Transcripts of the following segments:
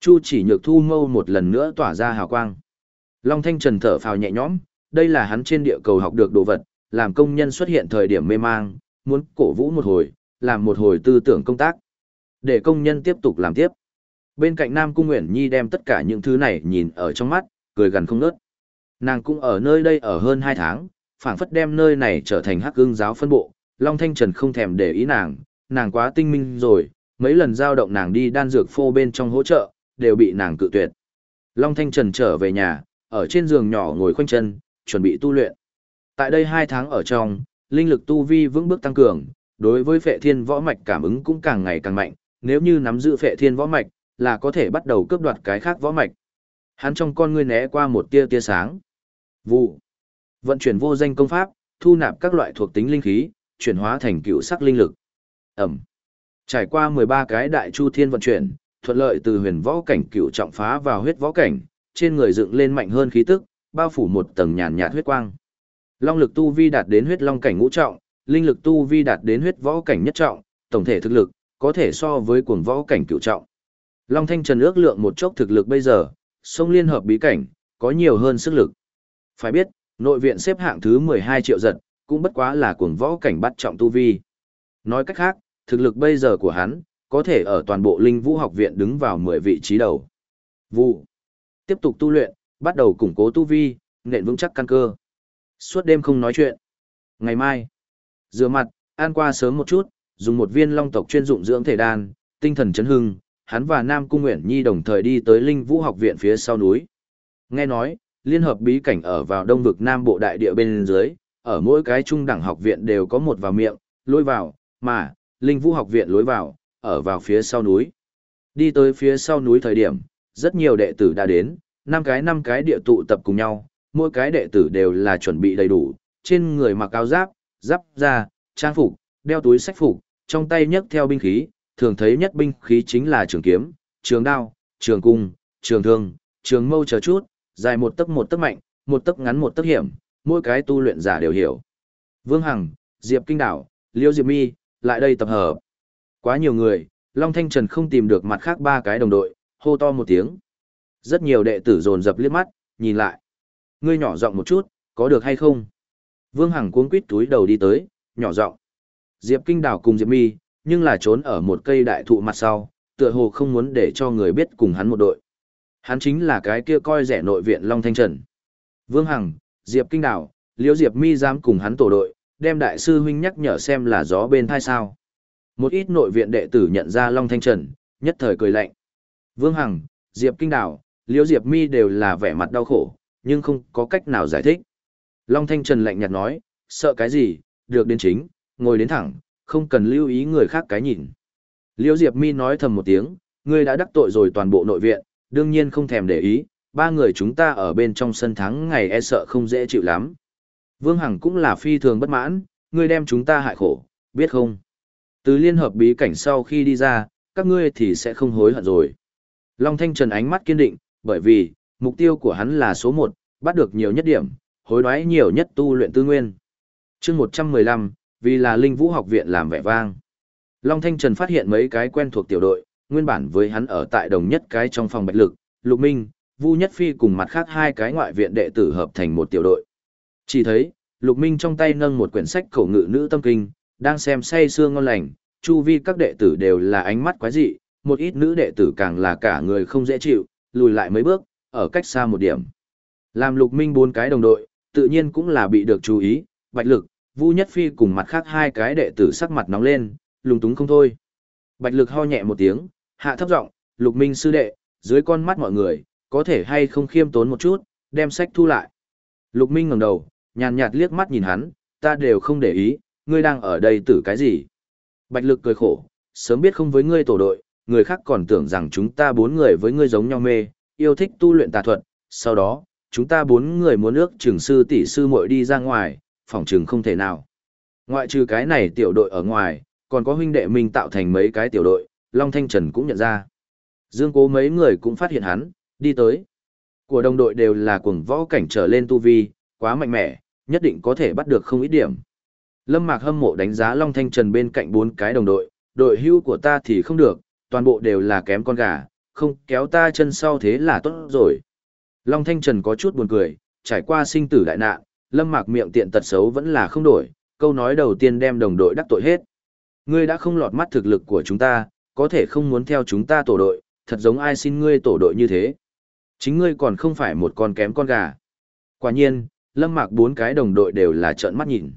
Chu chỉ nhược thu mâu một lần nữa tỏa ra hào quang. Long Thanh Trần thở phào nhẹ nhõm, đây là hắn trên địa cầu học được đồ vật, làm công nhân xuất hiện thời điểm mê mang, muốn cổ vũ một hồi, làm một hồi tư tưởng công tác. Để công nhân tiếp tục làm tiếp. Bên cạnh Nam Cung Nguyễn Nhi đem tất cả những thứ này nhìn ở trong mắt, cười gần không nớt. Nàng cũng ở nơi đây ở hơn 2 tháng, phảng phất đem nơi này trở thành hắc ương giáo phân bộ. Long Thanh Trần không thèm để ý nàng, nàng quá tinh minh rồi, mấy lần giao động nàng đi đan dược phô bên trong hỗ trợ, đều bị nàng cự tuyệt. Long Thanh Trần trở về nhà, ở trên giường nhỏ ngồi khoanh chân, chuẩn bị tu luyện. Tại đây 2 tháng ở trong, linh lực tu vi vững bước tăng cường, đối với phệ thiên võ mạch cảm ứng cũng càng ngày càng mạnh, nếu như nắm giữ phệ thiên võ mạch, là có thể bắt đầu cướp đoạt cái khác võ mạch. Hắn trong con ngươi né qua một tia tia sáng. Vụ. Vận chuyển vô danh công pháp, thu nạp các loại thuộc tính linh khí, chuyển hóa thành cựu sắc linh lực. Ẩm. Trải qua 13 cái đại chu thiên vận chuyển, thuận lợi từ huyền võ cảnh cựu trọng phá vào huyết võ cảnh, trên người dựng lên mạnh hơn khí tức, bao phủ một tầng nhàn nhạt huyết quang. Long lực tu vi đạt đến huyết long cảnh ngũ trọng, linh lực tu vi đạt đến huyết võ cảnh nhất trọng, tổng thể thực lực có thể so với cuồng võ cảnh cựu trọng. Long Thanh Trần ước lượng một chốc thực lực bây giờ, sông liên hợp bí cảnh, có nhiều hơn sức lực. Phải biết, nội viện xếp hạng thứ 12 triệu giật, cũng bất quá là cuồng võ cảnh bắt trọng tu vi. Nói cách khác, thực lực bây giờ của hắn, có thể ở toàn bộ linh vũ học viện đứng vào 10 vị trí đầu. Vụ. Tiếp tục tu luyện, bắt đầu củng cố tu vi, nền vững chắc căn cơ. Suốt đêm không nói chuyện. Ngày mai, rửa mặt, ăn qua sớm một chút, dùng một viên long tộc chuyên dụng dưỡng thể đan, tinh thần chấn hưng, hắn và Nam Cung Nguyễn Nhi đồng thời đi tới Linh Vũ học viện phía sau núi. Nghe nói, liên hợp bí cảnh ở vào đông vực Nam Bộ đại địa bên dưới, ở mỗi cái trung đẳng học viện đều có một vào miệng, lối vào, mà, Linh Vũ học viện lối vào, ở vào phía sau núi. Đi tới phía sau núi thời điểm, rất nhiều đệ tử đã đến, năm cái năm cái địa tụ tập cùng nhau, mỗi cái đệ tử đều là chuẩn bị đầy đủ, trên người mặc áo giáp, giáp da, trang phục, đeo túi sách phục, trong tay nhấc theo binh khí, thường thấy nhất binh khí chính là trường kiếm, trường đao, trường cung, trường thương, trường mâu chờ chút, dài một tấc một tấc mạnh, một tấc ngắn một tấc hiểm, mỗi cái tu luyện giả đều hiểu. Vương Hằng, Diệp Kinh Đảo, Liêu Diệp Mi, lại đây tập hợp. Quá nhiều người, Long Thanh Trần không tìm được mặt khác ba cái đồng đội, hô to một tiếng. Rất nhiều đệ tử dồn dập liếc mắt, nhìn lại. Ngươi nhỏ giọng một chút, có được hay không? Vương Hằng cuống quít túi đầu đi tới, nhỏ giọng. Diệp Kinh Đào cùng Diệp Mi, nhưng là trốn ở một cây đại thụ mặt sau, tựa hồ không muốn để cho người biết cùng hắn một đội. Hắn chính là cái kia coi rẻ nội viện Long Thanh Trần. Vương Hằng, Diệp Kinh Đào, Liễu Diệp Mi dám cùng hắn tổ đội, đem đại sư huynh nhắc nhở xem là gió bên thai sao. Một ít nội viện đệ tử nhận ra Long Thanh Trần, nhất thời cười lạnh. Vương Hằng, Diệp Kinh Đào, Liễu Diệp Mi đều là vẻ mặt đau khổ, nhưng không có cách nào giải thích. Long Thanh Trần lạnh nhạt nói, sợ cái gì, được đến chính, ngồi đến thẳng, không cần lưu ý người khác cái nhìn. Liễu Diệp Mi nói thầm một tiếng, ngươi đã đắc tội rồi toàn bộ nội viện, đương nhiên không thèm để ý, ba người chúng ta ở bên trong sân thắng ngày e sợ không dễ chịu lắm. Vương Hằng cũng là phi thường bất mãn, ngươi đem chúng ta hại khổ, biết không? Từ liên hợp bí cảnh sau khi đi ra, các ngươi thì sẽ không hối hận rồi. Long Thanh Trần ánh mắt kiên định, bởi vì, mục tiêu của hắn là số 1, bắt được nhiều nhất điểm, hối đoái nhiều nhất tu luyện tư nguyên. chương 115, vì là Linh Vũ học viện làm vẻ vang. Long Thanh Trần phát hiện mấy cái quen thuộc tiểu đội, nguyên bản với hắn ở tại đồng nhất cái trong phòng bạch lực, Lục Minh, Vu Nhất Phi cùng mặt khác hai cái ngoại viện đệ tử hợp thành một tiểu đội. Chỉ thấy, Lục Minh trong tay nâng một quyển sách khẩu ngữ nữ tâm kinh, đang xem say sương ngon lành, chu vi các đệ tử đều là ánh mắt quái dị, một ít nữ đệ tử càng là cả người không dễ chịu, lùi lại mấy bước, ở cách xa một điểm. Làm Lục Minh bốn cái đồng đội, tự nhiên cũng là bị được chú ý, Bạch Lực, Vu Nhất Phi cùng mặt khác hai cái đệ tử sắc mặt nóng lên, lúng túng không thôi. Bạch Lực ho nhẹ một tiếng, hạ thấp giọng, "Lục Minh sư đệ, dưới con mắt mọi người, có thể hay không khiêm tốn một chút, đem sách thu lại." Lục Minh ngẩng đầu, nhàn nhạt liếc mắt nhìn hắn, "Ta đều không để ý, ngươi đang ở đây tử cái gì?" Bạch Lực cười khổ, "Sớm biết không với ngươi tổ đội, người khác còn tưởng rằng chúng ta bốn người với ngươi giống nhau mê, yêu thích tu luyện tà thuật, sau đó, chúng ta bốn người muốn ước trường sư tỷ sư muội đi ra ngoài, phòng trường không thể nào. Ngoại trừ cái này tiểu đội ở ngoài, còn có huynh đệ mình tạo thành mấy cái tiểu đội, Long Thanh Trần cũng nhận ra. Dương cố mấy người cũng phát hiện hắn, đi tới. Của đồng đội đều là cuồng võ cảnh trở lên tu vi, quá mạnh mẽ, nhất định có thể bắt được không ít điểm. Lâm Mạc hâm mộ đánh giá Long Thanh Trần bên cạnh bốn cái đồng đội, đội hưu của ta thì không được, toàn bộ đều là kém con gà, không kéo ta chân sau thế là tốt rồi. Long Thanh Trần có chút buồn cười, trải qua sinh tử đại nạn, lâm mạc miệng tiện tật xấu vẫn là không đổi, câu nói đầu tiên đem đồng đội đắc tội hết. Ngươi đã không lọt mắt thực lực của chúng ta, có thể không muốn theo chúng ta tổ đội, thật giống ai xin ngươi tổ đội như thế. Chính ngươi còn không phải một con kém con gà. Quả nhiên, lâm mạc bốn cái đồng đội đều là trợn mắt nhìn.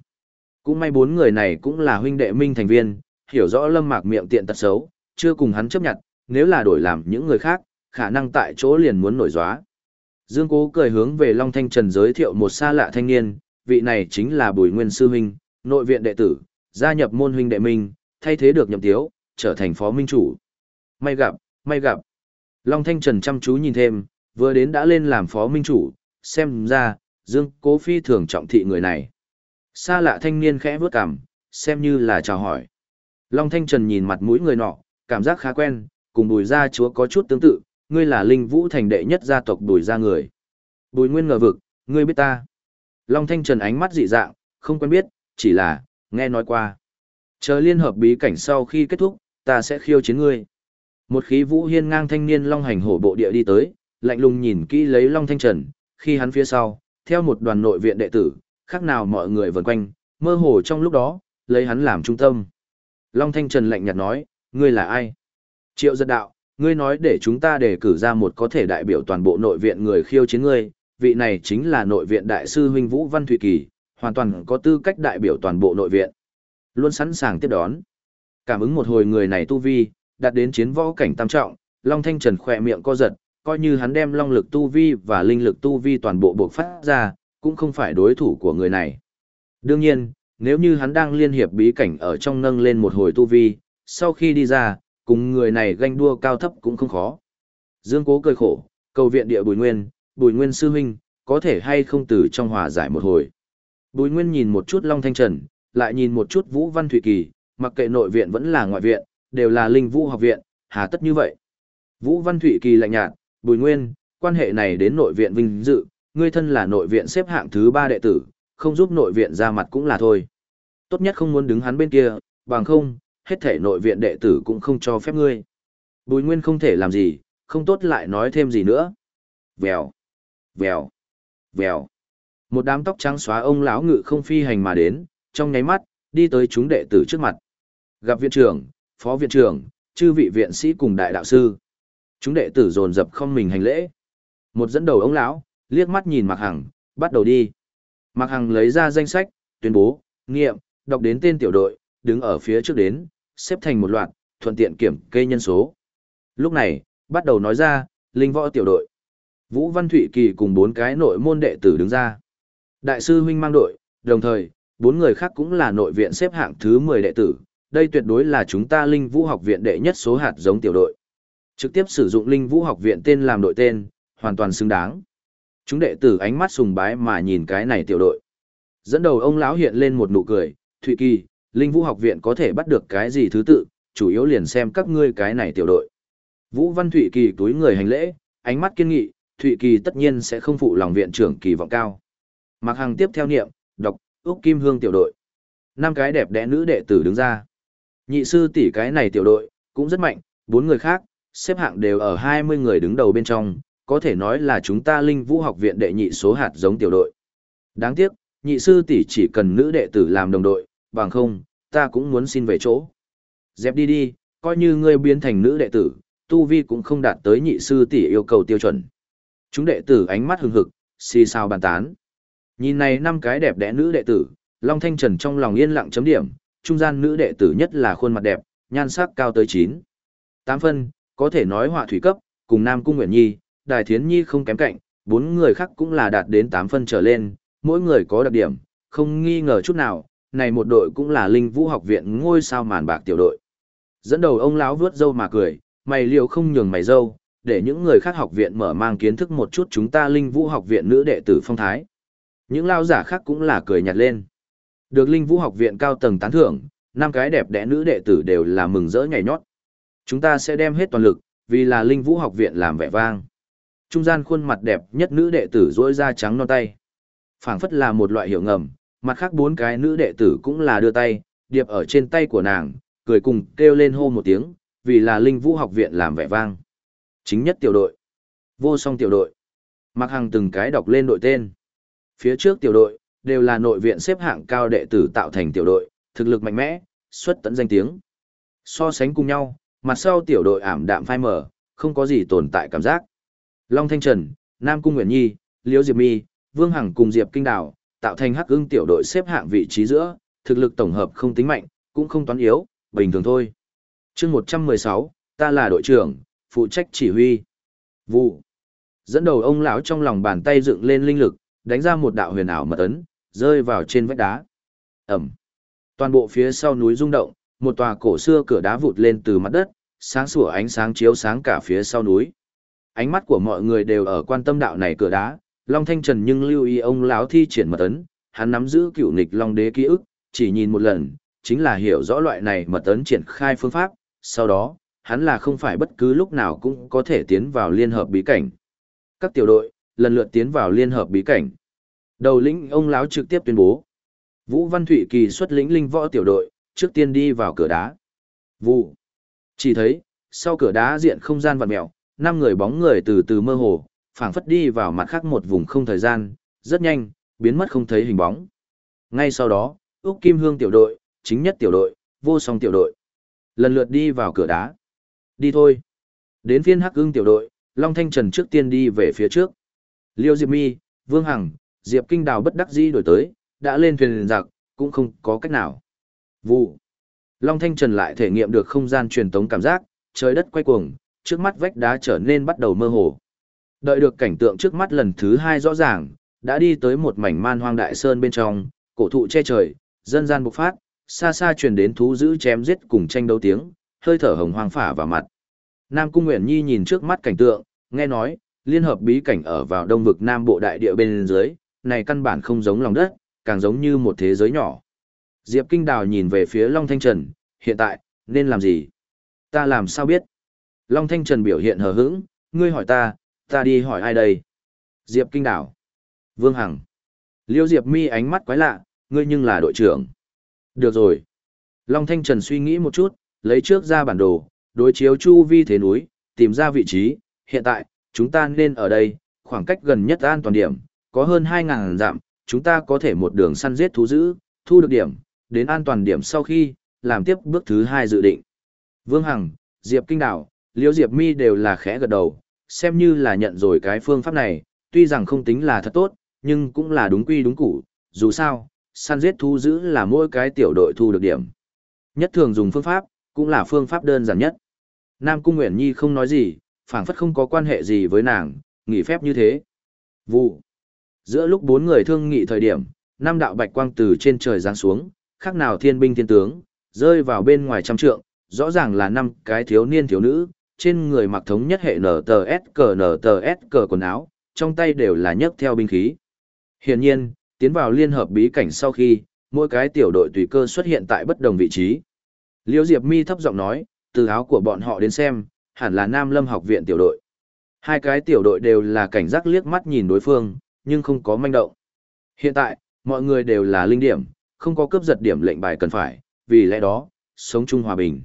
Cũng may bốn người này cũng là huynh đệ minh thành viên, hiểu rõ lâm mạc miệng tiện tật xấu, chưa cùng hắn chấp nhận, nếu là đổi làm những người khác, khả năng tại chỗ liền muốn nổi gióa. Dương Cố cười hướng về Long Thanh Trần giới thiệu một xa lạ thanh niên, vị này chính là Bùi Nguyên Sư Huynh, nội viện đệ tử, gia nhập môn huynh đệ minh, thay thế được nhậm tiếu, trở thành phó minh chủ. May gặp, may gặp. Long Thanh Trần chăm chú nhìn thêm, vừa đến đã lên làm phó minh chủ, xem ra, Dương Cố phi thường trọng thị người này. Xa lạ thanh niên khẽ vớt cằm, xem như là chào hỏi. Long Thanh Trần nhìn mặt mũi người nọ, cảm giác khá quen, cùng bùi gia chúa có chút tương tự, ngươi là linh vũ thành đệ nhất gia tộc bùi gia người. Bùi nguyên ngờ vực, ngươi biết ta. Long Thanh Trần ánh mắt dị dạng, không quen biết, chỉ là, nghe nói qua. Chờ liên hợp bí cảnh sau khi kết thúc, ta sẽ khiêu chiến ngươi. Một khí vũ hiên ngang thanh niên long hành hổ bộ địa đi tới, lạnh lùng nhìn kỹ lấy Long Thanh Trần, khi hắn phía sau, theo một đoàn nội viện đệ tử, khác nào mọi người vần quanh, mơ hồ trong lúc đó, lấy hắn làm trung tâm. Long Thanh Trần lạnh nhạt nói, ngươi là ai? Triệu giật đạo, ngươi nói để chúng ta đề cử ra một có thể đại biểu toàn bộ nội viện người khiêu chiến ngươi, vị này chính là nội viện đại sư huynh Vũ Văn Thụy Kỳ, hoàn toàn có tư cách đại biểu toàn bộ nội viện. Luôn sẵn sàng tiếp đón. Cảm ứng một hồi người này tu vi, đạt đến chiến võ cảnh tam trọng, Long Thanh Trần khỏe miệng co giật, coi như hắn đem long lực tu vi và linh lực tu vi toàn bộ bộc phát ra, cũng không phải đối thủ của người này. Đương nhiên, nếu như hắn đang liên hiệp bí cảnh ở trong nâng lên một hồi tu vi, sau khi đi ra, cùng người này ganh đua cao thấp cũng không khó. Dương Cố cười khổ, cầu viện địa Bùi Nguyên, Bùi Nguyên sư huynh, có thể hay không từ trong hòa giải một hồi. Bùi Nguyên nhìn một chút Long Thanh Trần, lại nhìn một chút Vũ Văn Thụy Kỳ, mặc kệ nội viện vẫn là ngoại viện, đều là linh vũ học viện, hà tất như vậy. Vũ Văn Thụy Kỳ lạnh nhạt, Bùi Nguyên, quan hệ này đến nội viện vinh dự, ngươi thân là nội viện xếp hạng thứ ba đệ tử, không giúp nội viện ra mặt cũng là thôi. Tốt nhất không muốn đứng hắn bên kia, bằng không, hết thể nội viện đệ tử cũng không cho phép ngươi. Bùi Nguyên không thể làm gì, không tốt lại nói thêm gì nữa. Vèo, vèo, vèo. Một đám tóc trắng xóa ông lão ngự không phi hành mà đến, trong nháy mắt, đi tới chúng đệ tử trước mặt. Gặp viện trưởng, phó viện trưởng, chư vị viện sĩ cùng đại đạo sư. Chúng đệ tử dồn dập không mình hành lễ. Một dẫn đầu ông lão, liếc mắt nhìn Mạc Hằng, bắt đầu đi. Mạc Hằng lấy ra danh sách, tuyên bố, nghiệm, đọc đến tên tiểu đội, đứng ở phía trước đến, xếp thành một loạt, thuận tiện kiểm kê nhân số. Lúc này, bắt đầu nói ra, linh võ tiểu đội. Vũ Văn Thụy Kỳ cùng bốn cái nội môn đệ tử đứng ra. Đại sư huynh mang đội, đồng thời, bốn người khác cũng là nội viện xếp hạng thứ 10 đệ tử. Đây tuyệt đối là chúng ta linh vũ học viện đệ nhất số hạt giống tiểu đội. Trực tiếp sử dụng linh vũ học viện tên làm đội tên, hoàn toàn xứng đáng. Chúng đệ tử ánh mắt sùng bái mà nhìn cái này tiểu đội. Dẫn đầu ông lão hiện lên một nụ cười, Thụy Kỳ, Linh Vũ học viện có thể bắt được cái gì thứ tự, chủ yếu liền xem các ngươi cái này tiểu đội. Vũ Văn Thụy Kỳ túi người hành lễ, ánh mắt kiên nghị, Thụy Kỳ tất nhiên sẽ không phụ lòng viện trưởng kỳ vọng cao. Mạc Hằng tiếp theo niệm, đọc, Úc Kim Hương tiểu đội. Năm cái đẹp đẽ nữ đệ tử đứng ra. Nhị sư tỷ cái này tiểu đội, cũng rất mạnh, bốn người khác, xếp hạng đều ở 20 người đứng đầu bên trong, có thể nói là chúng ta Linh Vũ học viện đệ nhị số hạt giống tiểu đội. Đáng tiếc, nhị sư tỷ chỉ cần nữ đệ tử làm đồng đội, bằng không, ta cũng muốn xin về chỗ. Dẹp đi đi, coi như ngươi biến thành nữ đệ tử, tu vi cũng không đạt tới nhị sư tỷ yêu cầu tiêu chuẩn. Chúng đệ tử ánh mắt hừng hực, xì xào bàn tán. Nhìn này năm cái đẹp đẽ nữ đệ tử, Long Thanh Trần trong lòng yên lặng chấm điểm, trung gian nữ đệ tử nhất là khuôn mặt đẹp, nhan sắc cao tới 9. 8 phân, có thể nói họa thủy cấp, cùng Nam Cung Nguyễn Nhi, Đài Thiến Nhi không kém cạnh, bốn người khác cũng là đạt đến 8 phân trở lên, mỗi người có đặc điểm, không nghi ngờ chút nào, này một đội cũng là Linh Vũ học viện ngôi sao màn bạc tiểu đội. Dẫn đầu ông lão vướt dâu mà cười, mày liều không nhường mày dâu, để những người khác học viện mở mang kiến thức một chút chúng ta Linh Vũ học viện nữ đệ tử phong thái. Những lao giả khác cũng là cười nhạt lên. Được Linh Vũ học viện cao tầng tán thưởng, năm cái đẹp đẽ nữ đệ tử đều là mừng rỡ nhảy nhót. Chúng ta sẽ đem hết toàn lực, vì là Linh Vũ học viện làm vẻ vang. Trung gian khuôn mặt đẹp nhất nữ đệ tử dỗi da trắng non tay. phảng phất là một loại hiệu ngầm, mặt khác bốn cái nữ đệ tử cũng là đưa tay, điệp ở trên tay của nàng, cười cùng kêu lên hô một tiếng, vì là Linh Vũ học viện làm vẻ vang. Chính nhất tiểu đội. Vô song tiểu đội. Mặc Hằng từng cái đọc lên đội tên. Phía trước tiểu đội, đều là nội viện xếp hạng cao đệ tử tạo thành tiểu đội, thực lực mạnh mẽ, xuất tận danh tiếng. So sánh cùng nhau, mặt sau tiểu đội ảm đạm phai mờ, không có gì tồn tại cảm giác. Long Thanh Trần, Nam Cung Nguyễn Nhi, Liễu Diệp Mi, Vương Hằng cùng Diệp Kinh Đào, tạo thành hắc ưng tiểu đội xếp hạng vị trí giữa, thực lực tổng hợp không tính mạnh, cũng không toán yếu, bình thường thôi. chương 116, ta là đội trưởng, phụ trách chỉ huy. Vụ. Dẫn đầu ông lão trong lòng bàn tay dựng lên linh lực, đánh ra một đạo huyền ảo mật ấn, rơi vào trên vách đá. Ẩm. Toàn bộ phía sau núi rung động, một tòa cổ xưa cửa đá vụt lên từ mặt đất, sáng sủa ánh sáng chiếu sáng cả phía sau núi. Ánh mắt của mọi người đều ở quan tâm đạo này cửa đá, Long Thanh Trần nhưng lưu ý ông lão thi triển mật ấn, hắn nắm giữ cựu nghịch Long Đế ký ức, chỉ nhìn một lần, chính là hiểu rõ loại này mật ấn triển khai phương pháp, sau đó, hắn là không phải bất cứ lúc nào cũng có thể tiến vào liên hợp bí cảnh. Các tiểu đội, lần lượt tiến vào liên hợp bí cảnh. Đầu lĩnh ông lão trực tiếp tuyên bố. Vũ Văn Thụy Kỳ xuất lĩnh linh võ tiểu đội, trước tiên đi vào cửa đá. Vụ. Chỉ thấy, sau cửa đá diện không gian vặn mèo, năm người bóng người từ từ mơ hồ, phảng phất đi vào mặt khác một vùng không thời gian, rất nhanh, biến mất không thấy hình bóng. Ngay sau đó, Úc Kim Hương tiểu đội, chính nhất tiểu đội, vô song tiểu đội. Lần lượt đi vào cửa đá. Đi thôi. Đến phiên Hắc Ưng tiểu đội, Long Thanh Trần trước tiên đi về phía trước. Liêu Diệp Mi, Vương Hằng, Diệp Kinh Đào bất đắc dĩ đổi tới, đã lên thuyền giặc, cũng không có cách nào. Vụ. Long Thanh Trần lại thể nghiệm được không gian truyền tống cảm giác, trời đất quay cuồng, trước mắt vách đá trở nên bắt đầu mơ hồ. Đợi được cảnh tượng trước mắt lần thứ hai rõ ràng, đã đi tới một mảnh man hoang đại sơn bên trong, cổ thụ che trời, dân gian bộc phát, xa xa truyền đến thú dữ chém giết cùng tranh đấu tiếng, hơi thở hồng hoang phả vào mặt. Nam Cung Nguyễn Nhi nhìn trước mắt cảnh tượng, nghe nói, liên hợp bí cảnh ở vào đông vực Nam Bộ đại địa bên dưới, này căn bản không giống lòng đất, càng giống như một thế giới nhỏ. Diệp Kinh Đào nhìn về phía Long Thanh Trần, hiện tại, nên làm gì? Ta làm sao biết? Long Thanh Trần biểu hiện hờ hững, ngươi hỏi ta, ta đi hỏi ai đây? Diệp Kinh Đảo, Vương Hằng. Liêu Diệp mi ánh mắt quái lạ, ngươi nhưng là đội trưởng. Được rồi. Long Thanh Trần suy nghĩ một chút, lấy trước ra bản đồ, đối chiếu chu vi thế núi, tìm ra vị trí. Hiện tại, chúng ta nên ở đây, khoảng cách gần nhất an toàn điểm, có hơn 2.000 dặm, chúng ta có thể một đường săn giết thú dữ, thu được điểm, đến an toàn điểm sau khi, làm tiếp bước thứ hai dự định. Vương Hằng, Diệp Kinh Đảo, Liễu Diệp Mi đều là khẽ gật đầu, xem như là nhận rồi cái phương pháp này, tuy rằng không tính là thật tốt, nhưng cũng là đúng quy đúng củ, dù sao, săn giết thu giữ là mỗi cái tiểu đội thu được điểm. Nhất thường dùng phương pháp, cũng là phương pháp đơn giản nhất. Nam Cung Nguyễn Nhi không nói gì, phảng phất không có quan hệ gì với nàng, nghỉ phép như thế. Vụ. Giữa lúc bốn người thương nghị thời điểm, năm đạo bạch quang từ trên trời giáng xuống, khác nào thiên binh thiên tướng, rơi vào bên ngoài trăm trượng, rõ ràng là năm cái thiếu niên thiếu nữ, trên người mặc thống nhất hệ NTS cờ NTS cờ quần áo, trong tay đều là nhấc theo binh khí. Hiển nhiên, tiến vào liên hợp bí cảnh sau khi, mỗi cái tiểu đội tùy cơ xuất hiện tại bất đồng vị trí. Liễu Diệp Mi thấp giọng nói, từ áo của bọn họ đến xem, hẳn là Nam Lâm học viện tiểu đội. Hai cái tiểu đội đều là cảnh giác liếc mắt nhìn đối phương, nhưng không có manh động. Hiện tại, mọi người đều là linh điểm, không có cướp giật điểm lệnh bài cần phải, vì lẽ đó, sống chung hòa bình.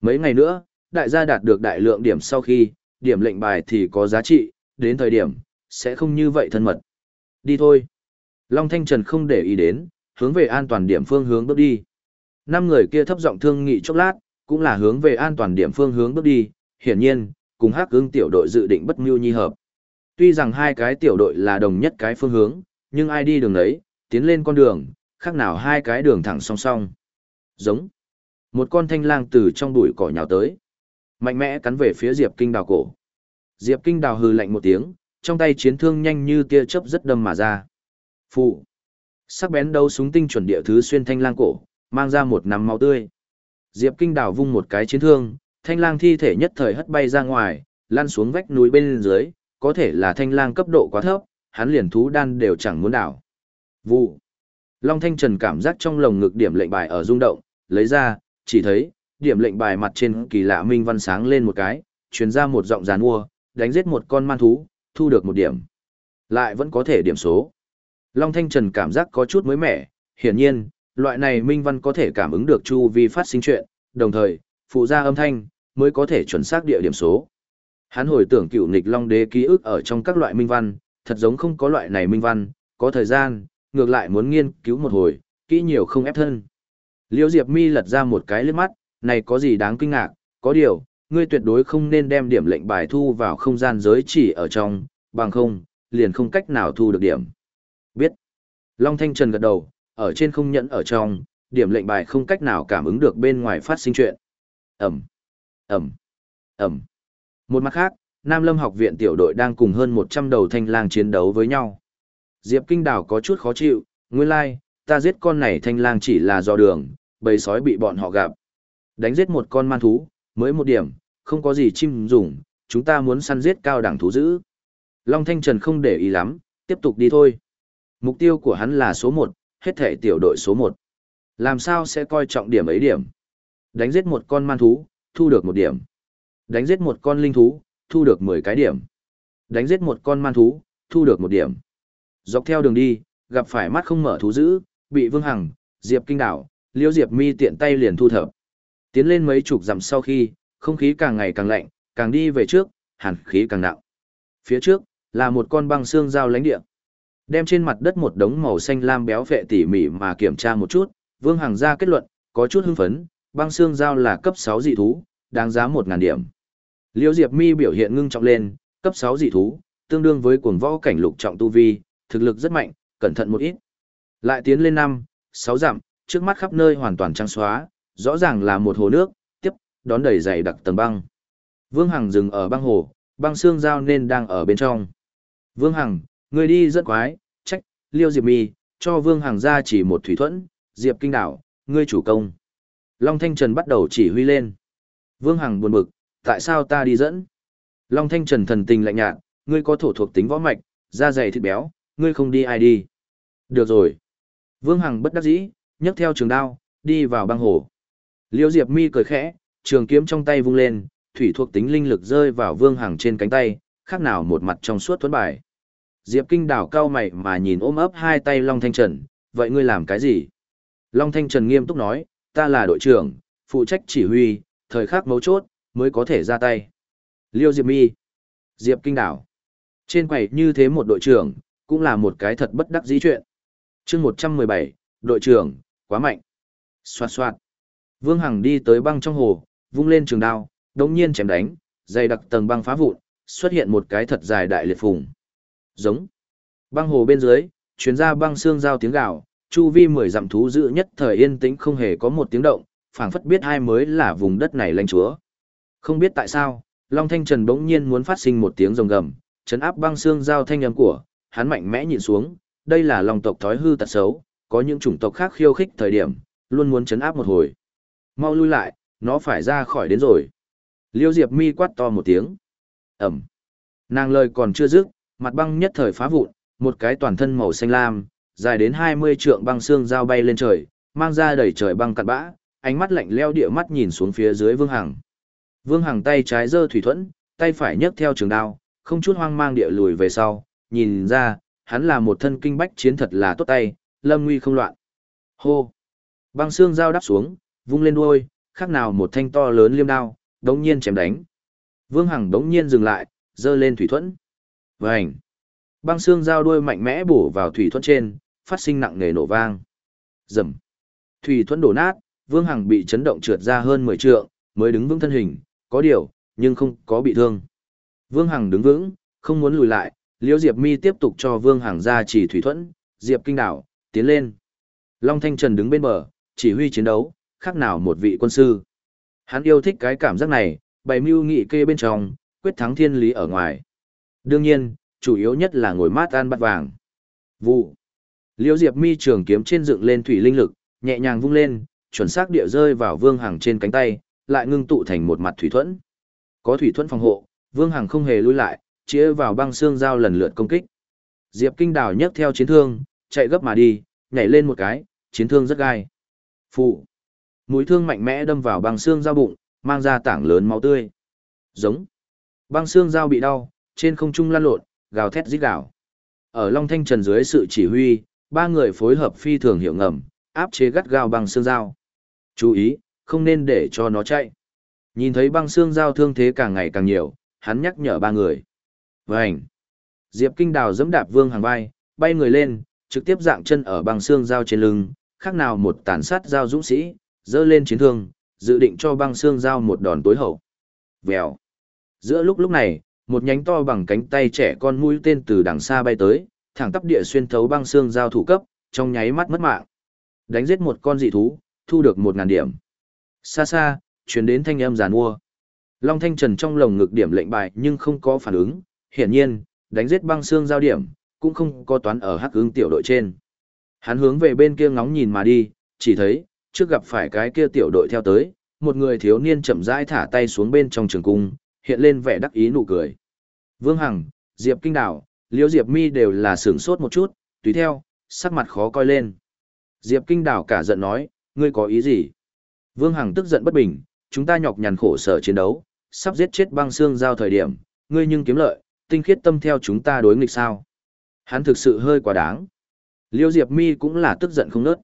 Mấy ngày nữa, đại gia đạt được đại lượng điểm sau khi, điểm lệnh bài thì có giá trị, đến thời điểm, sẽ không như vậy thân mật. Đi thôi. Long Thanh Trần không để ý đến, hướng về an toàn điểm phương hướng bước đi. Năm người kia thấp giọng thương nghị chốc lát, cũng là hướng về an toàn điểm phương hướng bước đi, hiển nhiên, cùng hắc ương tiểu đội dự định bất mưu nhi hợp. Tuy rằng hai cái tiểu đội là đồng nhất cái phương hướng, nhưng ai đi đường đấy, tiến lên con đường, khác nào hai cái đường thẳng song song. Giống. Một con thanh lang từ trong bụi cỏ nhào tới. Mạnh mẽ cắn về phía Diệp Kinh Đào cổ. Diệp Kinh Đào hừ lạnh một tiếng, trong tay chiến thương nhanh như tia chớp rất đâm mà ra. Phụ. Sắc bén đấu súng tinh chuẩn địa thứ xuyên thanh lang cổ, mang ra một nắm máu tươi. Diệp Kinh Đào vung một cái chiến thương, thanh lang thi thể nhất thời hất bay ra ngoài, lăn xuống vách núi bên dưới, có thể là thanh lang cấp độ quá thấp, hắn liền thú đan đều chẳng muốn đảo. Vụ. Long Thanh Trần cảm giác trong lồng ngực điểm lệnh bài ở rung động, lấy ra, chỉ thấy, điểm lệnh bài mặt trên kỳ lạ minh văn sáng lên một cái, truyền ra một giọng giàn mua, đánh giết một con man thú, thu được một điểm. Lại vẫn có thể điểm số. Long Thanh Trần cảm giác có chút mới mẻ, hiển nhiên, loại này minh văn có thể cảm ứng được chu vi phát sinh chuyện, đồng thời, phụ ra âm thanh, mới có thể chuẩn xác địa điểm số. Hắn hồi tưởng cựu nghịch long đế ký ức ở trong các loại minh văn, thật giống không có loại này minh văn, có thời gian, ngược lại muốn nghiên cứu một hồi, kỹ nhiều không ép thân. Liễu Diệp Mi lật ra một cái liếc mắt, này có gì đáng kinh ngạc, có điều, ngươi tuyệt đối không nên đem điểm lệnh bài thu vào không gian giới chỉ ở trong, bằng không, liền không cách nào thu được điểm. Biết. Long Thanh Trần gật đầu, ở trên không nhẫn ở trong, điểm lệnh bài không cách nào cảm ứng được bên ngoài phát sinh chuyện. Ẩm, Ẩm, Ẩm. Một mặt khác, Nam Lâm học viện tiểu đội đang cùng hơn 100 đầu thanh lang chiến đấu với nhau. Diệp Kinh Đảo có chút khó chịu, nguyên lai, like, ta giết con này thanh lang chỉ là do đường, bầy sói bị bọn họ gặp. Đánh giết một con man thú, mới một điểm, không có gì chim dùng, chúng ta muốn săn giết cao đẳng thú dữ. Long Thanh Trần không để ý lắm, tiếp tục đi thôi. Mục tiêu của hắn là số 1, hết thể tiểu đội số 1. Làm sao sẽ coi trọng điểm ấy điểm? Đánh giết một con man thú, thu được một điểm. Đánh giết một con linh thú, thu được 10 cái điểm. Đánh giết một con man thú, thu được một điểm. Dọc theo đường đi, gặp phải mắt không mở thú dữ, bị Vương Hằng, Diệp Kinh Đảo, Liêu Diệp Mi tiện tay liền thu thập. Tiến lên mấy chục dặm sau khi, không khí càng ngày càng lạnh, càng đi về trước, hàn khí càng nặng. Phía trước là một con băng xương dao lãnh địa. Đem trên mặt đất một đống màu xanh lam béo phệ tỉ mỉ mà kiểm tra một chút, Vương Hằng ra kết luận, có chút hưng phấn, băng xương dao là cấp 6 dị thú, đáng giá 1000 điểm. liễu Diệp Mi biểu hiện ngưng trọng lên, cấp 6 dị thú, tương đương với cuồng võ cảnh lục trọng tu vi, thực lực rất mạnh, cẩn thận một ít. Lại tiến lên 5, 6 dặm, trước mắt khắp nơi hoàn toàn trắng xóa, rõ ràng là một hồ nước, tiếp, đón đầy dày đặc tầng băng. Vương Hằng dừng ở băng hồ, băng xương dao nên đang ở bên trong. Vương Hằng, người đi rất quái, trách, Liêu Diệp Mi, cho Vương Hằng ra chỉ một thủy thuẫn, Diệp Kinh Đảo, ngươi chủ công. Long Thanh Trần bắt đầu chỉ huy lên. Vương Hằng buồn bực, tại sao ta đi dẫn? Long Thanh Trần thần tình lạnh nhạt, ngươi có thổ thuộc tính võ mạch, da dày thịt béo, ngươi không đi ai đi. Được rồi. Vương Hằng bất đắc dĩ, nhấc theo trường đao, đi vào băng hồ. Liêu Diệp Mi cười khẽ, trường kiếm trong tay vung lên, thủy thuộc tính linh lực rơi vào Vương Hằng trên cánh tay, khác nào một mặt trong suốt thuẫn bài. Diệp Kinh đảo cao mày mà nhìn ôm ấp hai tay Long Thanh Trần, vậy ngươi làm cái gì? Long Thanh Trần nghiêm túc nói, ta là đội trưởng, phụ trách chỉ huy, thời khắc mấu chốt, mới có thể ra tay. Liêu Diệp Mi, Diệp Kinh đảo. Trên quầy như thế một đội trưởng, cũng là một cái thật bất đắc dĩ chuyện. chương 117, đội trưởng, quá mạnh. Xoạt xoạt. Vương Hằng đi tới băng trong hồ, vung lên trường đao, đống nhiên chém đánh, dày đặc tầng băng phá vụn, xuất hiện một cái thật dài đại liệt phùng. Giống. Băng hồ bên dưới, chuyến ra băng xương giao tiếng gào, chu vi mười dặm thú dữ nhất thời yên tĩnh không hề có một tiếng động, phảng phất biết ai mới là vùng đất này lãnh chúa. Không biết tại sao, Long Thanh Trần bỗng nhiên muốn phát sinh một tiếng rồng gầm, chấn áp băng xương giao thanh âm của, hắn mạnh mẽ nhìn xuống, đây là long tộc thói hư tật xấu, có những chủng tộc khác khiêu khích thời điểm, luôn muốn chấn áp một hồi. Mau lui lại, nó phải ra khỏi đến rồi. Liêu Diệp Mi quát to một tiếng. Ẩm. Nàng lời còn chưa dứt, mặt băng nhất thời phá vụn, một cái toàn thân màu xanh lam, dài đến 20 trượng băng xương dao bay lên trời, mang ra đầy trời băng cặn bã, ánh mắt lạnh leo địa mắt nhìn xuống phía dưới Vương Hằng. Vương Hằng tay trái giơ thủy thuẫn, tay phải nhấc theo trường đao, không chút hoang mang địa lùi về sau, nhìn ra, hắn là một thân kinh bách chiến thật là tốt tay, lâm nguy không loạn. Hô! Băng xương dao đáp xuống, vung lên đuôi, khác nào một thanh to lớn liêm đao, đống nhiên chém đánh. Vương Hằng đống nhiên dừng lại, dơ lên thủy thuẫn. Vành! Băng xương dao đuôi mạnh mẽ bổ vào thủy thuẫn trên, phát sinh nặng nề nổ vang. Rầm! Thủy thuẫn đổ nát, Vương Hằng bị chấn động trượt ra hơn 10 trượng, mới đứng vững thân hình, có điều, nhưng không có bị thương. Vương Hằng đứng vững, không muốn lùi lại, Liễu Diệp Mi tiếp tục cho Vương Hằng ra chỉ thủy thuẫn, Diệp Kinh đảo, tiến lên. Long Thanh Trần đứng bên bờ, chỉ huy chiến đấu, khác nào một vị quân sư. Hắn yêu thích cái cảm giác này, bày mưu nghị kê bên trong, quyết thắng thiên lý ở ngoài. Đương nhiên, chủ yếu nhất là ngồi mát ăn bát vàng. Vụ. Liễu Diệp Mi trường kiếm trên dựng lên thủy linh lực, nhẹ nhàng vung lên, chuẩn xác địa rơi vào Vương Hằng trên cánh tay, lại ngưng tụ thành một mặt thủy thuẫn. Có thủy thuẫn phòng hộ, Vương Hằng không hề lùi lại, chĩa vào băng xương dao lần lượt công kích. Diệp Kinh Đào nhấc theo chiến thương, chạy gấp mà đi, nhảy lên một cái, chiến thương rất gai. Phụ. Mũi thương mạnh mẽ đâm vào băng xương dao bụng, mang ra tảng lớn máu tươi. Giống. Băng xương dao bị đau, trên không trung lăn lộn, gào thét rít gào. Ở Long Thanh Trần dưới sự chỉ huy, ba người phối hợp phi thường hiệu ngầm, áp chế gắt gao băng xương dao. Chú ý, không nên để cho nó chạy. Nhìn thấy băng xương dao thương thế càng ngày càng nhiều, hắn nhắc nhở ba người. Vành. Diệp Kinh Đào giẫm đạp Vương hàng vai, bay người lên, trực tiếp dạng chân ở băng xương dao trên lưng, khác nào một tàn sát dao dũng sĩ, dơ lên chiến thương, dự định cho băng xương giao một đòn tối hậu. Vèo. Giữa lúc lúc này, một nhánh to bằng cánh tay trẻ con mũi tên từ đằng xa bay tới, thẳng tắp địa xuyên thấu băng xương giao thủ cấp, trong nháy mắt mất mạng. Đánh giết một con dị thú, thu được một ngàn điểm. Xa xa, truyền đến thanh âm giàn mua. Long Thanh Trần trong lồng ngực điểm lệnh bài nhưng không có phản ứng, hiển nhiên, đánh giết băng xương giao điểm, cũng không có toán ở hắc ứng tiểu đội trên. Hắn hướng về bên kia ngóng nhìn mà đi, chỉ thấy, trước gặp phải cái kia tiểu đội theo tới, một người thiếu niên chậm rãi thả tay xuống bên trong trường cung, hiện lên vẻ đắc ý nụ cười. Vương Hằng, Diệp Kinh Đảo, Liễu Diệp Mi đều là sửng sốt một chút, tùy theo, sắc mặt khó coi lên. Diệp Kinh Đảo cả giận nói, ngươi có ý gì? Vương Hằng tức giận bất bình, chúng ta nhọc nhằn khổ sở chiến đấu, sắp giết chết băng xương giao thời điểm, ngươi nhưng kiếm lợi, tinh khiết tâm theo chúng ta đối nghịch sao. Hắn thực sự hơi quá đáng. Liêu Diệp Mi cũng là tức giận không nớt.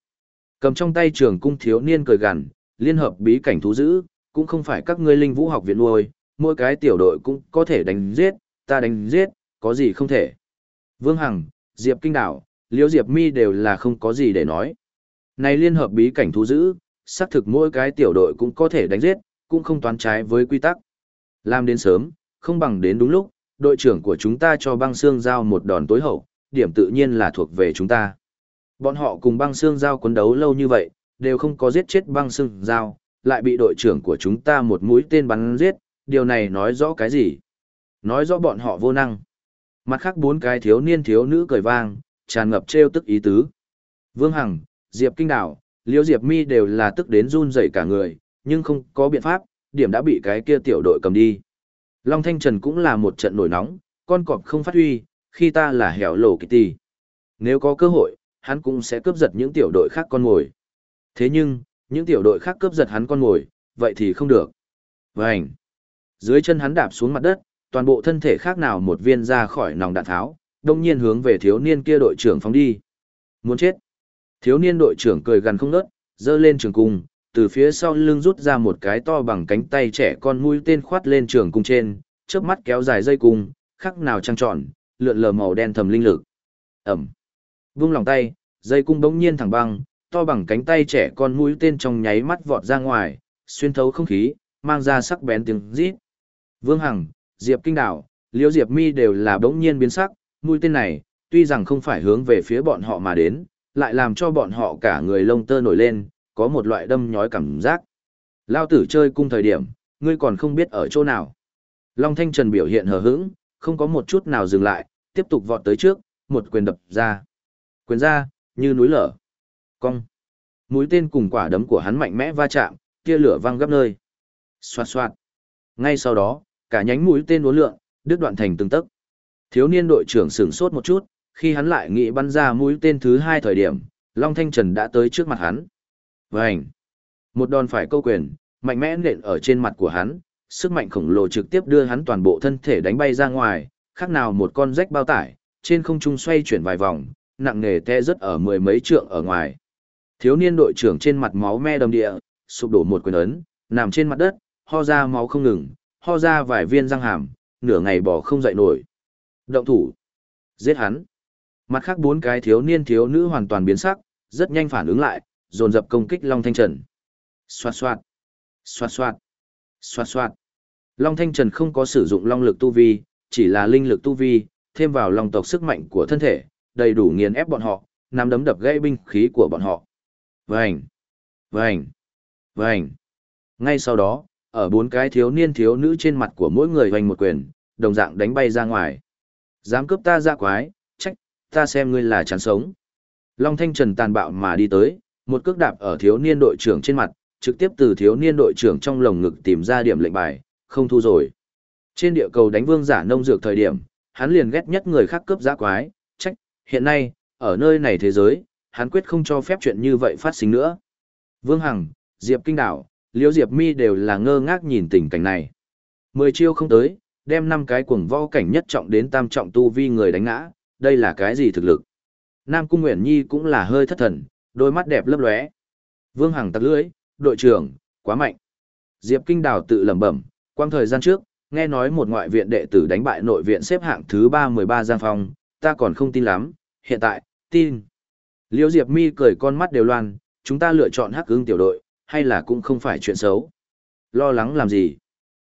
Cầm trong tay trường cung thiếu niên cười gằn, liên hợp bí cảnh thú dữ, cũng không phải các ngươi linh vũ học viện nuôi, mỗi cái tiểu đội cũng có thể đánh giết, ta đánh giết, có gì không thể. Vương Hằng, Diệp Kinh Đảo, Liêu Diệp Mi đều là không có gì để nói. Này liên hợp bí cảnh thú dữ, xác thực mỗi cái tiểu đội cũng có thể đánh giết, cũng không toán trái với quy tắc. Làm đến sớm, không bằng đến đúng lúc, đội trưởng của chúng ta cho băng xương giao một đòn tối hậu, điểm tự nhiên là thuộc về chúng ta. Bọn họ cùng băng xương giao quấn đấu lâu như vậy, đều không có giết chết băng xương giao, lại bị đội trưởng của chúng ta một mũi tên bắn giết, điều này nói rõ cái gì? Nói rõ bọn họ vô năng. Mặt khác bốn cái thiếu niên thiếu nữ cười vang, tràn ngập trêu tức ý tứ. Vương Hằng, Diệp Kinh Đảo, Liễu Diệp Mi đều là tức đến run rẩy cả người, nhưng không có biện pháp, điểm đã bị cái kia tiểu đội cầm đi. Long Thanh Trần cũng là một trận nổi nóng, con cọp không phát huy, khi ta là hẻo lộ Kitty. Nếu có cơ hội, hắn cũng sẽ cướp giật những tiểu đội khác con ngồi. Thế nhưng, những tiểu đội khác cướp giật hắn con ngồi, vậy thì không được. Vành! Dưới chân hắn đạp xuống mặt đất, toàn bộ thân thể khác nào một viên ra khỏi nòng đạn tháo, đông nhiên hướng về thiếu niên kia đội trưởng phóng đi. Muốn chết! Thiếu niên đội trưởng cười gần không nớt, dơ lên trường cung, từ phía sau lưng rút ra một cái to bằng cánh tay trẻ con mũi tên khoát lên trường cung trên, chớp mắt kéo dài dây cung, khắc nào trăng tròn, lượn lờ màu đen thầm linh lực. Ẩm. Vung lòng tay, dây cung bỗng nhiên thẳng băng, to bằng cánh tay trẻ con mũi tên trong nháy mắt vọt ra ngoài, xuyên thấu không khí, mang ra sắc bén tiếng rít. Vương Hằng, Diệp Kinh Đảo, Liễu Diệp Mi đều là bỗng nhiên biến sắc, mũi tên này, tuy rằng không phải hướng về phía bọn họ mà đến, lại làm cho bọn họ cả người lông tơ nổi lên, có một loại đâm nhói cảm giác. Lao tử chơi cung thời điểm, ngươi còn không biết ở chỗ nào. Long Thanh Trần biểu hiện hờ hững, không có một chút nào dừng lại, tiếp tục vọt tới trước, một quyền đập ra. Quyền ra, như núi lở. Cong. Mũi tên cùng quả đấm của hắn mạnh mẽ va chạm, tia lửa văng gấp nơi. Xoạt xoạt. Ngay sau đó, cả nhánh mũi tên uốn lượn, đứt đoạn thành từng tấc. Thiếu niên đội trưởng sửng sốt một chút, khi hắn lại nghĩ bắn ra mũi tên thứ hai thời điểm, Long Thanh Trần đã tới trước mặt hắn. Vành! Một đòn phải câu quyền, mạnh mẽ nện ở trên mặt của hắn, sức mạnh khổng lồ trực tiếp đưa hắn toàn bộ thân thể đánh bay ra ngoài, khác nào một con rách bao tải, trên không trung xoay chuyển vài vòng, nặng nề te rất ở mười mấy trượng ở ngoài. Thiếu niên đội trưởng trên mặt máu me đầm địa, sụp đổ một quyền ấn, nằm trên mặt đất, ho ra máu không ngừng, ho ra vài viên răng hàm, nửa ngày bỏ không dậy nổi. Động thủ. Giết hắn. Mặt khác bốn cái thiếu niên thiếu nữ hoàn toàn biến sắc, rất nhanh phản ứng lại, dồn dập công kích Long Thanh Trần. Xoạt xoạt, xoạt xoạt, xoạt xoạt. Long Thanh Trần không có sử dụng long lực tu vi, chỉ là linh lực tu vi, thêm vào long tộc sức mạnh của thân thể, đầy đủ nghiền ép bọn họ, nắm đấm đập gãy binh khí của bọn họ. Vành, vành, vành. Ngay sau đó, ở bốn cái thiếu niên thiếu nữ trên mặt của mỗi người hoành một quyền, đồng dạng đánh bay ra ngoài. Dám cướp ta ra quái, trách, ta xem ngươi là chán sống. Long Thanh Trần tàn bạo mà đi tới, một cước đạp ở thiếu niên đội trưởng trên mặt, trực tiếp từ thiếu niên đội trưởng trong lồng ngực tìm ra điểm lệnh bài, không thu rồi. Trên địa cầu đánh vương giả nông dược thời điểm, hắn liền ghét nhất người khác cướp ra quái, hiện nay, ở nơi này thế giới, hắn quyết không cho phép chuyện như vậy phát sinh nữa. Vương Hằng, Diệp Kinh Đảo, Liễu Diệp Mi đều là ngơ ngác nhìn tình cảnh này. Mười chiêu không tới, đem năm cái cuồng võ cảnh nhất trọng đến tam trọng tu vi người đánh ngã, đây là cái gì thực lực? Nam Cung Nguyễn Nhi cũng là hơi thất thần, đôi mắt đẹp lấp lóe. Vương Hằng tặc lưỡi, đội trưởng, quá mạnh. Diệp Kinh Đào tự lẩm bẩm, quang thời gian trước, Nghe nói một ngoại viện đệ tử đánh bại nội viện xếp hạng thứ 313 Giang Phong, ta còn không tin lắm, hiện tại, tin. Liêu Diệp Mi cười con mắt đều loan, chúng ta lựa chọn hắc ưng tiểu đội, hay là cũng không phải chuyện xấu. Lo lắng làm gì?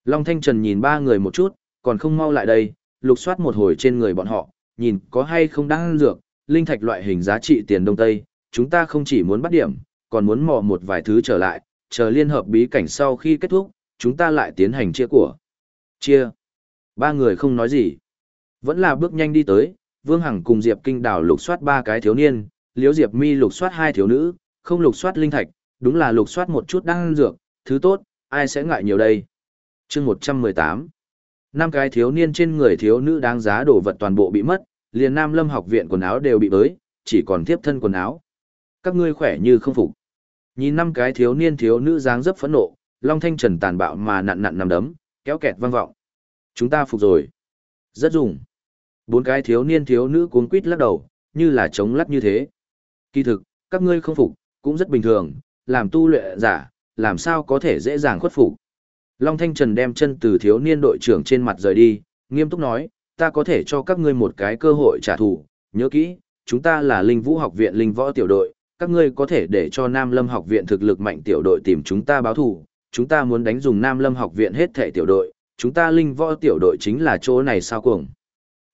Long Thanh Trần nhìn ba người một chút, còn không mau lại đây, lục soát một hồi trên người bọn họ, nhìn có hay không đang dược, linh thạch loại hình giá trị tiền đông tây, chúng ta không chỉ muốn bắt điểm, còn muốn mò một vài thứ trở lại, chờ liên hợp bí cảnh sau khi kết thúc, chúng ta lại tiến hành chia của. Chia. Ba người không nói gì. Vẫn là bước nhanh đi tới, Vương Hằng cùng Diệp Kinh Đào lục soát ba cái thiếu niên, Liễu Diệp Mi lục soát hai thiếu nữ, không lục soát linh thạch, đúng là lục soát một chút đang dược, thứ tốt, ai sẽ ngại nhiều đây. chương 118 năm cái thiếu niên trên người thiếu nữ đáng giá đồ vật toàn bộ bị mất, liền Nam Lâm học viện quần áo đều bị bới, chỉ còn tiếp thân quần áo. Các ngươi khỏe như không phục. Nhìn năm cái thiếu niên thiếu nữ dáng dấp phẫn nộ, Long Thanh Trần tàn bạo mà nặn nặn nằm đấm, kéo kẹt vang vọng. Chúng ta phục rồi. Rất dùng. Bốn cái thiếu niên thiếu nữ cuống quýt lắc đầu, như là chống lắc như thế. Kỳ thực, các ngươi không phục, cũng rất bình thường, làm tu luyện giả, làm sao có thể dễ dàng khuất phục. Long Thanh Trần đem chân từ thiếu niên đội trưởng trên mặt rời đi, nghiêm túc nói, ta có thể cho các ngươi một cái cơ hội trả thù, nhớ kỹ, chúng ta là linh vũ học viện linh võ tiểu đội, các ngươi có thể để cho Nam Lâm học viện thực lực mạnh tiểu đội tìm chúng ta báo thù, chúng ta muốn đánh dùng Nam Lâm học viện hết thể tiểu đội, chúng ta linh võ tiểu đội chính là chỗ này sao cuồng.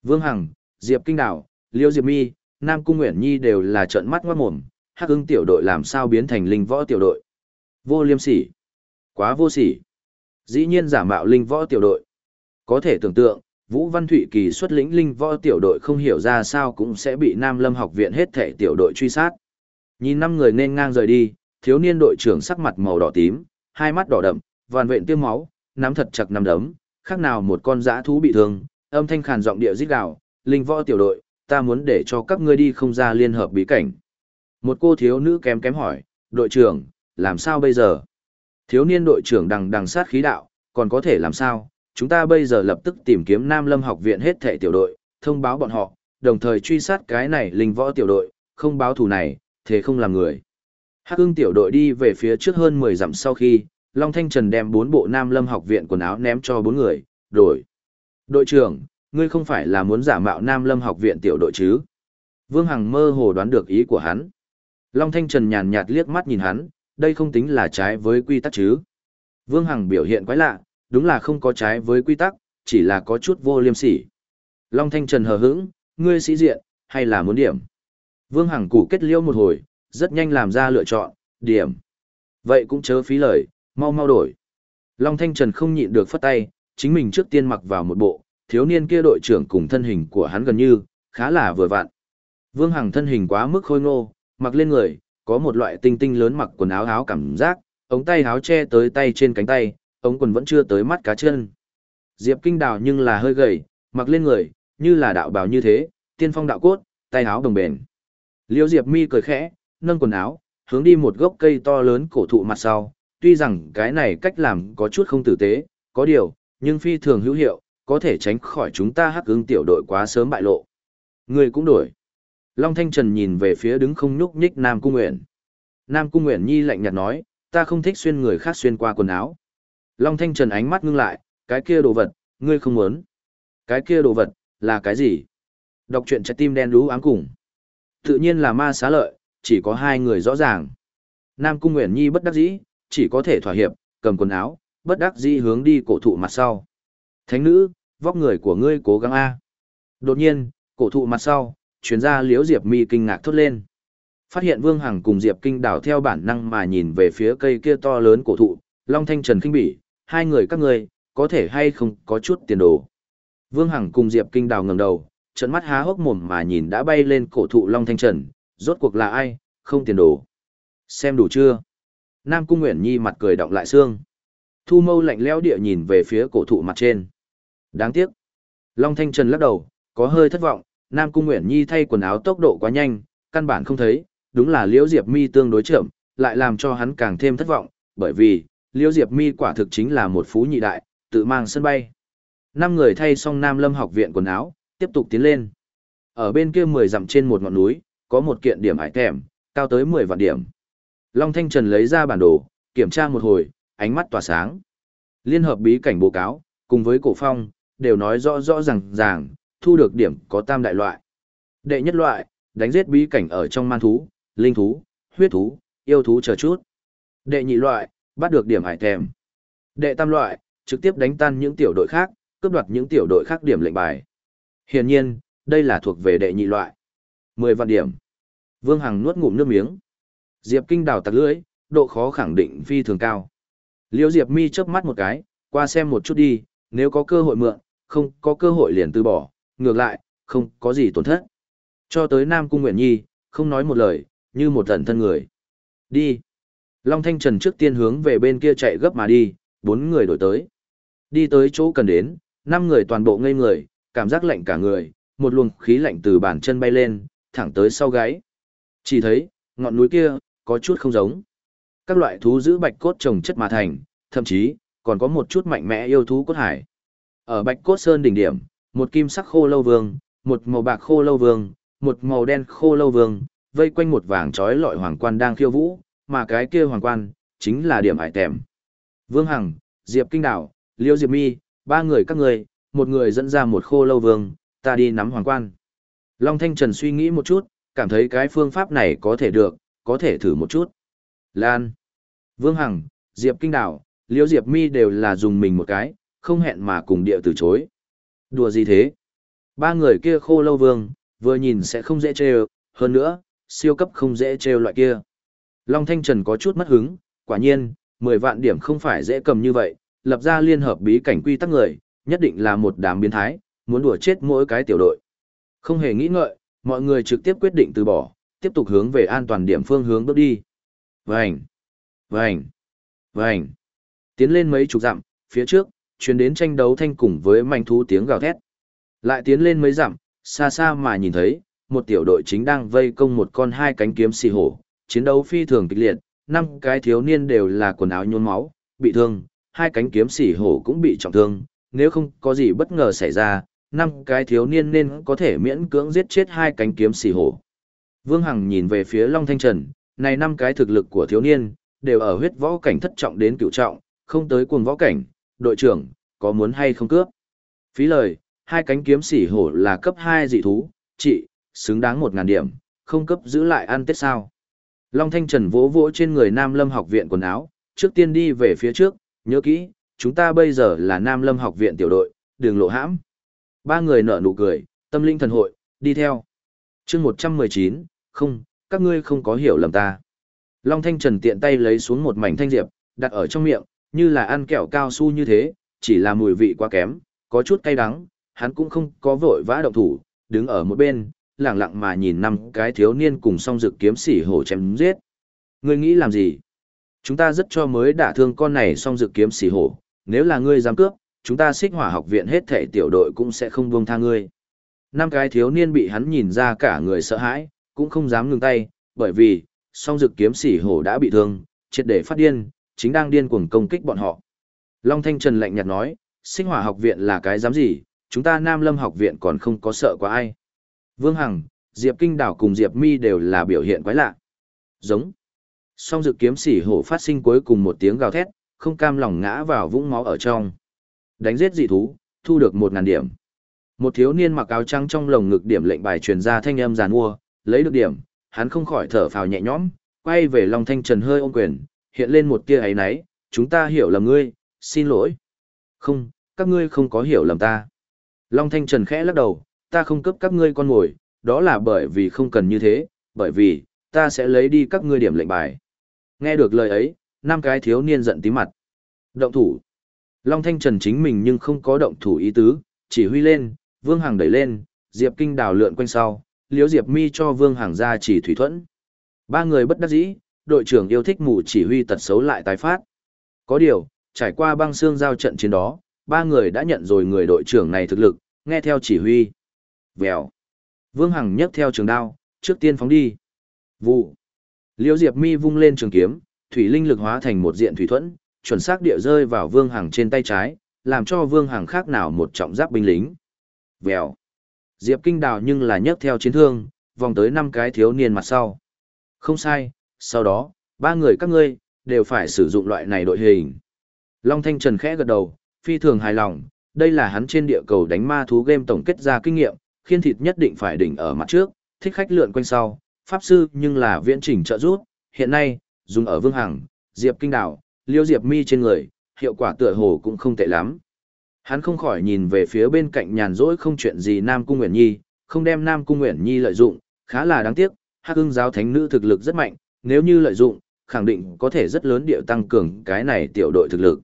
Vương Hằng, Diệp Kinh Đảo, Liêu Diệp Mi, Nam Cung Nguyễn Nhi đều là trợn mắt ngoát mồm, hắc ưng tiểu đội làm sao biến thành linh võ tiểu đội. Vô liêm sỉ. Quá vô sỉ. Dĩ nhiên giả mạo linh võ tiểu đội. Có thể tưởng tượng, Vũ Văn Thụy Kỳ xuất lĩnh linh võ tiểu đội không hiểu ra sao cũng sẽ bị Nam Lâm học viện hết thể tiểu đội truy sát. Nhìn năm người nên ngang rời đi, thiếu niên đội trưởng sắc mặt màu đỏ tím, hai mắt đỏ đậm, vằn vện tiêm máu, nắm thật chặt nắm đấm, khác nào một con dã thú bị thương, âm thanh khàn giọng địa rít gào, "Linh võ tiểu đội, ta muốn để cho các ngươi đi không ra liên hợp bí cảnh." Một cô thiếu nữ kém kém hỏi, "Đội trưởng, làm sao bây giờ?" Thiếu niên đội trưởng đằng đằng sát khí đạo, còn có thể làm sao, chúng ta bây giờ lập tức tìm kiếm Nam Lâm học viện hết thảy tiểu đội, thông báo bọn họ, đồng thời truy sát cái này linh võ tiểu đội, không báo thù này, thế không làm người. Hắc ưng tiểu đội đi về phía trước hơn 10 dặm sau khi, Long Thanh Trần đem bốn bộ Nam Lâm học viện quần áo ném cho bốn người, đổi. Đội trưởng, ngươi không phải là muốn giả mạo Nam Lâm học viện tiểu đội chứ? Vương Hằng mơ hồ đoán được ý của hắn. Long Thanh Trần nhàn nhạt liếc mắt nhìn hắn, đây không tính là trái với quy tắc chứ. Vương Hằng biểu hiện quái lạ, đúng là không có trái với quy tắc, chỉ là có chút vô liêm sỉ. Long Thanh Trần hờ hững, ngươi sĩ diện, hay là muốn điểm? Vương Hằng củ kết liêu một hồi, rất nhanh làm ra lựa chọn, điểm. Vậy cũng chớ phí lời, mau mau đổi. Long Thanh Trần không nhịn được phất tay, chính mình trước tiên mặc vào một bộ, thiếu niên kia đội trưởng cùng thân hình của hắn gần như, khá là vừa vặn. Vương Hằng thân hình quá mức khôi ngô, mặc lên người, có một loại tinh tinh lớn mặc quần áo áo cảm giác, ống tay áo che tới tay trên cánh tay, ống quần vẫn chưa tới mắt cá chân. Diệp Kinh Đào nhưng là hơi gầy, mặc lên người, như là đạo bào như thế, tiên phong đạo cốt, tay áo đồng bền. Liêu Diệp Mi cười khẽ, nâng quần áo, hướng đi một gốc cây to lớn cổ thụ mặt sau, tuy rằng cái này cách làm có chút không tử tế, có điều, nhưng phi thường hữu hiệu, có thể tránh khỏi chúng ta hắc ứng tiểu đội quá sớm bại lộ. Người cũng đổi. Long Thanh Trần nhìn về phía đứng không nhúc nhích Nam Cung Nguyện. Nam Cung Nguyện Nhi lạnh nhạt nói, ta không thích xuyên người khác xuyên qua quần áo. Long Thanh Trần ánh mắt ngưng lại, cái kia đồ vật, ngươi không muốn. Cái kia đồ vật, là cái gì? Đọc truyện trái tim đen đú áng cùng. Tự nhiên là ma xá lợi, chỉ có hai người rõ ràng. Nam Cung Nguyễn Nhi bất đắc dĩ, chỉ có thể thỏa hiệp, cầm quần áo, bất đắc dĩ hướng đi cổ thụ mặt sau. Thánh nữ, vóc người của ngươi cố gắng A. Đột nhiên, cổ thụ mặt sau, chuyến ra liếu Diệp Mi kinh ngạc thốt lên. Phát hiện Vương Hằng cùng Diệp Kinh đảo theo bản năng mà nhìn về phía cây kia to lớn cổ thụ, Long Thanh Trần kinh bỉ, hai người các ngươi, có thể hay không có chút tiền đồ. Vương Hằng cùng Diệp Kinh đào ngẩng đầu, trận mắt há hốc mồm mà nhìn đã bay lên cổ thụ Long Thanh Trần, rốt cuộc là ai, không tiền đồ. Xem đủ chưa? Nam Cung Nguyễn Nhi mặt cười động lại xương. Thu mâu lạnh lẽo địa nhìn về phía cổ thụ mặt trên. Đáng tiếc. Long Thanh Trần lắc đầu, có hơi thất vọng, Nam Cung Nguyễn Nhi thay quần áo tốc độ quá nhanh, căn bản không thấy, đúng là Liễu Diệp Mi tương đối chậm, lại làm cho hắn càng thêm thất vọng, bởi vì, Liễu Diệp Mi quả thực chính là một phú nhị đại, tự mang sân bay. Năm người thay xong Nam Lâm học viện quần áo, tiếp tục tiến lên. Ở bên kia 10 dặm trên một ngọn núi, có một kiện điểm hải thèm, cao tới 10 vạn điểm. Long Thanh Trần lấy ra bản đồ, kiểm tra một hồi, ánh mắt tỏa sáng. Liên hợp bí cảnh báo cáo, cùng với cổ phong, đều nói rõ rõ ràng ràng, thu được điểm có tam đại loại. Đệ nhất loại, đánh giết bí cảnh ở trong man thú, linh thú, huyết thú, yêu thú chờ chút. Đệ nhị loại, bắt được điểm hải thèm. Đệ tam loại, trực tiếp đánh tan những tiểu đội khác, cướp đoạt những tiểu đội khác điểm lệnh bài. Hiển nhiên, đây là thuộc về đệ nhị loại. 10 vạn điểm. Vương Hằng nuốt ngụm nước miếng. Diệp Kinh đào tặc lưỡi, độ khó khẳng định phi thường cao. Liêu Diệp Mi chớp mắt một cái, qua xem một chút đi, nếu có cơ hội mượn, không có cơ hội liền từ bỏ, ngược lại, không có gì tổn thất. Cho tới Nam Cung Nguyện Nhi, không nói một lời, như một tận thân người. Đi. Long Thanh Trần trước tiên hướng về bên kia chạy gấp mà đi, bốn người đổi tới. Đi tới chỗ cần đến, năm người toàn bộ ngây người, cảm giác lạnh cả người, một luồng khí lạnh từ bàn chân bay lên, thẳng tới sau gáy. Chỉ thấy, ngọn núi kia, có chút không giống. Các loại thú giữ bạch cốt trồng chất mà thành, thậm chí, còn có một chút mạnh mẽ yêu thú cốt hải. Ở bạch cốt sơn đỉnh điểm, một kim sắc khô lâu vương, một màu bạc khô lâu vương, một màu đen khô lâu vương, vây quanh một vàng trói lọi hoàng quan đang khiêu vũ, mà cái kia hoàng quan, chính là điểm hải tèm. Vương Hằng, Diệp Kinh Đảo, Liêu Diệp Mi, ba người các người, một người dẫn ra một khô lâu vương, ta đi nắm hoàng quan. Long Thanh Trần suy nghĩ một chút, cảm thấy cái phương pháp này có thể được, có thể thử một chút. Lan, Vương Hằng, Diệp Kinh Đảo, Liễu Diệp Mi đều là dùng mình một cái, không hẹn mà cùng địa từ chối. Đùa gì thế? Ba người kia khô lâu vương, vừa nhìn sẽ không dễ trêu, hơn nữa, siêu cấp không dễ trêu loại kia. Long Thanh Trần có chút mất hứng, quả nhiên, 10 vạn điểm không phải dễ cầm như vậy, lập ra liên hợp bí cảnh quy tắc người, nhất định là một đám biến thái, muốn đùa chết mỗi cái tiểu đội. Không hề nghĩ ngợi, mọi người trực tiếp quyết định từ bỏ, tiếp tục hướng về an toàn điểm phương hướng bước đi. Vành, vành, vành. Tiến lên mấy chục dặm, phía trước, chuyến đến tranh đấu thanh cùng với manh thú tiếng gào thét. Lại tiến lên mấy dặm, xa xa mà nhìn thấy, một tiểu đội chính đang vây công một con hai cánh kiếm xì hổ, chiến đấu phi thường kịch liệt, năm cái thiếu niên đều là quần áo nhuôn máu, bị thương, hai cánh kiếm xì hổ cũng bị trọng thương, nếu không có gì bất ngờ xảy ra, năm cái thiếu niên nên có thể miễn cưỡng giết chết hai cánh kiếm xì hổ. Vương Hằng nhìn về phía Long Thanh Trần, này năm cái thực lực của thiếu niên, đều ở huyết võ cảnh thất trọng đến cửu trọng, không tới cuồng võ cảnh, đội trưởng, có muốn hay không cướp? Phí lời, hai cánh kiếm xỉ hổ là cấp 2 dị thú, chị xứng đáng 1.000 điểm, không cấp giữ lại ăn tết sao. Long Thanh Trần vỗ vỗ trên người Nam Lâm học viện quần áo, trước tiên đi về phía trước, nhớ kỹ, chúng ta bây giờ là Nam Lâm học viện tiểu đội, đường lộ hãm. Ba người nở nụ cười, tâm linh thần hội, đi theo. chương 119, không, các ngươi không có hiểu lầm ta. Long Thanh Trần tiện tay lấy xuống một mảnh thanh diệp, đặt ở trong miệng, như là ăn kẹo cao su như thế, chỉ là mùi vị quá kém, có chút cay đắng, hắn cũng không có vội vã động thủ, đứng ở một bên, lặng lặng mà nhìn năm cái thiếu niên cùng song dực kiếm sỉ hổ chém giết. Ngươi nghĩ làm gì? Chúng ta rất cho mới đả thương con này song dực kiếm sỉ hổ, nếu là ngươi dám cướp, chúng ta xích hỏa học viện hết thể tiểu đội cũng sẽ không buông tha ngươi. Năm cái thiếu niên bị hắn nhìn ra cả người sợ hãi, cũng không dám ngừng tay, bởi vì, song dực kiếm sỉ hổ đã bị thương, triệt để phát điên, chính đang điên cuồng công kích bọn họ. Long Thanh Trần lạnh nhạt nói, sinh hỏa học viện là cái dám gì, chúng ta Nam Lâm học viện còn không có sợ qua ai. Vương Hằng, Diệp Kinh Đảo cùng Diệp Mi đều là biểu hiện quái lạ. Giống. Song dự kiếm sỉ hổ phát sinh cuối cùng một tiếng gào thét, không cam lòng ngã vào vũng máu ở trong. Đánh giết dị thú, thu được một ngàn điểm. Một thiếu niên mặc áo trắng trong lồng ngực điểm lệnh bài truyền ra thanh âm giàn mua, lấy được điểm, hắn không khỏi thở phào nhẹ nhõm, quay về Long Thanh Trần hơi ôm quyền, hiện lên một tia ấy náy, chúng ta hiểu lầm ngươi, xin lỗi. Không, các ngươi không có hiểu lầm ta. Long Thanh Trần khẽ lắc đầu, ta không cấp các ngươi con ngồi, đó là bởi vì không cần như thế, bởi vì, ta sẽ lấy đi các ngươi điểm lệnh bài. Nghe được lời ấy, năm cái thiếu niên giận tí mặt. Động thủ. Long Thanh Trần chính mình nhưng không có động thủ ý tứ, chỉ huy lên, Vương Hằng đẩy lên, Diệp Kinh đào lượn quanh sau, Liễu Diệp Mi cho Vương Hằng ra chỉ thủy thuẫn. Ba người bất đắc dĩ, đội trưởng yêu thích mù chỉ huy tật xấu lại tái phát. Có điều, trải qua băng xương giao trận chiến đó, ba người đã nhận rồi người đội trưởng này thực lực, nghe theo chỉ huy. Vèo. Vương Hằng nhấc theo trường đao, trước tiên phóng đi. Vụ. Liễu Diệp Mi vung lên trường kiếm, thủy linh lực hóa thành một diện thủy thuẫn, chuẩn xác địa rơi vào Vương Hằng trên tay trái, làm cho Vương Hằng khác nào một trọng giáp binh lính. Vèo. Diệp Kinh Đào nhưng là nhấc theo chiến thương, vòng tới năm cái thiếu niên mặt sau. Không sai, sau đó, ba người các ngươi, đều phải sử dụng loại này đội hình. Long Thanh Trần khẽ gật đầu, phi thường hài lòng, Đây là hắn trên địa cầu đánh ma thú game tổng kết ra kinh nghiệm, khiên thịt nhất định phải đỉnh ở mặt trước, thích khách lượn quanh sau, pháp sư nhưng là viễn chỉnh trợ rút, hiện nay, dùng ở Vương Hằng, Diệp Kinh Đào, Liêu Diệp Mi trên người, hiệu quả tựa hồ cũng không tệ lắm. Hắn không khỏi nhìn về phía bên cạnh nhàn rỗi không chuyện gì Nam Cung Nguyễn Nhi, không đem Nam Cung Nguyễn Nhi lợi dụng, khá là đáng tiếc, Hắc Ưng giáo thánh nữ thực lực rất mạnh, nếu như lợi dụng, khẳng định có thể rất lớn điệu tăng cường cái này tiểu đội thực lực.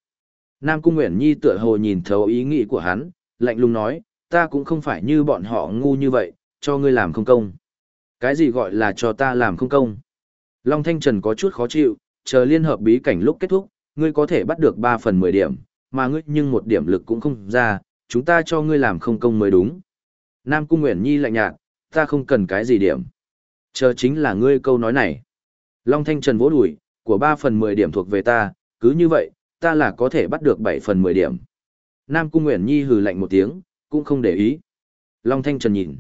Nam Cung Nguyễn Nhi tựa hồ nhìn thấu ý nghĩ của hắn, lạnh lùng nói, ta cũng không phải như bọn họ ngu như vậy, cho ngươi làm không công. Cái gì gọi là cho ta làm không công? Long Thanh Trần có chút khó chịu, chờ liên hợp bí cảnh lúc kết thúc, ngươi có thể bắt được 3 phần 10 điểm, mà ngươi nhưng một điểm lực cũng không ra, chúng ta cho ngươi làm không công mới đúng. Nam Cung Nguyễn Nhi lạnh nhạt, ta không cần cái gì điểm. Chờ chính là ngươi câu nói này. Long Thanh Trần vỗ đùi, của 3 phần 10 điểm thuộc về ta, cứ như vậy, ta là có thể bắt được 7 phần 10 điểm. Nam Cung Nguyễn Nhi hừ lạnh một tiếng, cũng không để ý. Long Thanh Trần nhìn.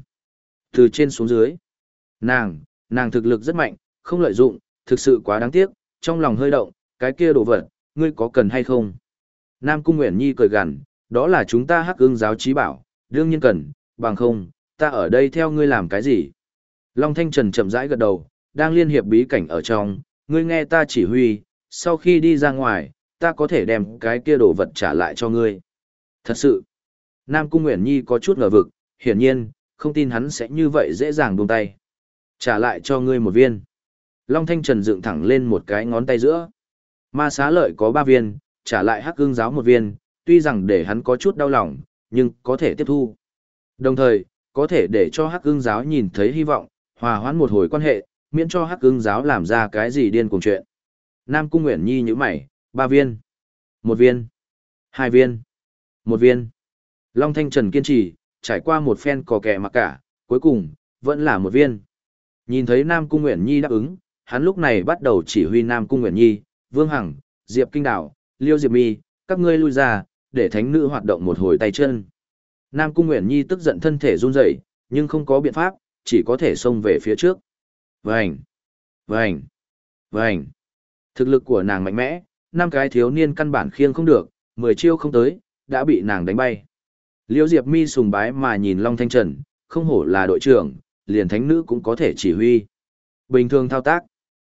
Từ trên xuống dưới. Nàng, nàng thực lực rất mạnh, không lợi dụng, thực sự quá đáng tiếc, trong lòng hơi động, cái kia đồ vật, ngươi có cần hay không? Nam Cung Nguyễn Nhi cười gằn, đó là chúng ta hắc ương giáo trí bảo, đương nhiên cần, bằng không, ta ở đây theo ngươi làm cái gì? Long Thanh Trần chậm rãi gật đầu, đang liên hiệp bí cảnh ở trong, ngươi nghe ta chỉ huy, sau khi đi ra ngoài, ta có thể đem cái kia đồ vật trả lại cho ngươi. Thật sự, Nam Cung Nguyễn Nhi có chút ngờ vực, hiển nhiên, không tin hắn sẽ như vậy dễ dàng buông tay. Trả lại cho ngươi một viên. Long Thanh Trần dựng thẳng lên một cái ngón tay giữa. Ma xá lợi có ba viên, trả lại hắc ương giáo một viên, tuy rằng để hắn có chút đau lòng, nhưng có thể tiếp thu. Đồng thời, có thể để cho hắc ương giáo nhìn thấy hy vọng, hòa hoãn một hồi quan hệ, miễn cho hắc ương giáo làm ra cái gì điên cùng chuyện. Nam Cung Nguyễn Nhi như mày, ba viên, một viên, hai viên, một viên. Long Thanh Trần kiên trì, trải qua một phen cò kẹ mặc cả, cuối cùng, vẫn là một viên. Nhìn thấy Nam Cung Nguyễn Nhi đáp ứng, hắn lúc này bắt đầu chỉ huy Nam Cung Nguyễn Nhi, Vương Hằng, Diệp Kinh Đảo, Liêu Diệp Mi, các ngươi lui ra, để thánh nữ hoạt động một hồi tay chân. Nam Cung Nguyễn Nhi tức giận thân thể run rẩy, nhưng không có biện pháp, chỉ có thể xông về phía trước. Vành, vành, vành. Thực lực của nàng mạnh mẽ, năm cái thiếu niên căn bản khiêng không được, mười chiêu không tới, đã bị nàng đánh bay. Liêu Diệp Mi sùng bái mà nhìn Long Thanh Trần, không hổ là đội trưởng, liền thánh nữ cũng có thể chỉ huy. Bình thường thao tác.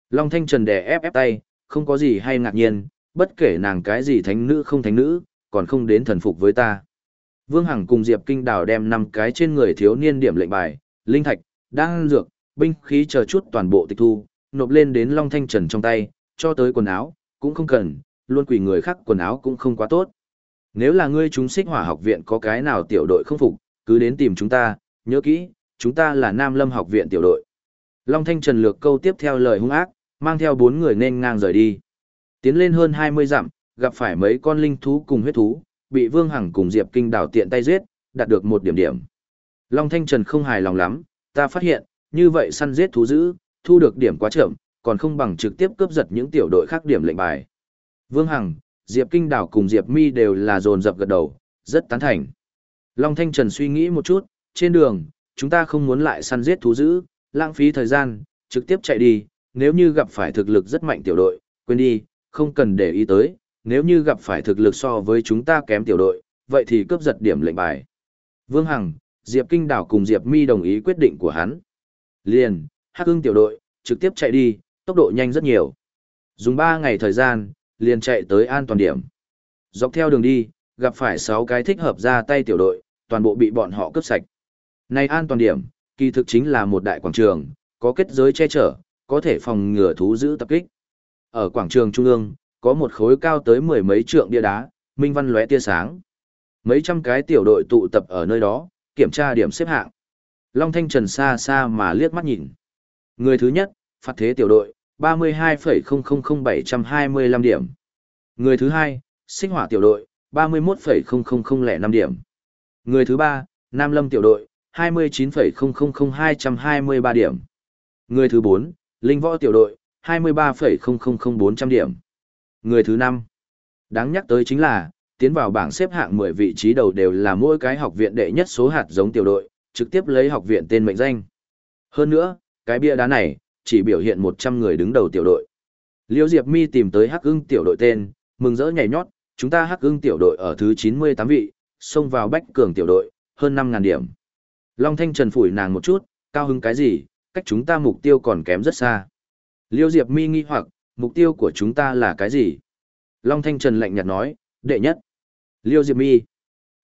Long Thanh Trần đè ép ép tay, không có gì hay ngạc nhiên, bất kể nàng cái gì thánh nữ không thánh nữ, còn không đến thần phục với ta. Vương Hằng cùng Diệp Kinh Đào đem năm cái trên người thiếu niên điểm lệnh bài, linh thạch, đan dược, binh khí chờ chút toàn bộ tịch thu, nộp lên đến Long Thanh Trần trong tay, cho tới quần áo, cũng không cần, luôn quỷ người khác quần áo cũng không quá tốt. Nếu là ngươi chúng xích hỏa học viện có cái nào tiểu đội không phục, cứ đến tìm chúng ta, nhớ kỹ, chúng ta là Nam Lâm học viện tiểu đội. Long Thanh Trần lược câu tiếp theo lời hung ác, mang theo bốn người nên ngang rời đi. Tiến lên hơn 20 dặm, gặp phải mấy con linh thú cùng huyết thú, bị Vương Hằng cùng Diệp Kinh đảo tiện tay giết, đạt được một điểm điểm. Long Thanh Trần không hài lòng lắm, ta phát hiện, như vậy săn giết thú dữ, thu được điểm quá chậm, còn không bằng trực tiếp cướp giật những tiểu đội khác điểm lệnh bài. Vương Hằng, Diệp Kinh đảo cùng Diệp Mi đều là dồn dập gật đầu, rất tán thành. Long Thanh Trần suy nghĩ một chút, trên đường, chúng ta không muốn lại săn giết thú dữ, lãng phí thời gian, trực tiếp chạy đi, nếu như gặp phải thực lực rất mạnh tiểu đội, quên đi, không cần để ý tới, nếu như gặp phải thực lực so với chúng ta kém tiểu đội, vậy thì cướp giật điểm lệnh bài. Vương Hằng, Diệp Kinh Đảo cùng Diệp Mi đồng ý quyết định của hắn. Liền, Hắc Hưng tiểu đội, trực tiếp chạy đi, tốc độ nhanh rất nhiều. Dùng 3 ngày thời gian, liền chạy tới an toàn điểm. Dọc theo đường đi, gặp phải 6 cái thích hợp ra tay tiểu đội, toàn bộ bị bọn họ cướp sạch. Này an toàn điểm, kỳ thực chính là một đại quảng trường, có kết giới che chở, có thể phòng ngừa thú giữ tập kích. Ở quảng trường trung ương, có một khối cao tới mười mấy trượng bia đá, minh văn lóe tia sáng. Mấy trăm cái tiểu đội tụ tập ở nơi đó, kiểm tra điểm xếp hạng. Long Thanh Trần xa xa mà liếc mắt nhìn. Người thứ nhất, phạt thế tiểu đội, 32,000725 điểm. Người thứ hai, sinh hỏa tiểu đội, 31,0005 điểm. Người thứ ba, Nam Lâm tiểu đội, 29,000223 điểm. Người thứ bốn Linh Võ tiểu đội, 23,000400 điểm. Người thứ 5. Đáng nhắc tới chính là, tiến vào bảng xếp hạng 10 vị trí đầu đều là mỗi cái học viện đệ nhất số hạt giống tiểu đội, trực tiếp lấy học viện tên mệnh danh. Hơn nữa, cái bia đá này, chỉ biểu hiện 100 người đứng đầu tiểu đội. Liêu Diệp Mi tìm tới Hắc Ưng tiểu đội tên, mừng rỡ nhảy nhót, chúng ta Hắc Ưng tiểu đội ở thứ 98 vị, xông vào bách cường tiểu đội, hơn 5.000 điểm. Long Thanh Trần phủi nàng một chút, cao hứng cái gì, cách chúng ta mục tiêu còn kém rất xa. Liêu Diệp mi nghi hoặc, mục tiêu của chúng ta là cái gì? Long Thanh Trần lạnh nhạt nói, đệ nhất. Liêu Diệp mi.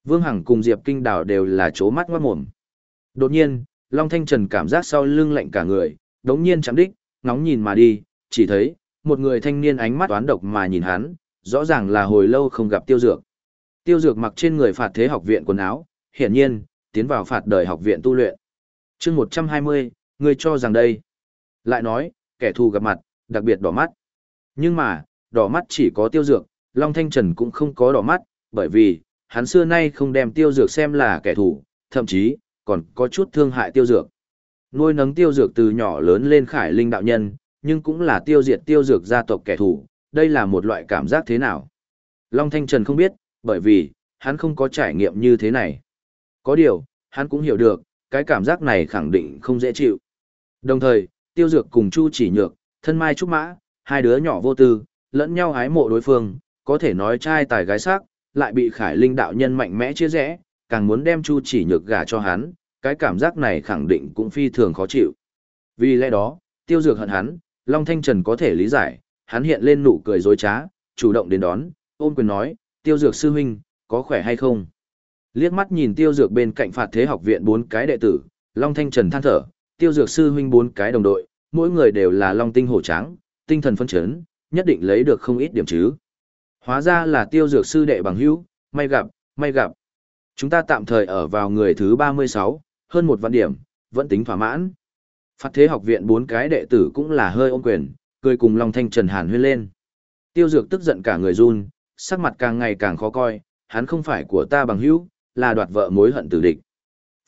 Vương Hằng cùng Diệp Kinh Đào đều là chố mắt ngoát mồm. Đột nhiên, Long Thanh Trần cảm giác sau lưng lạnh cả người, đống nhiên chạm đích, ngóng nhìn mà đi, chỉ thấy, một người thanh niên ánh mắt toán độc mà nhìn hắn, rõ ràng là hồi lâu không gặp tiêu dược. Tiêu dược mặc trên người phạt thế học viện quần áo, hiển nhiên, tiến vào phạt đời học viện tu luyện. chương 120, người cho rằng đây. Lại nói, kẻ thù gặp mặt, đặc biệt đỏ mắt. Nhưng mà, đỏ mắt chỉ có tiêu dược, Long Thanh Trần cũng không có đỏ mắt, bởi vì, hắn xưa nay không đem tiêu dược xem là kẻ thù, thậm chí, còn có chút thương hại tiêu dược. Nuôi nấng tiêu dược từ nhỏ lớn lên khải linh đạo nhân, nhưng cũng là tiêu diệt tiêu dược gia tộc kẻ thù, đây là một loại cảm giác thế nào? Long Thanh Trần không biết, bởi vì, hắn không có trải nghiệm như thế này. Có điều, hắn cũng hiểu được, cái cảm giác này khẳng định không dễ chịu. Đồng thời, tiêu dược cùng Chu chỉ nhược, thân mai trúc mã, hai đứa nhỏ vô tư, lẫn nhau hái mộ đối phương, có thể nói trai tài gái sắc, lại bị khải linh đạo nhân mạnh mẽ chia rẽ, càng muốn đem Chu chỉ nhược gả cho hắn, cái cảm giác này khẳng định cũng phi thường khó chịu. Vì lẽ đó, tiêu dược hận hắn, Long Thanh Trần có thể lý giải, hắn hiện lên nụ cười dối trá, chủ động đến đón, ôm quyền nói, tiêu dược sư huynh, có khỏe hay không? Liếc mắt nhìn tiêu dược bên cạnh phạt thế học viện bốn cái đệ tử, Long Thanh Trần than thở, tiêu dược sư huynh bốn cái đồng đội, mỗi người đều là Long tinh hổ trắng, tinh thần phấn chấn, nhất định lấy được không ít điểm chứ. Hóa ra là tiêu dược sư đệ bằng hữu, may gặp, may gặp. Chúng ta tạm thời ở vào người thứ 36, hơn một vạn điểm, vẫn tính thỏa mãn. Phát thế học viện bốn cái đệ tử cũng là hơi ôm quyền, cười cùng Long Thanh Trần Hàn huyên lên. Tiêu Dược tức giận cả người run, sắc mặt càng ngày càng khó coi, hắn không phải của ta bằng hữu, là đoạt vợ mối hận tử địch.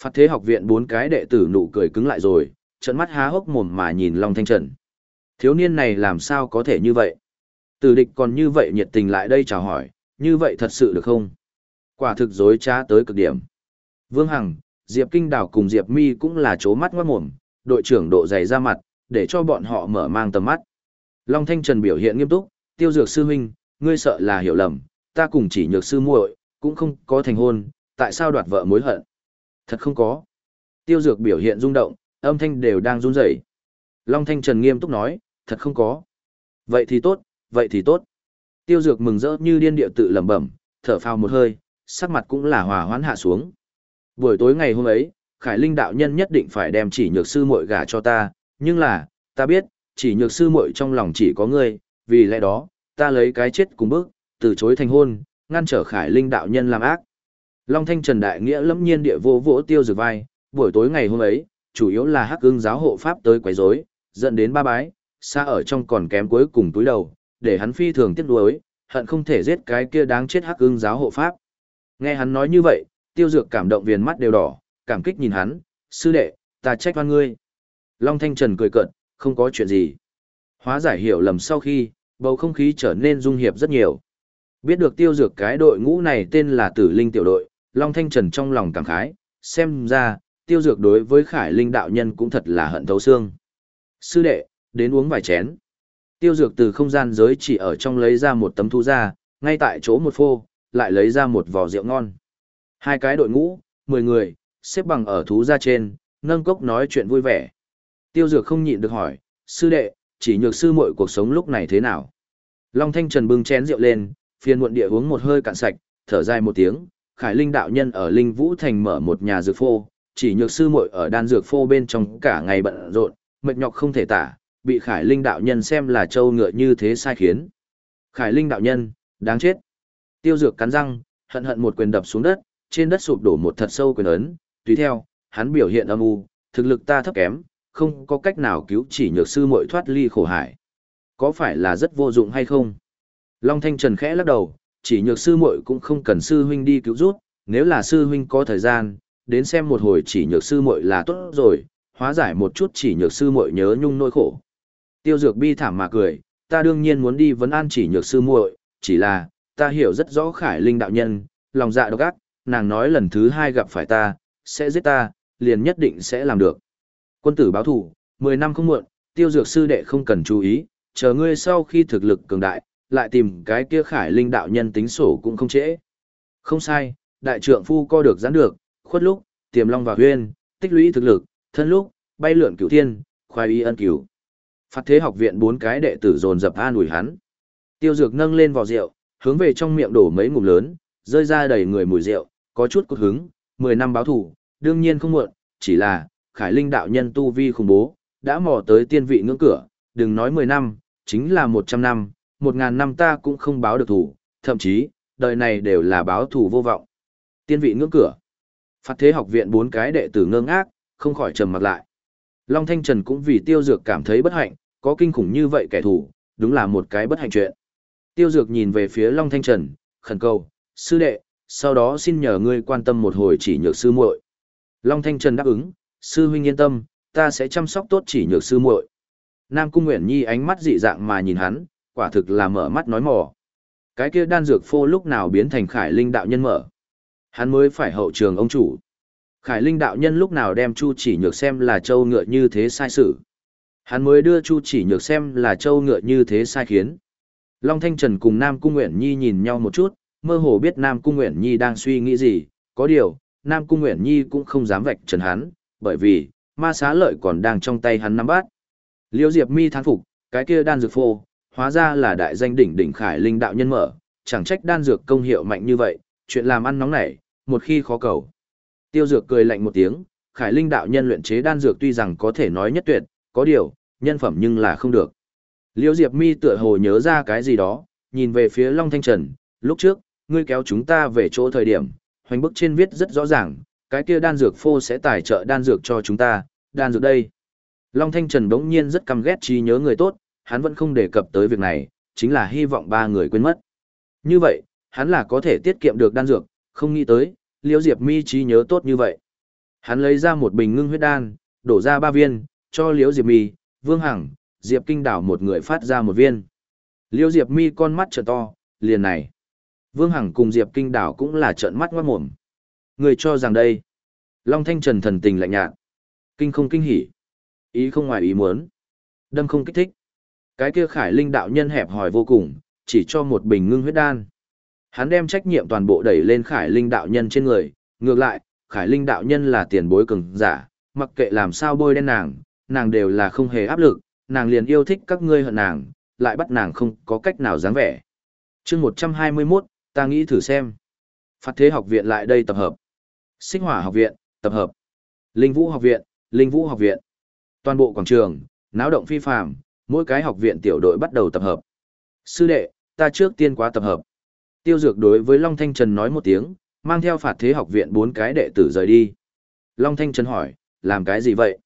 Phát thế học viện bốn cái đệ tử nụ cười cứng lại rồi, trận mắt há hốc mồm mà nhìn Long Thanh Trần. Thiếu niên này làm sao có thể như vậy? Tử địch còn như vậy nhiệt tình lại đây chào hỏi, như vậy thật sự được không? Quả thực dối trá tới cực điểm. Vương Hằng, Diệp Kinh Đào cùng Diệp Mi cũng là chố mắt ngoát mồm, đội trưởng độ dày ra mặt, để cho bọn họ mở mang tầm mắt. Long Thanh Trần biểu hiện nghiêm túc, tiêu dược sư huynh, ngươi sợ là hiểu lầm, ta cùng chỉ nhược sư muội cũng không có thành hôn, tại sao đoạt vợ mối hận? Thật không có. Tiêu dược biểu hiện rung động, âm thanh đều đang run rẩy. Long Thanh Trần nghiêm túc nói, thật không có. Vậy thì tốt, vậy thì tốt. Tiêu dược mừng rỡ như điên điệu tự lẩm bẩm, thở phào một hơi, sắc mặt cũng là hòa hoãn hạ xuống. Buổi tối ngày hôm ấy, Khải Linh đạo nhân nhất định phải đem chỉ nhược sư muội gả cho ta, nhưng là, ta biết, chỉ nhược sư muội trong lòng chỉ có ngươi, vì lẽ đó, ta lấy cái chết cùng bước, từ chối thành hôn, ngăn trở Khải Linh đạo nhân làm ác. Long Thanh Trần Đại Nghĩa lẫm nhiên địa vô vỗ tiêu dược vai, buổi tối ngày hôm ấy, chủ yếu là hắc ưng giáo hộ pháp tới quấy rối, dẫn đến ba bái, xa ở trong còn kém cuối cùng túi đầu, để hắn phi thường tiếc nuối, hận không thể giết cái kia đáng chết hắc ưng giáo hộ pháp. Nghe hắn nói như vậy, tiêu dược cảm động viền mắt đều đỏ, cảm kích nhìn hắn, sư đệ, ta trách oan ngươi. Long Thanh Trần cười cợt, không có chuyện gì. Hóa giải hiểu lầm sau khi, bầu không khí trở nên dung hiệp rất nhiều. Biết được tiêu dược cái đội ngũ này tên là Tử Linh tiểu đội, Long Thanh Trần trong lòng cảm khái, xem ra, tiêu dược đối với Khải Linh đạo nhân cũng thật là hận thấu xương. Sư đệ, đến uống vài chén. Tiêu dược từ không gian giới chỉ ở trong lấy ra một tấm thu ra, ngay tại chỗ một phô, lại lấy ra một vò rượu ngon. Hai cái đội ngũ, 10 người, xếp bằng ở thú ra trên, nâng cốc nói chuyện vui vẻ. Tiêu dược không nhịn được hỏi, sư đệ, chỉ nhược sư muội cuộc sống lúc này thế nào? Long Thanh Trần bưng chén rượu lên, phiền muộn địa uống một hơi cạn sạch, thở dài một tiếng, Khải Linh đạo nhân ở Linh Vũ Thành mở một nhà dược phô, chỉ nhược sư muội ở đan dược phô bên trong cả ngày bận rộn, mệt nhọc không thể tả, bị Khải Linh đạo nhân xem là trâu ngựa như thế sai khiến. Khải Linh đạo nhân, đáng chết. Tiêu dược cắn răng, hận hận một quyền đập xuống đất, trên đất sụp đổ một thật sâu quyền ấn, tùy theo, hắn biểu hiện âm u, thực lực ta thấp kém, không có cách nào cứu chỉ nhược sư muội thoát ly khổ hải. Có phải là rất vô dụng hay không? Long Thanh Trần khẽ lắc đầu, chỉ nhược sư muội cũng không cần sư huynh đi cứu rút, nếu là sư huynh có thời gian, đến xem một hồi chỉ nhược sư muội là tốt rồi, hóa giải một chút chỉ nhược sư muội nhớ nhung nỗi khổ. Tiêu Dược bi thảm mà cười, ta đương nhiên muốn đi vấn an chỉ nhược sư muội, chỉ là, ta hiểu rất rõ Khải Linh đạo nhân, lòng dạ độc ác, nàng nói lần thứ hai gặp phải ta, sẽ giết ta, liền nhất định sẽ làm được. Quân tử báo thủ, 10 năm không muộn, tiêu dược sư đệ không cần chú ý, chờ ngươi sau khi thực lực cường đại, lại tìm cái kia khải linh đạo nhân tính sổ cũng không trễ. Không sai, đại trượng phu co được giãn được, khuất lúc, tiềm long và huyên, tích lũy thực lực, thân lúc, bay lượn cửu thiên, khoai y ân cửu. Phát thế học viện bốn cái đệ tử dồn dập an ủi hắn. Tiêu dược nâng lên vò rượu, hướng về trong miệng đổ mấy ngụm lớn, rơi ra đầy người mùi rượu, có chút cốt hứng, 10 năm báo thủ, đương nhiên không muộn, chỉ là, khải linh đạo nhân tu vi khủng bố, đã mò tới tiên vị ngưỡng cửa, đừng nói 10 năm, chính là 100 năm, một ngàn năm ta cũng không báo được thủ, thậm chí, đời này đều là báo thủ vô vọng. Tiên vị ngưỡng cửa. Phát thế học viện bốn cái đệ tử ngơ ngác, không khỏi trầm mặt lại. Long Thanh Trần cũng vì tiêu dược cảm thấy bất hạnh, có kinh khủng như vậy kẻ thù, đúng là một cái bất hạnh chuyện. Tiêu dược nhìn về phía Long Thanh Trần, khẩn cầu, sư đệ, sau đó xin nhờ ngươi quan tâm một hồi chỉ nhược sư muội. Long Thanh Trần đáp ứng, sư huynh yên tâm, ta sẽ chăm sóc tốt chỉ nhược sư muội. Nam Cung Nguyễn Nhi ánh mắt dị dạng mà nhìn hắn, quả thực là mở mắt nói mò. Cái kia đan dược phô lúc nào biến thành khải linh đạo nhân mở. Hắn mới phải hậu trường ông chủ. Khải linh đạo nhân lúc nào đem Chu chỉ nhược xem là châu ngựa như thế sai sự. Hắn mới đưa Chu chỉ nhược xem là châu ngựa như thế sai khiến. Long Thanh Trần cùng Nam Cung Nguyễn Nhi nhìn nhau một chút, mơ hồ biết Nam Cung Nguyễn Nhi đang suy nghĩ gì, có điều, Nam Cung Nguyễn Nhi cũng không dám vạch trần hắn, bởi vì, ma xá lợi còn đang trong tay hắn nắm bát. Liêu Diệp Mi thán phục, cái kia đan dược phô, hóa ra là đại danh đỉnh đỉnh khải linh đạo nhân mở, chẳng trách đan dược công hiệu mạnh như vậy, chuyện làm ăn nóng nảy, một khi khó cầu. Tiêu dược cười lạnh một tiếng, khải linh đạo nhân luyện chế đan dược tuy rằng có thể nói nhất tuyệt, có điều, nhân phẩm nhưng là không được. Liêu Diệp Mi tựa hồ nhớ ra cái gì đó, nhìn về phía Long Thanh Trần, lúc trước, ngươi kéo chúng ta về chỗ thời điểm, hoành bức trên viết rất rõ ràng, cái kia đan dược phô sẽ tài trợ đan dược cho chúng ta, đan dược đây. Long Thanh Trần đống nhiên rất căm ghét trí nhớ người tốt, hắn vẫn không đề cập tới việc này, chính là hy vọng ba người quên mất. Như vậy, hắn là có thể tiết kiệm được đan dược, không nghĩ tới, Liễu Diệp Mi trí nhớ tốt như vậy. Hắn lấy ra một bình ngưng huyết đan, đổ ra ba viên, cho Liễu Diệp Mi, Vương Hằng, Diệp Kinh Đảo một người phát ra một viên. Liễu Diệp Mi con mắt trợ to, liền này. Vương Hằng cùng Diệp Kinh Đảo cũng là trợn mắt ngoát mồm. Người cho rằng đây. Long Thanh Trần thần tình lạnh nhạt. Kinh không kinh hỉ. Ý không ngoài ý muốn. Đâm không kích thích. Cái kia khải linh đạo nhân hẹp hỏi vô cùng, chỉ cho một bình ngưng huyết đan. Hắn đem trách nhiệm toàn bộ đẩy lên khải linh đạo nhân trên người. Ngược lại, khải linh đạo nhân là tiền bối cường giả, mặc kệ làm sao bôi đen nàng, nàng đều là không hề áp lực, nàng liền yêu thích các ngươi hận nàng, lại bắt nàng không có cách nào dáng vẻ. chương 121, ta nghĩ thử xem. Phát thế học viện lại đây tập hợp. Sinh hỏa học viện, tập hợp. Linh vũ học viện, linh vũ học viện. Toàn bộ quảng trường, náo động phi phạm, mỗi cái học viện tiểu đội bắt đầu tập hợp. Sư đệ, ta trước tiên quá tập hợp. Tiêu dược đối với Long Thanh Trần nói một tiếng, mang theo phạt thế học viện bốn cái đệ tử rời đi. Long Thanh Trần hỏi, làm cái gì vậy?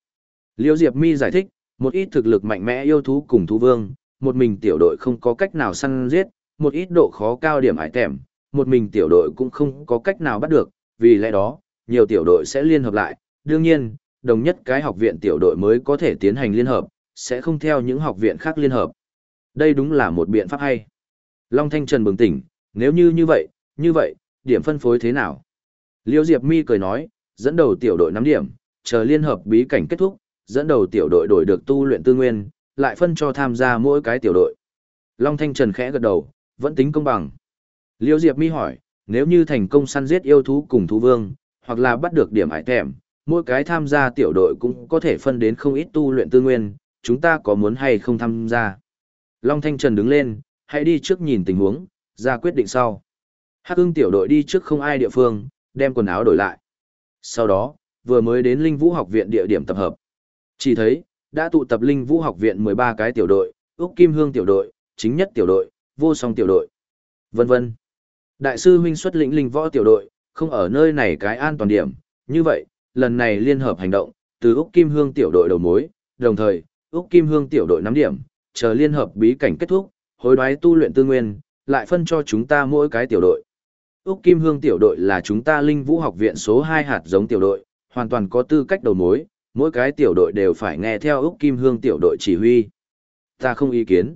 Liêu Diệp Mi giải thích, một ít thực lực mạnh mẽ yêu thú cùng thú vương, một mình tiểu đội không có cách nào săn giết, một ít độ khó cao điểm ải tèm, một mình tiểu đội cũng không có cách nào bắt được, vì lẽ đó, nhiều tiểu đội sẽ liên hợp lại, đương nhiên, đồng nhất cái học viện tiểu đội mới có thể tiến hành liên hợp, sẽ không theo những học viện khác liên hợp. Đây đúng là một biện pháp hay. Long Thanh Trần bừng tỉnh, nếu như như vậy, như vậy, điểm phân phối thế nào? Liêu Diệp Mi cười nói, dẫn đầu tiểu đội 5 điểm, chờ liên hợp bí cảnh kết thúc, dẫn đầu tiểu đội đổi được tu luyện tư nguyên, lại phân cho tham gia mỗi cái tiểu đội. Long Thanh Trần khẽ gật đầu, vẫn tính công bằng. Liêu Diệp Mi hỏi, nếu như thành công săn giết yêu thú cùng thú vương, hoặc là bắt được điểm hải thèm, mỗi cái tham gia tiểu đội cũng có thể phân đến không ít tu luyện tư nguyên, chúng ta có muốn hay không tham gia. Long Thanh Trần đứng lên, hãy đi trước nhìn tình huống, ra quyết định sau. Hắc ưng tiểu đội đi trước không ai địa phương, đem quần áo đổi lại. Sau đó, vừa mới đến Linh Vũ học viện địa điểm tập hợp. Chỉ thấy, đã tụ tập Linh Vũ học viện 13 cái tiểu đội, Úc Kim Hương tiểu đội, chính nhất tiểu đội, vô song tiểu đội, vân vân. Đại sư huynh xuất lĩnh linh võ tiểu đội, không ở nơi này cái an toàn điểm, như vậy, lần này liên hợp hành động, từ Úc Kim Hương tiểu đội đầu mối, đồng thời, Úc Kim Hương tiểu đội nắm điểm, chờ liên hợp bí cảnh kết thúc, hối đoái tu luyện tư nguyên, lại phân cho chúng ta mỗi cái tiểu đội. Úc Kim Hương tiểu đội là chúng ta Linh Vũ học viện số 2 hạt giống tiểu đội, hoàn toàn có tư cách đầu mối, mỗi cái tiểu đội đều phải nghe theo Úc Kim Hương tiểu đội chỉ huy. Ta không ý kiến.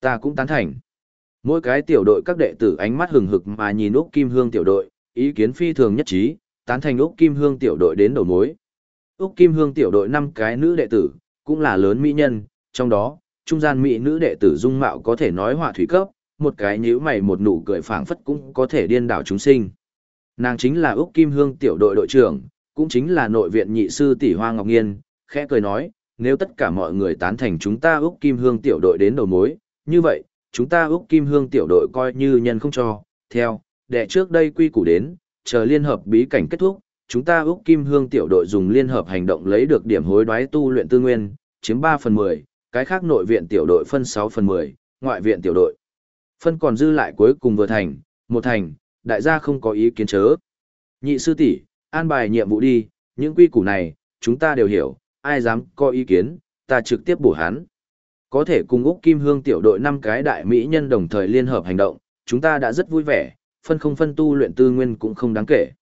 Ta cũng tán thành. Mỗi cái tiểu đội các đệ tử ánh mắt hừng hực mà nhìn Úc Kim Hương tiểu đội, ý kiến phi thường nhất trí, tán thành Úc Kim Hương tiểu đội đến đầu mối. Úc Kim Hương tiểu đội năm cái nữ đệ tử, cũng là lớn mỹ nhân, trong đó, trung gian mỹ nữ đệ tử dung mạo có thể nói họa thủy cấp, một cái nhíu mày một nụ cười phảng phất cũng có thể điên đảo chúng sinh. Nàng chính là Úc Kim Hương tiểu đội đội trưởng, cũng chính là nội viện nhị sư tỷ Hoa Ngọc Nghiên, khẽ cười nói, nếu tất cả mọi người tán thành chúng ta Úc Kim Hương tiểu đội đến đầu mối, như vậy, chúng ta Úc Kim Hương tiểu đội coi như nhân không cho, theo, đệ trước đây quy củ đến, chờ liên hợp bí cảnh kết thúc, chúng ta Úc Kim Hương tiểu đội dùng liên hợp hành động lấy được điểm hối đoái tu luyện tư nguyên, chiếm 3 phần 10, cái khác nội viện tiểu đội phân 6 phần 10, ngoại viện tiểu đội. Phân còn dư lại cuối cùng vừa thành, một thành, đại gia không có ý kiến chớ. Nhị sư tỷ, an bài nhiệm vụ đi, những quy củ này, chúng ta đều hiểu, ai dám có ý kiến, ta trực tiếp bổ hắn. Có thể cùng Úc Kim Hương tiểu đội năm cái đại mỹ nhân đồng thời liên hợp hành động, chúng ta đã rất vui vẻ, phân không phân tu luyện tư nguyên cũng không đáng kể.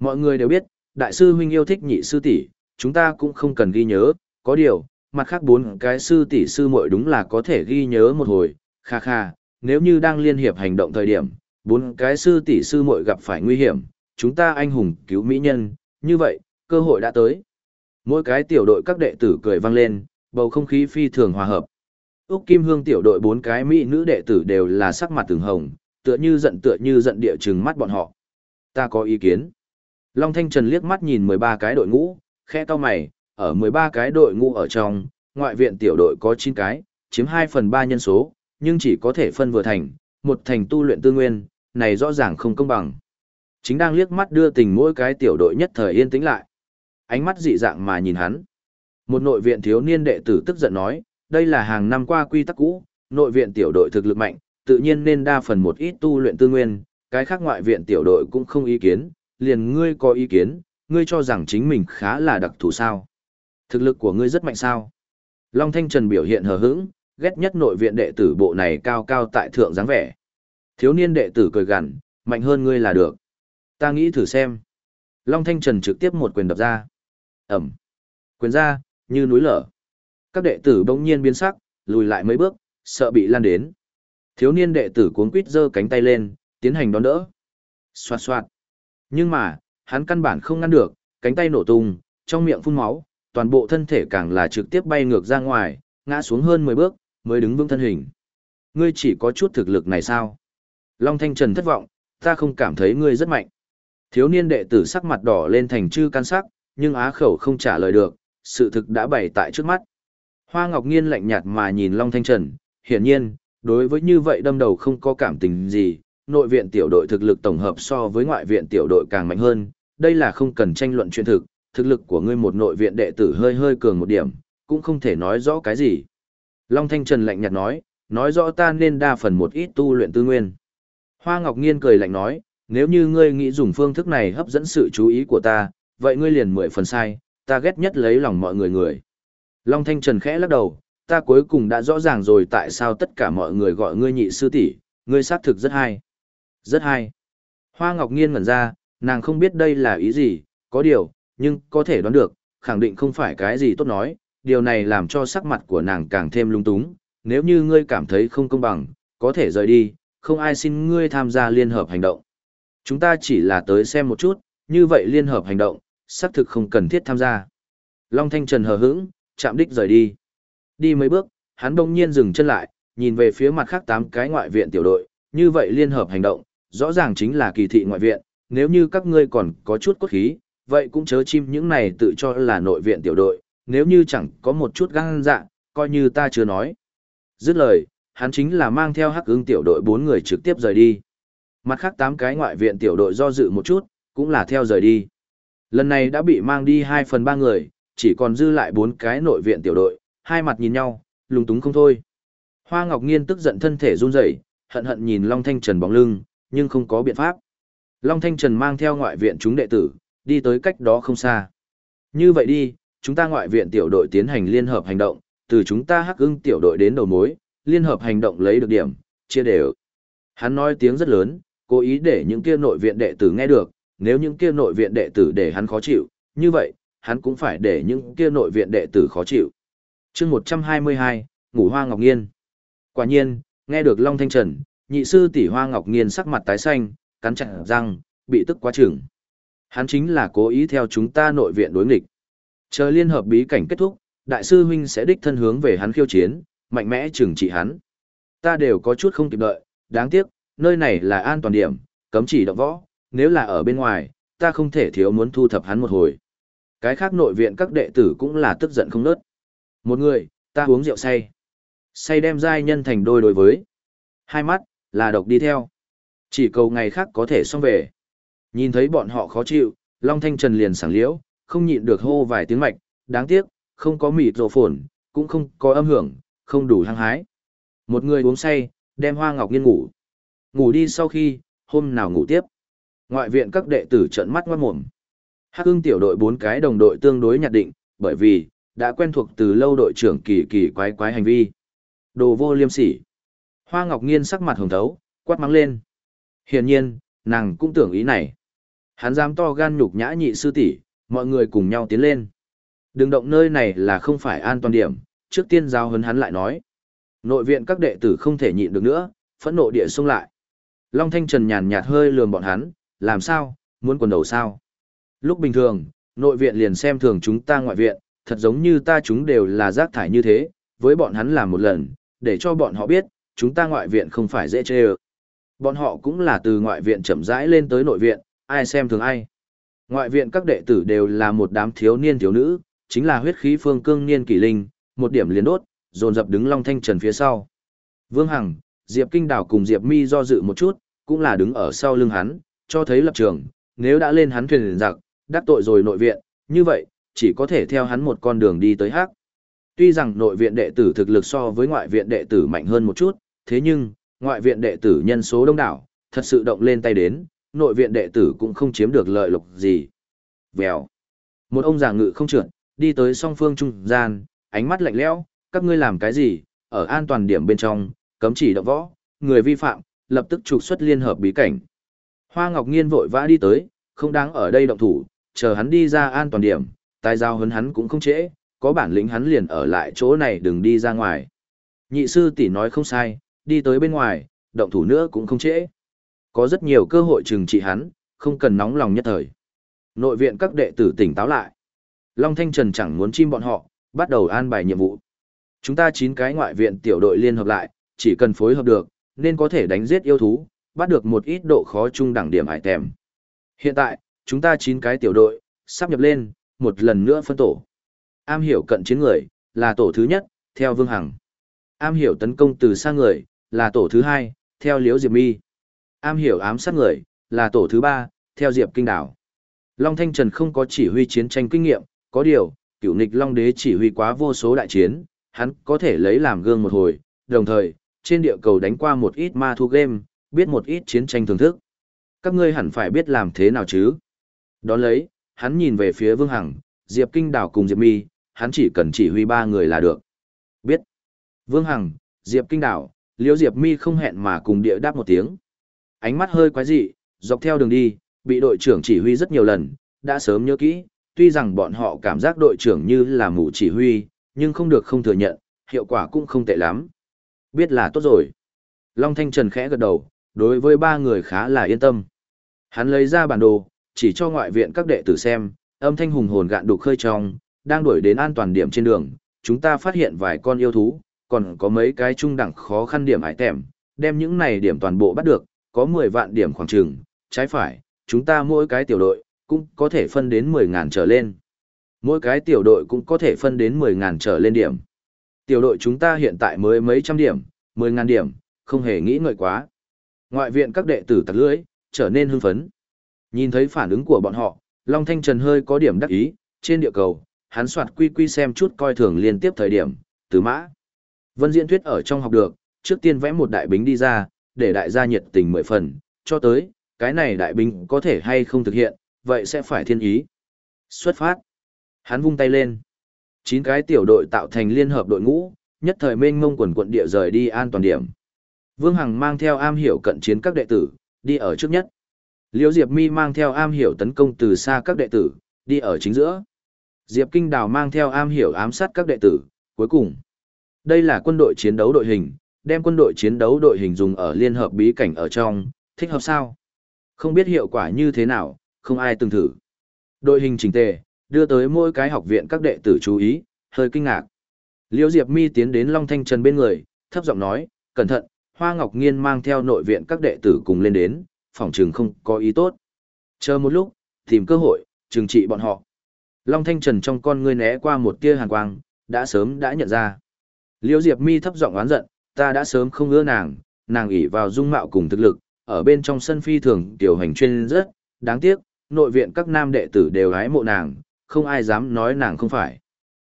Mọi người đều biết, đại sư huynh yêu thích nhị sư tỷ, chúng ta cũng không cần ghi nhớ, có điều, mặt khác bốn cái sư tỷ sư muội đúng là có thể ghi nhớ một hồi, kha kha, nếu như đang liên hiệp hành động thời điểm, bốn cái sư tỷ sư muội gặp phải nguy hiểm, chúng ta anh hùng cứu mỹ nhân, như vậy, cơ hội đã tới. Mỗi cái tiểu đội các đệ tử cười vang lên, bầu không khí phi thường hòa hợp. Úc Kim Hương tiểu đội bốn cái mỹ nữ đệ tử đều là sắc mặt từng hồng, tựa như giận tựa như giận địa chừng mắt bọn họ. Ta có ý kiến. Long Thanh Trần liếc mắt nhìn 13 cái đội ngũ, khẽ cau mày, ở 13 cái đội ngũ ở trong, ngoại viện tiểu đội có 9 cái, chiếm 2 phần 3 nhân số, nhưng chỉ có thể phân vừa thành, một thành tu luyện tư nguyên, này rõ ràng không công bằng. Chính đang liếc mắt đưa tình mỗi cái tiểu đội nhất thời yên tĩnh lại. Ánh mắt dị dạng mà nhìn hắn. Một nội viện thiếu niên đệ tử tức giận nói, đây là hàng năm qua quy tắc cũ, nội viện tiểu đội thực lực mạnh, tự nhiên nên đa phần một ít tu luyện tư nguyên, cái khác ngoại viện tiểu đội cũng không ý kiến, liền ngươi có ý kiến, ngươi cho rằng chính mình khá là đặc thù sao. Thực lực của ngươi rất mạnh sao. Long Thanh Trần biểu hiện hờ hững, ghét nhất nội viện đệ tử bộ này cao cao tại thượng dáng vẻ. Thiếu niên đệ tử cười gằn, mạnh hơn ngươi là được. Ta nghĩ thử xem. Long Thanh Trần trực tiếp một quyền đập ra. Ẩm. Quyền ra, như núi lở. Các đệ tử bỗng nhiên biến sắc, lùi lại mấy bước, sợ bị lan đến. Thiếu niên đệ tử cuống quít giơ cánh tay lên, tiến hành đón đỡ. Xoạt xoạt. Nhưng mà, hắn căn bản không ngăn được, cánh tay nổ tung, trong miệng phun máu, toàn bộ thân thể càng là trực tiếp bay ngược ra ngoài, ngã xuống hơn 10 bước, mới đứng vững thân hình. Ngươi chỉ có chút thực lực này sao? Long Thanh Trần thất vọng, ta không cảm thấy ngươi rất mạnh. Thiếu niên đệ tử sắc mặt đỏ lên thành chư can sắc, nhưng á khẩu không trả lời được, sự thực đã bày tại trước mắt. Hoa Ngọc Nghiên lạnh nhạt mà nhìn Long Thanh Trần, hiển nhiên, đối với như vậy đâm đầu không có cảm tình gì, nội viện tiểu đội thực lực tổng hợp so với ngoại viện tiểu đội càng mạnh hơn, đây là không cần tranh luận chuyện thực, thực lực của ngươi một nội viện đệ tử hơi hơi cường một điểm, cũng không thể nói rõ cái gì. Long Thanh Trần lạnh nhạt nói, nói rõ ta nên đa phần một ít tu luyện tư nguyên. Hoa Ngọc Nghiên cười lạnh nói, nếu như ngươi nghĩ dùng phương thức này hấp dẫn sự chú ý của ta, vậy ngươi liền mười phần sai, ta ghét nhất lấy lòng mọi người người. Long Thanh Trần khẽ lắc đầu, ta cuối cùng đã rõ ràng rồi tại sao tất cả mọi người gọi ngươi nhị sư tỷ, ngươi xác thực rất hay. Rất hay. Hoa Ngọc Nghiên ngẩn ra, nàng không biết đây là ý gì, có điều, nhưng có thể đoán được, khẳng định không phải cái gì tốt nói, điều này làm cho sắc mặt của nàng càng thêm lung túng, nếu như ngươi cảm thấy không công bằng, có thể rời đi, không ai xin ngươi tham gia liên hợp hành động. Chúng ta chỉ là tới xem một chút, như vậy liên hợp hành động, xác thực không cần thiết tham gia. Long Thanh Trần hờ hững, chạm đích rời đi. Đi mấy bước, hắn đông nhiên dừng chân lại, nhìn về phía mặt khác tám cái ngoại viện tiểu đội, như vậy liên hợp hành động, rõ ràng chính là kỳ thị ngoại viện, nếu như các ngươi còn có chút cốt khí, vậy cũng chớ chim những này tự cho là nội viện tiểu đội, nếu như chẳng có một chút gan dạ, coi như ta chưa nói. Dứt lời, hắn chính là mang theo hắc ứng tiểu đội bốn người trực tiếp rời đi. Mặt khác tám cái ngoại viện tiểu đội do dự một chút, cũng là theo rời đi. Lần này đã bị mang đi 2 phần 3 người, chỉ còn dư lại bốn cái nội viện tiểu đội, hai mặt nhìn nhau, lúng túng không thôi. Hoa Ngọc Nghiên tức giận thân thể run rẩy, hận hận nhìn Long Thanh Trần bóng lưng, nhưng không có biện pháp. Long Thanh Trần mang theo ngoại viện chúng đệ tử, đi tới cách đó không xa. Như vậy đi, chúng ta ngoại viện tiểu đội tiến hành liên hợp hành động, từ chúng ta hắc ưng tiểu đội đến đầu mối, liên hợp hành động lấy được điểm, chia đều. Hắn nói tiếng rất lớn, cố ý để những kia nội viện đệ tử nghe được, nếu những kia nội viện đệ tử để hắn khó chịu, như vậy, hắn cũng phải để những kia nội viện đệ tử khó chịu. chương 122, Ngủ Hoa Ngọc Nghiên. Quả nhiên, nghe được Long Thanh Trần, nhị sư tỷ Hoa Ngọc Nghiên sắc mặt tái xanh, cắn chặt răng, bị tức quá chừng. Hắn chính là cố ý theo chúng ta nội viện đối nghịch. Chờ liên hợp bí cảnh kết thúc, đại sư huynh sẽ đích thân hướng về hắn khiêu chiến, mạnh mẽ trừng trị hắn. Ta đều có chút không kịp đợi, đáng tiếc, nơi này là an toàn điểm, cấm chỉ động võ, nếu là ở bên ngoài, ta không thể thiếu muốn thu thập hắn một hồi. Cái khác nội viện các đệ tử cũng là tức giận không nớt. Một người, ta uống rượu say. Say đem giai nhân thành đôi đối với. Hai mắt, là độc đi theo. Chỉ cầu ngày khác có thể xong về. Nhìn thấy bọn họ khó chịu, Long Thanh Trần liền sảng liễu, không nhịn được hô vài tiếng mạch, đáng tiếc, không có mịt rộ phồn, cũng không có âm hưởng, không đủ hăng hái. Một người uống say, đem hoa ngọc nghiên ngủ. Ngủ đi sau khi, hôm nào ngủ tiếp. Ngoại viện các đệ tử trợn mắt ngoát mồm. Hắc ưng tiểu đội bốn cái đồng đội tương đối nhạt định, bởi vì, đã quen thuộc từ lâu đội trưởng kỳ kỳ quái quái hành vi. Đồ vô liêm sỉ. Hoa Ngọc Nghiên sắc mặt hồng thấu, quát mắng lên. Hiển nhiên, nàng cũng tưởng ý này. Hắn dám to gan nhục nhã nhị sư tỷ, mọi người cùng nhau tiến lên. Đừng động nơi này là không phải an toàn điểm, trước tiên giao hấn hắn lại nói. Nội viện các đệ tử không thể nhịn được nữa, phẫn nộ địa xông lại. Long Thanh Trần nhàn nhạt hơi lườm bọn hắn, làm sao, muốn quần đầu sao? Lúc bình thường, nội viện liền xem thường chúng ta ngoại viện, thật giống như ta chúng đều là rác thải như thế, với bọn hắn làm một lần, để cho bọn họ biết, chúng ta ngoại viện không phải dễ chê ơ. Bọn họ cũng là từ ngoại viện chậm rãi lên tới nội viện, ai xem thường ai. Ngoại viện các đệ tử đều là một đám thiếu niên thiếu nữ, chính là huyết khí phương cương niên kỷ linh, một điểm liền đốt, dồn dập đứng Long Thanh Trần phía sau. Vương Hằng, Diệp Kinh Đào cùng Diệp Mi do dự một chút, cũng là đứng ở sau lưng hắn, cho thấy lập trường, nếu đã lên hắn thuyền giặc, đắc tội rồi nội viện, như vậy, chỉ có thể theo hắn một con đường đi tới hắc. Tuy rằng nội viện đệ tử thực lực so với ngoại viện đệ tử mạnh hơn một chút, thế nhưng, ngoại viện đệ tử nhân số đông đảo, thật sự động lên tay đến, nội viện đệ tử cũng không chiếm được lợi lộc gì. Vèo. Một ông già ngự không trượt, đi tới song phương trung gian, ánh mắt lạnh lẽo, các ngươi làm cái gì, ở an toàn điểm bên trong, cấm chỉ động võ, người vi phạm, lập tức trục xuất liên hợp bí cảnh. Hoa Ngọc Nghiên vội vã đi tới, không đáng ở đây động thủ, chờ hắn đi ra an toàn điểm, tài giao hấn hắn cũng không trễ, có bản lĩnh hắn liền ở lại chỗ này đừng đi ra ngoài. Nhị sư tỷ nói không sai, đi tới bên ngoài, động thủ nữa cũng không trễ. Có rất nhiều cơ hội trừng trị hắn, không cần nóng lòng nhất thời. Nội viện các đệ tử tỉnh táo lại. Long Thanh Trần chẳng muốn chim bọn họ, bắt đầu an bài nhiệm vụ. Chúng ta 9 cái ngoại viện tiểu đội liên hợp lại, chỉ cần phối hợp được, nên có thể đánh giết yêu thú, bắt được một ít độ khó chung đẳng điểm hải tèm. Hiện tại, chúng ta 9 cái tiểu đội, sắp nhập lên, một lần nữa phân tổ. Am hiểu cận chiến người, là tổ thứ nhất, theo Vương Hằng. Am hiểu tấn công từ xa người, là tổ thứ hai, theo Liễu Diệp Mi. Am hiểu ám sát người, là tổ thứ ba, theo Diệp Kinh Đảo. Long Thanh Trần không có chỉ huy chiến tranh kinh nghiệm, có điều, cựu nịch Long Đế chỉ huy quá vô số đại chiến, hắn có thể lấy làm gương một hồi, đồng thời, trên địa cầu đánh qua một ít ma thu game, biết một ít chiến tranh thưởng thức. Các ngươi hẳn phải biết làm thế nào chứ? Đón lấy, hắn nhìn về phía Vương Hằng, Diệp Kinh Đảo cùng Diệp Mi, hắn chỉ cần chỉ huy ba người là được. Biết. Vương Hằng, Diệp Kinh Đảo, Liễu Diệp Mi không hẹn mà cùng địa đáp một tiếng. Ánh mắt hơi quái dị, dọc theo đường đi, bị đội trưởng chỉ huy rất nhiều lần, đã sớm nhớ kỹ, tuy rằng bọn họ cảm giác đội trưởng như là mù chỉ huy, nhưng không được không thừa nhận, hiệu quả cũng không tệ lắm. Biết là tốt rồi. Long Thanh Trần khẽ gật đầu, đối với ba người khá là yên tâm. Hắn lấy ra bản đồ, chỉ cho ngoại viện các đệ tử xem, âm thanh hùng hồn gạn đục khơi trong, đang đuổi đến an toàn điểm trên đường, chúng ta phát hiện vài con yêu thú, còn có mấy cái trung đẳng khó khăn điểm hải tèm, đem những này điểm toàn bộ bắt được, có 10 vạn điểm khoảng trường, trái phải, chúng ta mỗi cái tiểu đội, cũng có thể phân đến 10.000 trở lên. Mỗi cái tiểu đội cũng có thể phân đến 10.000 trở lên điểm. Tiểu đội chúng ta hiện tại mới mấy trăm điểm, 10.000 điểm, không hề nghĩ ngợi quá. Ngoại viện các đệ tử tặc lưỡi, trở nên hưng phấn. Nhìn thấy phản ứng của bọn họ, Long Thanh Trần hơi có điểm đắc ý, trên địa cầu, hắn soạt quy quy xem chút coi thường liên tiếp thời điểm, từ mã. Vân Diễn Thuyết ở trong học được, trước tiên vẽ một đại bính đi ra, để đại gia nhiệt tình mười phần, cho tới, cái này đại bính có thể hay không thực hiện, vậy sẽ phải thiên ý. Xuất phát. Hắn vung tay lên. Chín cái tiểu đội tạo thành liên hợp đội ngũ, nhất thời mênh mông quần quận địa rời đi an toàn điểm. Vương Hằng mang theo am hiểu cận chiến các đệ tử, đi ở trước nhất. Liễu Diệp Mi mang theo am hiểu tấn công từ xa các đệ tử, đi ở chính giữa. Diệp Kinh Đào mang theo am hiểu ám sát các đệ tử, cuối cùng. Đây là quân đội chiến đấu đội hình, đem quân đội chiến đấu đội hình dùng ở liên hợp bí cảnh ở trong, thích hợp sao? Không biết hiệu quả như thế nào, không ai từng thử. Đội hình chỉnh tề, đưa tới mỗi cái học viện các đệ tử chú ý, hơi kinh ngạc. Liễu Diệp Mi tiến đến Long Thanh Trần bên người, thấp giọng nói, cẩn thận, Hoa Ngọc Nghiên mang theo nội viện các đệ tử cùng lên đến, phòng trường không có ý tốt. Chờ một lúc, tìm cơ hội, trừng trị bọn họ. Long Thanh Trần trong con ngươi né qua một tia hàn quang, đã sớm đã nhận ra. Liêu Diệp Mi thấp giọng oán giận, ta đã sớm không ưa nàng, nàng ỷ vào dung mạo cùng thực lực, ở bên trong sân phi thường tiểu hành chuyên rất, đáng tiếc, nội viện các nam đệ tử đều hái mộ nàng, không ai dám nói nàng không phải.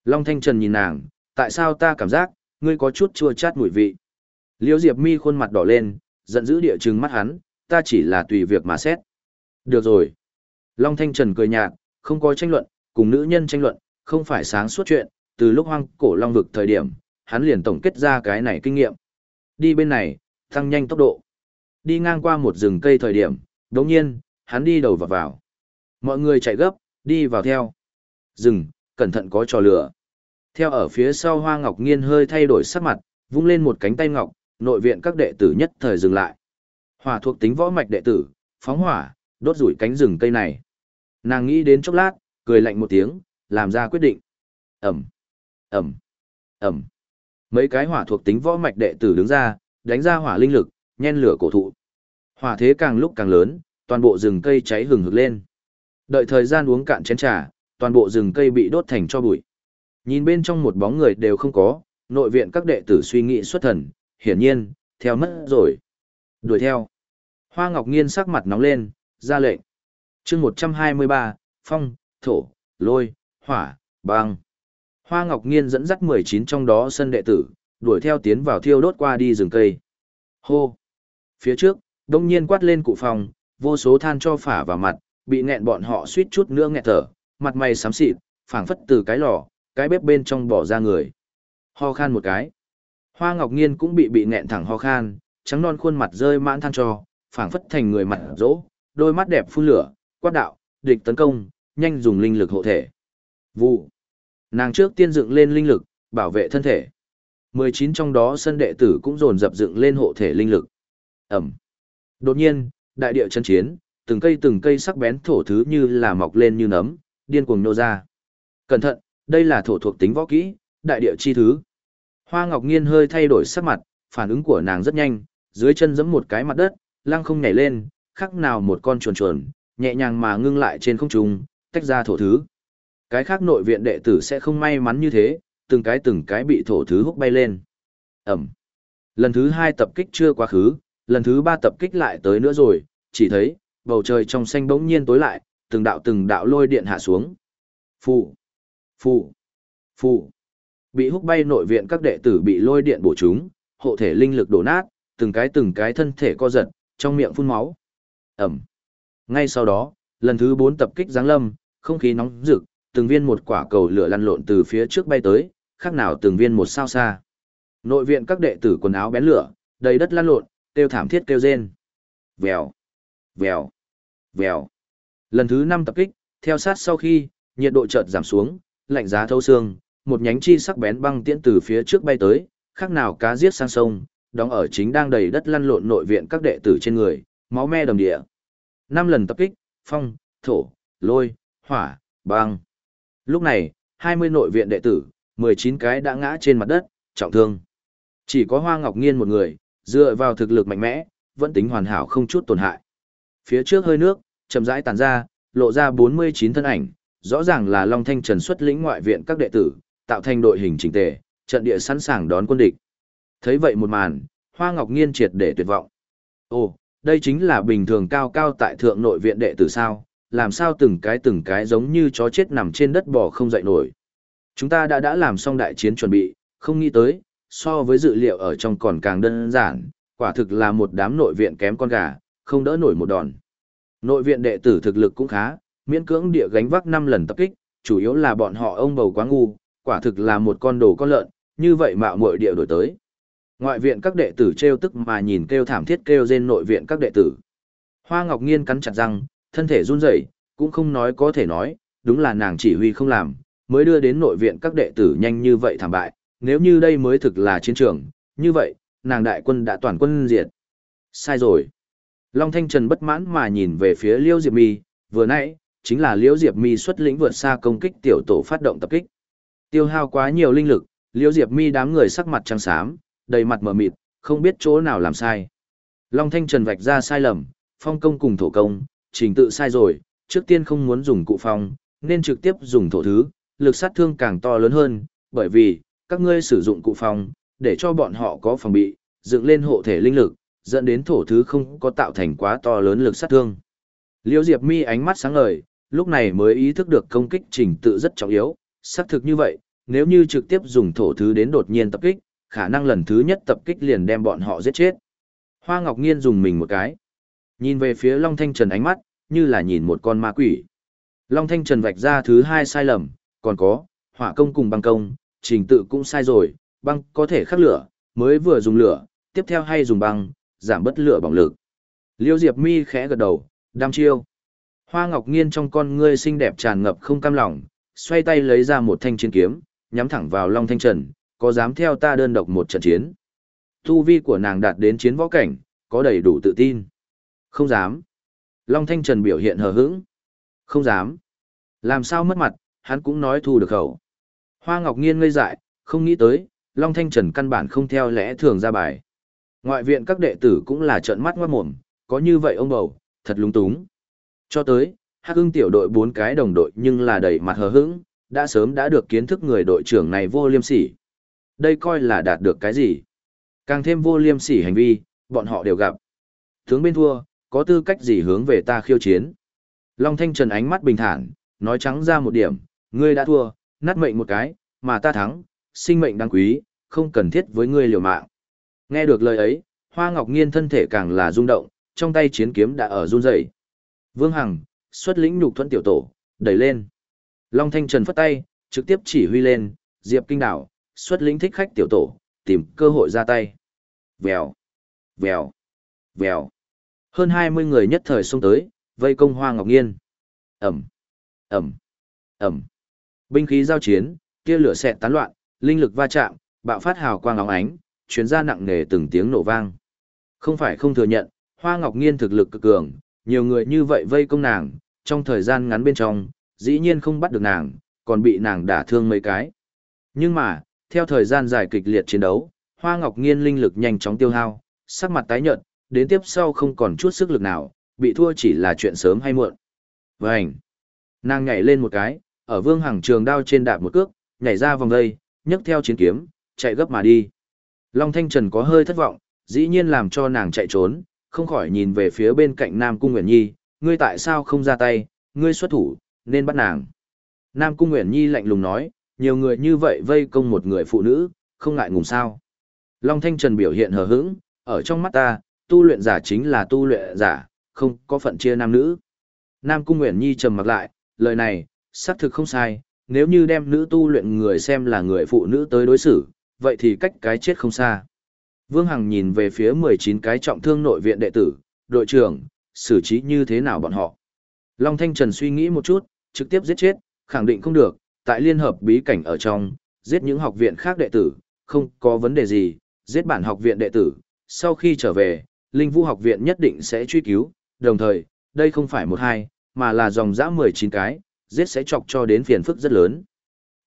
Long Thanh Trần nhìn nàng, tại sao ta cảm giác, ngươi có chút chua chát mùi vị. Liêu Diệp Mi khuôn mặt đỏ lên, giận dữ địa trừng mắt hắn, ta chỉ là tùy việc mà xét. Được rồi. Long Thanh Trần cười nhạt, không có tranh luận, cùng nữ nhân tranh luận, không phải sáng suốt chuyện, từ lúc hoang cổ Long vực thời điểm, hắn liền tổng kết ra cái này kinh nghiệm. Đi bên này, tăng nhanh tốc độ. Đi ngang qua một rừng cây thời điểm, đồng nhiên, hắn đi đầu vào vào. Mọi người chạy gấp, đi vào theo. Rừng, cẩn thận có trò lửa. Theo ở phía sau Hoa Ngọc Nghiên hơi thay đổi sắc mặt, vung lên một cánh tay ngọc, nội viện các đệ tử nhất thời dừng lại. Hỏa thuộc tính võ mạch đệ tử, phóng hỏa, đốt rủi cánh rừng cây này. Nàng nghĩ đến chốc lát, cười lạnh một tiếng, làm ra quyết định. Ẩm, Ẩm, Ẩm. Mấy cái hỏa thuộc tính võ mạch đệ tử đứng ra, đánh ra hỏa linh lực, nhen lửa cổ thụ. Hỏa thế càng lúc càng lớn, toàn bộ rừng cây cháy hừng hực lên. Đợi thời gian uống cạn chén trà, toàn bộ rừng cây bị đốt thành cho bụi. Nhìn bên trong một bóng người đều không có, nội viện các đệ tử suy nghĩ xuất thần, hiển nhiên, theo mất rồi. Đuổi theo. Hoa Ngọc Nghiên sắc mặt nóng lên, ra lệnh. chương 123, phong, thổ, lôi, hỏa, băng. Hoa Ngọc Nghiên dẫn dắt 19 trong đó sân đệ tử, đuổi theo tiến vào thiêu đốt qua đi rừng cây. Hô! Phía trước, đông nhiên quát lên cụ phòng, vô số than cho phả vào mặt, bị nghẹn bọn họ suýt chút nữa nghẹt thở, mặt mày xám xịt, phảng phất từ cái lò, cái bếp bên trong bỏ ra người. Ho khan một cái. Hoa Ngọc Nghiên cũng bị bị nghẹn thẳng ho khan, trắng non khuôn mặt rơi mãn than cho, phảng phất thành người mặt rỗ, đôi mắt đẹp phun lửa, quát đạo, địch tấn công, nhanh dùng linh lực hộ thể. Vụ. Nàng trước tiên dựng lên linh lực, bảo vệ thân thể. 19 trong đó sân đệ tử cũng dồn dập dựng lên hộ thể linh lực. Ẩm. Đột nhiên, đại địa chân chiến, từng cây từng cây sắc bén thổ thứ như là mọc lên như nấm, điên cuồng nô ra. Cẩn thận, đây là thổ thuộc tính võ kỹ, đại địa chi thứ. Hoa Ngọc Nghiên hơi thay đổi sắc mặt, phản ứng của nàng rất nhanh, dưới chân giẫm một cái mặt đất, lăng không nhảy lên, khắc nào một con chuồn chuồn, nhẹ nhàng mà ngưng lại trên không trung, tách ra thổ thứ. Cái khác nội viện đệ tử sẽ không may mắn như thế, từng cái từng cái bị thổ thứ húc bay lên. Ẩm. Lần thứ hai tập kích chưa quá khứ, lần thứ ba tập kích lại tới nữa rồi, chỉ thấy, bầu trời trong xanh bỗng nhiên tối lại, từng đạo từng đạo lôi điện hạ xuống. Phụ, phụ, phụ. Bị húc bay nội viện các đệ tử bị lôi điện bổ trúng, hộ thể linh lực đổ nát, từng cái từng cái thân thể co giật, trong miệng phun máu. Ẩm. Ngay sau đó, lần thứ bốn tập kích giáng lâm, không khí nóng rực, từng viên một quả cầu lửa lăn lộn từ phía trước bay tới, khác nào từng viên một sao xa. Nội viện các đệ tử quần áo bén lửa, đầy đất lăn lộn, kêu thảm thiết kêu rên. Vèo, vèo, vèo. Lần thứ năm tập kích, theo sát sau khi, nhiệt độ chợt giảm xuống, lạnh giá thấu xương, một nhánh chi sắc bén băng tiễn từ phía trước bay tới, khác nào cá giết sang sông, đóng ở chính đang đầy đất lăn lộn nội viện các đệ tử trên người, máu me đầm địa. Năm lần tập kích, phong, thổ, lôi, hỏa, băng. Lúc này, 20 nội viện đệ tử, 19 cái đã ngã trên mặt đất, trọng thương. Chỉ có Hoa Ngọc Nghiên một người, dựa vào thực lực mạnh mẽ, vẫn tính hoàn hảo không chút tổn hại. Phía trước hơi nước, chậm rãi tàn ra, lộ ra 49 thân ảnh, rõ ràng là Long Thanh Trần xuất lĩnh ngoại viện các đệ tử, tạo thành đội hình chỉnh tề, trận địa sẵn sàng đón quân địch. Thấy vậy một màn, Hoa Ngọc Nghiên triệt để tuyệt vọng. Ồ, đây chính là bình thường cao cao tại thượng nội viện đệ tử sao, làm sao từng cái từng cái giống như chó chết nằm trên đất bò không dậy nổi. Chúng ta đã đã làm xong đại chiến chuẩn bị, không nghĩ tới, so với dự liệu ở trong còn càng đơn giản, quả thực là một đám nội viện kém con gà, không đỡ nổi một đòn. Nội viện đệ tử thực lực cũng khá, miễn cưỡng địa gánh vác 5 lần tập kích, chủ yếu là bọn họ ông bầu quá ngu, quả thực là một con đồ con lợn, như vậy mạo muội địa đổi tới. Ngoại viện các đệ tử trêu tức mà nhìn kêu thảm thiết kêu rên nội viện các đệ tử. Hoa Ngọc Nghiên cắn chặt răng, thân thể run rẩy, cũng không nói có thể nói, đúng là nàng chỉ huy không làm, mới đưa đến nội viện các đệ tử nhanh như vậy thảm bại, nếu như đây mới thực là chiến trường, như vậy, nàng đại quân đã toàn quân diệt. Sai rồi. Long Thanh Trần bất mãn mà nhìn về phía Liễu Diệp Mi, vừa nãy, chính là Liễu Diệp Mi xuất lĩnh vượt xa công kích tiểu tổ phát động tập kích. Tiêu hao quá nhiều linh lực, Liễu Diệp Mi đám người sắc mặt trắng xám, đầy mặt mờ mịt, không biết chỗ nào làm sai. Long Thanh Trần vạch ra sai lầm, phong công cùng thổ công, trình tự sai rồi, trước tiên không muốn dùng cụ phong, nên trực tiếp dùng thổ thứ, lực sát thương càng to lớn hơn, bởi vì, các ngươi sử dụng cụ phong, để cho bọn họ có phòng bị, dựng lên hộ thể linh lực, dẫn đến thổ thứ không có tạo thành quá to lớn lực sát thương. Liêu Diệp Mi ánh mắt sáng ngời, lúc này mới ý thức được công kích trình tự rất trọng yếu, xác thực như vậy, nếu như trực tiếp dùng thổ thứ đến đột nhiên tập kích, khả năng lần thứ nhất tập kích liền đem bọn họ giết chết. Hoa Ngọc Nghiên dùng mình một cái. Nhìn về phía Long Thanh Trần ánh mắt, như là nhìn một con ma quỷ. Long Thanh Trần vạch ra thứ hai sai lầm, còn có, hỏa công cùng băng công, trình tự cũng sai rồi, băng có thể khắc lửa, mới vừa dùng lửa, tiếp theo hay dùng băng, giảm bất lửa bỏng lực. Liêu Diệp Mi khẽ gật đầu, đam chiêu. Hoa Ngọc Nghiên trong con ngươi xinh đẹp tràn ngập không cam lòng, xoay tay lấy ra một thanh chiến kiếm, nhắm thẳng vào Long Thanh Trần, có dám theo ta đơn độc một trận chiến. Tu vi của nàng đạt đến chiến võ cảnh, có đầy đủ tự tin. Không dám. Long Thanh Trần biểu hiện hờ hững. Không dám. Làm sao mất mặt, hắn cũng nói thu được khẩu. Hoa Ngọc Nghiên ngây dại, không nghĩ tới, Long Thanh Trần căn bản không theo lẽ thường ra bài. Ngoại viện các đệ tử cũng là trợn mắt ngoát mồm, có như vậy ông bầu, thật lúng túng. Cho tới, Hắc Hưng tiểu đội bốn cái đồng đội nhưng là đầy mặt hờ hững, đã sớm đã được kiến thức người đội trưởng này vô liêm sỉ. Đây coi là đạt được cái gì? Càng thêm vô liêm sỉ hành vi, bọn họ đều gặp. Tướng bên thua, có tư cách gì hướng về ta khiêu chiến? Long Thanh Trần ánh mắt bình thản, nói trắng ra một điểm, ngươi đã thua, nát mệnh một cái, mà ta thắng, sinh mệnh đáng quý, không cần thiết với ngươi liều mạng. Nghe được lời ấy, Hoa Ngọc Nghiên thân thể càng là rung động, trong tay chiến kiếm đã ở run rẩy. Vương Hằng, xuất lĩnh nhục thuẫn tiểu tổ, đẩy lên. Long Thanh Trần phất tay, trực tiếp chỉ huy lên, Diệp Kinh Đảo, xuất lĩnh thích khách tiểu tổ, tìm cơ hội ra tay. Vèo, vèo, vèo. Hơn 20 người nhất thời xông tới, vây công Hoa Ngọc Nghiên. Ẩm, Ẩm, Ẩm. Binh khí giao chiến, tia lửa xẹt tán loạn, linh lực va chạm, bạo phát hào quang óng ánh, chuyến ra nặng nề từng tiếng nổ vang. Không phải không thừa nhận, Hoa Ngọc Nghiên thực lực cực cường, nhiều người như vậy vây công nàng, trong thời gian ngắn bên trong, dĩ nhiên không bắt được nàng, còn bị nàng đả thương mấy cái. Nhưng mà, theo thời gian dài kịch liệt chiến đấu, Hoa Ngọc Nghiên linh lực nhanh chóng tiêu hao, sắc mặt tái nhợt, đến tiếp sau không còn chút sức lực nào, bị thua chỉ là chuyện sớm hay muộn. Vành! Nàng nhảy lên một cái, ở vương hàng trường đao trên đạp một cước, nhảy ra vòng đây, nhấc theo chiến kiếm, chạy gấp mà đi. Long Thanh Trần có hơi thất vọng, dĩ nhiên làm cho nàng chạy trốn, không khỏi nhìn về phía bên cạnh Nam Cung Nguyễn Nhi, ngươi tại sao không ra tay, ngươi xuất thủ, nên bắt nàng. Nam Cung Nguyễn Nhi lạnh lùng nói, nhiều người như vậy vây công một người phụ nữ, không ngại ngùng sao. Long Thanh Trần biểu hiện hờ hững, ở trong mắt ta, tu luyện giả chính là tu luyện giả, không có phận chia nam nữ. Nam Cung Nguyễn Nhi trầm mặc lại, lời này, xác thực không sai, nếu như đem nữ tu luyện người xem là người phụ nữ tới đối xử, vậy thì cách cái chết không xa. Vương Hằng nhìn về phía 19 cái trọng thương nội viện đệ tử, đội trưởng, xử trí như thế nào bọn họ. Long Thanh Trần suy nghĩ một chút, trực tiếp giết chết, khẳng định không được, tại liên hợp bí cảnh ở trong, giết những học viện khác đệ tử, không có vấn đề gì, giết bản học viện đệ tử, sau khi trở về, Linh Vũ học viện nhất định sẽ truy cứu, đồng thời, đây không phải một hai, mà là dòng dã 19 cái, giết sẽ chọc cho đến phiền phức rất lớn.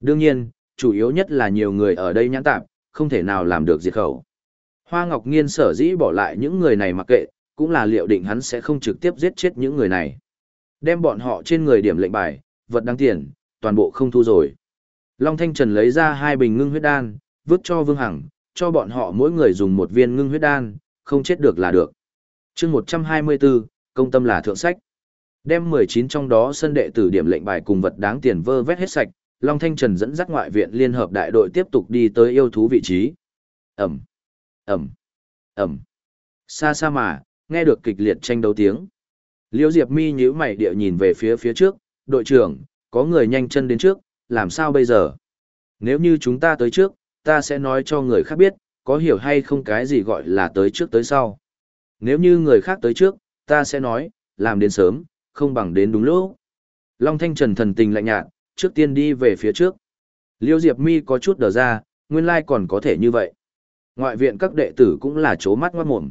Đương nhiên, chủ yếu nhất là nhiều người ở đây nhãn tạp, không thể nào làm được diệt khẩu. Hoa Ngọc Nghiên sở dĩ bỏ lại những người này mặc kệ, cũng là liệu định hắn sẽ không trực tiếp giết chết những người này. Đem bọn họ trên người điểm lệnh bài, vật đáng tiền, toàn bộ không thu rồi. Long Thanh Trần lấy ra hai bình ngưng huyết đan, vứt cho Vương Hằng, cho bọn họ mỗi người dùng một viên ngưng huyết đan, không chết được là được. chương 124, công tâm là thượng sách. Đem 19 trong đó sân đệ tử điểm lệnh bài cùng vật đáng tiền vơ vét hết sạch, Long Thanh Trần dẫn dắt ngoại viện liên hợp đại đội tiếp tục đi tới yêu thú vị trí. Ẩm, Ẩm, Ẩm. Xa xa mà, nghe được kịch liệt tranh đấu tiếng. Liêu Diệp Mi nhíu mày địa nhìn về phía phía trước, đội trưởng, có người nhanh chân đến trước, làm sao bây giờ? Nếu như chúng ta tới trước, ta sẽ nói cho người khác biết, có hiểu hay không cái gì gọi là tới trước tới sau. Nếu như người khác tới trước, ta sẽ nói, làm đến sớm, không bằng đến đúng lúc. Long Thanh Trần thần tình lạnh nhạt, trước tiên đi về phía trước. Liêu Diệp Mi có chút đờ ra, nguyên lai còn có thể như vậy. Ngoại viện các đệ tử cũng là chố mắt ngoát mồm.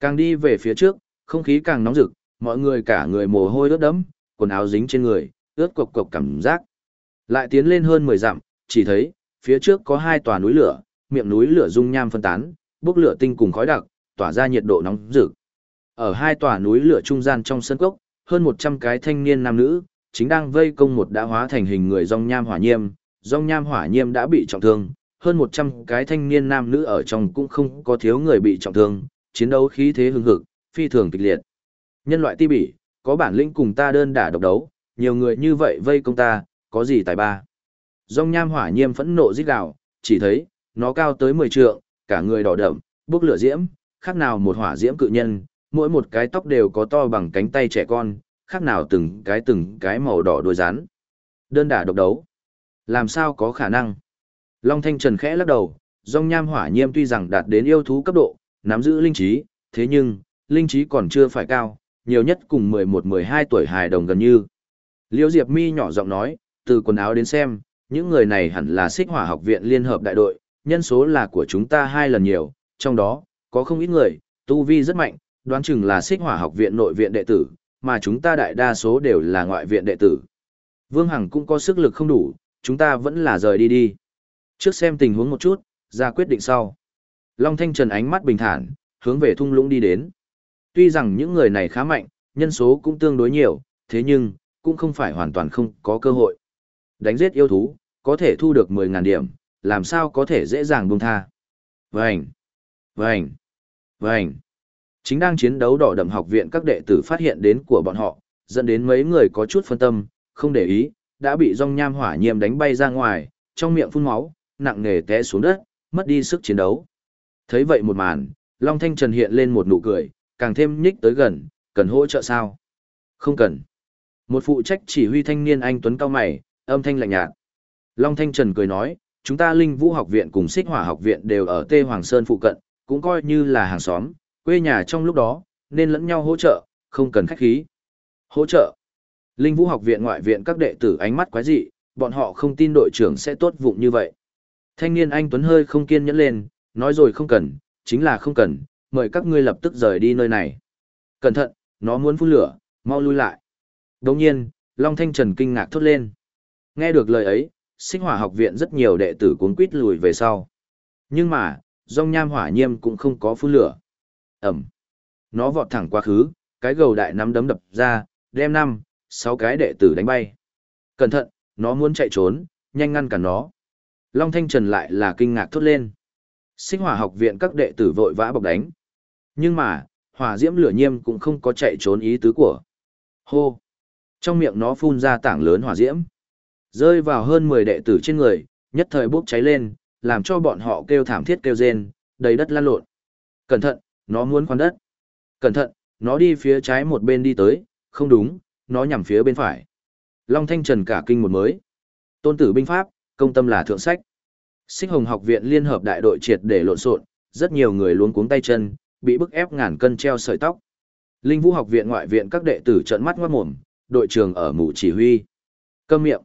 Càng đi về phía trước, không khí càng nóng rực, mọi người cả người mồ hôi ướt đẫm, quần áo dính trên người, ướt cộc cộc cảm giác. Lại tiến lên hơn 10 dặm, chỉ thấy, phía trước có hai tòa núi lửa, miệng núi lửa dung nham phân tán, bốc lửa tinh cùng khói đặc, tỏa ra nhiệt độ nóng rực. Ở hai tòa núi lửa trung gian trong sân cốc, hơn 100 cái thanh niên nam nữ, chính đang vây công một đã hóa thành hình người rong nham hỏa nhiêm, rong nham hỏa nhiêm đã bị trọng thương, hơn 100 cái thanh niên nam nữ ở trong cũng không có thiếu người bị trọng thương, chiến đấu khí thế hưng hực, phi thường kịch liệt. Nhân loại ti bỉ, có bản lĩnh cùng ta đơn đả độc đấu, nhiều người như vậy vây công ta, có gì tài ba. Rong nham hỏa nhiêm phẫn nộ rít gào, chỉ thấy, nó cao tới 10 trượng, cả người đỏ đậm, bốc lửa diễm, khác nào một hỏa diễm cự nhân, mỗi một cái tóc đều có to bằng cánh tay trẻ con, khác nào từng cái từng cái màu đỏ đuôi rắn. Đơn đả độc đấu. Làm sao có khả năng? Long Thanh Trần khẽ lắc đầu, dòng nham hỏa nhiêm tuy rằng đạt đến yêu thú cấp độ, nắm giữ linh trí, thế nhưng, linh trí còn chưa phải cao, nhiều nhất cùng 11-12 tuổi hài đồng gần như. Liêu Diệp Mi nhỏ giọng nói, từ quần áo đến xem, những người này hẳn là xích hỏa học viện liên hợp đại đội, nhân số là của chúng ta hai lần nhiều, trong đó, có không ít người, tu vi rất mạnh, đoán chừng là xích hỏa học viện nội viện đệ tử, mà chúng ta đại đa số đều là ngoại viện đệ tử. Vương Hằng cũng có sức lực không đủ, chúng ta vẫn là rời đi đi. Trước xem tình huống một chút, ra quyết định sau. Long Thanh Trần ánh mắt bình thản, hướng về thung lũng đi đến. Tuy rằng những người này khá mạnh, nhân số cũng tương đối nhiều, thế nhưng, cũng không phải hoàn toàn không có cơ hội. Đánh giết yêu thú, có thể thu được 10.000 điểm, làm sao có thể dễ dàng buông tha. Vành, vành, vành. Chính đang chiến đấu đỏ đậm học viện các đệ tử phát hiện đến của bọn họ, dẫn đến mấy người có chút phân tâm, không để ý, đã bị rong nham hỏa nhiêm đánh bay ra ngoài, trong miệng phun máu, nặng nề té xuống đất, mất đi sức chiến đấu. Thấy vậy một màn, Long Thanh Trần hiện lên một nụ cười, càng thêm nhích tới gần, cần hỗ trợ sao? Không cần. Một phụ trách chỉ huy thanh niên anh Tuấn cao mày, âm thanh lạnh nhạt. Long Thanh Trần cười nói, chúng ta Linh Vũ học viện cùng Xích Hỏa học viện đều ở Tê Hoàng Sơn phụ cận, cũng coi như là hàng xóm, quê nhà trong lúc đó, nên lẫn nhau hỗ trợ, không cần khách khí. Hỗ trợ. Linh Vũ học viện ngoại viện các đệ tử ánh mắt quái dị, bọn họ không tin đội trưởng sẽ tốt vụng như vậy. Thanh niên anh Tuấn hơi không kiên nhẫn lên, nói rồi không cần, chính là không cần, mời các ngươi lập tức rời đi nơi này. Cẩn thận, nó muốn phun lửa, mau lui lại. Đồng nhiên, Long Thanh Trần kinh ngạc thốt lên. Nghe được lời ấy, sinh hỏa học viện rất nhiều đệ tử cuốn quýt lùi về sau. Nhưng mà, dòng nham hỏa nhiêm cũng không có phun lửa. Ẩm. Nó vọt thẳng quá khứ, cái gầu đại nắm đấm đập ra, đem năm, sáu cái đệ tử đánh bay. Cẩn thận, nó muốn chạy trốn, nhanh ngăn cả nó. Long Thanh Trần lại là kinh ngạc thốt lên. Sinh hỏa học viện các đệ tử vội vã bọc đánh. Nhưng mà, hỏa diễm lửa nhiêm cũng không có chạy trốn ý tứ của. Hô! Trong miệng nó phun ra tảng lớn hỏa diễm. Rơi vào hơn 10 đệ tử trên người, nhất thời bốc cháy lên, làm cho bọn họ kêu thảm thiết kêu rên, đầy đất lan lộn. Cẩn thận, nó muốn khoan đất. Cẩn thận, nó đi phía trái một bên đi tới, không đúng, nó nhằm phía bên phải. Long Thanh Trần cả kinh một mới. Tôn tử binh pháp, công tâm là thượng sách. Xích Hồng học viện liên hợp đại đội triệt để lộn xộn, rất nhiều người luống cuống tay chân, bị bức ép ngàn cân treo sợi tóc. Linh Vũ học viện ngoại viện các đệ tử trợn mắt ngoát mồm, đội trưởng ở mũ chỉ huy. Câm miệng.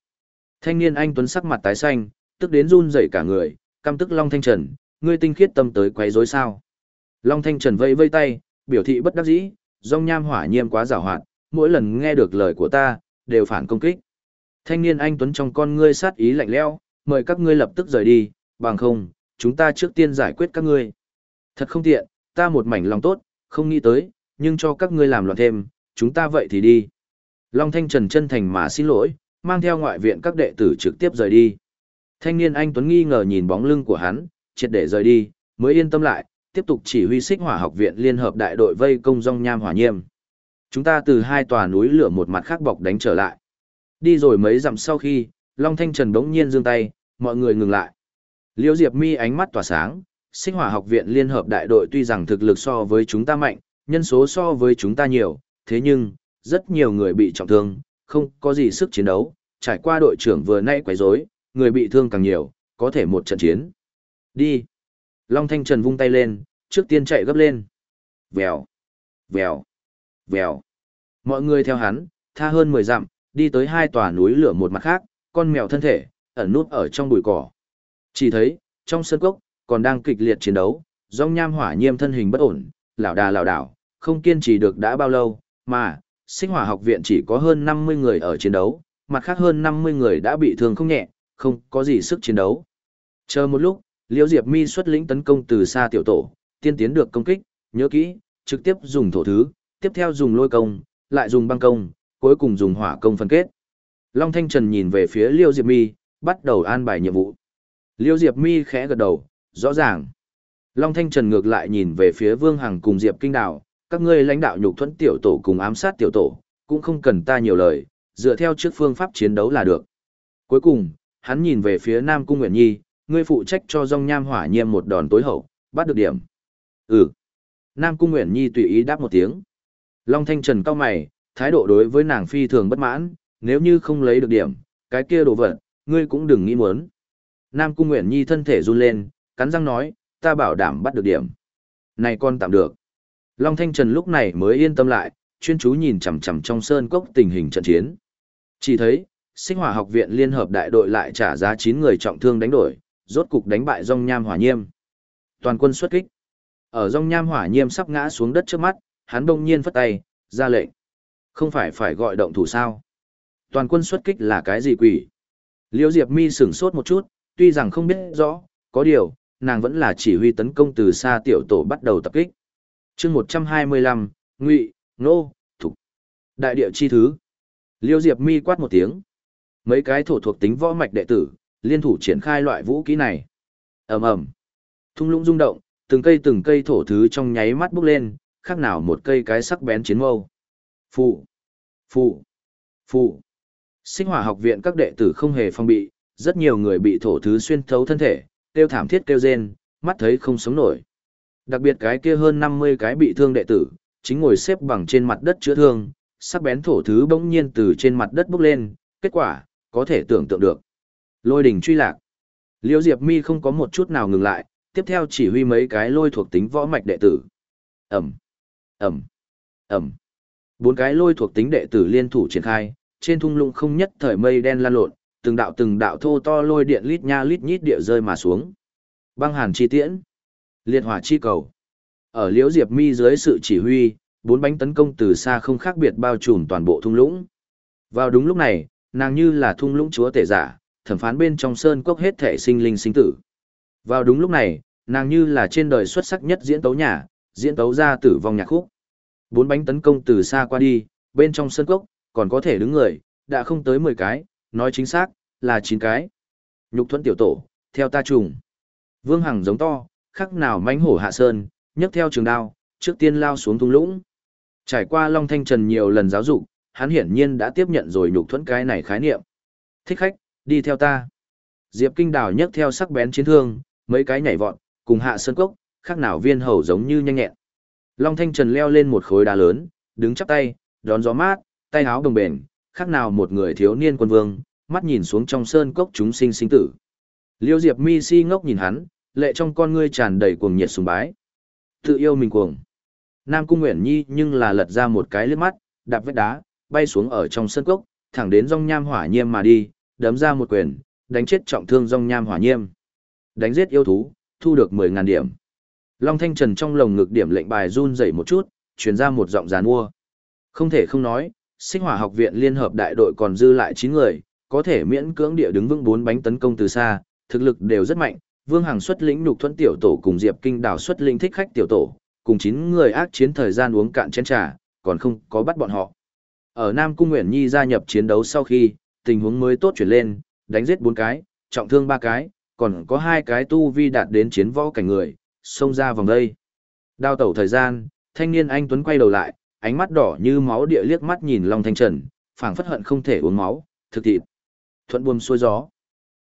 Thanh niên anh tuấn sắc mặt tái xanh, tức đến run rẩy cả người, căm tức Long Thanh Trần, ngươi tinh khiết tâm tới quấy rối sao? Long Thanh Trần vây vây tay, biểu thị bất đắc dĩ, dòng nham hỏa nhiên quá giàu hoạt, mỗi lần nghe được lời của ta, đều phản công kích. Thanh niên anh Tuấn trong con ngươi sát ý lạnh lẽo, mời các ngươi lập tức rời đi, bằng không, chúng ta trước tiên giải quyết các ngươi. Thật không tiện, ta một mảnh lòng tốt, không nghĩ tới, nhưng cho các ngươi làm loạn thêm, chúng ta vậy thì đi. Long Thanh Trần chân thành mà xin lỗi, mang theo ngoại viện các đệ tử trực tiếp rời đi. Thanh niên anh Tuấn nghi ngờ nhìn bóng lưng của hắn, triệt để rời đi, mới yên tâm lại, tiếp tục chỉ huy xích hỏa học viện liên hợp đại đội vây công rong nham hỏa nhiêm. Chúng ta từ hai tòa núi lửa một mặt khác bọc đánh trở lại. Đi rồi mấy dặm sau khi, Long Thanh Trần Đống nhiên giương tay, mọi người ngừng lại. Liêu Diệp Mi ánh mắt tỏa sáng, sinh hỏa học viện liên hợp đại đội tuy rằng thực lực so với chúng ta mạnh, nhân số so với chúng ta nhiều, thế nhưng, rất nhiều người bị trọng thương, không có gì sức chiến đấu, trải qua đội trưởng vừa nãy quấy rối, người bị thương càng nhiều, có thể một trận chiến. Đi. Long Thanh Trần vung tay lên, trước tiên chạy gấp lên. Vèo, vèo, vèo. Mọi người theo hắn, tha hơn 10 dặm, đi tới hai tòa núi lửa một mặt khác, con mèo thân thể, ẩn nút ở trong bụi cỏ. Chỉ thấy, trong sân cốc, còn đang kịch liệt chiến đấu, dòng nham hỏa nhiêm thân hình bất ổn, lảo đà lảo đảo, không kiên trì được đã bao lâu, mà, sinh hỏa học viện chỉ có hơn 50 người ở chiến đấu, mặt khác hơn 50 người đã bị thương không nhẹ, không có gì sức chiến đấu. Chờ một lúc, Liễu Diệp Mi xuất lĩnh tấn công từ xa tiểu tổ, tiên tiến được công kích, nhớ kỹ, trực tiếp dùng thổ thứ, tiếp theo dùng lôi công, lại dùng băng công, cuối cùng dùng hỏa công phân kết. Long Thanh Trần nhìn về phía Liêu Diệp Mi, bắt đầu an bài nhiệm vụ. Liêu Diệp Mi khẽ gật đầu, rõ ràng. Long Thanh Trần ngược lại nhìn về phía Vương Hằng cùng Diệp Kinh Đào, các ngươi lãnh đạo nhục thuẫn tiểu tổ cùng ám sát tiểu tổ, cũng không cần ta nhiều lời, dựa theo trước phương pháp chiến đấu là được. Cuối cùng, hắn nhìn về phía Nam Cung Nguyễn Nhi, ngươi phụ trách cho dòng nham hỏa nhiêm một đòn tối hậu, bắt được điểm. Ừ. Nam Cung Nguyễn Nhi tùy ý đáp một tiếng. Long Thanh Trần cao mày, thái độ đối với nàng phi thường bất mãn, nếu như không lấy được điểm, cái kia đồ vật, ngươi cũng đừng nghĩ muốn. Nam Cung Nguyễn Nhi thân thể run lên, cắn răng nói, ta bảo đảm bắt được điểm. Này con tạm được. Long Thanh Trần lúc này mới yên tâm lại, chuyên chú nhìn chằm chằm trong sơn cốc tình hình trận chiến. Chỉ thấy, sinh hỏa học viện liên hợp đại đội lại trả giá 9 người trọng thương đánh đổi, rốt cục đánh bại Rong nham hỏa nhiêm. Toàn quân xuất kích. Ở Rong nham hỏa nhiêm sắp ngã xuống đất trước mắt, hắn đông nhiên phất tay, ra lệnh. Không phải phải gọi động thủ sao? Toàn quân xuất kích là cái gì quỷ? Liễu Diệp Mi sửng sốt một chút, tuy rằng không biết rõ, có điều, nàng vẫn là chỉ huy tấn công từ xa tiểu tổ bắt đầu tập kích chương 125, Ngụy, Nô, Thục. Đại địa chi thứ. Liêu Diệp Mi quát một tiếng. Mấy cái thổ thuộc tính võ mạch đệ tử, liên thủ triển khai loại vũ kỹ này. ầm ầm, Thung lũng rung động, từng cây từng cây thổ thứ trong nháy mắt bốc lên, khác nào một cây cái sắc bén chiến mâu. Phụ, phụ, phụ. Sinh hỏa học viện các đệ tử không hề phong bị, rất nhiều người bị thổ thứ xuyên thấu thân thể, kêu thảm thiết kêu rên, mắt thấy không sống nổi. Đặc biệt cái kia hơn 50 cái bị thương đệ tử, chính ngồi xếp bằng trên mặt đất chữa thương, sắc bén thổ thứ bỗng nhiên từ trên mặt đất bốc lên, kết quả, có thể tưởng tượng được. Lôi đỉnh truy lạc. Liêu Diệp Mi không có một chút nào ngừng lại, tiếp theo chỉ huy mấy cái lôi thuộc tính võ mạch đệ tử. Ẩm, Ẩm, Ẩm. Bốn cái lôi thuộc tính đệ tử liên thủ triển khai, trên thung lũng không nhất thời mây đen lan lộn, từng đạo từng đạo thô to lôi điện lít nha lít nhít địa rơi mà xuống. Băng hàn chi tiễn, liệt hỏa chi cầu. Ở Liễu Diệp Mi dưới sự chỉ huy, bốn bánh tấn công từ xa không khác biệt bao trùm toàn bộ thung lũng. Vào đúng lúc này, nàng như là thung lũng chúa tể giả, thẩm phán bên trong sơn cốc hết thể sinh linh sinh tử. Vào đúng lúc này, nàng như là trên đời xuất sắc nhất diễn tấu nhà, diễn tấu ra tử vong nhạc khúc. Bốn bánh tấn công từ xa qua đi, bên trong sơn cốc, còn có thể đứng người, đã không tới 10 cái, nói chính xác, là 9 cái. Nhục thuẫn tiểu tổ, theo ta trùng. Vương Hằng giống to, khắc nào mánh hổ hạ sơn, nhấc theo trường đao, trước tiên lao xuống thung lũng. Trải qua Long Thanh Trần nhiều lần giáo dục, hắn hiển nhiên đã tiếp nhận rồi nhục thuẫn cái này khái niệm. Thích khách, đi theo ta. Diệp Kinh Đào nhấc theo sắc bén chiến thương, mấy cái nhảy vọt, cùng hạ sơn cốc, khác nào viên hầu giống như nhanh nhẹn. Long Thanh Trần leo lên một khối đá lớn, đứng chắp tay, đón gió mát, tay áo đồng bền, khác nào một người thiếu niên quân vương, mắt nhìn xuống trong sơn cốc chúng sinh sinh tử. Liêu Diệp Mi si ngốc nhìn hắn, lệ trong con ngươi tràn đầy cuồng nhiệt sùng bái. Tự yêu mình cuồng. Nam Cung Nguyễn Nhi nhưng là lật ra một cái lướt mắt, đạp vết đá, bay xuống ở trong sân cốc, thẳng đến rong nham hỏa nhiêm mà đi, đấm ra một quyền, đánh chết trọng thương rong nham hỏa nhiêm. Đánh giết yêu thú, thu được 10.000 điểm. Long Thanh Trần trong lồng ngực điểm lệnh bài run dậy một chút, truyền ra một giọng giàn mua. Không thể không nói, sinh hỏa học viện liên hợp đại đội còn dư lại 9 người, có thể miễn cưỡng địa đứng vững bốn bánh tấn công từ xa, thực lực đều rất mạnh. Vương Hằng xuất lĩnh nhục thuẫn tiểu tổ cùng Diệp Kinh Đào xuất lĩnh thích khách tiểu tổ, cùng 9 người ác chiến thời gian uống cạn chén trà, còn không có bắt bọn họ. Ở Nam Cung Nguyễn Nhi gia nhập chiến đấu sau khi, tình huống mới tốt chuyển lên, đánh giết 4 cái, trọng thương 3 cái, còn có 2 cái tu vi đạt đến chiến võ cảnh người, xông ra vòng đây. Đao tẩu thời gian, thanh niên anh Tuấn quay đầu lại, ánh mắt đỏ như máu địa liếc mắt nhìn Long Thanh Trần, phảng phất hận không thể uống máu, thực thịt. Thuận buồm xuôi gió.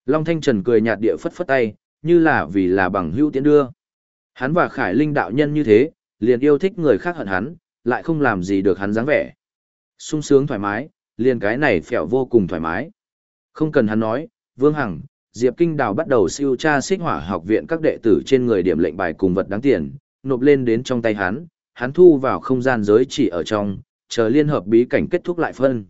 Long Thanh Trần cười nhạt địa phất phất tay, như là vì là bằng hữu tiến đưa. Hắn và Khải Linh đạo nhân như thế, liền yêu thích người khác hận hắn, lại không làm gì được hắn dáng vẻ. sung sướng thoải mái, liền cái này phèo vô cùng thoải mái. Không cần hắn nói, Vương Hằng, Diệp Kinh Đào bắt đầu siêu tra xích hỏa học viện các đệ tử trên người điểm lệnh bài cùng vật đáng tiền, nộp lên đến trong tay hắn, hắn thu vào không gian giới chỉ ở trong, chờ liên hợp bí cảnh kết thúc lại phân.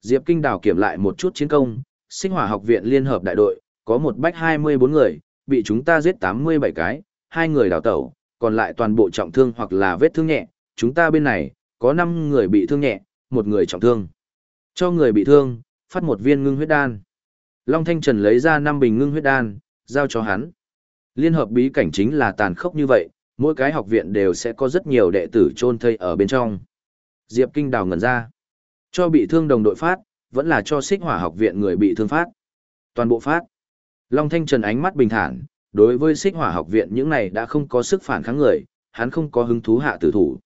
Diệp Kinh Đào kiểm lại một chút chiến công, sinh hỏa học viện liên hợp đại đội, có một bách 24 người, bị chúng ta giết 87 cái, hai người đào tẩu, còn lại toàn bộ trọng thương hoặc là vết thương nhẹ, chúng ta bên này, có 5 người bị thương nhẹ, một người trọng thương. Cho người bị thương, phát một viên ngưng huyết đan. Long Thanh Trần lấy ra 5 bình ngưng huyết đan, giao cho hắn. Liên hợp bí cảnh chính là tàn khốc như vậy, mỗi cái học viện đều sẽ có rất nhiều đệ tử chôn thây ở bên trong. Diệp Kinh Đào ngẩn ra. Cho bị thương đồng đội phát, vẫn là cho xích hỏa học viện người bị thương phát. Toàn bộ phát. Long Thanh Trần ánh mắt bình thản, đối với xích hỏa học viện những này đã không có sức phản kháng người, hắn không có hứng thú hạ tử thủ.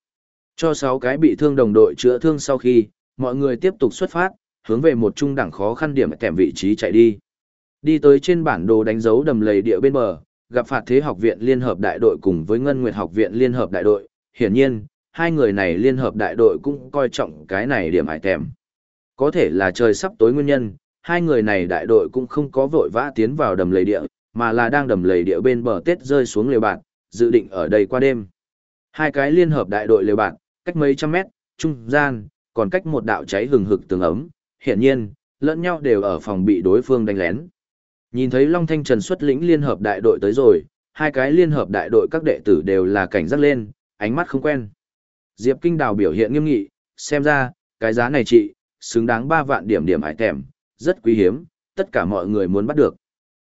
Cho 6 cái bị thương đồng đội chữa thương sau khi, mọi người tiếp tục xuất phát, hướng về một trung đẳng khó khăn điểm kèm vị trí chạy đi. Đi tới trên bản đồ đánh dấu đầm lầy địa bên bờ, gặp phạt thế học viện liên hợp đại đội cùng với ngân nguyệt học viện liên hợp đại đội, hiển nhiên, hai người này liên hợp đại đội cũng coi trọng cái này điểm hải tèm. Có thể là trời sắp tối nguyên nhân, hai người này đại đội cũng không có vội vã tiến vào đầm lầy địa, mà là đang đầm lầy địa bên bờ tết rơi xuống lều bạt, dự định ở đây qua đêm. Hai cái liên hợp đại đội lều bạt, cách mấy trăm mét, trung gian, còn cách một đạo cháy hừng hực tường ấm, hiển nhiên, lẫn nhau đều ở phòng bị đối phương đánh lén. Nhìn thấy Long Thanh Trần xuất lĩnh liên hợp đại đội tới rồi, hai cái liên hợp đại đội các đệ tử đều là cảnh giác lên, ánh mắt không quen. Diệp Kinh Đào biểu hiện nghiêm nghị, xem ra, cái giá này chị, xứng đáng 3 vạn điểm điểm hải tèm, rất quý hiếm, tất cả mọi người muốn bắt được.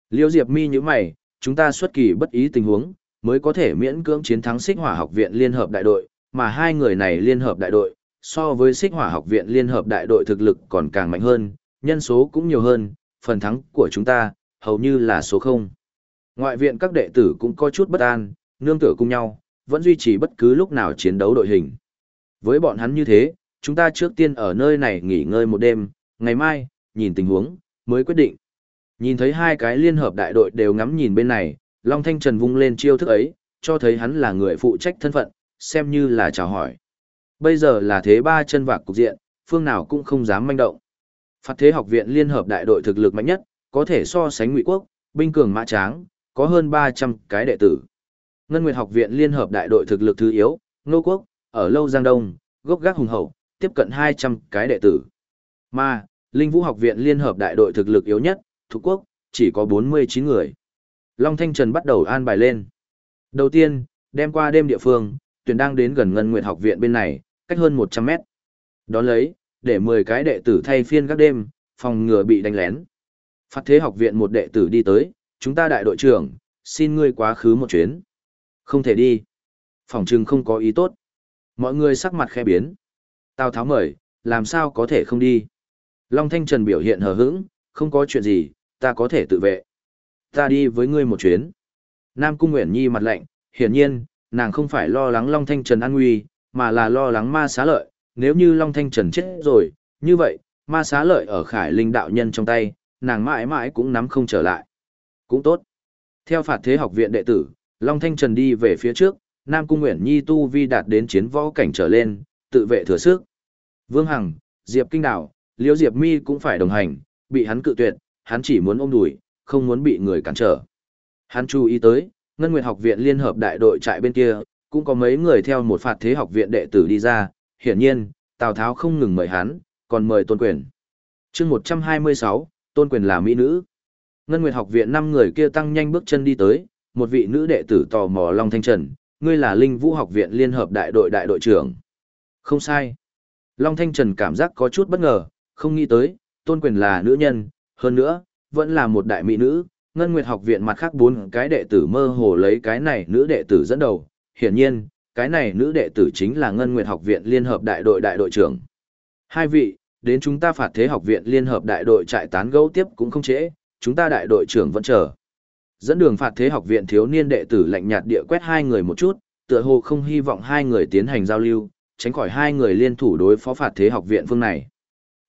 Liêu Diệp mi như mày, chúng ta xuất kỳ bất ý tình huống, mới có thể miễn cưỡng chiến thắng xích hỏa học viện liên hợp đại đội, mà hai người này liên hợp đại đội, so với xích hỏa học viện liên hợp đại đội thực lực còn càng mạnh hơn, nhân số cũng nhiều hơn, phần thắng của chúng ta, hầu như là số 0. Ngoại viện các đệ tử cũng có chút bất an, nương tựa cùng nhau, vẫn duy trì bất cứ lúc nào chiến đấu đội hình. Với bọn hắn như thế, chúng ta trước tiên ở nơi này nghỉ ngơi một đêm, ngày mai, nhìn tình huống, mới quyết định. Nhìn thấy hai cái liên hợp đại đội đều ngắm nhìn bên này, Long Thanh Trần vung lên chiêu thức ấy, cho thấy hắn là người phụ trách thân phận, xem như là chào hỏi. Bây giờ là thế ba chân vạc cục diện, phương nào cũng không dám manh động. Phạt thế học viện liên hợp đại đội thực lực mạnh nhất, có thể so sánh ngụy quốc, binh cường mã tráng, có hơn 300 cái đệ tử. Ngân Nguyệt học viện liên hợp đại đội thực lực thứ yếu, Ngô quốc, ở Lâu Giang Đông, gốc gác hùng hậu, tiếp cận 200 cái đệ tử. Mà, Linh Vũ học viện liên hợp đại đội thực lực yếu nhất, Thuộc quốc, chỉ có 49 người. Long Thanh Trần bắt đầu an bài lên. Đầu tiên, đem qua đêm địa phương, tuyển đang đến gần Ngân Nguyệt học viện bên này, cách hơn 100 mét. Đón lấy, để 10 cái đệ tử thay phiên các đêm, phòng ngừa bị đánh lén. Phát thế học viện một đệ tử đi tới, chúng ta đại đội trưởng, xin ngươi quá khứ một chuyến. Không thể đi. Phòng trừng không có ý tốt. Mọi người sắc mặt khe biến. Tào tháo mời, làm sao có thể không đi. Long Thanh Trần biểu hiện hờ hững, không có chuyện gì, ta có thể tự vệ. Ta đi với ngươi một chuyến. Nam Cung Nguyễn Nhi mặt lạnh, hiển nhiên, nàng không phải lo lắng Long Thanh Trần an nguy, mà là lo lắng ma xá lợi. Nếu như Long Thanh Trần chết rồi, như vậy, ma xá lợi ở khải linh đạo nhân trong tay, nàng mãi mãi cũng nắm không trở lại. Cũng tốt. Theo phạt thế học viện đệ tử, Long Thanh Trần đi về phía trước, Nam Cung Nguyễn Nhi tu vi đạt đến chiến võ cảnh trở lên, tự vệ thừa sức. Vương Hằng, Diệp Kinh Đảo, Liễu Diệp Mi cũng phải đồng hành, bị hắn cự tuyệt, hắn chỉ muốn ôm đùi, không muốn bị người cản trở. Hắn chú ý tới, Ngân Nguyệt học viện liên hợp đại đội trại bên kia, cũng có mấy người theo một phạt thế học viện đệ tử đi ra, hiển nhiên, Tào Tháo không ngừng mời hắn, còn mời Tôn Quyền. chương 126, Tôn Quyền là mỹ nữ. Ngân Nguyệt học viện năm người kia tăng nhanh bước chân đi tới, một vị nữ đệ tử tò mò Long Thanh Trần, ngươi là Linh Vũ học viện liên hợp đại đội đại đội trưởng. Không sai. Long Thanh Trần cảm giác có chút bất ngờ, không nghĩ tới, Tôn Quyền là nữ nhân, hơn nữa, vẫn là một đại mỹ nữ. Ngân Nguyệt học viện mặt khác bốn cái đệ tử mơ hồ lấy cái này nữ đệ tử dẫn đầu. Hiển nhiên, cái này nữ đệ tử chính là Ngân Nguyệt học viện liên hợp đại đội đại đội trưởng. Hai vị, đến chúng ta phạt thế học viện liên hợp đại đội trại tán gẫu tiếp cũng không trễ, chúng ta đại đội trưởng vẫn chờ. Dẫn đường phạt thế học viện thiếu niên đệ tử lạnh nhạt địa quét hai người một chút, tựa hồ không hy vọng hai người tiến hành giao lưu, tránh khỏi hai người liên thủ đối phó phạt thế học viện phương này.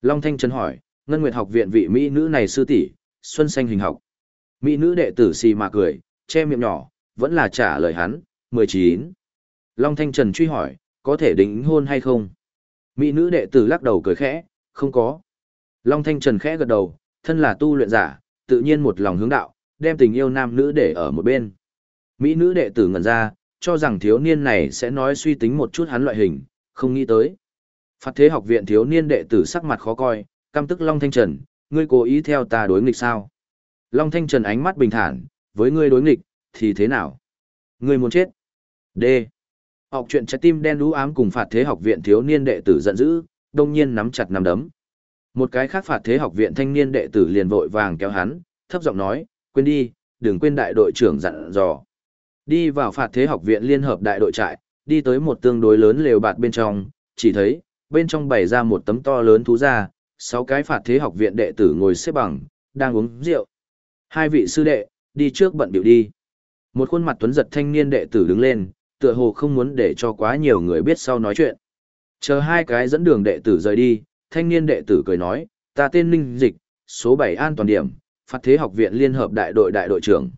Long Thanh Trần hỏi, Ngân Nguyệt học viện vị Mỹ nữ này sư tỷ Xuân Xanh hình học. Mỹ nữ đệ tử xì mà cười, che miệng nhỏ, vẫn là trả lời hắn, 19. Long Thanh Trần truy hỏi, có thể đính hôn hay không? Mỹ nữ đệ tử lắc đầu cười khẽ, không có. Long Thanh Trần khẽ gật đầu, thân là tu luyện giả, tự nhiên một lòng hướng đạo, đem tình yêu nam nữ để ở một bên. Mỹ nữ đệ tử ngẩn ra, cho rằng thiếu niên này sẽ nói suy tính một chút hắn loại hình, không nghĩ tới. Phạt thế học viện thiếu niên đệ tử sắc mặt khó coi, căm tức Long Thanh Trần, ngươi cố ý theo ta đối nghịch sao? Long Thanh Trần ánh mắt bình thản, với ngươi đối nghịch, thì thế nào? Ngươi muốn chết? D. Học chuyện trái tim đen đú ám cùng phạt thế học viện thiếu niên đệ tử giận dữ, đông nhiên nắm chặt nắm đấm. Một cái khác phạt thế học viện thanh niên đệ tử liền vội vàng kéo hắn, thấp giọng nói, quên đi, đừng quên đại đội trưởng dặn dò. Đi vào phạt thế học viện liên hợp đại đội trại, đi tới một tương đối lớn lều bạt bên trong, chỉ thấy, bên trong bày ra một tấm to lớn thú ra, sáu cái phạt thế học viện đệ tử ngồi xếp bằng, đang uống rượu. Hai vị sư đệ, đi trước bận biểu đi. Một khuôn mặt tuấn giật thanh niên đệ tử đứng lên, tựa hồ không muốn để cho quá nhiều người biết sau nói chuyện. Chờ hai cái dẫn đường đệ tử rời đi, thanh niên đệ tử cười nói, ta tên Ninh Dịch, số 7 an toàn điểm, phạt thế học viện liên hợp đại đội đại đội trưởng.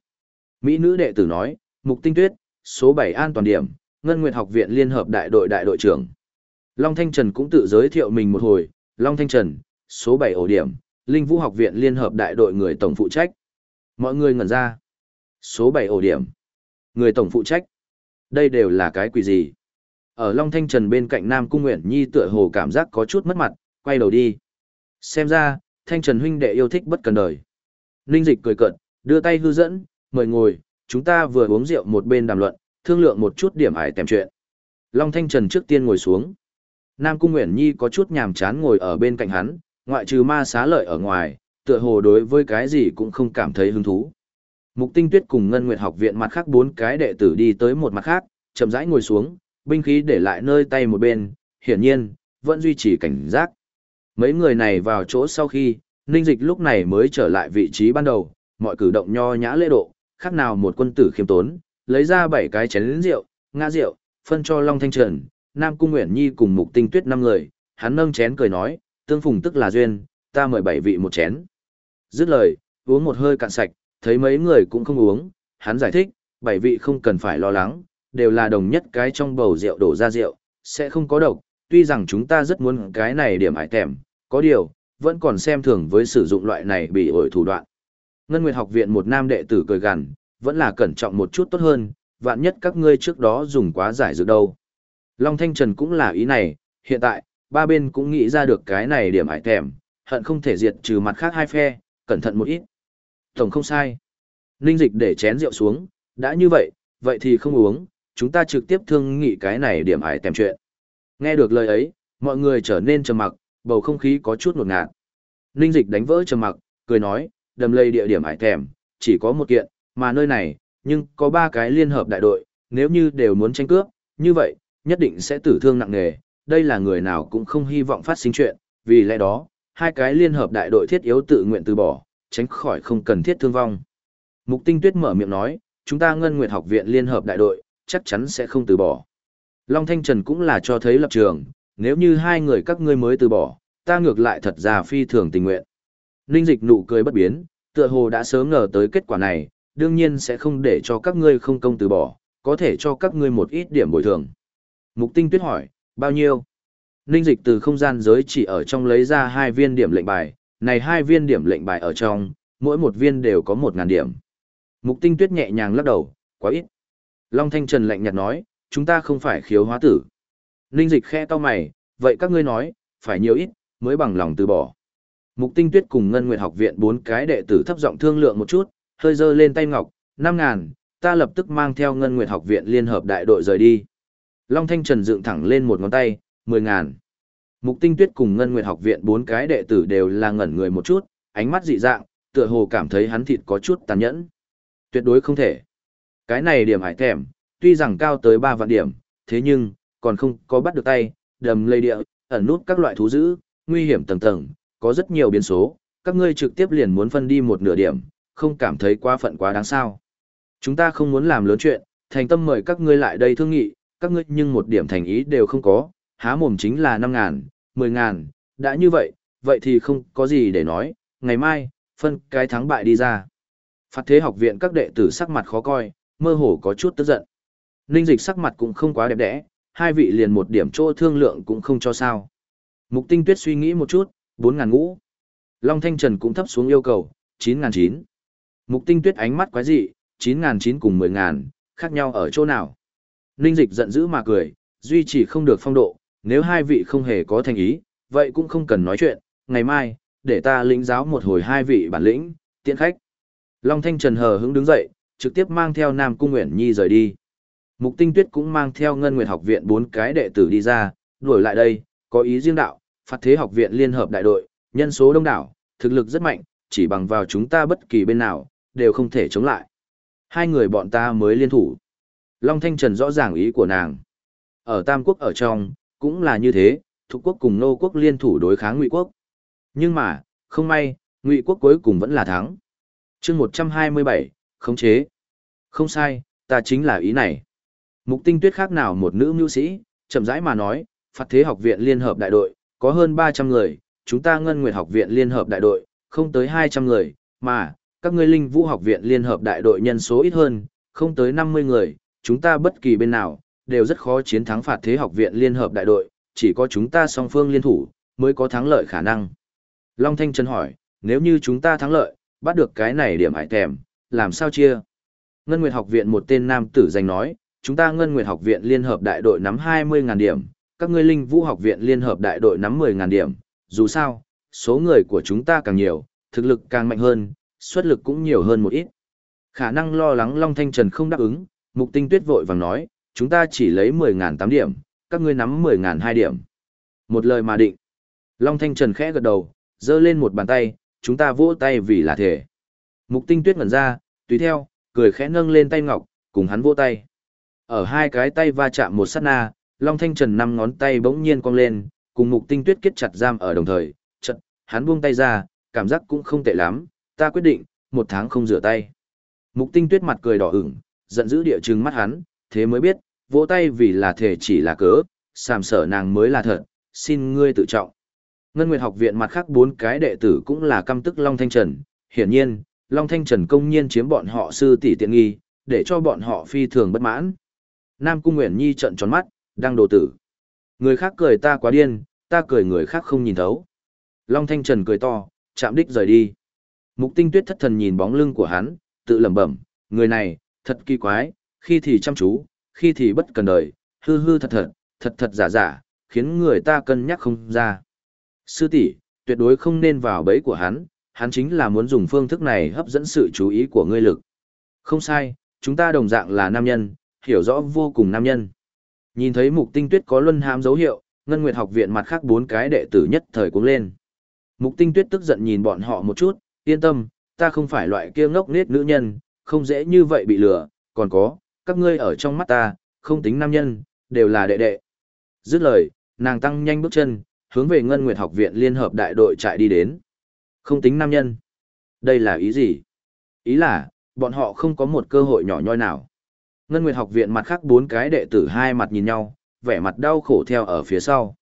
Mỹ nữ đệ tử nói, Mục Tinh Tuyết, số 7 an toàn điểm, Ngân Nguyệt học viện liên hợp đại đội đại đội trưởng. Long Thanh Trần cũng tự giới thiệu mình một hồi, Long Thanh Trần, số 7 ổ điểm, Linh Vũ học viện liên hợp đại đội người tổng phụ trách. Mọi người ngẩn ra. Số 7 ổ điểm. Người tổng phụ trách. Đây đều là cái quỷ gì? Ở Long Thanh Trần bên cạnh Nam Cung Nguyễn Nhi tựa hồ cảm giác có chút mất mặt, quay đầu đi. Xem ra, Thanh Trần huynh đệ yêu thích bất cần đời. Ninh Dịch cười cợt, đưa tay hư dẫn, mời ngồi, chúng ta vừa uống rượu một bên đàm luận, thương lượng một chút điểm ải tèm chuyện. Long Thanh Trần trước tiên ngồi xuống. Nam Cung Nguyễn Nhi có chút nhàm chán ngồi ở bên cạnh hắn, ngoại trừ ma xá lợi ở ngoài, tựa hồ đối với cái gì cũng không cảm thấy hứng thú. Mục Tinh Tuyết cùng Ngân Nguyệt học viện mặt khác bốn cái đệ tử đi tới một mặt khác, chậm rãi ngồi xuống, binh khí để lại nơi tay một bên, hiển nhiên, vẫn duy trì cảnh giác. Mấy người này vào chỗ sau khi, Ninh Dịch lúc này mới trở lại vị trí ban đầu, mọi cử động nho nhã lễ độ, khác nào một quân tử khiêm tốn, lấy ra bảy cái chén rượu, ngã rượu, phân cho Long Thanh Trần, Nam Cung Nguyễn Nhi cùng Mục Tinh Tuyết năm người, hắn nâng chén cười nói, tương phùng tức là duyên, ta mời bảy vị một chén. Dứt lời, uống một hơi cạn sạch, thấy mấy người cũng không uống, hắn giải thích, bảy vị không cần phải lo lắng, đều là đồng nhất cái trong bầu rượu đổ ra rượu, sẽ không có độc, tuy rằng chúng ta rất muốn cái này điểm ải tèm, có điều, vẫn còn xem thường với sử dụng loại này bị ổi thủ đoạn. Ngân Nguyệt học viện một nam đệ tử cười gằn, vẫn là cẩn trọng một chút tốt hơn, vạn nhất các ngươi trước đó dùng quá giải dược đâu. Long Thanh Trần cũng là ý này, hiện tại, ba bên cũng nghĩ ra được cái này điểm hại thèm, hận không thể diệt trừ mặt khác hai phe, cẩn thận một ít. Tổng không sai. Ninh dịch để chén rượu xuống, đã như vậy, vậy thì không uống, chúng ta trực tiếp thương nghị cái này điểm hại tèm chuyện. Nghe được lời ấy, mọi người trở nên trầm mặc, bầu không khí có chút ngột ngạt. Ninh dịch đánh vỡ trầm mặc, cười nói, đầm lây địa điểm hại tèm, chỉ có một kiện, mà nơi này, nhưng có ba cái liên hợp đại đội, nếu như đều muốn tranh cướp, như vậy, nhất định sẽ tử thương nặng nề, đây là người nào cũng không hy vọng phát sinh chuyện, vì lẽ đó, hai cái liên hợp đại đội thiết yếu tự nguyện từ bỏ, tránh khỏi không cần thiết thương vong. Mục Tinh Tuyết mở miệng nói, chúng ta Ngân Nguyệt học viện liên hợp đại đội, chắc chắn sẽ không từ bỏ. Long Thanh Trần cũng là cho thấy lập trường, nếu như hai người các ngươi mới từ bỏ, ta ngược lại thật ra phi thường tình nguyện. Ninh dịch nụ cười bất biến, tựa hồ đã sớm ngờ tới kết quả này, đương nhiên sẽ không để cho các ngươi không công từ bỏ, có thể cho các ngươi một ít điểm bồi thường. Mục tinh tuyết hỏi, bao nhiêu? Ninh dịch từ không gian giới chỉ ở trong lấy ra hai viên điểm lệnh bài, này hai viên điểm lệnh bài ở trong, mỗi một viên đều có một ngàn điểm. Mục tinh tuyết nhẹ nhàng lắc đầu, quá ít. Long Thanh Trần lạnh nhạt nói, chúng ta không phải khiếu hóa tử. Ninh dịch khe to mày, vậy các ngươi nói, phải nhiều ít, mới bằng lòng từ bỏ. Mục tinh tuyết cùng Ngân Nguyệt học viện bốn cái đệ tử thấp giọng thương lượng một chút, hơi dơ lên tay ngọc, năm ngàn, ta lập tức mang theo Ngân Nguyệt học viện liên hợp đại đội rời đi. Long Thanh Trần dựng thẳng lên một ngón tay, mười ngàn. Mục tinh tuyết cùng Ngân Nguyệt học viện bốn cái đệ tử đều là ngẩn người một chút, ánh mắt dị dạng, tựa hồ cảm thấy hắn thịt có chút tàn nhẫn. Tuyệt đối không thể. Cái này điểm hải thèm, tuy rằng cao tới ba vạn điểm, thế nhưng, còn không có bắt được tay, đầm lây địa, ẩn nút các loại thú dữ, nguy hiểm tầng tầng, có rất nhiều biến số, các ngươi trực tiếp liền muốn phân đi một nửa điểm, không cảm thấy quá phận quá đáng sao. Chúng ta không muốn làm lớn chuyện, thành tâm mời các ngươi lại đây thương nghị, các ngươi nhưng một điểm thành ý đều không có, há mồm chính là 5 ngàn, 10 ngàn, đã như vậy, vậy thì không có gì để nói, ngày mai, phân cái thắng bại đi ra. Phạt thế học viện các đệ tử sắc mặt khó coi, mơ hồ có chút tức giận. Ninh dịch sắc mặt cũng không quá đẹp đẽ, hai vị liền một điểm chỗ thương lượng cũng không cho sao. Mục tinh tuyết suy nghĩ một chút, 4 ngàn ngũ. Long Thanh Trần cũng thấp xuống yêu cầu, 9 ngàn chín Mục tinh tuyết ánh mắt quái dị, 9 ngàn chín cùng 10 ngàn, khác nhau ở chỗ nào. Ninh dịch giận dữ mà cười, duy trì không được phong độ, nếu hai vị không hề có thành ý, vậy cũng không cần nói chuyện, ngày mai, để ta lĩnh giáo một hồi hai vị bản lĩnh, tiện khách. Long Thanh Trần hờ hững đứng dậy, trực tiếp mang theo Nam Cung Nguyễn Nhi rời đi. Mục Tinh Tuyết cũng mang theo Ngân Nguyệt học viện bốn cái đệ tử đi ra, đuổi lại đây, có ý riêng đạo, phạt thế học viện liên hợp đại đội, nhân số đông đảo, thực lực rất mạnh, chỉ bằng vào chúng ta bất kỳ bên nào, đều không thể chống lại. Hai người bọn ta mới liên thủ. Long Thanh Trần rõ ràng ý của nàng. Ở Tam Quốc ở trong, cũng là như thế, Thục quốc cùng nô quốc liên thủ đối kháng ngụy quốc. Nhưng mà, không may, ngụy quốc cuối cùng vẫn là thắng. chương 127, khống chế. Không sai, ta chính là ý này. Mục tinh tuyết khác nào một nữ mưu sĩ, chậm rãi mà nói, phạt thế học viện liên hợp đại đội, có hơn 300 người, chúng ta ngân nguyệt học viện liên hợp đại đội, không tới 200 người, mà, các ngươi linh vũ học viện liên hợp đại đội nhân số ít hơn, không tới 50 người, chúng ta bất kỳ bên nào, đều rất khó chiến thắng phạt thế học viện liên hợp đại đội, chỉ có chúng ta song phương liên thủ, mới có thắng lợi khả năng. Long Thanh Trần hỏi, nếu như chúng ta thắng lợi, bắt được cái này điểm hải thèm, làm sao chia? Ngân Nguyệt học viện một tên nam tử danh nói, chúng ta Ngân Nguyệt học viện liên hợp đại đội nắm 20.000 điểm, các ngươi linh vũ học viện liên hợp đại đội nắm 10.000 điểm, dù sao, số người của chúng ta càng nhiều, thực lực càng mạnh hơn, xuất lực cũng nhiều hơn một ít. Khả năng lo lắng Long Thanh Trần không đáp ứng, Mục Tinh Tuyết vội vàng nói, chúng ta chỉ lấy 10.000 8 điểm, các ngươi nắm 10.000 2 điểm. Một lời mà định. Long Thanh Trần khẽ gật đầu, giơ lên một bàn tay, chúng ta vỗ tay vì là thể. Mục Tinh Tuyết ngẩn ra, tùy theo, cười khẽ nâng lên tay ngọc, cùng hắn vỗ tay. Ở hai cái tay va chạm một sát na, Long Thanh Trần năm ngón tay bỗng nhiên cong lên, cùng Mục Tinh Tuyết kết chặt giam ở đồng thời, chật, hắn buông tay ra, cảm giác cũng không tệ lắm, ta quyết định, một tháng không rửa tay. Mục Tinh Tuyết mặt cười đỏ ửng, giận dữ địa chừng mắt hắn, thế mới biết, vỗ tay vì là thể chỉ là cớ, sàm sở nàng mới là thật, xin ngươi tự trọng. Ngân Nguyệt học viện mặt khác bốn cái đệ tử cũng là căm tức Long Thanh Trần, hiển nhiên, Long Thanh Trần công nhiên chiếm bọn họ sư tỷ tiện nghi, để cho bọn họ phi thường bất mãn. Nam Cung Nguyễn Nhi trợn tròn mắt, đang đồ tử. Người khác cười ta quá điên, ta cười người khác không nhìn thấu. Long Thanh Trần cười to, chạm đích rời đi. Mục Tinh Tuyết thất thần nhìn bóng lưng của hắn, tự lẩm bẩm, người này, thật kỳ quái, khi thì chăm chú, khi thì bất cần đời, hư hư thật thật, thật thật giả giả, khiến người ta cân nhắc không ra. Sư tỷ, tuyệt đối không nên vào bẫy của hắn, hắn chính là muốn dùng phương thức này hấp dẫn sự chú ý của ngươi lực. Không sai, chúng ta đồng dạng là nam nhân, hiểu rõ vô cùng nam nhân. Nhìn thấy mục tinh tuyết có luân hãm dấu hiệu, Ngân Nguyệt học viện mặt khác bốn cái đệ tử nhất thời cũng lên. Mục tinh tuyết tức giận nhìn bọn họ một chút, yên tâm, ta không phải loại kia ngốc nết nữ nhân, không dễ như vậy bị lừa, còn có, các ngươi ở trong mắt ta, không tính nam nhân, đều là đệ đệ. Dứt lời, nàng tăng nhanh bước chân, hướng về Ngân Nguyệt học viện liên hợp đại đội chạy đi đến. Không tính nam nhân. Đây là ý gì? Ý là, bọn họ không có một cơ hội nhỏ nhoi nào. Ngân Nguyệt học viện mặt khác bốn cái đệ tử hai mặt nhìn nhau, vẻ mặt đau khổ theo ở phía sau.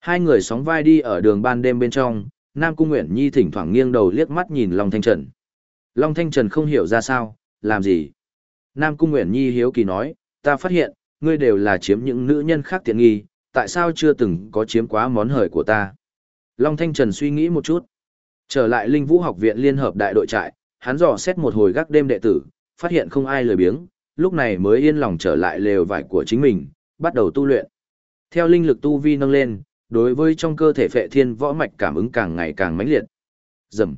Hai người sóng vai đi ở đường ban đêm bên trong, Nam Cung Nguyễn Nhi thỉnh thoảng nghiêng đầu liếc mắt nhìn Long Thanh Trần. Long Thanh Trần không hiểu ra sao, làm gì. Nam Cung Nguyễn Nhi hiếu kỳ nói, ta phát hiện, ngươi đều là chiếm những nữ nhân khác tiện nghi, tại sao chưa từng có chiếm quá món hời của ta. Long Thanh Trần suy nghĩ một chút. Trở lại Linh Vũ học viện liên hợp đại đội trại, hắn dò xét một hồi gác đêm đệ tử, phát hiện không ai lười biếng, lúc này mới yên lòng trở lại lều vải của chính mình, bắt đầu tu luyện. Theo linh lực tu vi nâng lên, đối với trong cơ thể phệ thiên võ mạch cảm ứng càng ngày càng mãnh liệt. Dầm.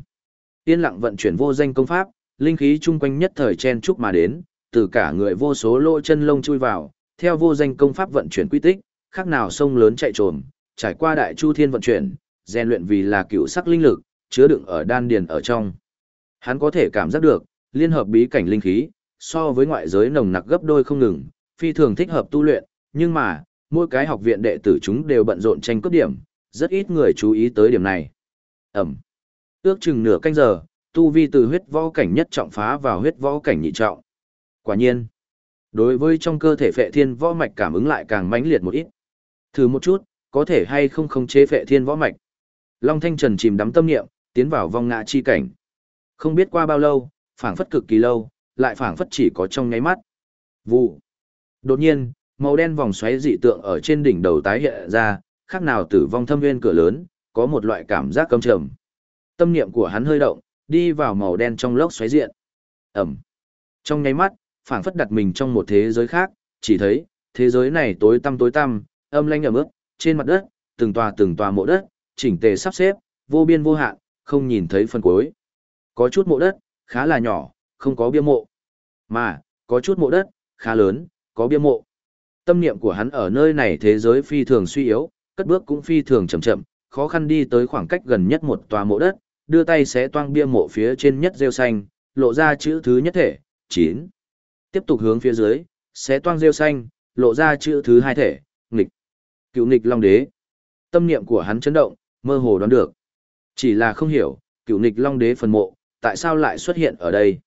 Yên lặng vận chuyển vô danh công pháp, linh khí chung quanh nhất thời chen chúc mà đến, từ cả người vô số lỗ chân lông chui vào, theo vô danh công pháp vận chuyển quy tích, khác nào sông lớn chạy trồm, trải qua đại chu thiên vận chuyển, rèn luyện vì là cựu sắc linh lực, chứa đựng ở đan điền ở trong. Hắn có thể cảm giác được, liên hợp bí cảnh linh khí, so với ngoại giới nồng nặc gấp đôi không ngừng, phi thường thích hợp tu luyện, nhưng mà, mỗi cái học viện đệ tử chúng đều bận rộn tranh cướp điểm, rất ít người chú ý tới điểm này. Ẩm. Ước chừng nửa canh giờ, tu vi từ huyết võ cảnh nhất trọng phá vào huyết võ cảnh nhị trọng. Quả nhiên, đối với trong cơ thể phệ thiên võ mạch cảm ứng lại càng mãnh liệt một ít. Thử một chút, có thể hay không khống chế phệ thiên võ mạch. Long Thanh Trần chìm đắm tâm niệm, tiến vào vong ngã chi cảnh. Không biết qua bao lâu, phảng phất cực kỳ lâu, lại phảng phất chỉ có trong nháy mắt. Vụ. Đột nhiên, màu đen vòng xoáy dị tượng ở trên đỉnh đầu tái hiện ra, khác nào tử vong thâm viên cửa lớn, có một loại cảm giác căm trầm. Tâm niệm của hắn hơi động, đi vào màu đen trong lốc xoáy diện. Ẩm. Trong nháy mắt, phảng phất đặt mình trong một thế giới khác, chỉ thấy, thế giới này tối tăm tối tăm, âm lanh ẩm ướt, trên mặt đất, từng tòa từng tòa mộ đất, chỉnh tề sắp xếp, vô biên vô hạn, không nhìn thấy phần cuối. Có chút mộ đất, khá là nhỏ, không có bia mộ. Mà, có chút mộ đất, khá lớn, có bia mộ. Tâm niệm của hắn ở nơi này thế giới phi thường suy yếu, cất bước cũng phi thường chậm chậm, khó khăn đi tới khoảng cách gần nhất một tòa mộ đất, đưa tay xé toang bia mộ phía trên nhất rêu xanh, lộ ra chữ thứ nhất thể, 9. Tiếp tục hướng phía dưới, xé toang rêu xanh, lộ ra chữ thứ hai thể, nghịch. Cựu nghịch long đế. Tâm niệm của hắn chấn động, mơ hồ đoán được. Chỉ là không hiểu, cựu nghịch long đế phần mộ, tại sao lại xuất hiện ở đây?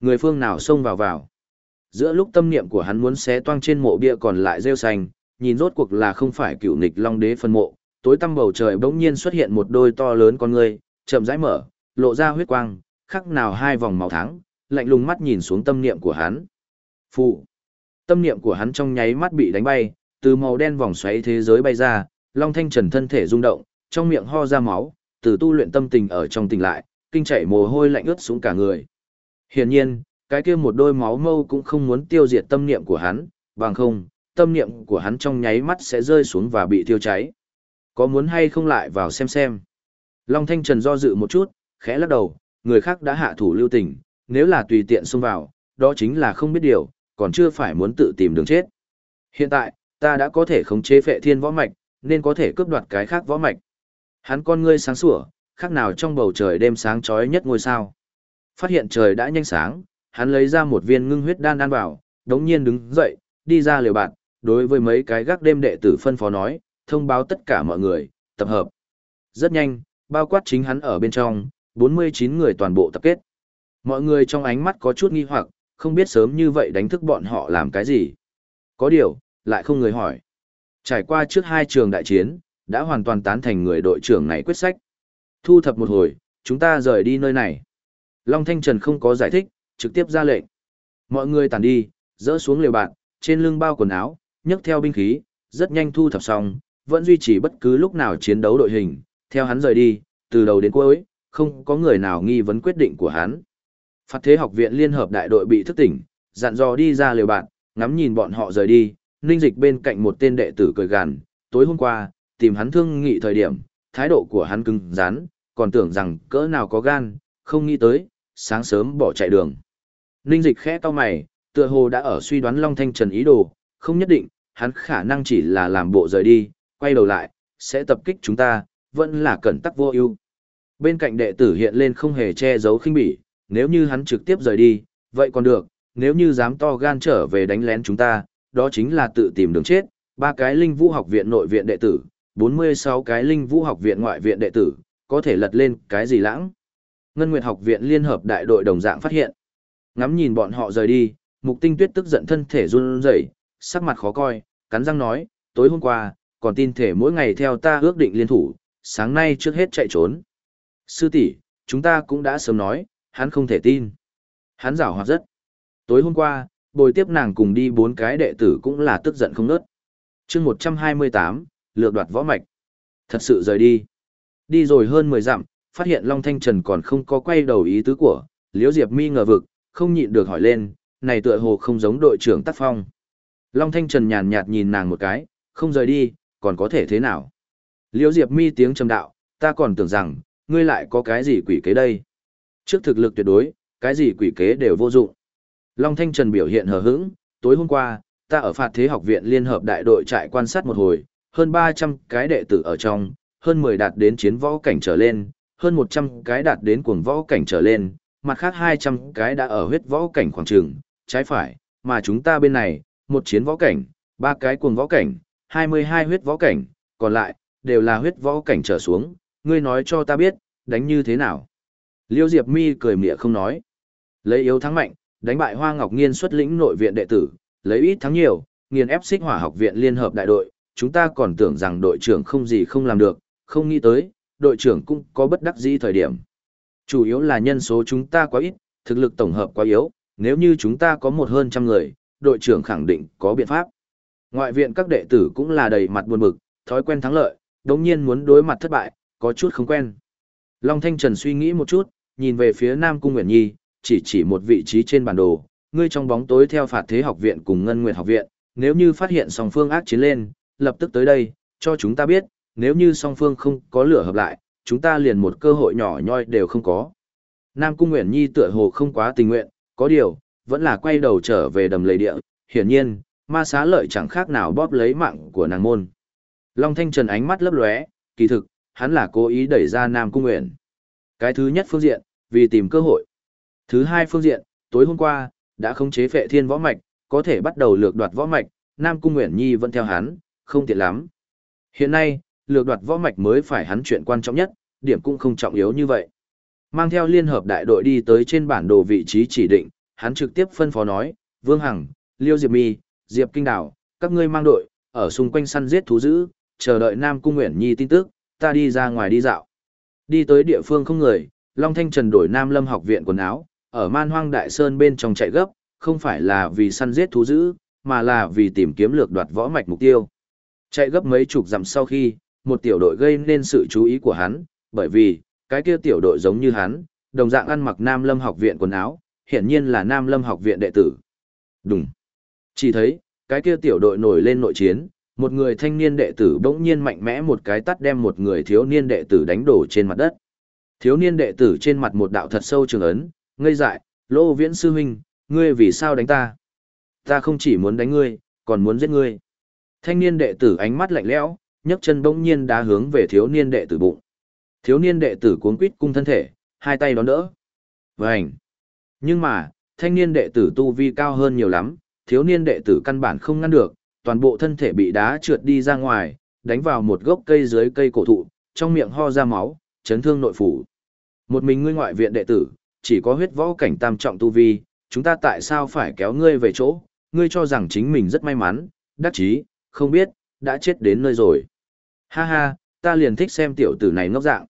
Người phương nào xông vào vào? Giữa lúc tâm niệm của hắn muốn xé toang trên mộ bia còn lại rêu xanh, nhìn rốt cuộc là không phải cựu nghịch long đế phần mộ, tối tăm bầu trời bỗng nhiên xuất hiện một đôi to lớn con người, chậm rãi mở, lộ ra huyết quang, khắc nào hai vòng màu thắng, lạnh lùng mắt nhìn xuống tâm niệm của hắn. Phụ. Tâm niệm của hắn trong nháy mắt bị đánh bay, từ màu đen vòng xoáy thế giới bay ra, Long Thanh Trần thân thể rung động, trong miệng ho ra máu, từ tu luyện tâm tình ở trong tỉnh lại, kinh chảy mồ hôi lạnh ướt xuống cả người. Hiển nhiên, cái kia một đôi máu mâu cũng không muốn tiêu diệt tâm niệm của hắn, bằng không, tâm niệm của hắn trong nháy mắt sẽ rơi xuống và bị tiêu cháy. Có muốn hay không lại vào xem xem. Long Thanh Trần do dự một chút, khẽ lắc đầu, người khác đã hạ thủ lưu tình, nếu là tùy tiện xông vào, đó chính là không biết điều, còn chưa phải muốn tự tìm đường chết. Hiện tại, ta đã có thể khống chế phệ thiên võ mạch, nên có thể cướp đoạt cái khác võ mạch. Hắn con ngươi sáng sủa, khác nào trong bầu trời đêm sáng chói nhất ngôi sao. Phát hiện trời đã nhanh sáng, hắn lấy ra một viên ngưng huyết đan đan vào, đống nhiên đứng dậy, đi ra liều bạn, đối với mấy cái gác đêm đệ tử phân phó nói, thông báo tất cả mọi người, tập hợp. Rất nhanh, bao quát chính hắn ở bên trong, 49 người toàn bộ tập kết. Mọi người trong ánh mắt có chút nghi hoặc, không biết sớm như vậy đánh thức bọn họ làm cái gì. Có điều, lại không người hỏi. Trải qua trước hai trường đại chiến, đã hoàn toàn tán thành người đội trưởng này quyết sách. Thu thập một hồi, chúng ta rời đi nơi này. Long Thanh Trần không có giải thích, trực tiếp ra lệnh. Mọi người tàn đi, dỡ xuống liều bạn, trên lưng bao quần áo, nhấc theo binh khí, rất nhanh thu thập xong, vẫn duy trì bất cứ lúc nào chiến đấu đội hình, theo hắn rời đi, từ đầu đến cuối, không có người nào nghi vấn quyết định của hắn. Phật thế học viện liên hợp đại đội bị thức tỉnh, dặn dò đi ra liều bạn, ngắm nhìn bọn họ rời đi, ninh dịch bên cạnh một tên đệ tử cười gằn, tối hôm qua, tìm hắn thương nghị thời điểm, thái độ của hắn cứng rắn, còn tưởng rằng cỡ nào có gan, không nghĩ tới, sáng sớm bỏ chạy đường. Ninh dịch khẽ to mày, tựa hồ đã ở suy đoán Long Thanh Trần ý đồ, không nhất định, hắn khả năng chỉ là làm bộ rời đi, quay đầu lại, sẽ tập kích chúng ta, vẫn là cẩn tắc vô ưu. Bên cạnh đệ tử hiện lên không hề che giấu khinh bỉ, nếu như hắn trực tiếp rời đi, vậy còn được, nếu như dám to gan trở về đánh lén chúng ta, đó chính là tự tìm đường chết. Ba cái linh vũ học viện nội viện đệ tử, 46 cái linh vũ học viện ngoại viện đệ tử, có thể lật lên cái gì lãng. Ngân Nguyệt học viện liên hợp đại đội đồng dạng phát hiện. Ngắm nhìn bọn họ rời đi, Mục Tinh Tuyết tức giận thân thể run rẩy, sắc mặt khó coi, cắn răng nói, tối hôm qua, còn tin thể mỗi ngày theo ta ước định liên thủ, sáng nay trước hết chạy trốn. Sư tỷ, chúng ta cũng đã sớm nói, hắn không thể tin. Hắn rảo hoạt rất. Tối hôm qua, bồi tiếp nàng cùng đi bốn cái đệ tử cũng là tức giận không nớt. chương 128, lược đoạt võ mạch. Thật sự rời đi. Đi rồi hơn 10 dặm, phát hiện Long Thanh Trần còn không có quay đầu ý tứ của, Liễu Diệp Mi ngờ vực, không nhịn được hỏi lên, này tựa hồ không giống đội trưởng tác phong. Long Thanh Trần nhàn nhạt nhìn nàng một cái, không rời đi, còn có thể thế nào? Liễu Diệp Mi tiếng trầm đạo, ta còn tưởng rằng, ngươi lại có cái gì quỷ kế đây? Trước thực lực tuyệt đối, cái gì quỷ kế đều vô dụng. Long Thanh Trần biểu hiện hờ hững, tối hôm qua, ta ở phạt thế học viện liên hợp đại đội trại quan sát một hồi, hơn 300 cái đệ tử ở trong, hơn 10 đạt đến chiến võ cảnh trở lên, hơn 100 cái đạt đến cuồng võ cảnh trở lên, mặt khác 200 cái đã ở huyết võ cảnh khoảng trường, trái phải, mà chúng ta bên này, một chiến võ cảnh, ba cái cuồng võ cảnh, 22 huyết võ cảnh, còn lại, đều là huyết võ cảnh trở xuống, ngươi nói cho ta biết, đánh như thế nào. Liêu Diệp Mi cười mỉa không nói. Lấy yếu thắng mạnh, đánh bại Hoa Ngọc Nghiên xuất lĩnh nội viện đệ tử, lấy ít thắng nhiều, nghiền ép xích hỏa học viện liên hợp đại đội, chúng ta còn tưởng rằng đội trưởng không gì không làm được, không nghĩ tới, đội trưởng cũng có bất đắc dĩ thời điểm. Chủ yếu là nhân số chúng ta quá ít, thực lực tổng hợp quá yếu, nếu như chúng ta có một hơn trăm người, đội trưởng khẳng định có biện pháp. Ngoại viện các đệ tử cũng là đầy mặt buồn bực, thói quen thắng lợi, đồng nhiên muốn đối mặt thất bại, có chút không quen. Long Thanh Trần suy nghĩ một chút, nhìn về phía Nam Cung Nguyễn Nhi, chỉ chỉ một vị trí trên bản đồ, ngươi trong bóng tối theo phạt thế học viện cùng Ngân Nguyệt học viện, nếu như phát hiện song phương ác chiến lên, lập tức tới đây, cho chúng ta biết, nếu như song phương không có lửa hợp lại, chúng ta liền một cơ hội nhỏ nhoi đều không có. Nam Cung Nguyễn Nhi tựa hồ không quá tình nguyện, có điều, vẫn là quay đầu trở về đầm lầy địa, hiển nhiên, ma xá lợi chẳng khác nào bóp lấy mạng của nàng môn. Long Thanh Trần ánh mắt lấp lóe, kỳ thực, hắn là cố ý đẩy ra Nam Cung Nguyện. Cái thứ nhất phương diện, vì tìm cơ hội. Thứ hai phương diện, tối hôm qua, đã khống chế phệ thiên võ mạch, có thể bắt đầu lược đoạt võ mạch, Nam Cung Nguyện Nhi vẫn theo hắn, không tiện lắm. Hiện nay, lược đoạt võ mạch mới phải hắn chuyện quan trọng nhất, điểm cũng không trọng yếu như vậy. Mang theo liên hợp đại đội đi tới trên bản đồ vị trí chỉ định, hắn trực tiếp phân phó nói, Vương Hằng, Liêu Diệp Mi, Diệp Kinh Đảo, các ngươi mang đội, ở xung quanh săn giết thú dữ, chờ đợi Nam Cung Nguyễn Nhi tin tức, ta đi ra ngoài đi dạo. Đi tới địa phương không người, Long Thanh Trần đổi Nam Lâm học viện quần áo, ở man hoang đại sơn bên trong chạy gấp, không phải là vì săn giết thú dữ, mà là vì tìm kiếm lược đoạt võ mạch mục tiêu. Chạy gấp mấy chục dặm sau khi, một tiểu đội gây nên sự chú ý của hắn, bởi vì, cái kia tiểu đội giống như hắn, đồng dạng ăn mặc Nam Lâm học viện quần áo, hiển nhiên là Nam Lâm học viện đệ tử. Đúng. Chỉ thấy, cái kia tiểu đội nổi lên nội chiến, một người thanh niên đệ tử bỗng nhiên mạnh mẽ một cái tắt đem một người thiếu niên đệ tử đánh đổ trên mặt đất. Thiếu niên đệ tử trên mặt một đạo thật sâu trường ấn, ngây dại, lô viễn sư huynh, ngươi vì sao đánh ta? Ta không chỉ muốn đánh ngươi, còn muốn giết ngươi. Thanh niên đệ tử ánh mắt lạnh lẽo, nhấc chân bỗng nhiên đá hướng về thiếu niên đệ tử bụng. Thiếu niên đệ tử cuốn quít cung thân thể, hai tay đón đỡ. Vành. Nhưng mà, thanh niên đệ tử tu vi cao hơn nhiều lắm, thiếu niên đệ tử căn bản không ngăn được, toàn bộ thân thể bị đá trượt đi ra ngoài, đánh vào một gốc cây dưới cây cổ thụ, trong miệng ho ra máu, chấn thương nội phủ. Một mình ngươi ngoại viện đệ tử, chỉ có huyết võ cảnh tam trọng tu vi, chúng ta tại sao phải kéo ngươi về chỗ, ngươi cho rằng chính mình rất may mắn, đắc chí, không biết, đã chết đến nơi rồi. Ha ha, ta liền thích xem tiểu tử này ngốc dạng.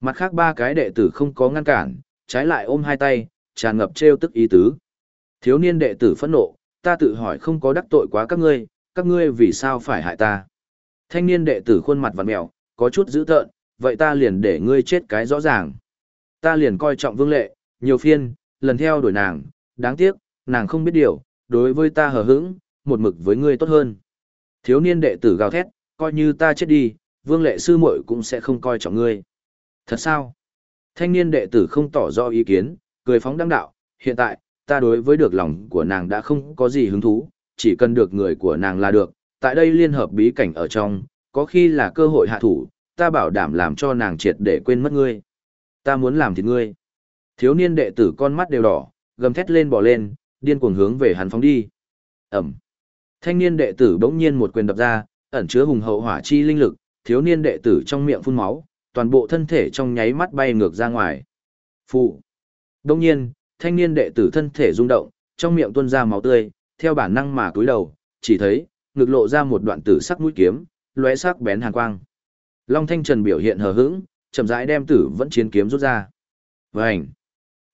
Mặt khác ba cái đệ tử không có ngăn cản, trái lại ôm hai tay, tràn ngập trêu tức ý tứ. Thiếu niên đệ tử phẫn nộ, ta tự hỏi không có đắc tội quá các ngươi, các ngươi vì sao phải hại ta. Thanh niên đệ tử khuôn mặt vặn mẹo, có chút dữ tợn, vậy ta liền để ngươi chết cái rõ ràng. Ta liền coi trọng vương lệ, nhiều phiên, lần theo đuổi nàng, đáng tiếc, nàng không biết điều, đối với ta hờ hững, một mực với ngươi tốt hơn. Thiếu niên đệ tử gào thét, coi như ta chết đi, vương lệ sư muội cũng sẽ không coi trọng ngươi. Thật sao? Thanh niên đệ tử không tỏ rõ ý kiến, cười phóng đăng đạo, hiện tại, ta đối với được lòng của nàng đã không có gì hứng thú, chỉ cần được người của nàng là được, tại đây liên hợp bí cảnh ở trong, có khi là cơ hội hạ thủ, ta bảo đảm làm cho nàng triệt để quên mất ngươi. Ta muốn làm thịt ngươi. Thiếu niên đệ tử con mắt đều đỏ, gầm thét lên bỏ lên, điên cuồng hướng về hắn phóng đi. Ẩm. Thanh niên đệ tử bỗng nhiên một quyền đập ra, ẩn chứa hùng hậu hỏa chi linh lực, thiếu niên đệ tử trong miệng phun máu, toàn bộ thân thể trong nháy mắt bay ngược ra ngoài. Phụ. Đông nhiên, thanh niên đệ tử thân thể rung động, trong miệng tuôn ra máu tươi, theo bản năng mà cúi đầu, chỉ thấy, ngực lộ ra một đoạn tử sắc mũi kiếm, lóe sắc bén hàn quang. Long Thanh Trần biểu hiện hờ hững, chậm rãi đem tử vẫn chiến kiếm rút ra. Vành.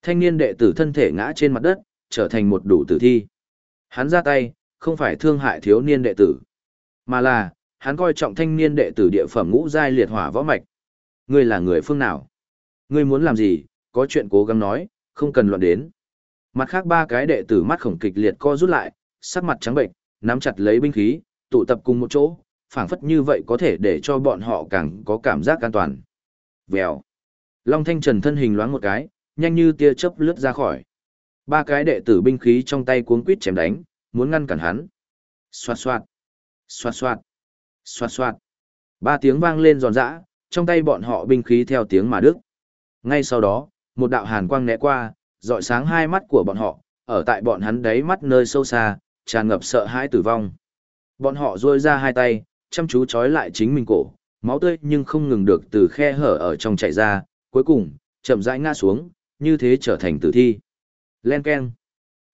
Thanh niên đệ tử thân thể ngã trên mặt đất, trở thành một đủ tử thi. Hắn ra tay, không phải thương hại thiếu niên đệ tử, mà là, hắn coi trọng thanh niên đệ tử địa phẩm ngũ giai liệt hỏa võ mạch. Ngươi là người phương nào? Ngươi muốn làm gì? Có chuyện cố gắng nói, không cần loạn đến. Mặt khác ba cái đệ tử mắt khổng kịch liệt co rút lại, sắc mặt trắng bệnh, nắm chặt lấy binh khí, tụ tập cùng một chỗ, phảng phất như vậy có thể để cho bọn họ càng có cảm giác an toàn. Vèo. Long Thanh Trần thân hình loáng một cái, nhanh như tia chớp lướt ra khỏi. Ba cái đệ tử binh khí trong tay cuống quýt chém đánh, muốn ngăn cản hắn. Xoạt xoạt, xoạt xoạt, xoạt xoạt. Ba tiếng vang lên giòn giã, trong tay bọn họ binh khí theo tiếng mà đức. Ngay sau đó, một đạo hàn quang né qua, dọi sáng hai mắt của bọn họ, ở tại bọn hắn đáy mắt nơi sâu xa, tràn ngập sợ hãi tử vong. Bọn họ duỗi ra hai tay, chăm chú trói lại chính mình cổ, máu tươi nhưng không ngừng được từ khe hở ở trong chảy ra, cuối cùng, chậm rãi ngã xuống, như thế trở thành tử thi. Len keng.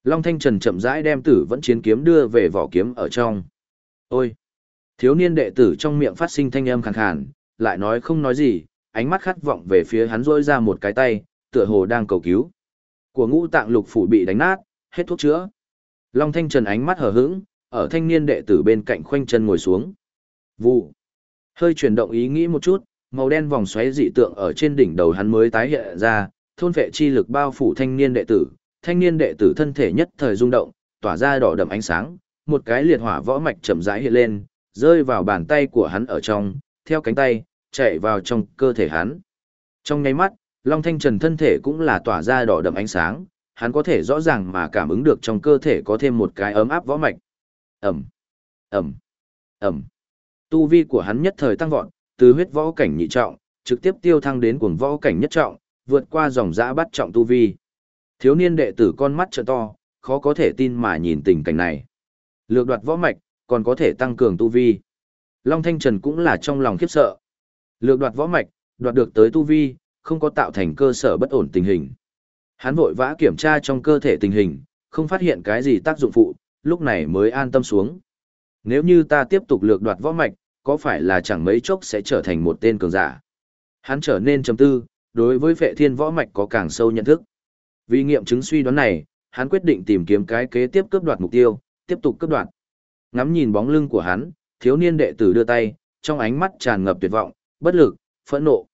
Long Thanh Trần chậm rãi đem tử vẫn chiến kiếm đưa về vỏ kiếm ở trong. Ôi! Thiếu niên đệ tử trong miệng phát sinh thanh âm khàn khàn, lại nói không nói gì, ánh mắt khát vọng về phía hắn rôi ra một cái tay, tựa hồ đang cầu cứu. Của ngũ tạng lục phủ bị đánh nát, hết thuốc chữa. Long Thanh Trần ánh mắt hờ hững, ở thanh niên đệ tử bên cạnh khoanh chân ngồi xuống. Vụ. Hơi chuyển động ý nghĩ một chút, màu đen vòng xoáy dị tượng ở trên đỉnh đầu hắn mới tái hiện ra, thôn vệ chi lực bao phủ thanh niên đệ tử, thanh niên đệ tử thân thể nhất thời rung động, tỏa ra đỏ đậm ánh sáng, một cái liệt hỏa võ mạch chậm rãi hiện lên, rơi vào bàn tay của hắn ở trong, theo cánh tay, chạy vào trong cơ thể hắn. Trong nháy mắt, Long Thanh Trần thân thể cũng là tỏa ra đỏ đậm ánh sáng, hắn có thể rõ ràng mà cảm ứng được trong cơ thể có thêm một cái ấm áp võ mạch. Ẩm, Ẩm, Ẩm. Tu vi của hắn nhất thời tăng vọt, từ huyết võ cảnh nhị trọng, trực tiếp tiêu thăng đến cuồng võ cảnh nhất trọng, vượt qua dòng dã bắt trọng tu vi. Thiếu niên đệ tử con mắt trợ to, khó có thể tin mà nhìn tình cảnh này. Lược đoạt võ mạch, còn có thể tăng cường tu vi. Long Thanh Trần cũng là trong lòng khiếp sợ. Lược đoạt võ mạch, đoạt được tới tu vi, không có tạo thành cơ sở bất ổn tình hình. Hắn vội vã kiểm tra trong cơ thể tình hình, không phát hiện cái gì tác dụng phụ, lúc này mới an tâm xuống. Nếu như ta tiếp tục lược đoạt võ mạch, có phải là chẳng mấy chốc sẽ trở thành một tên cường giả? Hắn trở nên trầm tư, đối với phệ thiên võ mạch có càng sâu nhận thức. Vì nghiệm chứng suy đoán này, hắn quyết định tìm kiếm cái kế tiếp cướp đoạt mục tiêu, tiếp tục cướp đoạt. Ngắm nhìn bóng lưng của hắn, thiếu niên đệ tử đưa tay, trong ánh mắt tràn ngập tuyệt vọng, bất lực, phẫn nộ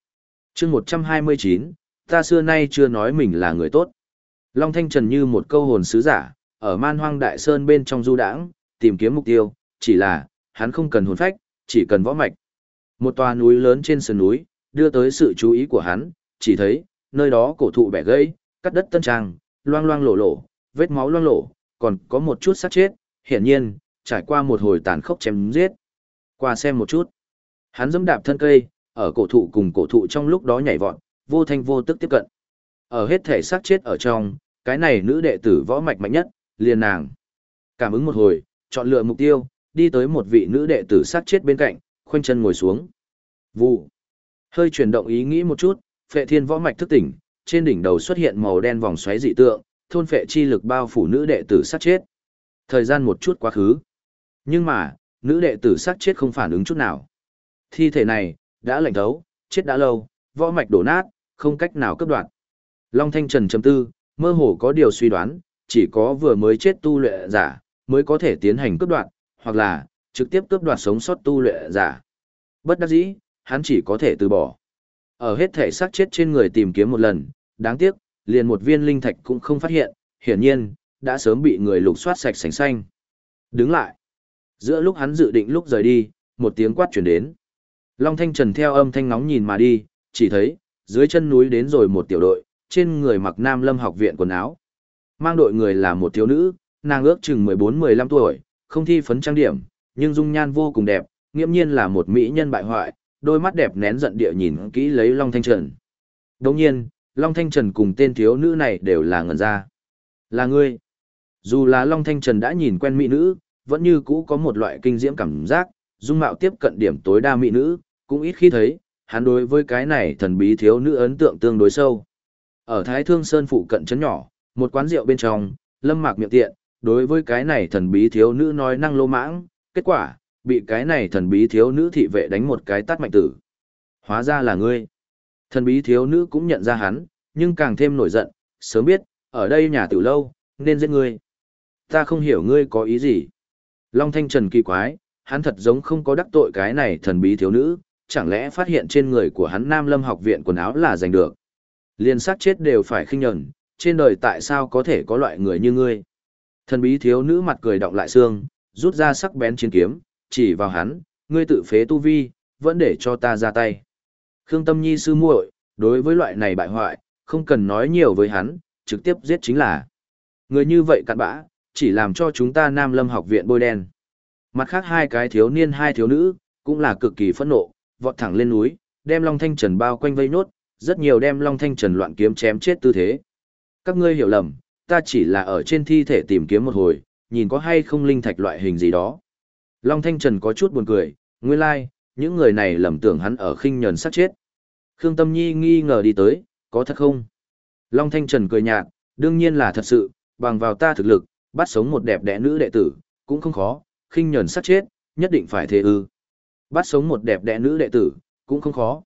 chương 129, ta xưa nay chưa nói mình là người tốt. Long Thanh Trần như một câu hồn sứ giả, ở man hoang đại sơn bên trong du đãng, tìm kiếm mục tiêu, chỉ là, hắn không cần hồn phách, chỉ cần võ mạch. Một tòa núi lớn trên sườn núi, đưa tới sự chú ý của hắn, chỉ thấy, nơi đó cổ thụ bẻ gãy, cắt đất tân trang, loang loang lổ lổ, vết máu loang lổ, còn có một chút sát chết, hiển nhiên, trải qua một hồi tàn khốc chém giết. Qua xem một chút. Hắn dẫm đạp thân cây, ở cổ thụ cùng cổ thụ trong lúc đó nhảy vọt, vô thanh vô tức tiếp cận. Ở hết thể xác chết ở trong, cái này nữ đệ tử võ mạch mạnh nhất, liền nàng. Cảm ứng một hồi, chọn lựa mục tiêu, đi tới một vị nữ đệ tử sát chết bên cạnh, khoanh chân ngồi xuống. Vụ. Hơi chuyển động ý nghĩ một chút, phệ thiên võ mạch thức tỉnh, trên đỉnh đầu xuất hiện màu đen vòng xoáy dị tượng, thôn phệ chi lực bao phủ nữ đệ tử sát chết. Thời gian một chút quá khứ. Nhưng mà, nữ đệ tử sát chết không phản ứng chút nào. Thi thể này, đã lạnh thấu, chết đã lâu, võ mạch đổ nát, không cách nào cấp đoạn. Long Thanh Trần chấm tư, mơ hồ có điều suy đoán, chỉ có vừa mới chết tu luyện giả, mới có thể tiến hành cướp đoạn, hoặc là, trực tiếp cướp đoạt sống sót tu luyện giả. Bất đắc dĩ, hắn chỉ có thể từ bỏ. Ở hết thể xác chết trên người tìm kiếm một lần, đáng tiếc, liền một viên linh thạch cũng không phát hiện, hiển nhiên, đã sớm bị người lục soát sạch sành xanh. Đứng lại. Giữa lúc hắn dự định lúc rời đi, một tiếng quát chuyển đến. Long Thanh Trần theo âm thanh nóng nhìn mà đi, chỉ thấy, dưới chân núi đến rồi một tiểu đội, trên người mặc Nam Lâm học viện quần áo. Mang đội người là một thiếu nữ, nàng ước chừng 14-15 tuổi, không thi phấn trang điểm, nhưng dung nhan vô cùng đẹp, nghiễm nhiên là một mỹ nhân bại hoại, đôi mắt đẹp nén giận địa nhìn kỹ lấy Long Thanh Trần. Đồng nhiên, Long Thanh Trần cùng tên thiếu nữ này đều là ngẩn ra. Là ngươi. Dù là Long Thanh Trần đã nhìn quen mỹ nữ, vẫn như cũ có một loại kinh diễm cảm giác, dung mạo tiếp cận điểm tối đa mỹ nữ, cũng ít khi thấy, hắn đối với cái này thần bí thiếu nữ ấn tượng tương đối sâu. Ở Thái Thương Sơn phụ cận trấn nhỏ, một quán rượu bên trong, Lâm Mạc miệng tiện, đối với cái này thần bí thiếu nữ nói năng lô mãng, kết quả, bị cái này thần bí thiếu nữ thị vệ đánh một cái tát mạnh tử. Hóa ra là ngươi. Thần bí thiếu nữ cũng nhận ra hắn, nhưng càng thêm nổi giận, sớm biết, ở đây nhà tử lâu, nên giết ngươi. Ta không hiểu ngươi có ý gì. Long Thanh Trần kỳ quái, hắn thật giống không có đắc tội cái này thần bí thiếu nữ, chẳng lẽ phát hiện trên người của hắn Nam Lâm học viện quần áo là giành được. Liên sát chết đều phải khinh nhẫn, trên đời tại sao có thể có loại người như ngươi. Thần bí thiếu nữ mặt cười động lại xương, rút ra sắc bén chiến kiếm, chỉ vào hắn, ngươi tự phế tu vi, vẫn để cho ta ra tay. Khương Tâm Nhi sư muội, đối với loại này bại hoại, không cần nói nhiều với hắn, trực tiếp giết chính là. Người như vậy cặn bã, chỉ làm cho chúng ta Nam Lâm học viện bôi đen. Mặt khác hai cái thiếu niên hai thiếu nữ, cũng là cực kỳ phẫn nộ, vọt thẳng lên núi, đem Long Thanh Trần bao quanh vây nốt, rất nhiều đem Long Thanh Trần loạn kiếm chém chết tư thế. Các ngươi hiểu lầm, ta chỉ là ở trên thi thể tìm kiếm một hồi, nhìn có hay không linh thạch loại hình gì đó. Long Thanh Trần có chút buồn cười, nguyên lai, like, những người này lầm tưởng hắn ở khinh nhẫn sát chết. Khương Tâm Nhi nghi ngờ đi tới, có thật không? Long Thanh Trần cười nhạt, đương nhiên là thật sự, bằng vào ta thực lực, bắt sống một đẹp đẽ nữ đệ tử, cũng không khó, khinh nhẫn sát chết, nhất định phải thế ư. Bắt sống một đẹp đẽ nữ đệ tử, cũng không khó.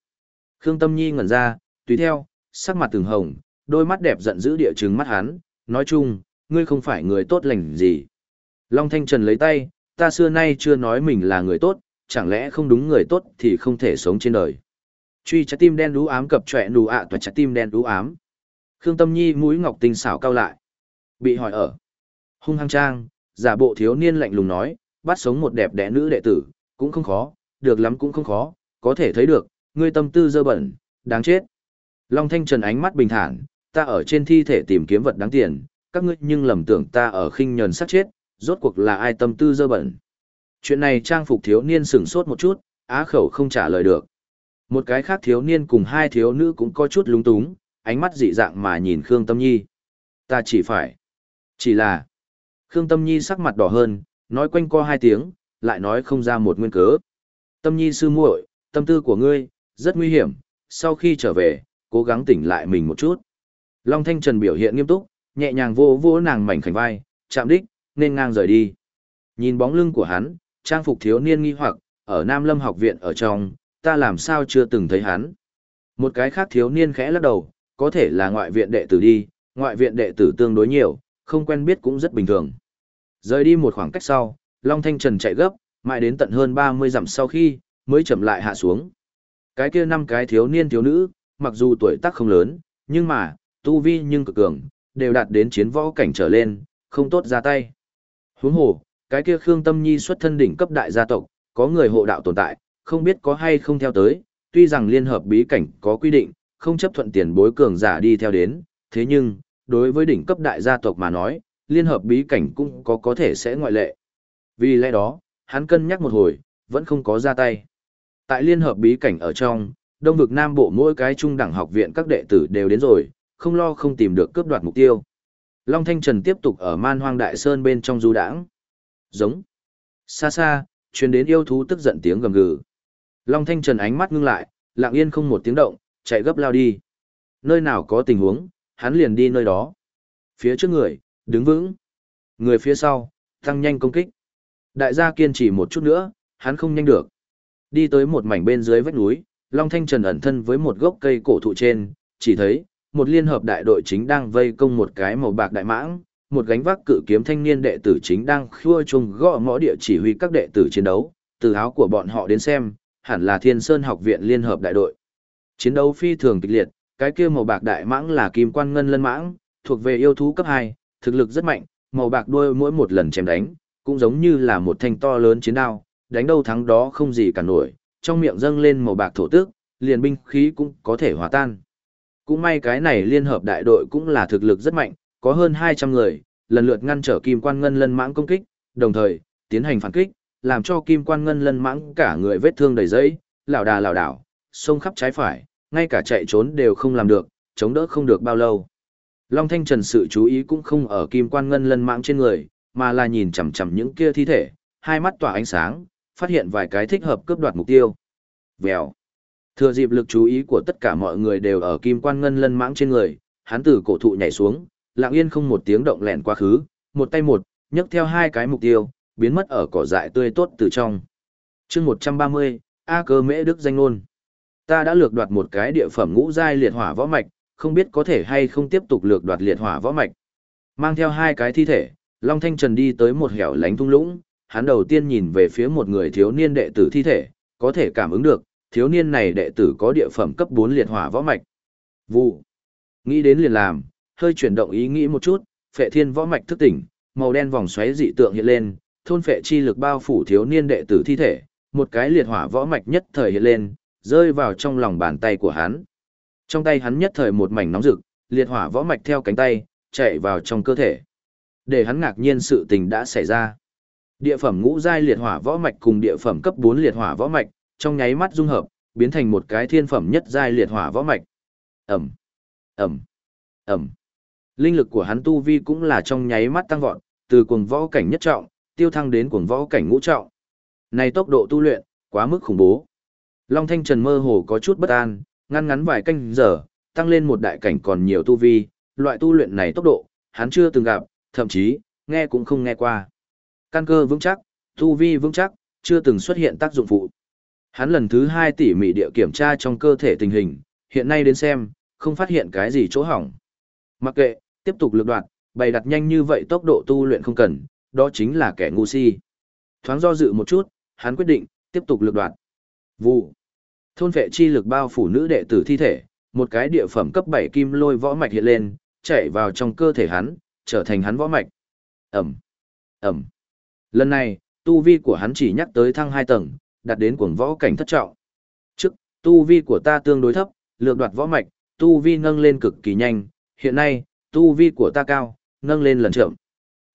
Khương Tâm Nhi ngẩn ra, tùy theo, sắc mặt từng hồng, đôi mắt đẹp giận dữ địa trừng mắt hắn, nói chung, ngươi không phải người tốt lành gì. Long Thanh Trần lấy tay, ta xưa nay chưa nói mình là người tốt, chẳng lẽ không đúng người tốt thì không thể sống trên đời. Truy trái tim đen đú ám cập trẻ nù ạ à trái tim đen đú ám. Khương Tâm Nhi mũi ngọc tinh xảo cao lại. Bị hỏi ở. Hung hăng trang, giả bộ thiếu niên lạnh lùng nói, bắt sống một đẹp đẽ nữ đệ tử, cũng không khó, được lắm cũng không khó, có thể thấy được, ngươi tâm tư dơ bẩn, đáng chết. Long Thanh Trần ánh mắt bình thản, ta ở trên thi thể tìm kiếm vật đáng tiền, các ngươi nhưng lầm tưởng ta ở khinh nhờn sát chết, rốt cuộc là ai tâm tư dơ bẩn. Chuyện này trang phục thiếu niên sửng sốt một chút, á khẩu không trả lời được. Một cái khác thiếu niên cùng hai thiếu nữ cũng có chút lúng túng, ánh mắt dị dạng mà nhìn Khương Tâm Nhi. Ta chỉ phải. Chỉ là. Khương Tâm Nhi sắc mặt đỏ hơn, nói quanh co hai tiếng, lại nói không ra một nguyên cớ. Tâm nhi sư muội, tâm tư của ngươi, rất nguy hiểm, sau khi trở về, cố gắng tỉnh lại mình một chút. Long Thanh Trần biểu hiện nghiêm túc, nhẹ nhàng vô vô nàng mảnh khảnh vai, chạm đích, nên ngang rời đi. Nhìn bóng lưng của hắn, trang phục thiếu niên nghi hoặc, ở Nam Lâm học viện ở trong, ta làm sao chưa từng thấy hắn. Một cái khác thiếu niên khẽ lắc đầu, có thể là ngoại viện đệ tử đi, ngoại viện đệ tử tương đối nhiều, không quen biết cũng rất bình thường. Rời đi một khoảng cách sau, Long Thanh Trần chạy gấp, mãi đến tận hơn 30 dặm sau khi, mới chậm lại hạ xuống. Cái kia năm cái thiếu niên thiếu nữ, mặc dù tuổi tác không lớn, nhưng mà, tu vi nhưng cực cường, đều đạt đến chiến võ cảnh trở lên, không tốt ra tay. Huống hồ, cái kia Khương Tâm Nhi xuất thân đỉnh cấp đại gia tộc, có người hộ đạo tồn tại, không biết có hay không theo tới, tuy rằng liên hợp bí cảnh có quy định, không chấp thuận tiền bối cường giả đi theo đến, thế nhưng, đối với đỉnh cấp đại gia tộc mà nói, liên hợp bí cảnh cũng có có thể sẽ ngoại lệ. Vì lẽ đó, hắn cân nhắc một hồi, vẫn không có ra tay. Tại liên hợp bí cảnh ở trong, đông vực nam bộ mỗi cái trung đẳng học viện các đệ tử đều đến rồi, không lo không tìm được cướp đoạt mục tiêu. Long Thanh Trần tiếp tục ở man hoang đại sơn bên trong du đảng. Giống. Xa xa, truyền đến yêu thú tức giận tiếng gầm gừ. Long Thanh Trần ánh mắt ngưng lại, lặng yên không một tiếng động, chạy gấp lao đi. Nơi nào có tình huống, hắn liền đi nơi đó. Phía trước người, đứng vững. Người phía sau, tăng nhanh công kích. Đại gia kiên trì một chút nữa, hắn không nhanh được. Đi tới một mảnh bên dưới vách núi, Long Thanh Trần ẩn thân với một gốc cây cổ thụ trên, chỉ thấy, một liên hợp đại đội chính đang vây công một cái màu bạc đại mãng, một gánh vác cự kiếm thanh niên đệ tử chính đang khua chung gõ ngõ địa chỉ huy các đệ tử chiến đấu, từ áo của bọn họ đến xem, hẳn là Thiên Sơn học viện liên hợp đại đội. Chiến đấu phi thường kịch liệt, cái kia màu bạc đại mãng là kim quan ngân lân mãng, thuộc về yêu thú cấp 2, thực lực rất mạnh, màu bạc đuôi mỗi một lần chém đánh, cũng giống như là một thanh to lớn chiến đao, đánh đâu thắng đó không gì cả nổi, trong miệng dâng lên màu bạc thổ tức, liền binh khí cũng có thể hòa tan. Cũng may cái này liên hợp đại đội cũng là thực lực rất mạnh, có hơn 200 người, lần lượt ngăn trở kim quan ngân lân mãng công kích, đồng thời, tiến hành phản kích, làm cho kim quan ngân lân mãng cả người vết thương đầy dẫy, lảo đà lảo đảo, xông khắp trái phải, ngay cả chạy trốn đều không làm được, chống đỡ không được bao lâu. Long Thanh Trần sự chú ý cũng không ở kim quan ngân lân mạng trên người, mà là nhìn chằm chằm những kia thi thể, hai mắt tỏa ánh sáng, phát hiện vài cái thích hợp cướp đoạt mục tiêu. Vèo. Thừa dịp lực chú ý của tất cả mọi người đều ở kim quan ngân lân mãng trên người, hắn từ cổ thụ nhảy xuống, lặng yên không một tiếng động lẹn quá khứ, một tay một, nhấc theo hai cái mục tiêu, biến mất ở cỏ dại tươi tốt từ trong. chương 130, A cơ mễ đức danh ngôn. Ta đã lược đoạt một cái địa phẩm ngũ giai liệt hỏa võ mạch, không biết có thể hay không tiếp tục lược đoạt liệt hỏa võ mạch. Mang theo hai cái thi thể, Long Thanh Trần đi tới một hẻo lánh thung lũng, hắn đầu tiên nhìn về phía một người thiếu niên đệ tử thi thể, có thể cảm ứng được, thiếu niên này đệ tử có địa phẩm cấp 4 liệt hỏa võ mạch. Vụ. Nghĩ đến liền làm, hơi chuyển động ý nghĩ một chút, phệ thiên võ mạch thức tỉnh, màu đen vòng xoáy dị tượng hiện lên, thôn phệ chi lực bao phủ thiếu niên đệ tử thi thể, một cái liệt hỏa võ mạch nhất thời hiện lên, rơi vào trong lòng bàn tay của hắn. Trong tay hắn nhất thời một mảnh nóng rực, liệt hỏa võ mạch theo cánh tay, chạy vào trong cơ thể. Để hắn ngạc nhiên sự tình đã xảy ra. Địa phẩm ngũ giai liệt hỏa võ mạch cùng địa phẩm cấp 4 liệt hỏa võ mạch, trong nháy mắt dung hợp, biến thành một cái thiên phẩm nhất giai liệt hỏa võ mạch. Ẩm, Ẩm, Ẩm. Linh lực của hắn tu vi cũng là trong nháy mắt tăng vọt, từ cuồng võ cảnh nhất trọng, tiêu thăng đến cuồng võ cảnh ngũ trọng. Này tốc độ tu luyện, quá mức khủng bố. Long Thanh Trần mơ hồ có chút bất an, ngăn ngắn vài canh giờ, tăng lên một đại cảnh còn nhiều tu vi, loại tu luyện này tốc độ, hắn chưa từng gặp, thậm chí, nghe cũng không nghe qua. Căn cơ vững chắc, tu vi vững chắc, chưa từng xuất hiện tác dụng phụ. Hắn lần thứ hai tỉ mỉ địa kiểm tra trong cơ thể tình hình, hiện nay đến xem, không phát hiện cái gì chỗ hỏng. Mặc kệ, tiếp tục lược đoạt, bày đặt nhanh như vậy tốc độ tu luyện không cần, đó chính là kẻ ngu si. Thoáng do dự một chút, hắn quyết định, tiếp tục lược đoạt. Vụ. Thôn vệ chi lực bao phủ nữ đệ tử thi thể, một cái địa phẩm cấp 7 kim lôi võ mạch hiện lên, chạy vào trong cơ thể hắn, trở thành hắn võ mạch. Ẩm. Ẩm. Lần này, tu vi của hắn chỉ nhắc tới thăng 2 tầng, đạt đến cuồng võ cảnh thất trọng. Trước, tu vi của ta tương đối thấp, lược đoạt võ mạch, tu vi nâng lên cực kỳ nhanh, hiện nay, tu vi của ta cao, nâng lên lần chậm.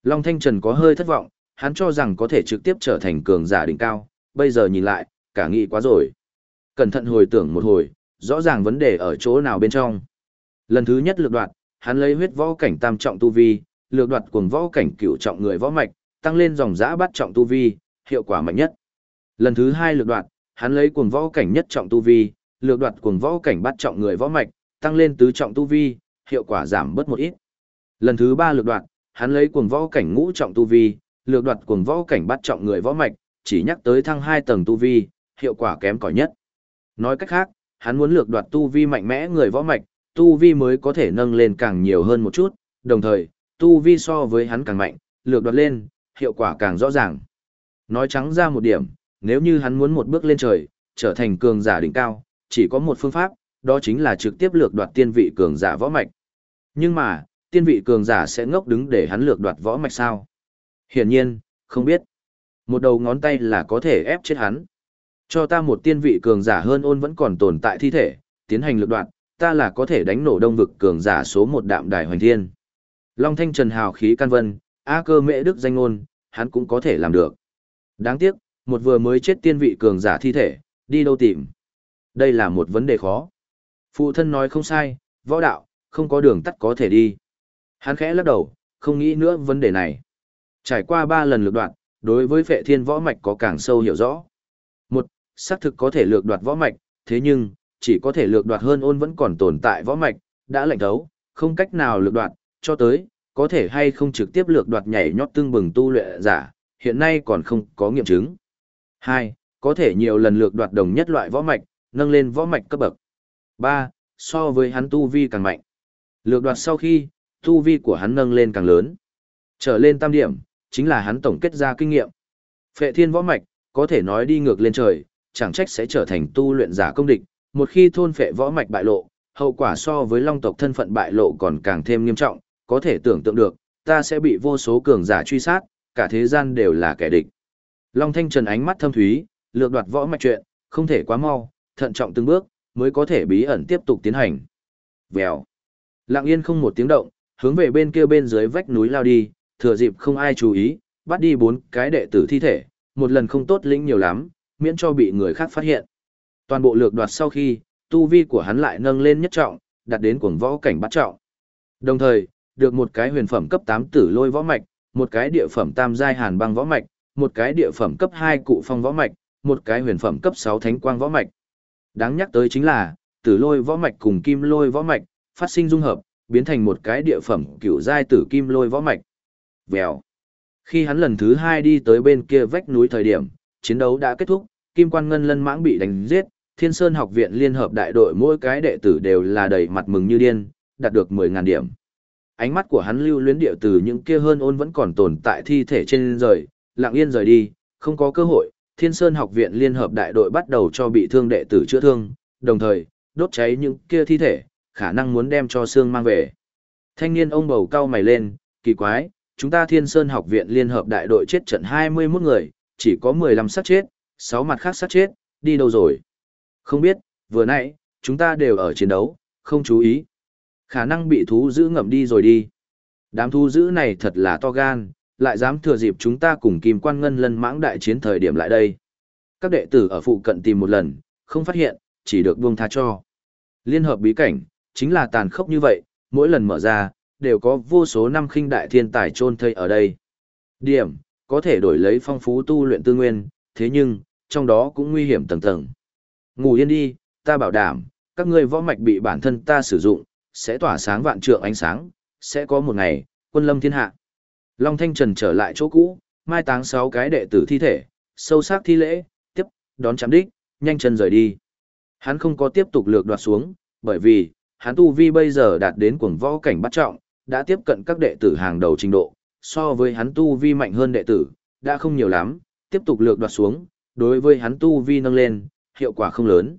Long Thanh Trần có hơi thất vọng, hắn cho rằng có thể trực tiếp trở thành cường giả đỉnh cao, bây giờ nhìn lại, cả nghĩ quá rồi. Cẩn thận hồi tưởng một hồi, rõ ràng vấn đề ở chỗ nào bên trong. Lần thứ nhất lược đoạt, hắn lấy huyết võ cảnh tam trọng tu vi, lược đoạt cuồng võ cảnh cửu trọng người võ mạch, tăng lên dòng dã bắt trọng tu vi, hiệu quả mạnh nhất. Lần thứ hai lược đoạt, hắn lấy cuồng võ cảnh nhất trọng tu vi, lược đoạt cuồng võ cảnh bắt trọng người võ mạch, tăng lên tứ trọng tu vi, hiệu quả giảm bớt một ít. Lần thứ ba lược đoạt, hắn lấy cuồng võ cảnh ngũ trọng tu vi, lược đoạt cuồng võ cảnh bắt trọng người võ mạch, chỉ nhắc tới thăng hai tầng tu vi, hiệu quả kém cỏi nhất. Nói cách khác, hắn muốn lược đoạt tu vi mạnh mẽ người võ mạch, tu vi mới có thể nâng lên càng nhiều hơn một chút, đồng thời, tu vi so với hắn càng mạnh, lược đoạt lên, hiệu quả càng rõ ràng. Nói trắng ra một điểm, nếu như hắn muốn một bước lên trời, trở thành cường giả đỉnh cao, chỉ có một phương pháp, đó chính là trực tiếp lược đoạt tiên vị cường giả võ mạch. Nhưng mà, tiên vị cường giả sẽ ngốc đứng để hắn lược đoạt võ mạch sao? Hiển nhiên, không biết. Một đầu ngón tay là có thể ép chết hắn. Cho ta một tiên vị cường giả hơn ôn vẫn còn tồn tại thi thể, tiến hành lược đoạn, ta là có thể đánh nổ đông vực cường giả số một đạm đài hoành thiên. Long thanh trần hào khí can vân, A cơ mễ đức danh ngôn, hắn cũng có thể làm được. Đáng tiếc, một vừa mới chết tiên vị cường giả thi thể, đi đâu tìm. Đây là một vấn đề khó. Phụ thân nói không sai, võ đạo, không có đường tắt có thể đi. Hắn khẽ lắc đầu, không nghĩ nữa vấn đề này. Trải qua ba lần lược đoạn, đối với phệ thiên võ mạch có càng sâu hiểu rõ. Xác thực có thể lược đoạt võ mạch, thế nhưng, chỉ có thể lược đoạt hơn ôn vẫn còn tồn tại võ mạch, đã lệnh thấu, không cách nào lược đoạt, cho tới, có thể hay không trực tiếp lược đoạt nhảy nhót tương bừng tu luyện giả, hiện nay còn không có nghiệm chứng. Hai, có thể nhiều lần lược đoạt đồng nhất loại võ mạch, nâng lên võ mạch cấp bậc. Ba, so với hắn tu vi càng mạnh. Lược đoạt sau khi, tu vi của hắn nâng lên càng lớn. Trở lên tam điểm, chính là hắn tổng kết ra kinh nghiệm. Phệ thiên võ mạch, có thể nói đi ngược lên trời, chẳng trách sẽ trở thành tu luyện giả công địch, một khi thôn phệ võ mạch bại lộ, hậu quả so với long tộc thân phận bại lộ còn càng thêm nghiêm trọng, có thể tưởng tượng được, ta sẽ bị vô số cường giả truy sát, cả thế gian đều là kẻ địch. Long Thanh Trần ánh mắt thâm thúy, lược đoạt võ mạch chuyện, không thể quá mau, thận trọng từng bước, mới có thể bí ẩn tiếp tục tiến hành. Vèo. Lặng yên không một tiếng động, hướng về bên kia bên dưới vách núi lao đi, thừa dịp không ai chú ý, bắt đi bốn cái đệ tử thi thể, một lần không tốt lĩnh nhiều lắm, miễn cho bị người khác phát hiện. Toàn bộ lược đoạt sau khi, tu vi của hắn lại nâng lên nhất trọng, đạt đến cuồng võ cảnh bắt trọng. Đồng thời, được một cái huyền phẩm cấp 8 tử lôi võ mạch, một cái địa phẩm tam giai hàn băng võ mạch, một cái địa phẩm cấp 2 cụ phong võ mạch, một cái huyền phẩm cấp 6 thánh quang võ mạch. Đáng nhắc tới chính là, tử lôi võ mạch cùng kim lôi võ mạch, phát sinh dung hợp, biến thành một cái địa phẩm cửu giai tử kim lôi võ mạch. Vèo. Khi hắn lần thứ hai đi tới bên kia vách núi thời điểm, chiến đấu đã kết thúc, Kim Quan Ngân Lân Mãng bị đánh giết, Thiên Sơn học viện liên hợp đại đội mỗi cái đệ tử đều là đầy mặt mừng như điên, đạt được 10.000 điểm. Ánh mắt của hắn lưu luyến điệu từ những kia hơn ôn vẫn còn tồn tại thi thể trên rời, lặng yên rời đi, không có cơ hội, Thiên Sơn học viện liên hợp đại đội bắt đầu cho bị thương đệ tử chữa thương, đồng thời, đốt cháy những kia thi thể, khả năng muốn đem cho xương mang về. Thanh niên ông bầu cao mày lên, kỳ quái, chúng ta Thiên Sơn học viện liên hợp đại đội chết trận 21 người, chỉ có 15 sát chết, Sáu mặt khác sát chết, đi đâu rồi? Không biết, vừa nãy, chúng ta đều ở chiến đấu, không chú ý. Khả năng bị thú giữ ngậm đi rồi đi. Đám thú giữ này thật là to gan, lại dám thừa dịp chúng ta cùng Kim Quan Ngân lân mãng đại chiến thời điểm lại đây. Các đệ tử ở phụ cận tìm một lần, không phát hiện, chỉ được buông tha cho. Liên hợp bí cảnh, chính là tàn khốc như vậy, mỗi lần mở ra, đều có vô số năm khinh đại thiên tài trôn thây ở đây. Điểm, có thể đổi lấy phong phú tu luyện tư nguyên, thế nhưng, trong đó cũng nguy hiểm tầng tầng. Ngủ yên đi, ta bảo đảm, các ngươi võ mạch bị bản thân ta sử dụng, sẽ tỏa sáng vạn trượng ánh sáng, sẽ có một ngày, quân lâm thiên hạ. Long Thanh Trần trở lại chỗ cũ, mai táng sáu cái đệ tử thi thể, sâu sắc thi lễ, tiếp, đón chạm đích, nhanh chân rời đi. Hắn không có tiếp tục lược đoạt xuống, bởi vì, hắn tu vi bây giờ đạt đến cuồng võ cảnh bắt trọng, đã tiếp cận các đệ tử hàng đầu trình độ, so với hắn tu vi mạnh hơn đệ tử, đã không nhiều lắm, tiếp tục lược đoạt xuống, đối với hắn tu vi nâng lên, hiệu quả không lớn.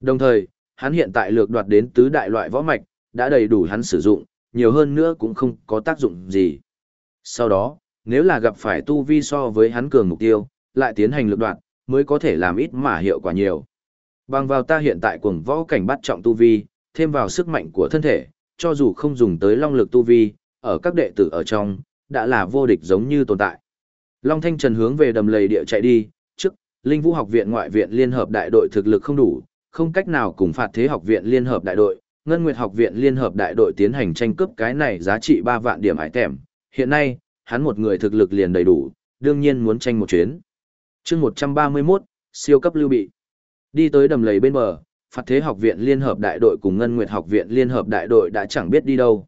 Đồng thời, hắn hiện tại lược đoạt đến tứ đại loại võ mạch, đã đầy đủ hắn sử dụng, nhiều hơn nữa cũng không có tác dụng gì. Sau đó, nếu là gặp phải tu vi so với hắn cường mục tiêu, lại tiến hành lược đoạt, mới có thể làm ít mà hiệu quả nhiều. Bằng vào ta hiện tại cuồng võ cảnh bắt trọng tu vi, thêm vào sức mạnh của thân thể, cho dù không dùng tới long lực tu vi, ở các đệ tử ở trong, đã là vô địch giống như tồn tại. Long Thanh Trần hướng về đầm lầy địa chạy đi, trước, Linh Vũ học viện ngoại viện liên hợp đại đội thực lực không đủ, không cách nào cùng phạt thế học viện liên hợp đại đội, Ngân Nguyệt học viện liên hợp đại đội tiến hành tranh cướp cái này giá trị 3 vạn điểm ải tẻm. Hiện nay, hắn một người thực lực liền đầy đủ, đương nhiên muốn tranh một chuyến. chương 131, siêu cấp lưu bị. Đi tới đầm lầy bên bờ, phạt thế học viện liên hợp đại đội cùng ngân nguyệt học viện liên hợp đại đội đã chẳng biết đi đâu.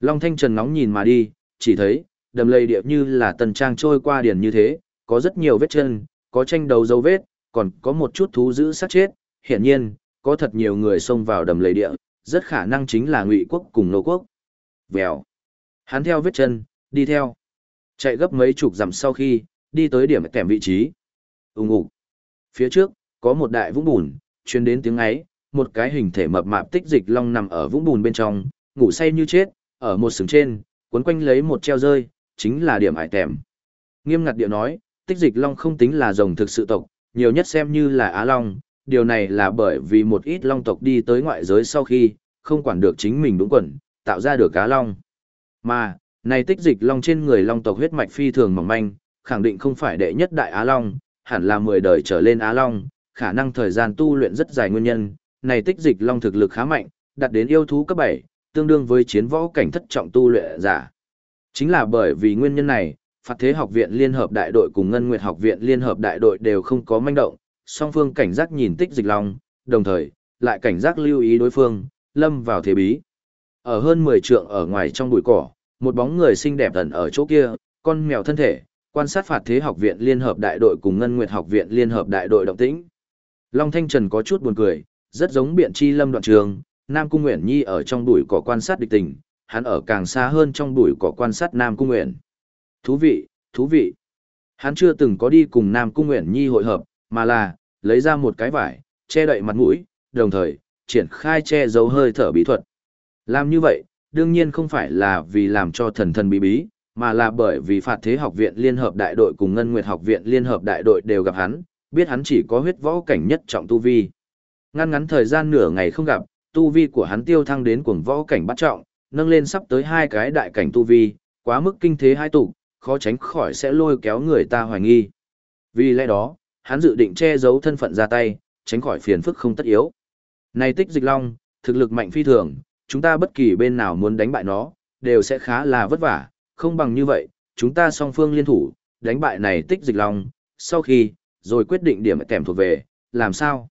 Long Thanh Trần nóng nhìn mà đi, chỉ thấy, đầm lầy địa như là tần trang trôi qua điển như thế, có rất nhiều vết chân, có tranh đầu dấu vết, còn có một chút thú giữ sát chết, hiển nhiên, có thật nhiều người xông vào đầm lầy địa, rất khả năng chính là ngụy quốc cùng nô quốc. Vèo. Hắn theo vết chân, đi theo. Chạy gấp mấy chục dặm sau khi, đi tới điểm kèm vị trí. Úng ủ. Phía trước, có một đại vũng bùn, chuyên đến tiếng ấy, một cái hình thể mập mạp tích dịch long nằm ở vũng bùn bên trong, ngủ say như chết, ở một sừng trên, cuốn quanh lấy một treo rơi, chính là điểm ải tèm. Nghiêm ngặt điệu nói, tích dịch long không tính là rồng thực sự tộc, nhiều nhất xem như là á long, điều này là bởi vì một ít long tộc đi tới ngoại giới sau khi, không quản được chính mình đúng quẩn, tạo ra được cá long. Mà, này tích dịch long trên người long tộc huyết mạch phi thường mỏng manh, khẳng định không phải đệ nhất đại á long, hẳn là 10 đời trở lên á long, khả năng thời gian tu luyện rất dài nguyên nhân, này tích dịch long thực lực khá mạnh, đạt đến yêu thú cấp 7, tương đương với chiến võ cảnh thất trọng tu luyện giả. Chính là bởi vì nguyên nhân này, Phạt Thế Học viện Liên hợp đại đội cùng Ngân Nguyệt Học viện Liên hợp đại đội đều không có manh động, song phương cảnh giác nhìn tích dịch long, đồng thời, lại cảnh giác lưu ý đối phương, lâm vào thế bí. Ở hơn 10 trượng ở ngoài trong bụi cỏ, một bóng người xinh đẹp ẩn ở chỗ kia, con mèo thân thể, quan sát Phạt Thế Học viện Liên hợp đại đội cùng Ngân Nguyệt Học viện Liên hợp đại đội động tĩnh. Long Thanh Trần có chút buồn cười, rất giống biện chi lâm đoạn trường, Nam Cung Nguyễn Nhi ở trong bụi cỏ quan sát địch tình, hắn ở càng xa hơn trong bụi cỏ quan sát Nam Cung Nguyễn. Thú vị, thú vị. Hắn chưa từng có đi cùng Nam Cung Nguyễn Nhi hội hợp, mà là, lấy ra một cái vải, che đậy mặt mũi, đồng thời, triển khai che giấu hơi thở bí thuật. Làm như vậy, đương nhiên không phải là vì làm cho thần thần bí bí, mà là bởi vì phạt thế học viện liên hợp đại đội cùng ngân nguyệt học viện liên hợp đại đội đều gặp hắn, biết hắn chỉ có huyết võ cảnh nhất trọng tu vi. Ngăn ngắn thời gian nửa ngày không gặp, tu vi của hắn tiêu thăng đến cuồng võ cảnh bắt trọng, nâng lên sắp tới hai cái đại cảnh tu vi, quá mức kinh thế hai tụ, khó tránh khỏi sẽ lôi kéo người ta hoài nghi. Vì lẽ đó, hắn dự định che giấu thân phận ra tay, tránh khỏi phiền phức không tất yếu. Này tích dịch long, thực lực mạnh phi thường, chúng ta bất kỳ bên nào muốn đánh bại nó, đều sẽ khá là vất vả, không bằng như vậy, chúng ta song phương liên thủ, đánh bại này tích dịch long, sau khi, rồi quyết định điểm kèm thuộc về, làm sao?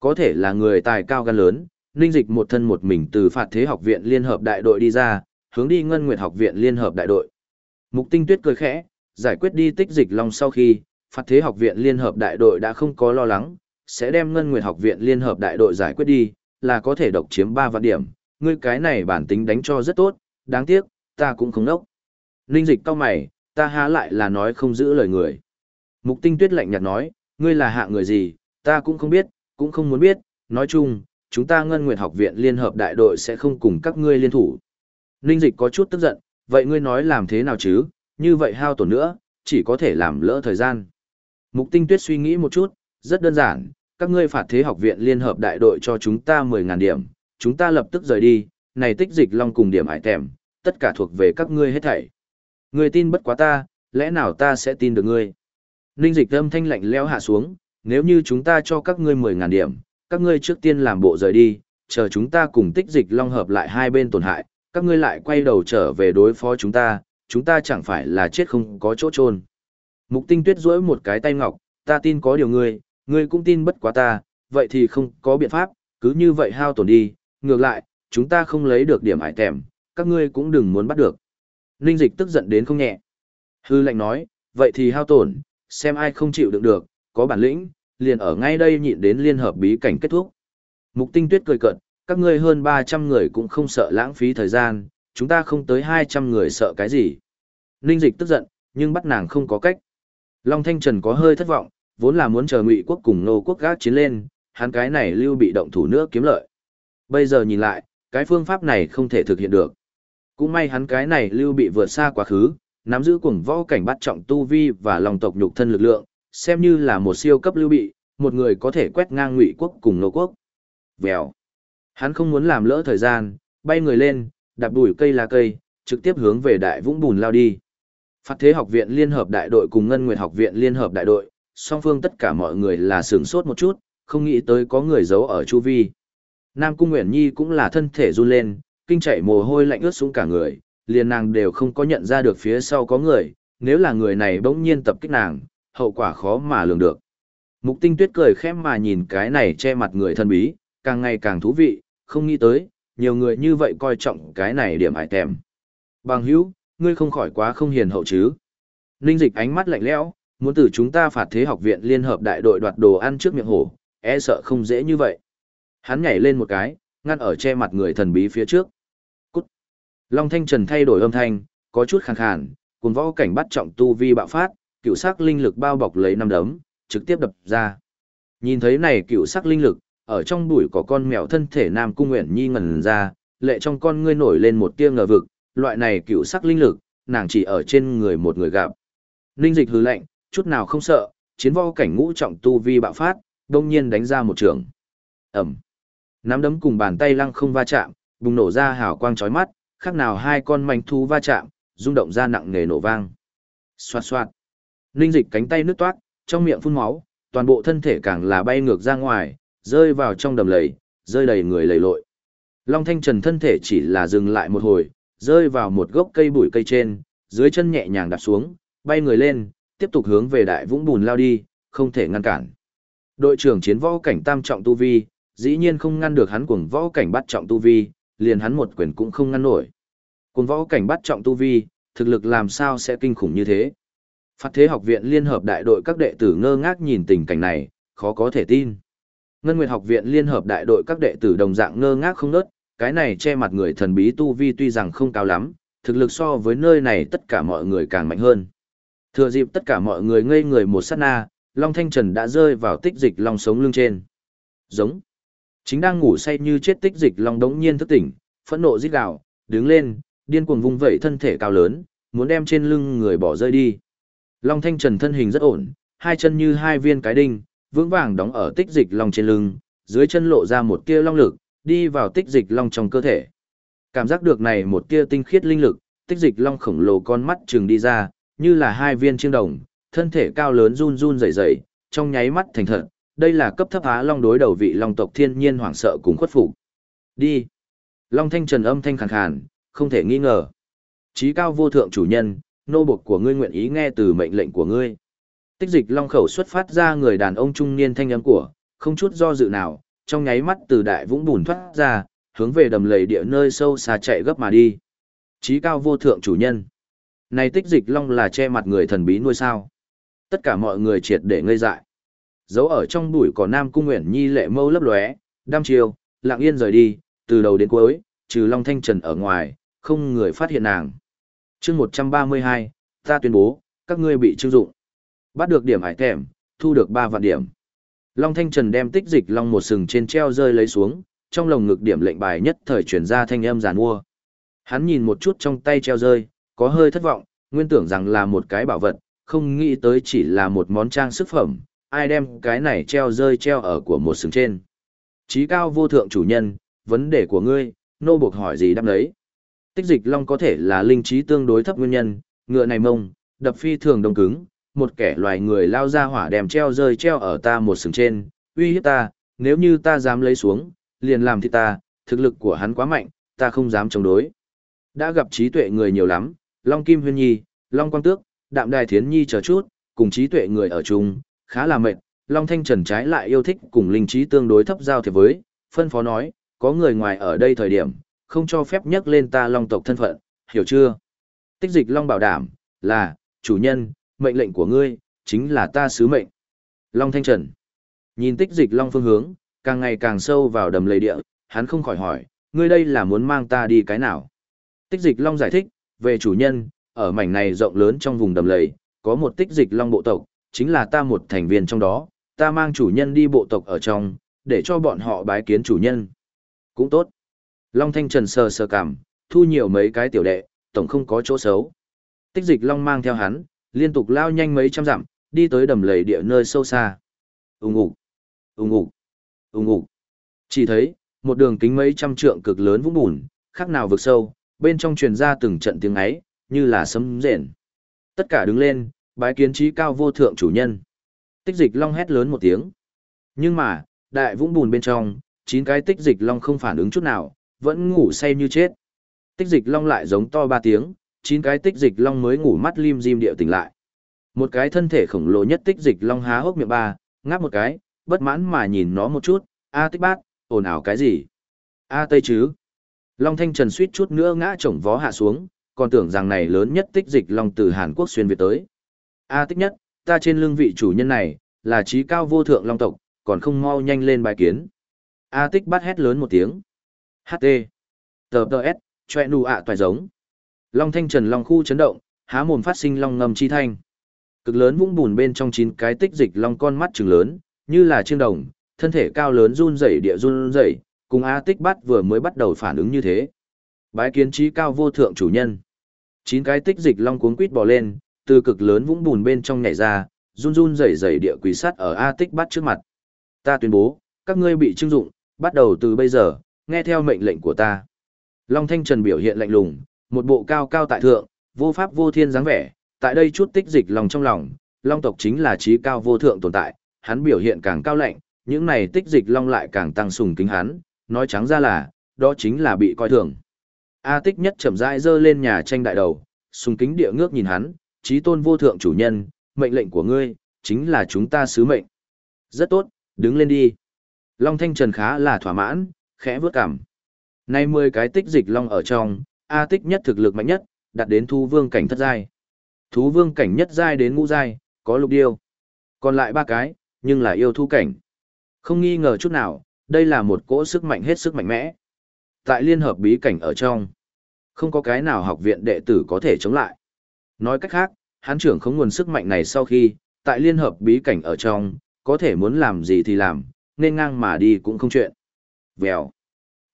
Có thể là người tài cao gan lớn, ninh dịch một thân một mình từ phạt thế học viện liên hợp đại đội đi ra, hướng đi ngân nguyệt học viện liên hợp đại đội. Mục tinh tuyết cười khẽ, giải quyết đi tích dịch long sau khi, phạt thế học viện liên hợp đại đội đã không có lo lắng, sẽ đem ngân nguyệt học viện liên hợp đại đội giải quyết đi, là có thể độc chiếm 3 vạn điểm, ngươi cái này bản tính đánh cho rất tốt, đáng tiếc, ta cũng không nốc. Ninh dịch cao mày, ta há lại là nói không giữ lời người. Mục tinh tuyết lạnh nhạt nói, ngươi là hạ người gì, ta cũng không biết, cũng không muốn biết, nói chung, chúng ta ngân nguyện học viện liên hợp đại đội sẽ không cùng các ngươi liên thủ. Ninh dịch có chút tức giận, vậy ngươi nói làm thế nào chứ, như vậy hao tổn nữa, chỉ có thể làm lỡ thời gian. Mục tinh tuyết suy nghĩ một chút, rất đơn giản, các ngươi phạt thế học viện liên hợp đại đội cho chúng ta 10.000 điểm, chúng ta lập tức rời đi, này tích dịch long cùng điểm hải tèm, tất cả thuộc về các ngươi hết thảy. Ngươi tin bất quá ta, lẽ nào ta sẽ tin được ngươi? Ninh dịch âm thanh lạnh leo hạ xuống, nếu như chúng ta cho các ngươi 10.000 điểm, các ngươi trước tiên làm bộ rời đi, chờ chúng ta cùng tích dịch long hợp lại hai bên tổn hại, các ngươi lại quay đầu trở về đối phó chúng ta, chúng ta chẳng phải là chết không có chỗ trôn. Mục tinh tuyết duỗi một cái tay ngọc, ta tin có điều ngươi, ngươi cũng tin bất quá ta, vậy thì không có biện pháp, cứ như vậy hao tổn đi, ngược lại, chúng ta không lấy được điểm ải tèm, các ngươi cũng đừng muốn bắt được. Ninh dịch tức giận đến không nhẹ. Hư lệnh nói, vậy thì hao tổn, xem ai không chịu đựng được, có bản lĩnh, liền ở ngay đây nhịn đến liên hợp bí cảnh kết thúc. Mục tinh tuyết cười cợt, các ngươi hơn 300 người cũng không sợ lãng phí thời gian, chúng ta không tới 200 người sợ cái gì. Ninh dịch tức giận, nhưng bắt nàng không có cách. Long Thanh Trần có hơi thất vọng, vốn là muốn chờ ngụy quốc cùng nô quốc gác chiến lên, hắn cái này lưu bị động thủ nước kiếm lợi. Bây giờ nhìn lại, cái phương pháp này không thể thực hiện được. Cũng may hắn cái này lưu bị vượt xa quá khứ, nắm giữ cuồng võ cảnh bắt trọng tu vi và lòng tộc nhục thân lực lượng, xem như là một siêu cấp lưu bị, một người có thể quét ngang ngụy quốc cùng nô quốc. Vèo. Hắn không muốn làm lỡ thời gian, bay người lên, đạp đuổi cây lá cây, trực tiếp hướng về đại vũng bùn lao đi. Phát thế học viện liên hợp đại đội cùng ngân nguyệt học viện liên hợp đại đội, song phương tất cả mọi người là sướng sốt một chút, không nghĩ tới có người giấu ở chu vi. Nam Cung Nguyễn Nhi cũng là thân thể run lên, kinh chảy mồ hôi lạnh ướt xuống cả người, liền nàng đều không có nhận ra được phía sau có người, nếu là người này bỗng nhiên tập kích nàng, hậu quả khó mà lường được. Mục tinh tuyết cười khẽ mà nhìn cái này che mặt người thân bí, càng ngày càng thú vị, không nghĩ tới, nhiều người như vậy coi trọng cái này điểm hải tèm. Bằng hữu, ngươi không khỏi quá không hiền hậu chứ. Ninh dịch ánh mắt lạnh lẽo, muốn từ chúng ta phạt thế học viện liên hợp đại đội đoạt đồ ăn trước miệng hổ, e sợ không dễ như vậy. Hắn nhảy lên một cái, ngăn ở che mặt người thần bí phía trước. Cút. Long Thanh Trần thay đổi âm thanh, có chút khàn khàn, cùng võ cảnh bắt trọng tu vi bạo phát, cựu sắc linh lực bao bọc lấy năm đấm, trực tiếp đập ra. Nhìn thấy này cựu sắc linh lực, ở trong bụi có con mèo thân thể Nam Cung Nguyện Nhi ngẩn ra, lệ trong con ngươi nổi lên một tia ngờ vực, loại này cựu sắc linh lực, nàng chỉ ở trên người một người gặp. Linh dịch hừ lạnh, chút nào không sợ, chiến vo cảnh ngũ trọng tu vi bạo phát, đông nhiên đánh ra một trường. Ẩm. Nắm đấm cùng bàn tay lăng không va chạm, bùng nổ ra hào quang chói mắt, khác nào hai con manh thú va chạm, rung động ra nặng nề nổ vang. Xoạt xoạt. Ninh dịch cánh tay nứt toát, trong miệng phun máu, toàn bộ thân thể càng là bay ngược ra ngoài, rơi vào trong đầm lầy, rơi đầy người lầy lội. Long Thanh Trần thân thể chỉ là dừng lại một hồi, rơi vào một gốc cây bụi cây trên, dưới chân nhẹ nhàng đạp xuống, bay người lên, tiếp tục hướng về đại vũng bùn lao đi, không thể ngăn cản. Đội trưởng chiến võ cảnh tam trọng tu vi, dĩ nhiên không ngăn được hắn cuồng võ cảnh bắt trọng tu vi, liền hắn một quyền cũng không ngăn nổi. Cuồng võ cảnh bắt trọng tu vi, thực lực làm sao sẽ kinh khủng như thế. Phát thế học viện liên hợp đại đội các đệ tử ngơ ngác nhìn tình cảnh này, khó có thể tin. Ngân Nguyệt học viện liên hợp đại đội các đệ tử đồng dạng ngơ ngác không nớt, cái này che mặt người thần bí tu vi tuy rằng không cao lắm, thực lực so với nơi này tất cả mọi người càng mạnh hơn. Thừa dịp tất cả mọi người ngây người một sát na, Long Thanh Trần đã rơi vào tích dịch long sống lưng trên. Giống. Chính đang ngủ say như chết tích dịch long đống nhiên thức tỉnh, phẫn nộ rít gào, đứng lên, điên cuồng vung vẩy thân thể cao lớn, muốn đem trên lưng người bỏ rơi đi. Long Thanh Trần thân hình rất ổn, hai chân như hai viên cái đinh, vững vàng đóng ở tích dịch long trên lưng, dưới chân lộ ra một tia long lực, đi vào tích dịch long trong cơ thể. Cảm giác được này một tia tinh khiết linh lực, tích dịch long khổng lồ con mắt trừng đi ra, như là hai viên chiêng đồng, thân thể cao lớn run run rẩy rẩy, trong nháy mắt thành thật, đây là cấp thấp á long đối đầu vị long tộc thiên nhiên hoảng sợ cùng khuất phục. Đi. Long thanh trần âm thanh khàn khàn, không thể nghi ngờ. Chí cao vô thượng chủ nhân, nô buộc của ngươi nguyện ý nghe từ mệnh lệnh của ngươi. Tích dịch long khẩu xuất phát ra người đàn ông trung niên thanh âm của, không chút do dự nào, trong nháy mắt từ đại vũng bùn thoát ra, hướng về đầm lầy địa nơi sâu xa chạy gấp mà đi. Chí cao vô thượng chủ nhân. Này tích dịch long là che mặt người thần bí nuôi sao. Tất cả mọi người triệt để ngây dại. Giấu ở trong bụi cỏ Nam Cung nguyện Nhi lệ mâu lấp lóe, đam chiều, lặng yên rời đi, từ đầu đến cuối, trừ Long Thanh Trần ở ngoài, không người phát hiện nàng chương 132, ta tuyên bố, các ngươi bị trưng dụng. Bắt được điểm hải thèm, thu được 3 vạn điểm. Long Thanh Trần đem tích dịch long một sừng trên treo rơi lấy xuống, trong lồng ngực điểm lệnh bài nhất thời chuyển ra thanh âm giàn mua. Hắn nhìn một chút trong tay treo rơi, có hơi thất vọng, nguyên tưởng rằng là một cái bảo vật, không nghĩ tới chỉ là một món trang sức phẩm, ai đem cái này treo rơi treo ở của một sừng trên. Chí cao vô thượng chủ nhân, vấn đề của ngươi, nô buộc hỏi gì đáp đấy. Tích dịch long có thể là linh trí tương đối thấp nguyên nhân, ngựa này mông, đập phi thường đông cứng, một kẻ loài người lao ra hỏa đèm treo rơi treo ở ta một sừng trên, uy hiếp ta, nếu như ta dám lấy xuống, liền làm thì ta, thực lực của hắn quá mạnh, ta không dám chống đối. Đã gặp trí tuệ người nhiều lắm, Long Kim Huyên Nhi, Long Quang Tước, Đạm Đài Thiến Nhi chờ chút, cùng trí tuệ người ở chung, khá là mệt. Long Thanh Trần trái lại yêu thích cùng linh trí tương đối thấp giao thiệp với, phân phó nói, có người ngoài ở đây thời điểm, không cho phép nhắc lên ta Long tộc thân phận, hiểu chưa? Tích dịch Long bảo đảm, là, chủ nhân, mệnh lệnh của ngươi, chính là ta sứ mệnh. Long Thanh Trần, nhìn tích dịch Long phương hướng, càng ngày càng sâu vào đầm lầy địa, hắn không khỏi hỏi, ngươi đây là muốn mang ta đi cái nào? Tích dịch Long giải thích, về chủ nhân, ở mảnh này rộng lớn trong vùng đầm lầy, có một tích dịch long bộ tộc, chính là ta một thành viên trong đó, ta mang chủ nhân đi bộ tộc ở trong, để cho bọn họ bái kiến chủ nhân. Cũng tốt. Long Thanh Trần sờ sờ cảm, thu nhiều mấy cái tiểu đệ, tổng không có chỗ xấu. Tích dịch long mang theo hắn, liên tục lao nhanh mấy trăm dặm, đi tới đầm lầy địa nơi sâu xa. Ung ục, ung ục, ung ục. Chỉ thấy, một đường kính mấy trăm trượng cực lớn vũng bùn, khác nào vực sâu, bên trong truyền ra từng trận tiếng ấy, như là sấm rền. Tất cả đứng lên, bái kiến trí cao vô thượng chủ nhân. Tích dịch long hét lớn một tiếng. Nhưng mà, đại vũng bùn bên trong, chín cái tích dịch long không phản ứng chút nào, vẫn ngủ say như chết. Tích dịch long lại giống to ba tiếng, chín cái tích dịch long mới ngủ mắt lim dim điệu tỉnh lại. Một cái thân thể khổng lồ nhất tích dịch long há hốc miệng ba, Ngáp một cái, bất mãn mà nhìn nó một chút, A tích bát, ồn ào cái gì? A tây chứ? Long Thanh Trần suýt chút nữa ngã chổng vó hạ xuống, còn tưởng rằng này lớn nhất tích dịch Long từ Hàn Quốc xuyên Việt tới. A tích nhất, ta trên lưng vị chủ nhân này, là trí cao vô thượng Long tộc, còn không mau nhanh lên bài kiến. A tích bắt hét lớn một tiếng. HT. Tờ tờ S, choe nụ ạ toài giống. Long Thanh Trần Long khu chấn động, há mồm phát sinh long ngầm chi thanh. Cực lớn vũng bùn bên trong chín cái tích dịch long con mắt trừng lớn, như là chiêng đồng, thân thể cao lớn run rẩy địa run rẩy, cùng A Tích Bát vừa mới bắt đầu phản ứng như thế. Bái kiến trí cao vô thượng chủ nhân. Chín cái tích dịch long cuống quít bò lên, từ cực lớn vũng bùn bên trong nhảy ra, run run rẩy rẩy địa quỷ sắt ở A Tích Bát trước mặt. Ta tuyên bố, các ngươi bị trưng dụng, bắt đầu từ bây giờ, nghe theo mệnh lệnh của ta. Long Thanh Trần biểu hiện lạnh lùng, một bộ cao cao tại thượng, vô pháp vô thiên dáng vẻ, tại đây chút tích dịch lòng trong lòng, Long tộc chính là trí cao vô thượng tồn tại, hắn biểu hiện càng cao lạnh, những này tích dịch long lại càng tăng sùng kính hắn, nói trắng ra là, đó chính là bị coi thường. A tích nhất chậm rãi dơ lên nhà tranh đại đầu, sùng kính địa ngước nhìn hắn, trí tôn vô thượng chủ nhân, mệnh lệnh của ngươi, chính là chúng ta sứ mệnh. Rất tốt, đứng lên đi. Long Thanh Trần khá là thỏa mãn, khẽ vớt cảm. Nay 10 cái tích dịch long ở trong, A tích nhất thực lực mạnh nhất, đạt đến thú vương cảnh thất giai. Thú vương cảnh nhất giai đến ngũ giai, có lục điêu. Còn lại ba cái, nhưng là yêu thú cảnh. Không nghi ngờ chút nào, đây là một cỗ sức mạnh hết sức mạnh mẽ. Tại liên hợp bí cảnh ở trong, không có cái nào học viện đệ tử có thể chống lại. Nói cách khác, hán trưởng không nguồn sức mạnh này sau khi, tại liên hợp bí cảnh ở trong, có thể muốn làm gì thì làm, nên ngang mà đi cũng không chuyện. Vèo.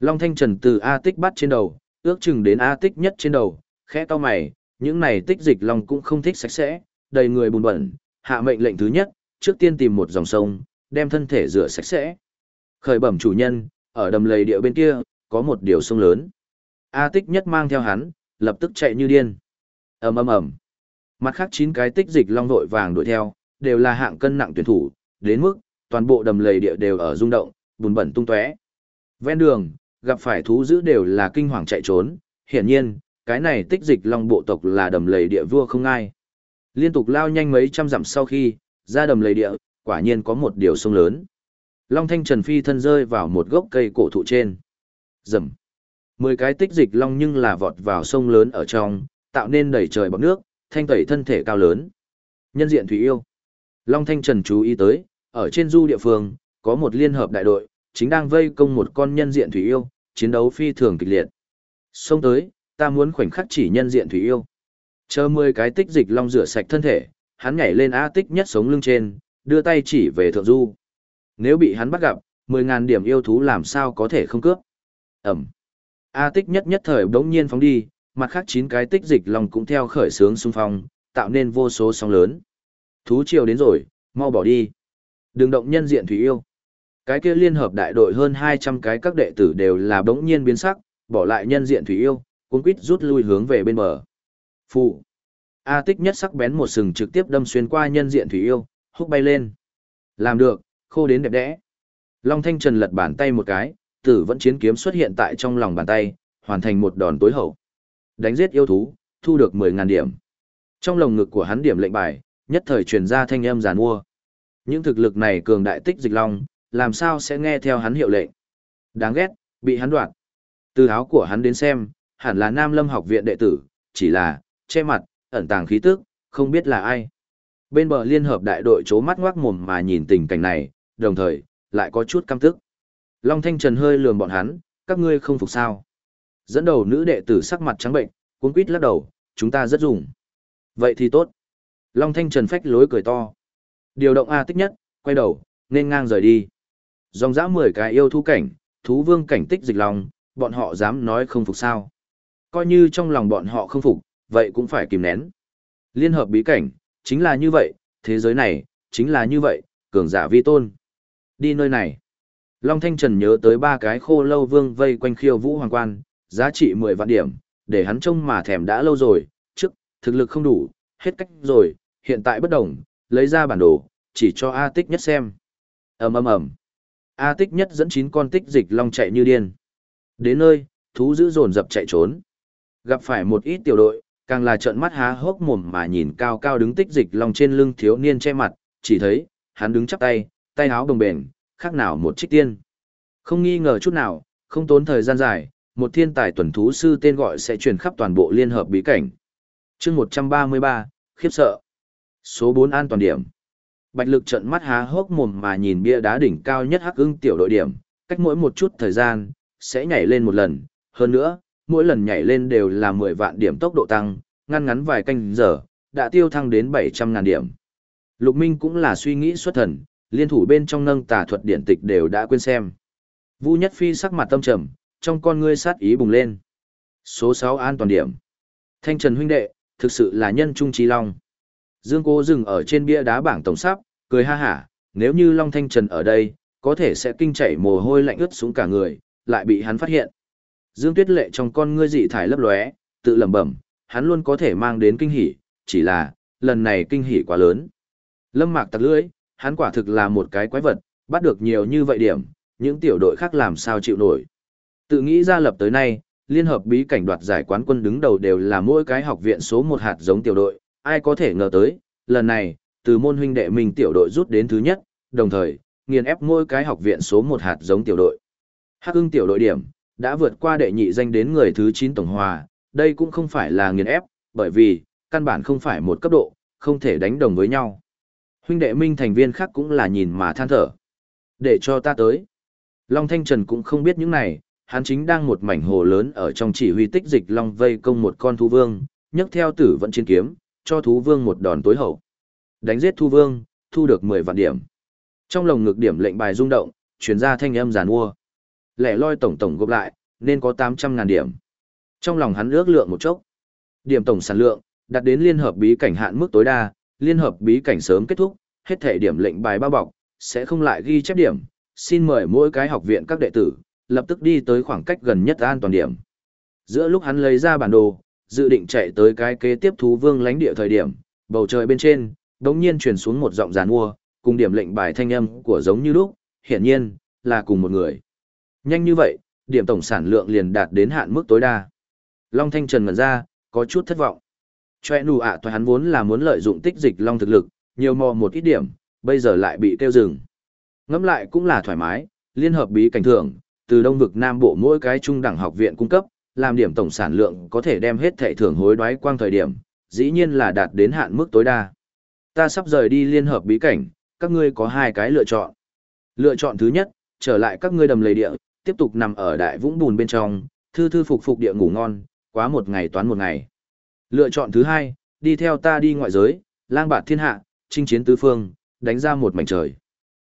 Long Thanh Trần từ A tích bắt trên đầu, ước chừng đến A tích nhất trên đầu, khẽ to mày, những này tích dịch Long cũng không thích sạch sẽ, đầy người bùn bẩn, hạ mệnh lệnh thứ nhất, trước tiên tìm một dòng sông, đem thân thể rửa sạch sẽ. Khởi bẩm chủ nhân, ở đầm lầy địa bên kia, có một điều sông lớn. A tích nhất mang theo hắn, lập tức chạy như điên. ầm ầm ầm. Mặt khác chín cái tích dịch long vội vàng đuổi theo, đều là hạng cân nặng tuyển thủ, đến mức toàn bộ đầm lầy địa đều ở rung động, bùn bẩn tung tóe. Ven đường, gặp phải thú dữ đều là kinh hoàng chạy trốn, hiển nhiên, cái này tích dịch long bộ tộc là đầm lầy địa vua không ai. Liên tục lao nhanh mấy trăm dặm sau khi, ra đầm lầy địa, quả nhiên có một điều sông lớn. Long Thanh Trần phi thân rơi vào một gốc cây cổ thụ trên. Rầm. Mười cái tích dịch long nhưng là vọt vào sông lớn ở trong, tạo nên đầy trời bọt nước, thanh tẩy thân thể cao lớn. Nhân diện thủy yêu. Long Thanh Trần chú ý tới, ở trên du địa phương, có một liên hợp đại đội, chính đang vây công một con nhân diện thủy yêu, chiến đấu phi thường kịch liệt. Xông tới, ta muốn khoảnh khắc chỉ nhân diện thủy yêu. Chờ mười cái tích dịch long rửa sạch thân thể, hắn nhảy lên A tích nhất sống lưng trên, đưa tay chỉ về thượng du. Nếu bị hắn bắt gặp, mười ngàn điểm yêu thú làm sao có thể không cướp. Ẩm. A tích nhất nhất thời đống nhiên phóng đi, mặt khác chín cái tích dịch long cũng theo khởi sướng xung phong, tạo nên vô số sóng lớn. Thú triều đến rồi, mau bỏ đi. Đừng động nhân diện thủy yêu. Cái kia liên hợp đại đội hơn 200 cái các đệ tử đều là bỗng nhiên biến sắc, bỏ lại nhân diện thủy yêu, cuốn quýt rút lui hướng về bên bờ. Phụ. A tích nhất sắc bén một sừng trực tiếp đâm xuyên qua nhân diện thủy yêu, húc bay lên. Làm được, khô đến đẹp đẽ. Long Thanh Trần lật bàn tay một cái, tử vẫn chiến kiếm xuất hiện tại trong lòng bàn tay, hoàn thành một đòn tối hậu. Đánh giết yêu thú, thu được 10.000 điểm. Trong lồng ngực của hắn điểm lệnh bài, nhất thời truyền ra thanh âm giàn mua. Những thực lực này cường đại tích dịch long, làm sao sẽ nghe theo hắn hiệu lệnh. Đáng ghét, bị hắn đoạt. Từ áo của hắn đến xem, hẳn là Nam Lâm học viện đệ tử, chỉ là, che mặt, ẩn tàng khí tức, không biết là ai. Bên bờ liên hợp đại đội chố mắt ngoác mồm mà nhìn tình cảnh này, đồng thời, lại có chút căm tức. Long Thanh Trần hơi lườm bọn hắn, các ngươi không phục sao. Dẫn đầu nữ đệ tử sắc mặt trắng bệnh, cuốn quýt lắc đầu, chúng ta rất dùng. Vậy thì tốt. Long Thanh Trần phách lối cười to. Điều động A tích nhất, quay đầu, nên ngang rời đi. Dòng dã 10 cái yêu thú cảnh, thú vương cảnh tích dịch lòng, bọn họ dám nói không phục sao. Coi như trong lòng bọn họ không phục, vậy cũng phải kìm nén. Liên hợp bí cảnh, chính là như vậy, thế giới này, chính là như vậy, cường giả vi tôn. Đi nơi này. Long Thanh Trần nhớ tới ba cái khô lâu vương vây quanh khiêu vũ hoàng quan, giá trị 10 vạn điểm, để hắn trông mà thèm đã lâu rồi, trước, thực lực không đủ, hết cách rồi, hiện tại bất đồng, lấy ra bản đồ, chỉ cho A tích nhất xem. ầm ầm ầm A tích nhất dẫn 9 con tích dịch long chạy như điên. Đến nơi, thú dữ dồn dập chạy trốn. Gặp phải một ít tiểu đội, càng là trợn mắt há hốc mồm mà nhìn cao cao đứng tích dịch long trên lưng thiếu niên che mặt, chỉ thấy, hắn đứng chắp tay, tay áo đồng bền, khác nào một trích tiên. Không nghi ngờ chút nào, không tốn thời gian dài, một thiên tài tuần thú sư tên gọi sẽ truyền khắp toàn bộ liên hợp bí cảnh. chương 133, khiếp sợ. Số 4 an toàn điểm. Bạch lực trận mắt há hốc mồm mà nhìn bia đá đỉnh cao nhất hắc ưng tiểu đội điểm, cách mỗi một chút thời gian, sẽ nhảy lên một lần. Hơn nữa, mỗi lần nhảy lên đều là 10 vạn điểm tốc độ tăng, ngăn ngắn vài canh giờ, đã tiêu thăng đến 700 ngàn điểm. Lục Minh cũng là suy nghĩ xuất thần, liên thủ bên trong nâng tà thuật điển tịch đều đã quên xem. Vu Nhất Phi sắc mặt tâm trầm, trong con ngươi sát ý bùng lên. Số 6 an toàn điểm. Thanh Trần huynh đệ, thực sự là nhân trung trí long. Dương Cố dừng ở trên bia đá bảng tổng sắp, cười ha hả, nếu như Long Thanh Trần ở đây, có thể sẽ kinh chảy mồ hôi lạnh ướt xuống cả người, lại bị hắn phát hiện. Dương Tuyết Lệ trong con ngươi dị thải lấp lóe, tự lẩm bẩm, hắn luôn có thể mang đến kinh hỉ, chỉ là, lần này kinh hỉ quá lớn. Lâm Mạc tặc lưỡi, hắn quả thực là một cái quái vật, bắt được nhiều như vậy điểm, những tiểu đội khác làm sao chịu nổi. Tự nghĩ ra lập tới nay, liên hợp bí cảnh đoạt giải quán quân đứng đầu đều là mỗi cái học viện số một hạt giống tiểu đội, ai có thể ngờ tới, lần này, từ môn huynh đệ mình tiểu đội rút đến thứ nhất, đồng thời, nghiền ép mỗi cái học viện số một hạt giống tiểu đội. Hắc ưng tiểu đội điểm, đã vượt qua đệ nhị danh đến người thứ 9 tổng hòa, đây cũng không phải là nghiền ép, bởi vì, căn bản không phải một cấp độ, không thể đánh đồng với nhau. Huynh đệ minh thành viên khác cũng là nhìn mà than thở. Để cho ta tới. Long Thanh Trần cũng không biết những này, hắn chính đang một mảnh hồ lớn ở trong chỉ huy tích dịch Long vây công một con thú vương, nhấc theo tử vận chiến kiếm, cho thú vương một đòn tối hậu. Đánh giết thú vương, thu được 10 vạn điểm. Trong lồng ngực điểm lệnh bài rung động, chuyển ra thanh âm giàn mua. Lẻ loi tổng tổng gộp lại, nên có 800 ngàn điểm. Trong lòng hắn ước lượng một chốc. Điểm tổng sản lượng, đạt đến liên hợp bí cảnh hạn mức tối đa, liên hợp bí cảnh sớm kết thúc, hết thể điểm lệnh bài bao bọc, sẽ không lại ghi chép điểm. Xin mời mỗi cái học viện các đệ tử, lập tức đi tới khoảng cách gần nhất an toàn điểm. Giữa lúc hắn lấy ra bản đồ, dự định chạy tới cái kế tiếp thú vương lãnh địa thời điểm, bầu trời bên trên, đống nhiên truyền xuống một giọng giàn mua, cùng điểm lệnh bài thanh âm của giống như lúc, hiển nhiên, là cùng một người. Nhanh như vậy, điểm tổng sản lượng liền đạt đến hạn mức tối đa. Long Thanh Trần ngẩn ra, có chút thất vọng. Choe nù ạ à hắn vốn là muốn lợi dụng tích dịch Long thực lực, nhiều mò một ít điểm, bây giờ lại bị tiêu dừng. Ngẫm lại cũng là thoải mái, liên hợp bí cảnh thưởng, từ đông vực Nam Bộ mỗi cái trung đẳng học viện cung cấp, làm điểm tổng sản lượng có thể đem hết thẻ thưởng hối đoái quang thời điểm, dĩ nhiên là đạt đến hạn mức tối đa. Ta sắp rời đi liên hợp bí cảnh, các ngươi có hai cái lựa chọn. Lựa chọn thứ nhất, trở lại các ngươi đầm lầy địa, tiếp tục nằm ở đại vũng bùn bên trong, thư thư phục phục địa ngủ ngon, quá một ngày toán một ngày. Lựa chọn thứ hai, đi theo ta đi ngoại giới, lang bạt thiên hạ, chinh chiến tứ phương, đánh ra một mảnh trời.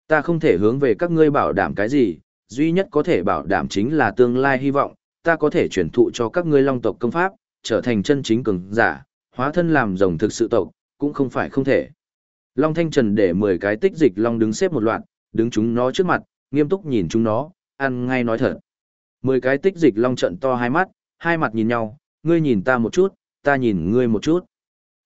Ta không thể hướng về các ngươi bảo đảm cái gì, duy nhất có thể bảo đảm chính là tương lai hy vọng, ta có thể truyền thụ cho các ngươi long tộc công pháp, trở thành chân chính cường giả, hóa thân làm rồng thực sự tộc, cũng không phải không thể. Long Thanh Trần để 10 cái tích dịch long đứng xếp một loạt, đứng chúng nó trước mặt, nghiêm túc nhìn chúng nó, ăn ngay nói thật. 10 cái tích dịch long trận to hai mắt, hai mặt nhìn nhau, ngươi nhìn ta một chút, ta nhìn ngươi một chút.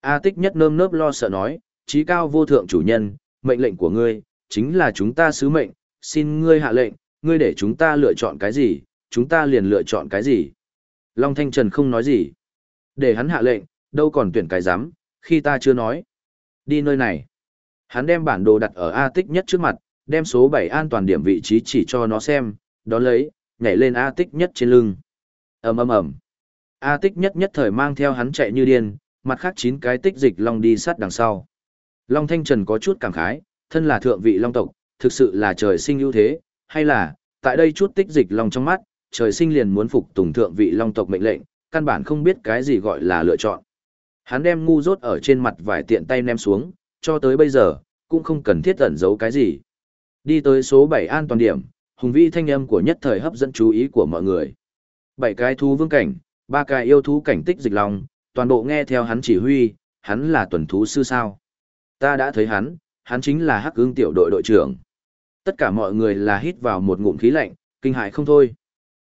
A tích nhất nơm nớp lo sợ nói, trí cao vô thượng chủ nhân, mệnh lệnh của ngươi, chính là chúng ta sứ mệnh, xin ngươi hạ lệnh, ngươi để chúng ta lựa chọn cái gì, chúng ta liền lựa chọn cái gì. Long Thanh Trần không nói gì. Để hắn hạ lệnh, đâu còn tuyển cái giám, khi ta chưa nói. Đi nơi này. Hắn đem bản đồ đặt ở A tích nhất trước mặt, đem số 7 an toàn điểm vị trí chỉ cho nó xem, đó lấy, nhảy lên A tích nhất trên lưng. ầm ầm ầm A tích nhất nhất thời mang theo hắn chạy như điên, mặt khác chín cái tích dịch long đi sát đằng sau. Long Thanh Trần có chút cảm khái, thân là thượng vị long tộc, thực sự là trời sinh ưu thế, hay là, tại đây chút tích dịch long trong mắt, trời sinh liền muốn phục tùng thượng vị long tộc mệnh lệnh, căn bản không biết cái gì gọi là lựa chọn. Hắn đem ngu rốt ở trên mặt vải tiện tay ném xuống, cho tới bây giờ, cũng không cần thiết ẩn giấu cái gì. Đi tới số 7 an toàn điểm, hùng vĩ thanh âm của nhất thời hấp dẫn chú ý của mọi người. Bảy cái thú vương cảnh, ba cái yêu thú cảnh tích dịch lòng, toàn bộ nghe theo hắn chỉ huy, hắn là tuần thú sư sao. Ta đã thấy hắn, hắn chính là hắc ương tiểu đội đội trưởng. Tất cả mọi người là hít vào một ngụm khí lạnh, kinh hại không thôi.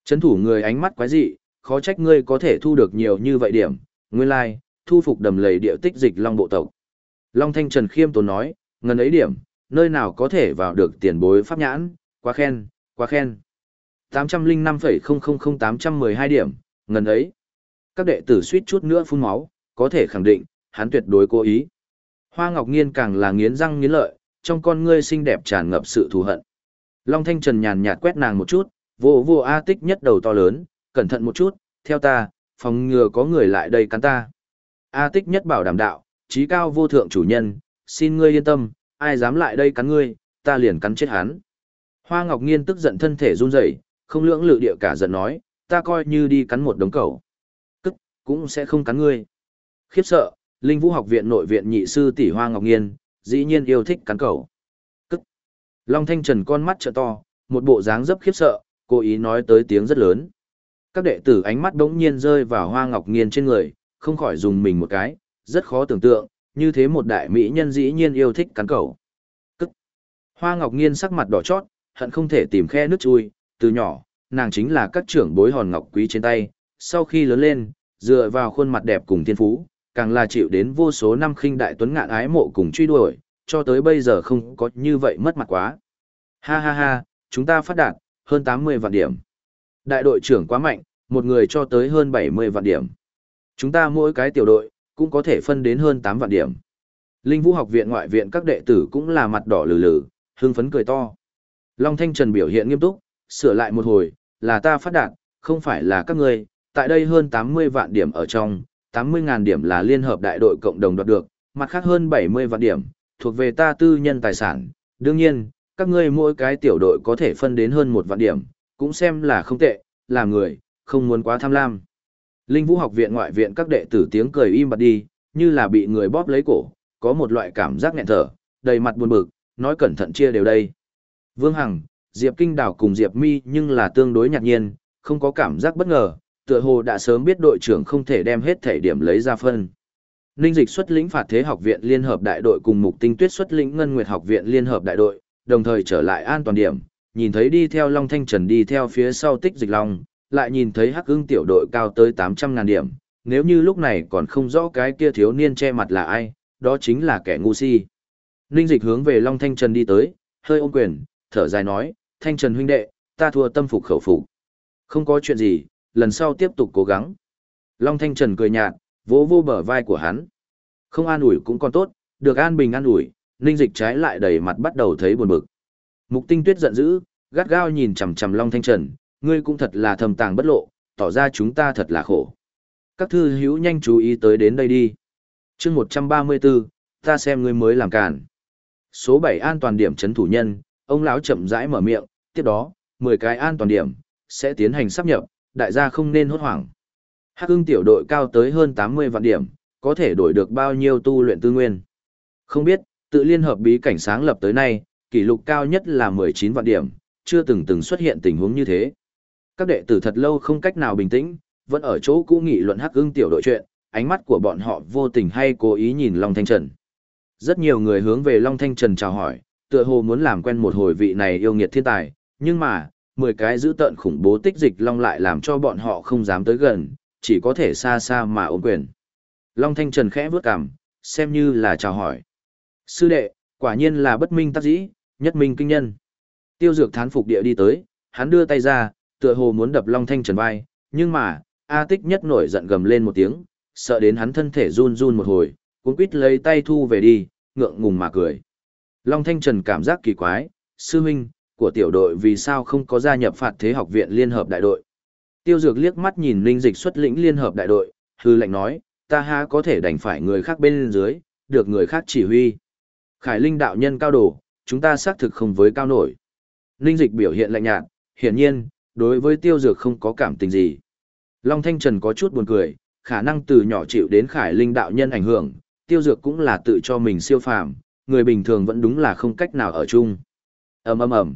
Chấn thủ người ánh mắt quái dị, khó trách ngươi có thể thu được nhiều như vậy điểm, nguyên lai, like, thu phục đầm lầy địa tích dịch long bộ tộc. Long Thanh Trần khiêm tốn nói, ngần ấy điểm, nơi nào có thể vào được tiền bối pháp nhãn, quá khen, quá khen. 805,000-812 điểm, ngần ấy. Các đệ tử suýt chút nữa phun máu, có thể khẳng định, hắn tuyệt đối cố ý. Hoa Ngọc Nghiên càng là nghiến răng nghiến lợi, trong con ngươi xinh đẹp tràn ngập sự thù hận. Long Thanh Trần nhàn nhạt quét nàng một chút, vô vô A tích nhất đầu to lớn, cẩn thận một chút, theo ta, phòng ngừa có người lại đây cắn ta. A tích nhất bảo đảm đạo, trí cao vô thượng chủ nhân, xin ngươi yên tâm, ai dám lại đây cắn ngươi, ta liền cắn chết hắn. Hoa Ngọc Nghiên tức giận thân thể run rẩy, không lưỡng lự địa cả giận nói, ta coi như đi cắn một đống cẩu. Cức, cũng sẽ không cắn ngươi. Khiếp sợ, Linh Vũ học viện nội viện nhị sư tỷ Hoa Ngọc Nghiên, dĩ nhiên yêu thích cắn cẩu. Cức. Long Thanh Trần con mắt trợ to, một bộ dáng dấp khiếp sợ, cố ý nói tới tiếng rất lớn. Các đệ tử ánh mắt đống nhiên rơi vào Hoa Ngọc Nghiên trên người, không khỏi dùng mình một cái, rất khó tưởng tượng, như thế một đại mỹ nhân dĩ nhiên yêu thích cắn cẩu. Cức. Hoa Ngọc Nghiên sắc mặt đỏ chót, hận không thể tìm khe nước chui, từ nhỏ, nàng chính là các trưởng bối hòn ngọc quý trên tay, sau khi lớn lên, dựa vào khuôn mặt đẹp cùng thiên phú, càng là chịu đến vô số năm khinh đại tuấn ngạn ái mộ cùng truy đuổi, cho tới bây giờ không có như vậy mất mặt quá. Ha ha ha, chúng ta phát đạt, hơn 80 vạn điểm. Đại đội trưởng quá mạnh, một người cho tới hơn 70 vạn điểm. Chúng ta mỗi cái tiểu đội, cũng có thể phân đến hơn 8 vạn điểm. Linh Vũ học viện ngoại viện các đệ tử cũng là mặt đỏ lử lử, hưng phấn cười to. Long Thanh Trần biểu hiện nghiêm túc, sửa lại một hồi, là ta phát đạt, không phải là các ngươi, tại đây hơn 80 vạn điểm ở trong, 80.000 điểm là liên hợp đại đội cộng đồng đoạt được, mặt khác hơn 70 vạn điểm, thuộc về ta tư nhân tài sản. Đương nhiên, các ngươi mỗi cái tiểu đội có thể phân đến hơn một vạn điểm, cũng xem là không tệ, là người, không muốn quá tham lam. Linh Vũ học viện ngoại viện các đệ tử tiếng cười im bặt đi, như là bị người bóp lấy cổ, có một loại cảm giác nghẹn thở, đầy mặt buồn bực, nói cẩn thận chia đều đây. Vương Hằng, Diệp Kinh Đào cùng Diệp Mi nhưng là tương đối nhạc nhiên, không có cảm giác bất ngờ, tựa hồ đã sớm biết đội trưởng không thể đem hết thể điểm lấy ra phân. Ninh Dịch xuất lĩnh phạt thế học viện liên hợp đại đội cùng Mục Tinh Tuyết xuất lĩnh Ngân Nguyệt học viện liên hợp đại đội, đồng thời trở lại an toàn điểm, nhìn thấy đi theo Long Thanh Trần đi theo phía sau Tích Dịch Long, lại nhìn thấy Hắc Ưng tiểu đội cao tới 800 ngàn điểm, nếu như lúc này còn không rõ cái kia thiếu niên che mặt là ai, đó chính là kẻ ngu si. Ninh Dịch hướng về Long Thanh Trần đi tới, hơi ôm quyền, thở dài nói, Thanh Trần huynh đệ, ta thua tâm phục khẩu phục. Không có chuyện gì, lần sau tiếp tục cố gắng. Long Thanh Trần cười nhạt, vỗ vô bờ vai của hắn. Không an ủi cũng còn tốt, được an bình an ủi, Ninh Dịch trái lại đầy mặt bắt đầu thấy buồn bực. Mục Tinh Tuyết giận dữ, gắt gao nhìn chằm chằm Long Thanh Trần, ngươi cũng thật là thầm tàng bất lộ, tỏ ra chúng ta thật là khổ. Các thư hữu nhanh chú ý tới đến đây đi. chương 134, ta xem ngươi mới làm cản. Số 7 an toàn điểm chấn thủ nhân, ông lão chậm rãi mở miệng, tiếp đó, 10 cái an toàn điểm, sẽ tiến hành sắp nhập, đại gia không nên hốt hoảng. Hắc ưng tiểu đội cao tới hơn 80 vạn điểm, có thể đổi được bao nhiêu tu luyện tư nguyên. Không biết, tự liên hợp bí cảnh sáng lập tới nay, kỷ lục cao nhất là 19 vạn điểm, chưa từng từng xuất hiện tình huống như thế. Các đệ tử thật lâu không cách nào bình tĩnh, vẫn ở chỗ cũ nghị luận hắc ưng tiểu đội chuyện, ánh mắt của bọn họ vô tình hay cố ý nhìn Long Thanh Trần. Rất nhiều người hướng về Long Thanh Trần chào hỏi, tựa hồ muốn làm quen một hồi vị này yêu nghiệt thiên tài, nhưng mà, 10 cái giữ tận khủng bố tích dịch long lại làm cho bọn họ không dám tới gần, chỉ có thể xa xa mà ôm quyền. Long Thanh Trần khẽ bước cằm, xem như là chào hỏi. Sư đệ, quả nhiên là bất minh tác dĩ, nhất minh kinh nhân. Tiêu dược thán phục địa đi tới, hắn đưa tay ra, tựa hồ muốn đập Long Thanh Trần vai, nhưng mà, A tích nhất nổi giận gầm lên một tiếng, sợ đến hắn thân thể run run một hồi, cuốn quýt lấy tay thu về đi, ngượng ngùng mà cười. Long Thanh Trần cảm giác kỳ quái, sư huynh, của tiểu đội vì sao không có gia nhập phạt thế học viện liên hợp đại đội. Tiêu Dược liếc mắt nhìn Linh Dịch xuất lĩnh liên hợp đại đội, hư lệnh nói, ta ha có thể đành phải người khác bên dưới, được người khác chỉ huy. Khải Linh đạo nhân cao đổ, chúng ta xác thực không với cao nổi. Linh Dịch biểu hiện lạnh nhạt, hiển nhiên, đối với Tiêu Dược không có cảm tình gì. Long Thanh Trần có chút buồn cười, khả năng từ nhỏ chịu đến Khải Linh đạo nhân ảnh hưởng, Tiêu Dược cũng là tự cho mình siêu phàm, người bình thường vẫn đúng là không cách nào ở chung. ầm ầm ầm.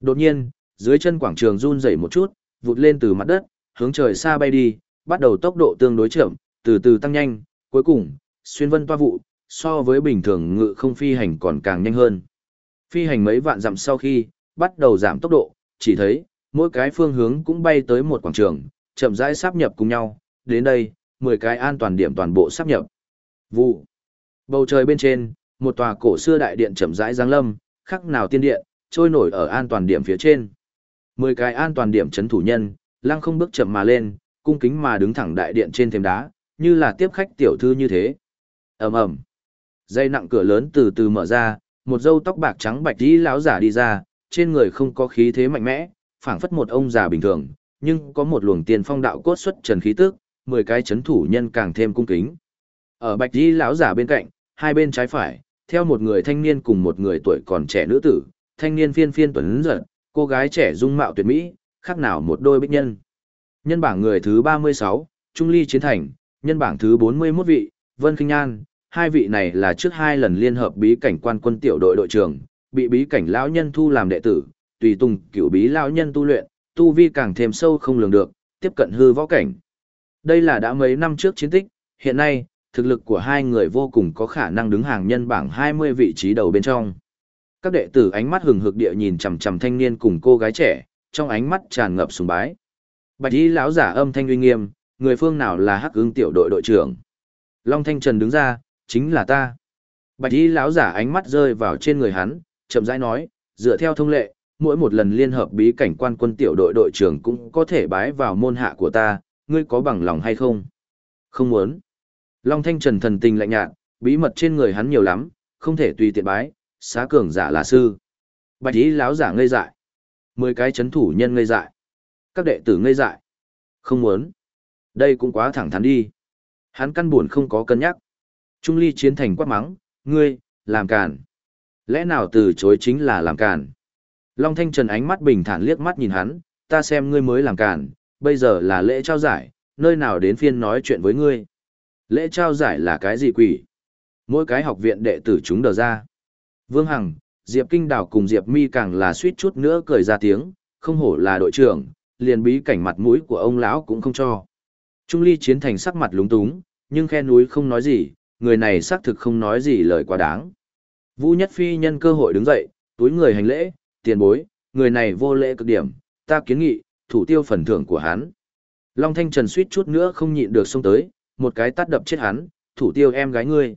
Đột nhiên, dưới chân quảng trường run rẩy một chút, vụt lên từ mặt đất, hướng trời xa bay đi, bắt đầu tốc độ tương đối chậm, từ từ tăng nhanh, cuối cùng, xuyên vân toa vụ, so với bình thường ngự không phi hành còn càng nhanh hơn. Phi hành mấy vạn dặm sau khi, bắt đầu giảm tốc độ, chỉ thấy, mỗi cái phương hướng cũng bay tới một quảng trường, chậm rãi sáp nhập cùng nhau, đến đây, 10 cái an toàn điểm toàn bộ sáp nhập. Vụ. Bầu trời bên trên, một tòa cổ xưa đại điện chậm rãi giáng lâm, khắc nào tiên điện, trôi nổi ở an toàn điểm phía trên. Mười cái an toàn điểm chấn thủ nhân, lăng không bước chậm mà lên, cung kính mà đứng thẳng đại điện trên thềm đá, như là tiếp khách tiểu thư như thế. Ầm ầm. Dây nặng cửa lớn từ từ mở ra, một dâu tóc bạc trắng bạch dĩ lão giả đi ra, trên người không có khí thế mạnh mẽ, phảng phất một ông già bình thường, nhưng có một luồng tiền phong đạo cốt xuất trần khí tức, mười cái chấn thủ nhân càng thêm cung kính. Ở bạch dĩ lão giả bên cạnh, hai bên trái phải, theo một người thanh niên cùng một người tuổi còn trẻ nữ tử, thanh niên phiên phiên tuấn giật, cô gái trẻ dung mạo tuyệt mỹ, khác nào một đôi bích nhân. Nhân bảng người thứ 36, Trung Ly Chiến Thành, nhân bảng thứ 41 vị, Vân Kinh An, hai vị này là trước hai lần liên hợp bí cảnh quan quân tiểu đội đội trưởng, bị bí cảnh lão nhân thu làm đệ tử, tùy tùng cửu bí lão nhân tu luyện, tu vi càng thêm sâu không lường được, tiếp cận hư võ cảnh. Đây là đã mấy năm trước chiến tích, hiện nay, thực lực của hai người vô cùng có khả năng đứng hàng nhân bảng 20 vị trí đầu bên trong. Các đệ tử ánh mắt hừng hực địa nhìn chằm chằm thanh niên cùng cô gái trẻ, trong ánh mắt tràn ngập sùng bái. Bạch y lão giả âm thanh uy nghiêm, người phương nào là Hắc Ưng tiểu đội đội trưởng? Long Thanh Trần đứng ra, chính là ta. Bạch y lão giả ánh mắt rơi vào trên người hắn, chậm rãi nói, dựa theo thông lệ, mỗi một lần liên hợp bí cảnh quan quân tiểu đội đội trưởng cũng có thể bái vào môn hạ của ta, ngươi có bằng lòng hay không? Không muốn. Long Thanh Trần thần tình lạnh nhạt, bí mật trên người hắn nhiều lắm, không thể tùy tiện bái, xá cường giả là sư. Bạch y lão giả ngây dại. Mười cái chấn thủ nhân ngây dại. Các đệ tử ngây dại. Không muốn. Đây cũng quá thẳng thắn đi. Hắn căn buồn không có cân nhắc. Trung ly chiến thành quát mắng, ngươi, làm càn. Lẽ nào từ chối chính là làm càn. Long Thanh Trần ánh mắt bình thản liếc mắt nhìn hắn, ta xem ngươi mới làm càn, bây giờ là lễ trao giải, nơi nào đến phiên nói chuyện với ngươi. Lễ trao giải là cái gì quỷ? Mỗi cái học viện đệ tử chúng đờ ra. Vương Hằng, Diệp Kinh Đào cùng Diệp Mi càng là suýt chút nữa cười ra tiếng, không hổ là đội trưởng, liền bí cảnh mặt mũi của ông lão cũng không cho. Trung Ly chiến thành sắc mặt lúng túng, nhưng khe núi không nói gì, người này xác thực không nói gì lời quá đáng. Vũ Nhất Phi nhân cơ hội đứng dậy, túi người hành lễ, tiền bối, người này vô lễ cực điểm, ta kiến nghị, thủ tiêu phần thưởng của hắn. Long Thanh Trần suýt chút nữa không nhịn được xông tới, một cái tát đập chết hắn, thủ tiêu em gái ngươi.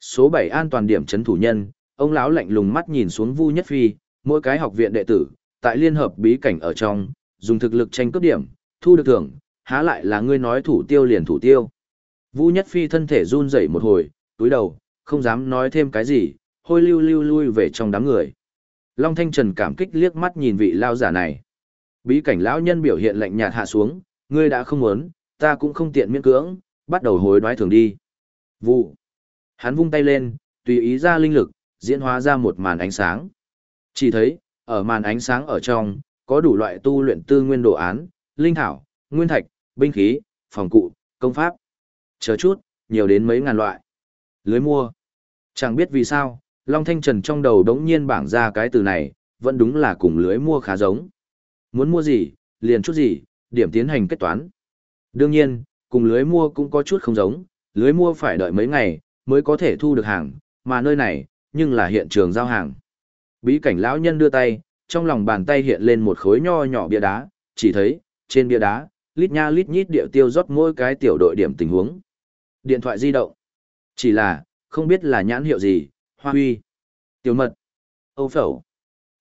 Số 7 an toàn điểm chấn thủ nhân, ông lão lạnh lùng mắt nhìn xuống Vu Nhất Phi, mỗi cái học viện đệ tử, tại liên hợp bí cảnh ở trong, dùng thực lực tranh cướp điểm, thu được thưởng, há lại là ngươi nói thủ tiêu liền thủ tiêu. Vu Nhất Phi thân thể run rẩy một hồi, túi đầu, không dám nói thêm cái gì, hôi lưu lưu lui về trong đám người. Long Thanh Trần cảm kích liếc mắt nhìn vị lao giả này. Bí cảnh lão nhân biểu hiện lạnh nhạt hạ xuống, ngươi đã không muốn, ta cũng không tiện miễn cưỡng, bắt đầu hối đoái thường đi. Vụ. Hắn vung tay lên, tùy ý ra linh lực, diễn hóa ra một màn ánh sáng. Chỉ thấy, ở màn ánh sáng ở trong, có đủ loại tu luyện tư nguyên đồ án, linh thảo, nguyên thạch, binh khí, phòng cụ, công pháp. Chờ chút, nhiều đến mấy ngàn loại. Lưới mua. Chẳng biết vì sao, Long Thanh Trần trong đầu đống nhiên bảng ra cái từ này, vẫn đúng là cùng lưới mua khá giống. Muốn mua gì, liền chút gì, điểm tiến hành kết toán. Đương nhiên, cùng lưới mua cũng có chút không giống, lưới mua phải đợi mấy ngày, mới có thể thu được hàng, mà nơi này, nhưng là hiện trường giao hàng. Bí cảnh lão nhân đưa tay, trong lòng bàn tay hiện lên một khối nho nhỏ bia đá, chỉ thấy, trên bia đá, lít nha lít nhít điệu tiêu rót mỗi cái tiểu đội điểm tình huống. Điện thoại di động. Chỉ là, không biết là nhãn hiệu gì, hoa huy, tiểu mật, âu phẩu.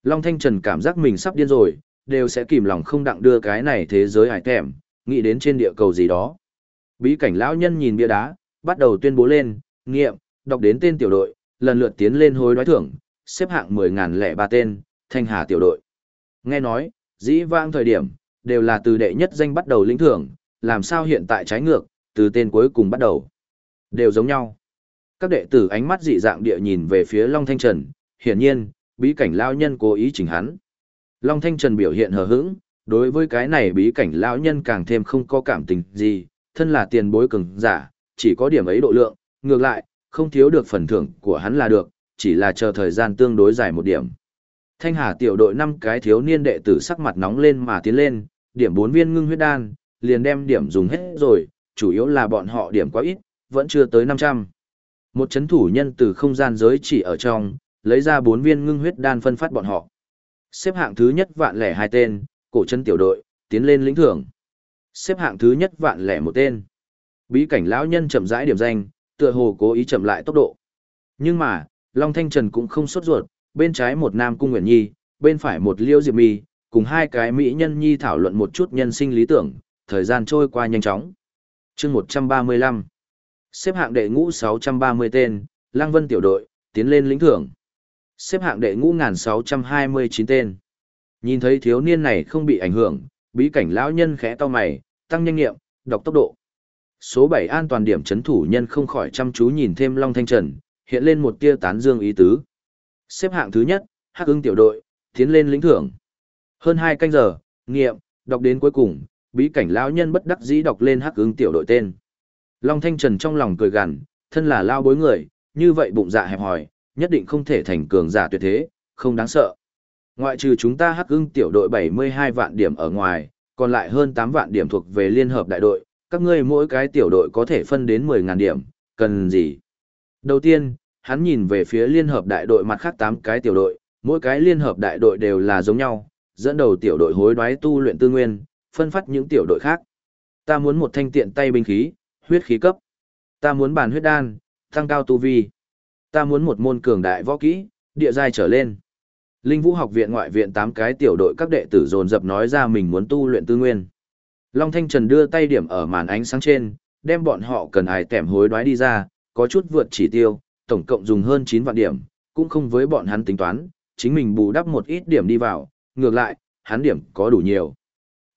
Long Thanh Trần cảm giác mình sắp điên rồi, đều sẽ kìm lòng không đặng đưa cái này thế giới hải thèm, nghĩ đến trên địa cầu gì đó. Bí cảnh lão nhân nhìn bia đá, bắt đầu tuyên bố lên, nghiệm, đọc đến tên tiểu đội, lần lượt tiến lên hối đoái thưởng, xếp hạng 10.003 tên, thanh hà tiểu đội. Nghe nói, dĩ vang thời điểm, đều là từ đệ nhất danh bắt đầu lĩnh thưởng, làm sao hiện tại trái ngược, từ tên cuối cùng bắt đầu. Đều giống nhau. Các đệ tử ánh mắt dị dạng địa nhìn về phía Long Thanh Trần, hiển nhiên, bí cảnh lao nhân cố ý chỉnh hắn. Long Thanh Trần biểu hiện hờ hững, đối với cái này bí cảnh lão nhân càng thêm không có cảm tình gì, thân là tiền bối cường giả, chỉ có điểm ấy độ lượng, ngược lại, không thiếu được phần thưởng của hắn là được, chỉ là chờ thời gian tương đối dài một điểm. Thanh Hà tiểu đội năm cái thiếu niên đệ tử sắc mặt nóng lên mà tiến lên, điểm 4 viên ngưng huyết đan, liền đem điểm dùng hết rồi, chủ yếu là bọn họ điểm quá ít, vẫn chưa tới 500. Một chấn thủ nhân từ không gian giới chỉ ở trong, lấy ra 4 viên ngưng huyết đan phân phát bọn họ. Xếp hạng thứ nhất vạn lẻ hai tên, cổ chân tiểu đội, tiến lên lĩnh thưởng. Xếp hạng thứ nhất vạn lẻ một tên. Bí cảnh lão nhân chậm rãi điểm danh, tựa hồ cố ý chậm lại tốc độ. Nhưng mà, Long Thanh Trần cũng không sốt ruột, bên trái một nam cung nguyện nhi, bên phải một liêu diệp mi, cùng hai cái mỹ nhân nhi thảo luận một chút nhân sinh lý tưởng, thời gian trôi qua nhanh chóng. chương 135, xếp hạng đệ ngũ 630 tên, Lang Vân tiểu đội, tiến lên lĩnh thưởng. Xếp hạng đệ ngũ ngàn sáu trăm hai mươi chín tên. Nhìn thấy thiếu niên này không bị ảnh hưởng, bí cảnh lão nhân khẽ to mày, tăng nhanh nghiệm, đọc tốc độ. Số bảy an toàn điểm chấn thủ nhân không khỏi chăm chú nhìn thêm Long Thanh Trần, hiện lên một tia tán dương ý tứ. Xếp hạng thứ nhất, Hắc ưng tiểu đội, tiến lên lĩnh thưởng. Hơn hai canh giờ, nghiệm, đọc đến cuối cùng, bí cảnh lão nhân bất đắc dĩ đọc lên Hắc ưng tiểu đội tên. Long Thanh Trần trong lòng cười gằn, thân là lao bối người, như vậy bụng dạ hẹp hòi, nhất định không thể thành cường giả tuyệt thế, không đáng sợ. Ngoại trừ chúng ta hắc ưng tiểu đội 72 vạn điểm ở ngoài, còn lại hơn 8 vạn điểm thuộc về liên hợp đại đội, các ngươi mỗi cái tiểu đội có thể phân đến 10.000 điểm, cần gì? Đầu tiên, hắn nhìn về phía liên hợp đại đội mặt khác 8 cái tiểu đội, mỗi cái liên hợp đại đội đều là giống nhau, dẫn đầu tiểu đội hối đoái tu luyện tư nguyên, phân phát những tiểu đội khác. Ta muốn một thanh tiện tay binh khí, huyết khí cấp. Ta muốn bàn huyết đan, tăng cao tu vi. Ta muốn một môn cường đại võ kỹ, địa giai trở lên. Linh Vũ học viện ngoại viện 8 cái tiểu đội các đệ tử dồn dập nói ra mình muốn tu luyện tư nguyên. Long Thanh Trần đưa tay điểm ở màn ánh sáng trên, đem bọn họ cần ai tẻm hối đoái đi ra, có chút vượt chỉ tiêu, tổng cộng dùng hơn 9 vạn điểm, cũng không với bọn hắn tính toán, chính mình bù đắp một ít điểm đi vào, ngược lại, hắn điểm có đủ nhiều.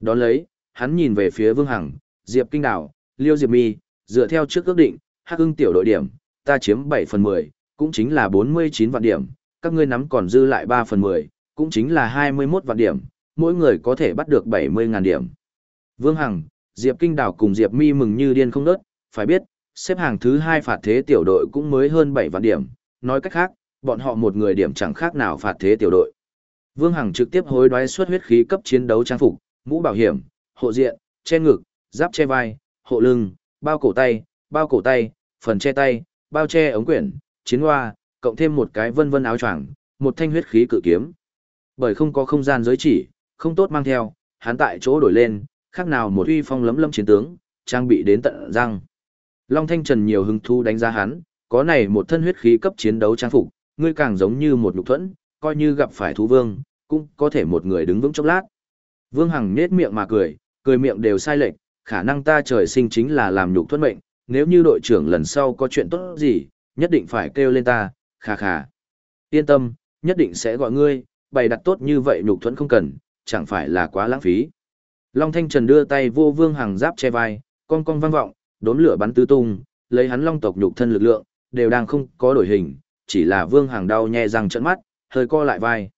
Đón lấy, hắn nhìn về phía Vương Hằng, Diệp Kinh Đảo, Liêu Diệp Mi, dựa theo trước ước định, Hắc ưng tiểu đội điểm, ta chiếm 7 phần 10, cũng chính là 49 vạn điểm, các ngươi nắm còn dư lại 3 phần 10, cũng chính là 21 vạn điểm, mỗi người có thể bắt được 70 ngàn điểm. Vương Hằng, Diệp Kinh Đào cùng Diệp Mi mừng như điên không đớt, phải biết, xếp hàng thứ 2 phạt thế tiểu đội cũng mới hơn 7 vạn điểm, nói cách khác, bọn họ một người điểm chẳng khác nào phạt thế tiểu đội. Vương Hằng trực tiếp hối đoái suất huyết khí cấp chiến đấu trang phục, mũ bảo hiểm, hộ diện, che ngực, giáp che vai, hộ lưng, bao cổ tay, bao cổ tay, phần che tay, bao che ống quyển, chiến hoa, cộng thêm một cái vân vân áo choàng, một thanh huyết khí cự kiếm. Bởi không có không gian giới chỉ, không tốt mang theo, hắn tại chỗ đổi lên, khác nào một uy phong lấm lấm chiến tướng, trang bị đến tận răng. Long Thanh Trần nhiều hứng thú đánh giá hắn, có này một thân huyết khí cấp chiến đấu trang phục, ngươi càng giống như một nhục thuẫn, coi như gặp phải thú vương, cũng có thể một người đứng vững chốc lát. Vương Hằng nhếch miệng mà cười, cười miệng đều sai lệch, khả năng ta trời sinh chính là làm nhục thuẫn mệnh, nếu như đội trưởng lần sau có chuyện tốt gì, nhất định phải kêu lên ta, khà khà. Yên tâm, nhất định sẽ gọi ngươi, bày đặt tốt như vậy nhục thuẫn không cần, chẳng phải là quá lãng phí. Long Thanh Trần đưa tay vô vương hàng giáp che vai, con con vang vọng, đốn lửa bắn tứ tung, lấy hắn long tộc nhục thân lực lượng, đều đang không có đổi hình, chỉ là vương hàng đau nhẹ răng trận mắt, hơi co lại vai.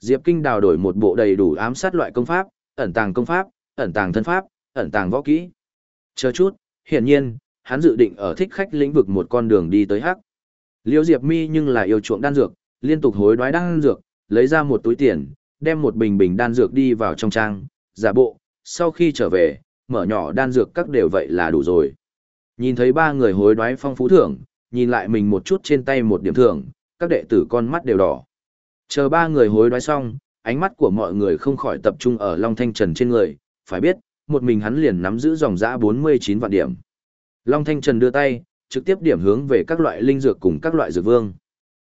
Diệp Kinh đào đổi một bộ đầy đủ ám sát loại công pháp, ẩn tàng công pháp, ẩn tàng thân pháp, ẩn tàng võ kỹ. Chờ chút, hiển nhiên, hắn dự định ở thích khách lĩnh vực một con đường đi tới hắc. Liêu Diệp Mi nhưng là yêu chuộng đan dược, liên tục hối đoái đan dược, lấy ra một túi tiền, đem một bình bình đan dược đi vào trong trang, giả bộ, sau khi trở về, mở nhỏ đan dược các đều vậy là đủ rồi. Nhìn thấy ba người hối đoái phong phú thưởng, nhìn lại mình một chút trên tay một điểm thưởng, các đệ tử con mắt đều đỏ. Chờ ba người hối đoái xong, ánh mắt của mọi người không khỏi tập trung ở Long Thanh Trần trên người, phải biết, một mình hắn liền nắm giữ dòng dã 49 vạn điểm. Long Thanh Trần đưa tay, trực tiếp điểm hướng về các loại linh dược cùng các loại dược vương.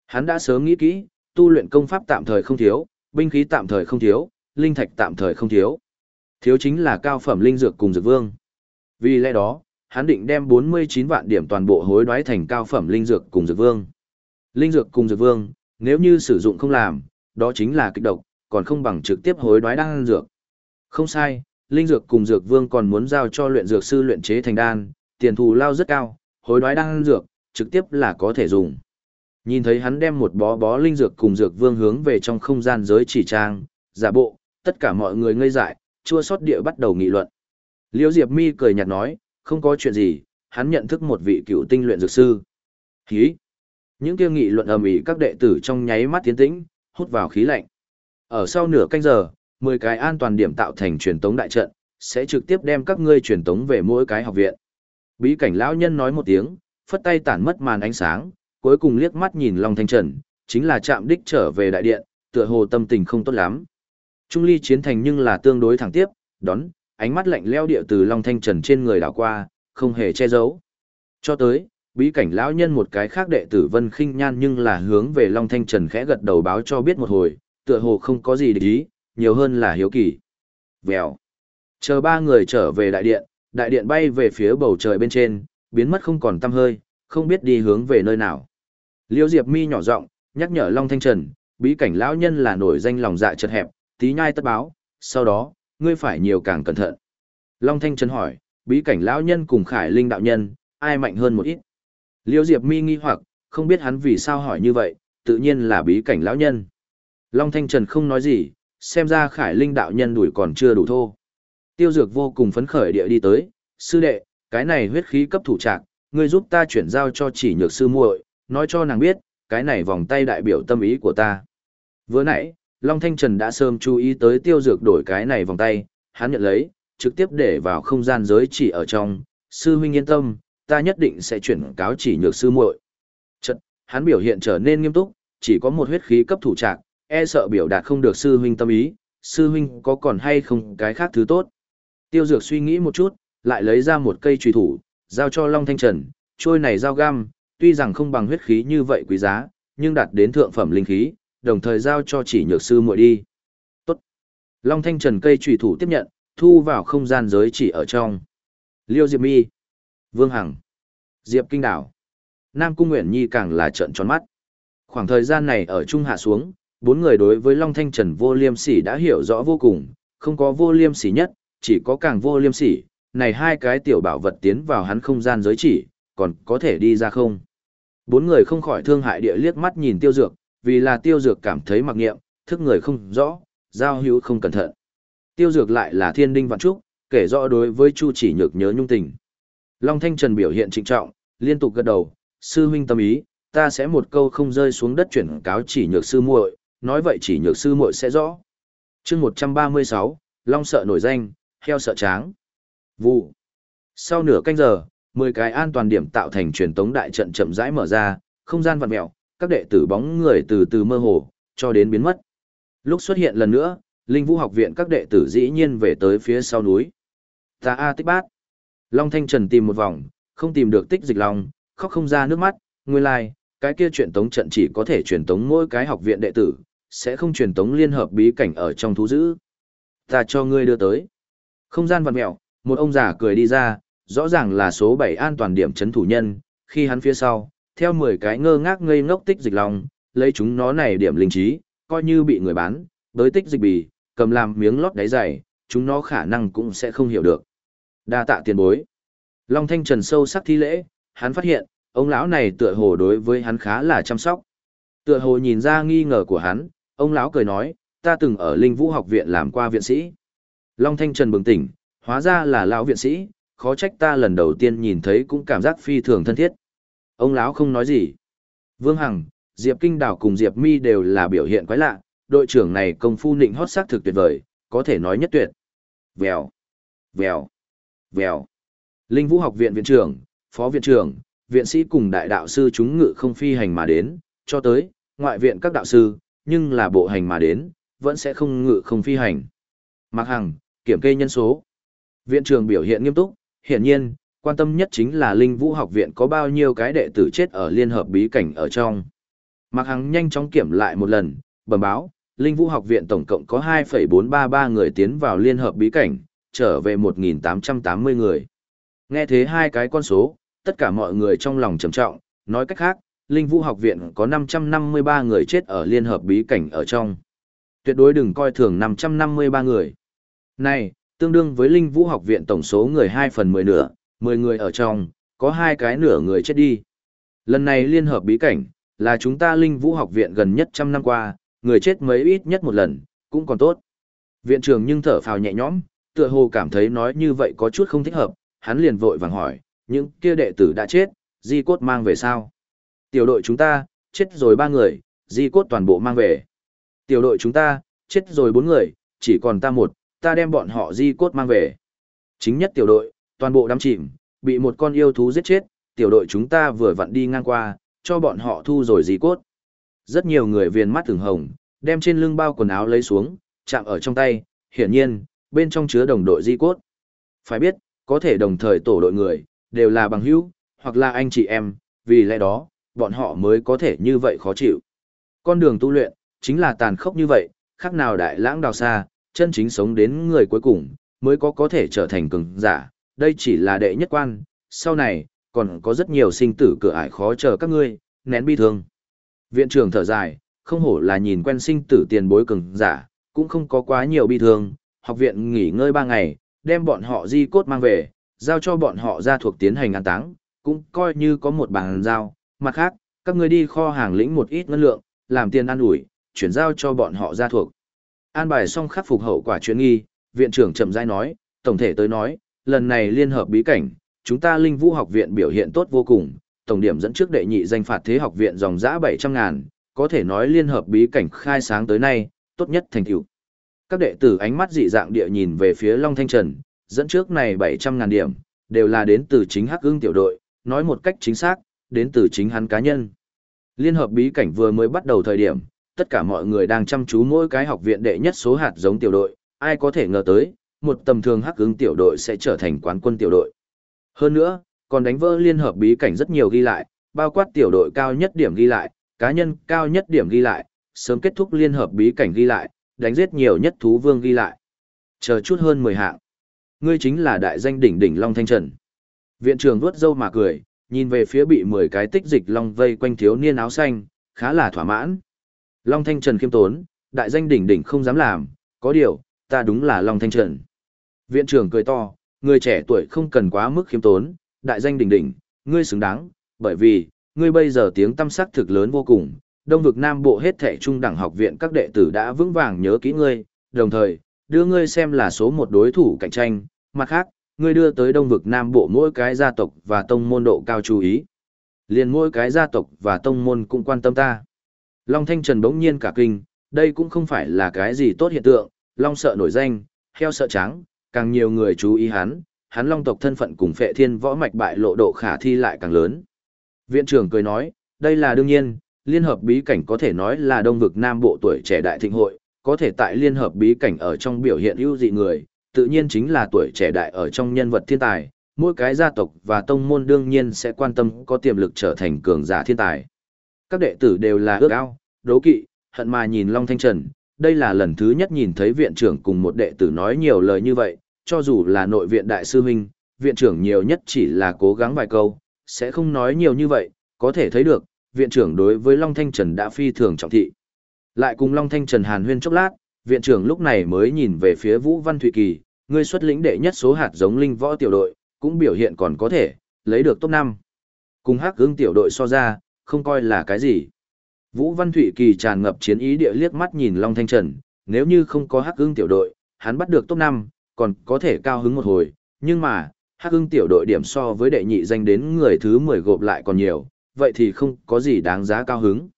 Hắn đã sớm nghĩ kỹ, tu luyện công pháp tạm thời không thiếu, binh khí tạm thời không thiếu, linh thạch tạm thời không thiếu. Thiếu chính là cao phẩm linh dược cùng dược vương. Vì lẽ đó, hắn định đem 49 vạn điểm toàn bộ hối đoái thành cao phẩm linh dược cùng dược vương. Linh dược cùng dược vương, nếu như sử dụng không làm, đó chính là kịch độc, còn không bằng trực tiếp hối đoái đan dược. Không sai, linh dược cùng dược vương còn muốn giao cho luyện dược sư luyện chế thành đan, tiền thù lao rất cao, hối đoái đang dược, trực tiếp là có thể dùng. Nhìn thấy hắn đem một bó bó linh dược cùng dược vương hướng về trong không gian giới chỉ trang, giả bộ, tất cả mọi người ngây dại, chua sót địa bắt đầu nghị luận. Liêu Diệp Mi cười nhạt nói, không có chuyện gì, hắn nhận thức một vị cựu tinh luyện dược sư. Khí. Những kia nghị luận ầm ĩ các đệ tử trong nháy mắt tiến tĩnh, hút vào khí lạnh. Ở sau nửa canh giờ, 10 cái an toàn điểm tạo thành truyền tống đại trận, sẽ trực tiếp đem các ngươi truyền tống về mỗi cái học viện. Bí cảnh lão nhân nói một tiếng, phất tay tản mất màn ánh sáng, cuối cùng liếc mắt nhìn Long Thanh Trần, chính là chạm đích trở về đại điện, tựa hồ tâm tình không tốt lắm. Trung ly chiến thành nhưng là tương đối thẳng tiếp, đón, ánh mắt lạnh leo địa từ Long Thanh Trần trên người đảo qua, không hề che giấu. Cho tới, bí cảnh lão nhân một cái khác đệ tử Vân Khinh Nhan nhưng là hướng về Long Thanh Trần khẽ gật đầu báo cho biết một hồi, tựa hồ không có gì để ý, nhiều hơn là hiếu kỳ. Vèo. Chờ ba người trở về đại điện, đại điện bay về phía bầu trời bên trên, biến mất không còn tăm hơi, không biết đi hướng về nơi nào. Liêu Diệp Mi nhỏ giọng, nhắc nhở Long Thanh Trần, bí cảnh lão nhân là nổi danh lòng dạ chật hẹp, tí nhai tất báo, sau đó, ngươi phải nhiều càng cẩn thận. Long Thanh Trần hỏi, bí cảnh lão nhân cùng Khải Linh đạo nhân, ai mạnh hơn một ít? Liêu Diệp mi nghi hoặc, không biết hắn vì sao hỏi như vậy, tự nhiên là bí cảnh lão nhân. Long Thanh Trần không nói gì, xem ra Khải Linh đạo nhân đuổi còn chưa đủ thô. Tiêu Dược vô cùng phấn khởi địa đi tới, sư đệ, cái này huyết khí cấp thủ trạc, ngươi giúp ta chuyển giao cho chỉ nhược sư muội, nói cho nàng biết, cái này vòng tay đại biểu tâm ý của ta. Vừa nãy, Long Thanh Trần đã sớm chú ý tới tiêu dược đổi cái này vòng tay, hắn nhận lấy, trực tiếp để vào không gian giới chỉ ở trong, sư huynh yên tâm, ta nhất định sẽ chuyển cáo chỉ nhược sư muội. Chật, hắn biểu hiện trở nên nghiêm túc, chỉ có một huyết khí cấp thủ trạc, e sợ biểu đạt không được sư huynh tâm ý, sư huynh có còn hay không cái khác thứ tốt. Tiêu dược suy nghĩ một chút, lại lấy ra một cây trùy thủ, giao cho Long Thanh Trần, trôi này giao găm, tuy rằng không bằng huyết khí như vậy quý giá, nhưng đạt đến thượng phẩm linh khí, đồng thời giao cho chỉ nhược sư muội đi. Tốt. Long Thanh Trần cây trùy thủ tiếp nhận, thu vào không gian giới chỉ ở trong. Liêu Diệp Mi, Vương Hằng, Diệp Kinh Đảo, Nam Cung Nguyễn Nhi càng là trợn tròn mắt. Khoảng thời gian này ở Trung Hạ xuống, bốn người đối với Long Thanh Trần vô liêm sỉ đã hiểu rõ vô cùng, không có vô liêm sỉ nhất, chỉ có càng vô liêm sỉ, này hai cái tiểu bảo vật tiến vào hắn không gian giới chỉ, còn có thể đi ra không. Bốn người không khỏi thương hại địa liếc mắt nhìn tiêu dược, vì là tiêu dược cảm thấy mặc nghiệm, thức người không rõ, giao hữu không cẩn thận. Tiêu dược lại là thiên đinh vạn trúc, kể rõ đối với Chu chỉ nhược nhớ nhung tình. Long Thanh Trần biểu hiện trịnh trọng, liên tục gật đầu, sư huynh tâm ý, ta sẽ một câu không rơi xuống đất chuyển cáo chỉ nhược sư muội, nói vậy chỉ nhược sư muội sẽ rõ. chương 136, Long sợ nổi danh, heo sợ tráng. Vụ. Sau nửa canh giờ, 10 cái an toàn điểm tạo thành truyền tống đại trận chậm rãi mở ra, không gian vặn mèo, các đệ tử bóng người từ từ mơ hồ, cho đến biến mất. Lúc xuất hiện lần nữa, Linh Vũ học viện các đệ tử dĩ nhiên về tới phía sau núi. Ta A tích bát. Long Thanh Trần tìm một vòng, không tìm được tích dịch lòng, khóc không ra nước mắt, nguyên lai, like, cái kia truyền tống trận chỉ có thể truyền tống mỗi cái học viện đệ tử, sẽ không truyền tống liên hợp bí cảnh ở trong thú dữ. Ta cho ngươi đưa tới. Không gian vặn mẹo, một ông già cười đi ra, rõ ràng là số 7 an toàn điểm chấn thủ nhân, khi hắn phía sau, theo 10 cái ngơ ngác ngây ngốc tích dịch lòng, lấy chúng nó này điểm linh trí, coi như bị người bán, đối tích dịch bì, cầm làm miếng lót đáy dày, chúng nó khả năng cũng sẽ không hiểu được. Đa tạ tiền bối. Long Thanh Trần sâu sắc thi lễ, hắn phát hiện, ông lão này tựa hồ đối với hắn khá là chăm sóc. Tựa hồ nhìn ra nghi ngờ của hắn, ông lão cười nói, ta từng ở Linh Vũ học viện làm qua viện sĩ. Long Thanh Trần bừng tỉnh, hóa ra là lão viện sĩ, khó trách ta lần đầu tiên nhìn thấy cũng cảm giác phi thường thân thiết. Ông lão không nói gì. Vương Hằng, Diệp Kinh Đào cùng Diệp Mi đều là biểu hiện quái lạ, đội trưởng này công phu nịnh hót sắc thực tuyệt vời, có thể nói nhất tuyệt. Vèo, vèo, vèo. Linh Vũ học viện viện trưởng, phó viện trưởng, viện sĩ cùng đại đạo sư chúng ngự không phi hành mà đến, cho tới, ngoại viện các đạo sư, nhưng là bộ hành mà đến, vẫn sẽ không ngự không phi hành. Mạc Hằng, kiểm kê nhân số. Viện trường biểu hiện nghiêm túc, hiển nhiên, quan tâm nhất chính là Linh Vũ học viện có bao nhiêu cái đệ tử chết ở liên hợp bí cảnh ở trong. Mạc Hằng nhanh chóng kiểm lại một lần, bẩm báo, Linh Vũ học viện tổng cộng có 2,433 người tiến vào liên hợp bí cảnh, trở về 1.880 người. Nghe thế hai cái con số, tất cả mọi người trong lòng trầm trọng, nói cách khác, Linh Vũ học viện có 553 người chết ở liên hợp bí cảnh ở trong. Tuyệt đối đừng coi thường 553 người. Này, tương đương với Linh Vũ học viện tổng số người 2 phần 10 nửa, 10 người ở trong, có hai cái nửa người chết đi. Lần này liên hợp bí cảnh, là chúng ta Linh Vũ học viện gần nhất trăm năm qua, người chết mấy ít nhất một lần, cũng còn tốt. Viện trưởng nhưng thở phào nhẹ nhõm, tựa hồ cảm thấy nói như vậy có chút không thích hợp, hắn liền vội vàng hỏi, những kia đệ tử đã chết, di cốt mang về sao? Tiểu đội chúng ta, chết rồi ba người, di cốt toàn bộ mang về. Tiểu đội chúng ta, chết rồi bốn người, chỉ còn ta một, ta đem bọn họ di cốt mang về. Chính nhất tiểu đội, toàn bộ đắm chìm, bị một con yêu thú giết chết, tiểu đội chúng ta vừa vặn đi ngang qua, cho bọn họ thu rồi di cốt. Rất nhiều người viền mắt thường hồng, đem trên lưng bao quần áo lấy xuống, chạm ở trong tay, hiển nhiên, bên trong chứa đồng đội di cốt. Phải biết, có thể đồng thời tổ đội người, đều là bằng hữu, hoặc là anh chị em, vì lẽ đó, bọn họ mới có thể như vậy khó chịu. Con đường tu luyện, chính là tàn khốc như vậy, khác nào đại lãng đào xa, chân chính sống đến người cuối cùng, mới có có thể trở thành cường giả, đây chỉ là đệ nhất quan, sau này, còn có rất nhiều sinh tử cửa ải khó chờ các ngươi, nén bi thương. Viện trưởng thở dài, không hổ là nhìn quen sinh tử tiền bối cường giả, cũng không có quá nhiều bi thương, học viện nghỉ ngơi ba ngày, đem bọn họ di cốt mang về, giao cho bọn họ ra thuộc tiến hành an táng, cũng coi như có một bàn giao, mặt khác, các ngươi đi kho hàng lĩnh một ít ngân lượng, làm tiền ăn ủi, chuyển giao cho bọn họ ra thuộc. An bài xong khắc phục hậu quả chuyến nghi, viện trưởng chậm rãi nói, tổng thể tới nói, lần này liên hợp bí cảnh, chúng ta linh vũ học viện biểu hiện tốt vô cùng, tổng điểm dẫn trước đệ nhị danh phạt thế học viện dòng giã 700 ngàn, có thể nói liên hợp bí cảnh khai sáng tới nay, tốt nhất thành tựu. Các đệ tử ánh mắt dị dạng địa nhìn về phía Long Thanh Trần, dẫn trước này 700 ngàn điểm, đều là đến từ chính Hắc Ưng tiểu đội, nói một cách chính xác, đến từ chính hắn cá nhân. Liên hợp bí cảnh vừa mới bắt đầu thời điểm, tất cả mọi người đang chăm chú mỗi cái học viện đệ nhất số hạt giống tiểu đội, ai có thể ngờ tới, một tầm thường Hắc ứng tiểu đội sẽ trở thành quán quân tiểu đội. Hơn nữa, còn đánh vỡ liên hợp bí cảnh rất nhiều ghi lại, bao quát tiểu đội cao nhất điểm ghi lại, cá nhân cao nhất điểm ghi lại, sớm kết thúc liên hợp bí cảnh ghi lại, đánh giết nhiều nhất thú vương ghi lại. Chờ chút hơn 10 hạng. Ngươi chính là đại danh đỉnh đỉnh Long Thanh Trần. Viện trưởng vuốt râu mà cười, nhìn về phía bị 10 cái tích dịch long vây quanh thiếu niên áo xanh, khá là thỏa mãn. Long Thanh Trần khiêm tốn, đại danh đỉnh đỉnh không dám làm, có điều, ta đúng là Long Thanh Trần. Viện trưởng cười to, người trẻ tuổi không cần quá mức khiêm tốn, đại danh đỉnh đỉnh, ngươi xứng đáng, bởi vì, ngươi bây giờ tiếng tâm sắc thực lớn vô cùng, Đông vực Nam Bộ hết thảy trung đẳng học viện các đệ tử đã vững vàng nhớ kỹ ngươi, đồng thời, đưa ngươi xem là số một đối thủ cạnh tranh, mặt khác, ngươi đưa tới Đông vực Nam Bộ mỗi cái gia tộc và tông môn độ cao chú ý. Liền mỗi cái gia tộc và tông môn cũng quan tâm ta. Long Thanh Trần bỗng nhiên cả kinh, đây cũng không phải là cái gì tốt hiện tượng, Long sợ nổi danh, heo sợ trắng, càng nhiều người chú ý hắn, hắn Long tộc thân phận cùng phệ thiên võ mạch bại lộ độ khả thi lại càng lớn. Viện trưởng cười nói, đây là đương nhiên, liên hợp bí cảnh có thể nói là đông vực nam bộ tuổi trẻ đại thịnh hội, có thể tại liên hợp bí cảnh ở trong biểu hiện ưu dị người, tự nhiên chính là tuổi trẻ đại ở trong nhân vật thiên tài, mỗi cái gia tộc và tông môn đương nhiên sẽ quan tâm có tiềm lực trở thành cường giả thiên tài. Các đệ tử đều là ước ao, đố kỵ, hận mà nhìn Long Thanh Trần, đây là lần thứ nhất nhìn thấy viện trưởng cùng một đệ tử nói nhiều lời như vậy, cho dù là nội viện đại sư huynh, viện trưởng nhiều nhất chỉ là cố gắng vài câu, sẽ không nói nhiều như vậy, có thể thấy được, viện trưởng đối với Long Thanh Trần đã phi thường trọng thị. Lại cùng Long Thanh Trần hàn huyên chốc lát, viện trưởng lúc này mới nhìn về phía Vũ Văn Thụy Kỳ, người xuất lĩnh đệ nhất số hạt giống linh võ tiểu đội, cũng biểu hiện còn có thể, lấy được top 5. Cùng hắc Hương tiểu đội so ra, không coi là cái gì. Vũ Văn Thụy Kỳ tràn ngập chiến ý địa liếc mắt nhìn Long Thanh Trần, nếu như không có hắc Hương tiểu đội, hắn bắt được top 5, còn có thể cao hứng một hồi, nhưng mà, hắc ưng tiểu đội điểm so với đệ nhị danh đến người thứ 10 gộp lại còn nhiều, vậy thì không có gì đáng giá cao hứng.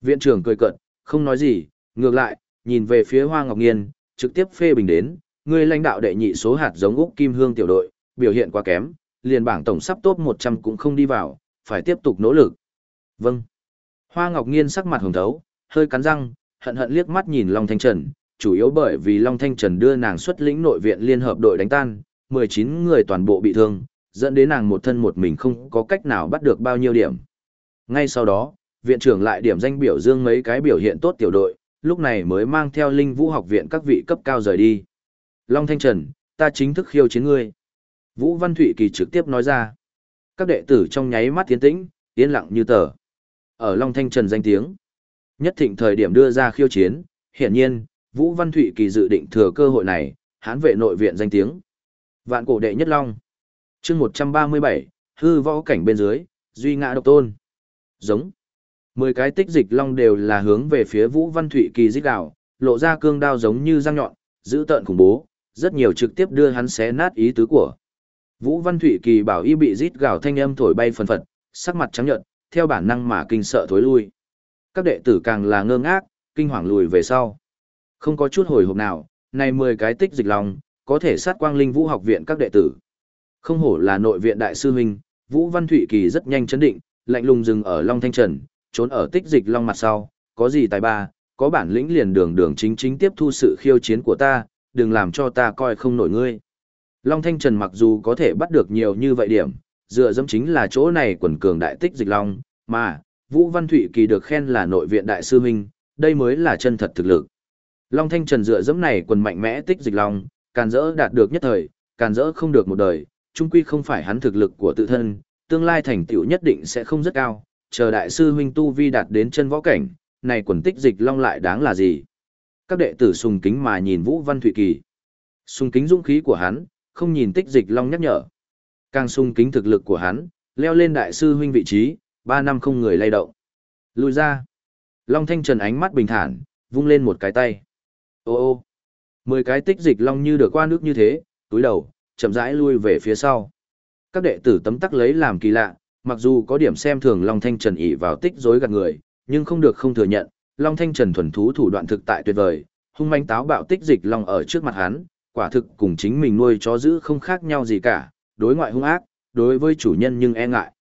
Viện trưởng cười cận, không nói gì, ngược lại, nhìn về phía Hoa Ngọc Nghiên, trực tiếp phê bình đến, người lãnh đạo đệ nhị số hạt giống Úc Kim Hương tiểu đội, biểu hiện quá kém, liền bảng tổng sắp top 100 cũng không đi vào, phải tiếp tục nỗ lực. Vâng. Hoa Ngọc Nghiên sắc mặt hồng thấu, hơi cắn răng, hận hận liếc mắt nhìn Long Thanh Trần, chủ yếu bởi vì Long Thanh Trần đưa nàng xuất lĩnh nội viện liên hợp đội đánh tan, 19 người toàn bộ bị thương, dẫn đến nàng một thân một mình không có cách nào bắt được bao nhiêu điểm. Ngay sau đó, viện trưởng lại điểm danh biểu dương mấy cái biểu hiện tốt tiểu đội, lúc này mới mang theo linh vũ học viện các vị cấp cao rời đi. Long Thanh Trần, ta chính thức khiêu chiến ngươi. Vũ Văn Thụy Kỳ trực tiếp nói ra. Các đệ tử trong nháy mắt tiến tĩnh, yên lặng như tờ. Ở Long Thanh Trần danh tiếng. Nhất thịnh thời điểm đưa ra khiêu chiến, hiển nhiên, Vũ Văn Thụy Kỳ dự định thừa cơ hội này, hán vệ nội viện danh tiếng. Vạn cổ đệ nhất long. chương 137, hư võ cảnh bên dưới, duy ngã độc tôn. Giống. Mười cái tích dịch long đều là hướng về phía Vũ Văn Thụy Kỳ giết đảo, lộ ra cương đao giống như răng nhọn, giữ tợn khủng bố, rất nhiều trực tiếp đưa hắn xé nát ý tứ của. Vũ Văn Thụy Kỳ bảo y bị rít gào thanh âm thổi bay phần phật, sắc mặt trắng nhợt, theo bản năng mà kinh sợ thối lui. Các đệ tử càng là ngơ ngác, kinh hoàng lùi về sau. Không có chút hồi hộp nào, này 10 cái tích dịch lòng, có thể sát quang linh vũ học viện các đệ tử. Không hổ là nội viện đại sư huynh, Vũ Văn Thụy Kỳ rất nhanh chấn định, lạnh lùng dừng ở Long Thanh Trần, trốn ở tích dịch long mặt sau, có gì tài ba, có bản lĩnh liền đường đường chính chính tiếp thu sự khiêu chiến của ta, đừng làm cho ta coi không nổi ngươi. Long Thanh Trần mặc dù có thể bắt được nhiều như vậy điểm, dựa dẫm chính là chỗ này quần cường đại tích dịch long, mà, Vũ Văn Thụy Kỳ được khen là nội viện đại sư huynh, đây mới là chân thật thực lực. Long Thanh Trần dựa dẫm này quần mạnh mẽ tích dịch long, càn dỡ đạt được nhất thời, càn dỡ không được một đời, chung quy không phải hắn thực lực của tự thân, tương lai thành tựu nhất định sẽ không rất cao, chờ đại sư huynh tu vi đạt đến chân võ cảnh, này quần tích dịch long lại đáng là gì? Các đệ tử sùng kính mà nhìn Vũ Văn Thụy Kỳ. Sùng kính dũng khí của hắn, không nhìn tích dịch long nhắc nhở. Càng sung kính thực lực của hắn, leo lên đại sư huynh vị trí, ba năm không người lay động. Lùi ra. Long Thanh Trần ánh mắt bình thản, vung lên một cái tay. Ô ô. Mười cái tích dịch long như được qua nước như thế, túi đầu, chậm rãi lui về phía sau. Các đệ tử tấm tắc lấy làm kỳ lạ, mặc dù có điểm xem thường Long Thanh Trần ỷ vào tích rối gạt người, nhưng không được không thừa nhận, Long Thanh Trần thuần thú thủ đoạn thực tại tuyệt vời, hung manh táo bạo tích dịch long ở trước mặt hắn, quả thực cùng chính mình nuôi chó giữ không khác nhau gì cả, đối ngoại hung ác, đối với chủ nhân nhưng e ngại.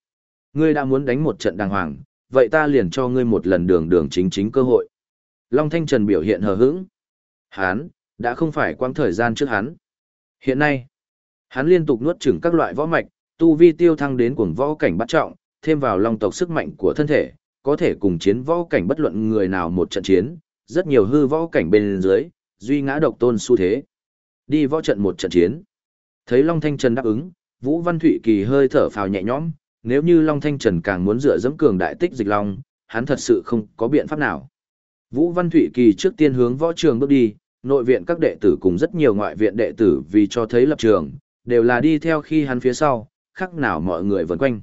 Ngươi đã muốn đánh một trận đàng hoàng, vậy ta liền cho ngươi một lần đường đường chính chính cơ hội. Long Thanh Trần biểu hiện hờ hững. Hán, đã không phải quang thời gian trước hắn. Hiện nay, hắn liên tục nuốt chửng các loại võ mạch, tu vi tiêu thăng đến cuồng võ cảnh bắt trọng, thêm vào long tộc sức mạnh của thân thể, có thể cùng chiến võ cảnh bất luận người nào một trận chiến, rất nhiều hư võ cảnh bên dưới, duy ngã độc tôn xu thế. Đi võ trận một trận chiến. Thấy Long Thanh Trần đáp ứng, Vũ Văn Thụy Kỳ hơi thở phào nhẹ nhõm, nếu như Long Thanh Trần càng muốn dựa dẫm cường đại tích dịch long, hắn thật sự không có biện pháp nào. Vũ Văn Thụy Kỳ trước tiên hướng võ trường bước đi, nội viện các đệ tử cùng rất nhiều ngoại viện đệ tử vì cho thấy lập trường, đều là đi theo khi hắn phía sau, khác nào mọi người vần quanh.